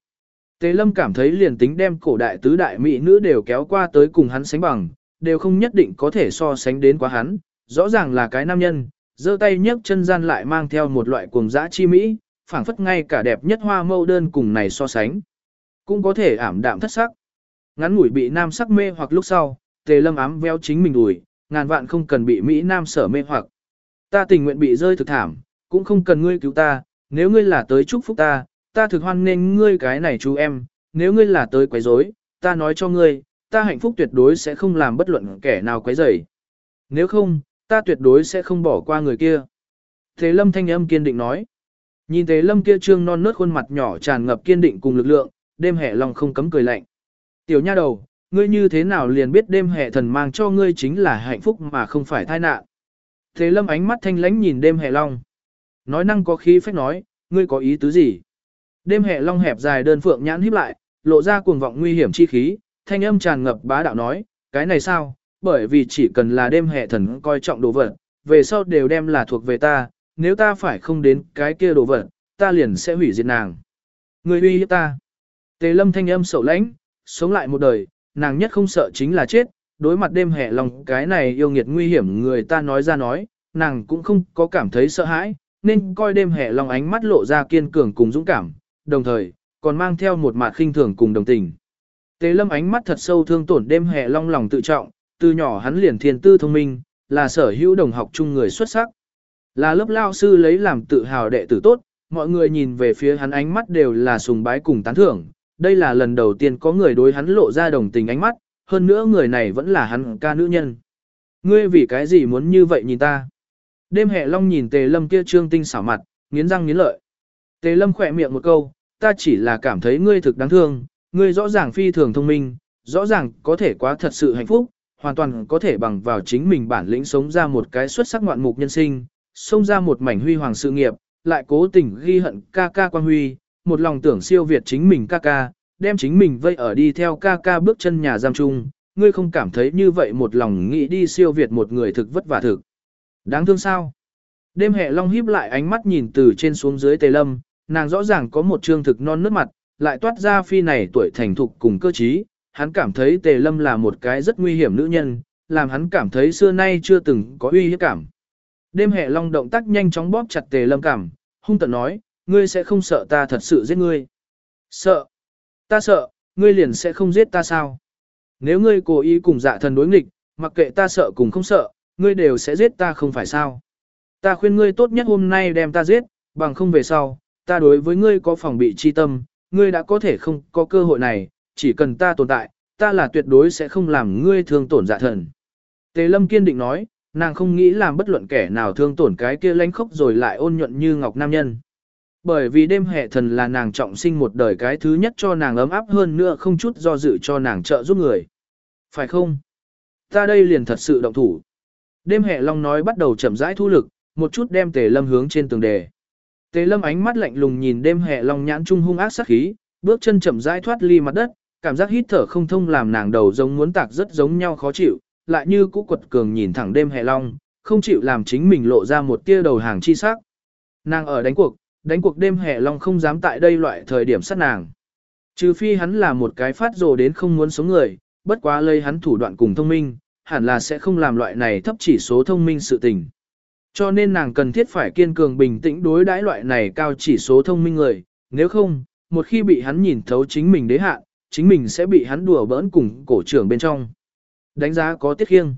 Tề Lâm cảm thấy liền tính đem cổ đại tứ đại mỹ nữ đều kéo qua tới cùng hắn sánh bằng, đều không nhất định có thể so sánh đến quá hắn, rõ ràng là cái nam nhân, giơ tay nhấc chân gian lại mang theo một loại cuồng dã chi mỹ, phảng phất ngay cả đẹp nhất hoa mâu đơn cùng này so sánh. Cũng có thể ảm đạm thất sắc. Ngắn ngủi bị nam sắc mê hoặc lúc sau, Tề Lâm ám veo chính mình đùi, ngàn vạn không cần bị mỹ nam sở mê hoặc. Ta tình nguyện bị rơi thực thảm, cũng không cần ngươi cứu ta, nếu ngươi là tới chúc phúc ta, ta thực hoan nên ngươi cái này chú em, nếu ngươi là tới quấy rối, ta nói cho ngươi, ta hạnh phúc tuyệt đối sẽ không làm bất luận kẻ nào quấy rầy. Nếu không, ta tuyệt đối sẽ không bỏ qua người kia. Thế lâm thanh âm kiên định nói. Nhìn thế lâm kia trương non nớt khuôn mặt nhỏ tràn ngập kiên định cùng lực lượng, đêm hè lòng không cấm cười lạnh. Tiểu nha đầu, ngươi như thế nào liền biết đêm hè thần mang cho ngươi chính là hạnh phúc mà không phải tai nạn. Thế lâm ánh mắt thanh lãnh nhìn đêm hè long. Nói năng có khí phách nói, ngươi có ý tứ gì? Đêm hè long hẹp dài đơn phượng nhãn híp lại, lộ ra cuồng vọng nguy hiểm chi khí, thanh âm tràn ngập bá đạo nói, cái này sao? Bởi vì chỉ cần là đêm hè thần coi trọng đồ vật, về sau đều đem là thuộc về ta, nếu ta phải không đến cái kia đồ vật, ta liền sẽ hủy diệt nàng. người uy hiếp ta. Tề lâm thanh âm sầu lãnh, sống lại một đời, nàng nhất không sợ chính là chết, đối mặt đêm hè lòng cái này yêu nghiệt nguy hiểm người ta nói ra nói, nàng cũng không có cảm thấy sợ hãi, nên coi đêm hè lòng ánh mắt lộ ra kiên cường cùng dũng cảm, đồng thời, còn mang theo một mặt khinh thường cùng đồng tình. Tế lâm ánh mắt thật sâu thương tổn đêm hè long lòng tự trọng, từ nhỏ hắn liền thiên tư thông minh, là sở hữu đồng học chung người xuất sắc. Là lớp lao sư lấy làm tự hào đệ tử tốt, mọi người nhìn về phía hắn ánh mắt đều là sùng bái cùng tán thưởng. Đây là lần đầu tiên có người đối hắn lộ ra đồng tình ánh mắt, hơn nữa người này vẫn là hắn ca nữ nhân. Ngươi vì cái gì muốn như vậy nhìn ta? Đêm hè long nhìn tề lâm kia trương tinh xảo mặt, nghiến răng nghiến lợi. Tề lâm khỏe miệng một câu, ta chỉ là cảm thấy ngươi thực đáng thương, ngươi rõ ràng phi thường thông minh, rõ ràng có thể quá thật sự hạnh phúc, hoàn toàn có thể bằng vào chính mình bản lĩnh sống ra một cái xuất sắc ngoạn mục nhân sinh, sống ra một mảnh huy hoàng sự nghiệp, lại cố tình ghi hận ca ca quan huy, một lòng tưởng siêu việt chính mình ca ca, đem chính mình vây ở đi theo ca ca bước chân nhà giam chung, ngươi không cảm thấy như vậy một lòng nghĩ đi siêu việt một người thực vất vả thực. Đáng thương sao? Đêm hệ long híp lại ánh mắt nhìn từ trên xuống dưới tề lâm, nàng rõ ràng có một trương thực non nước mặt, lại toát ra phi này tuổi thành thục cùng cơ trí, hắn cảm thấy tề lâm là một cái rất nguy hiểm nữ nhân, làm hắn cảm thấy xưa nay chưa từng có uy hiếp cảm. Đêm hệ long động tác nhanh chóng bóp chặt tề lâm cảm, hung tận nói, ngươi sẽ không sợ ta thật sự giết ngươi. Sợ. Ta sợ, ngươi liền sẽ không giết ta sao? Nếu ngươi cố ý cùng dạ thần đối nghịch, mặc kệ ta sợ cùng không sợ, ngươi đều sẽ giết ta không phải sao? Ta khuyên ngươi tốt nhất hôm nay đem ta giết, bằng không về sau, ta đối với ngươi có phòng bị chi tâm, ngươi đã có thể không có cơ hội này, chỉ cần ta tồn tại, ta là tuyệt đối sẽ không làm ngươi thương tổn dạ thần. Tề lâm kiên định nói, nàng không nghĩ làm bất luận kẻ nào thương tổn cái kia lánh khốc rồi lại ôn nhuận như ngọc nam nhân. Bởi vì đêm hệ thần là nàng trọng sinh một đời cái thứ nhất cho nàng ấm áp hơn nữa không chút do dự cho nàng trợ giúp người. Phải không? Ta đây liền thật sự động thủ. Đêm hệ long nói bắt đầu chậm rãi thu lực, một chút đem tề lâm hướng trên tường đề. Tề lâm ánh mắt lạnh lùng nhìn đêm hè long nhãn trung hung ác sát khí, bước chân chậm rãi thoát ly mặt đất, cảm giác hít thở không thông làm nàng đầu giống muốn tạc rất giống nhau khó chịu, lại như cũ quật cường nhìn thẳng đêm hè long, không chịu làm chính mình lộ ra một tia đầu hàng chi sắc. Nàng ở đánh cuộc, đánh cuộc đêm hè long không dám tại đây loại thời điểm sát nàng. Trừ phi hắn là một cái phát rồ đến không muốn sống người, bất quá lây hắn thủ đoạn cùng thông minh, hẳn là sẽ không làm loại này thấp chỉ số thông minh sự tình. Cho nên nàng cần thiết phải kiên cường bình tĩnh đối đãi loại này cao chỉ số thông minh người, nếu không, một khi bị hắn nhìn thấu chính mình đế hạ, chính mình sẽ bị hắn đùa bỡn cùng cổ trưởng bên trong. Đánh giá có tiết khiêng.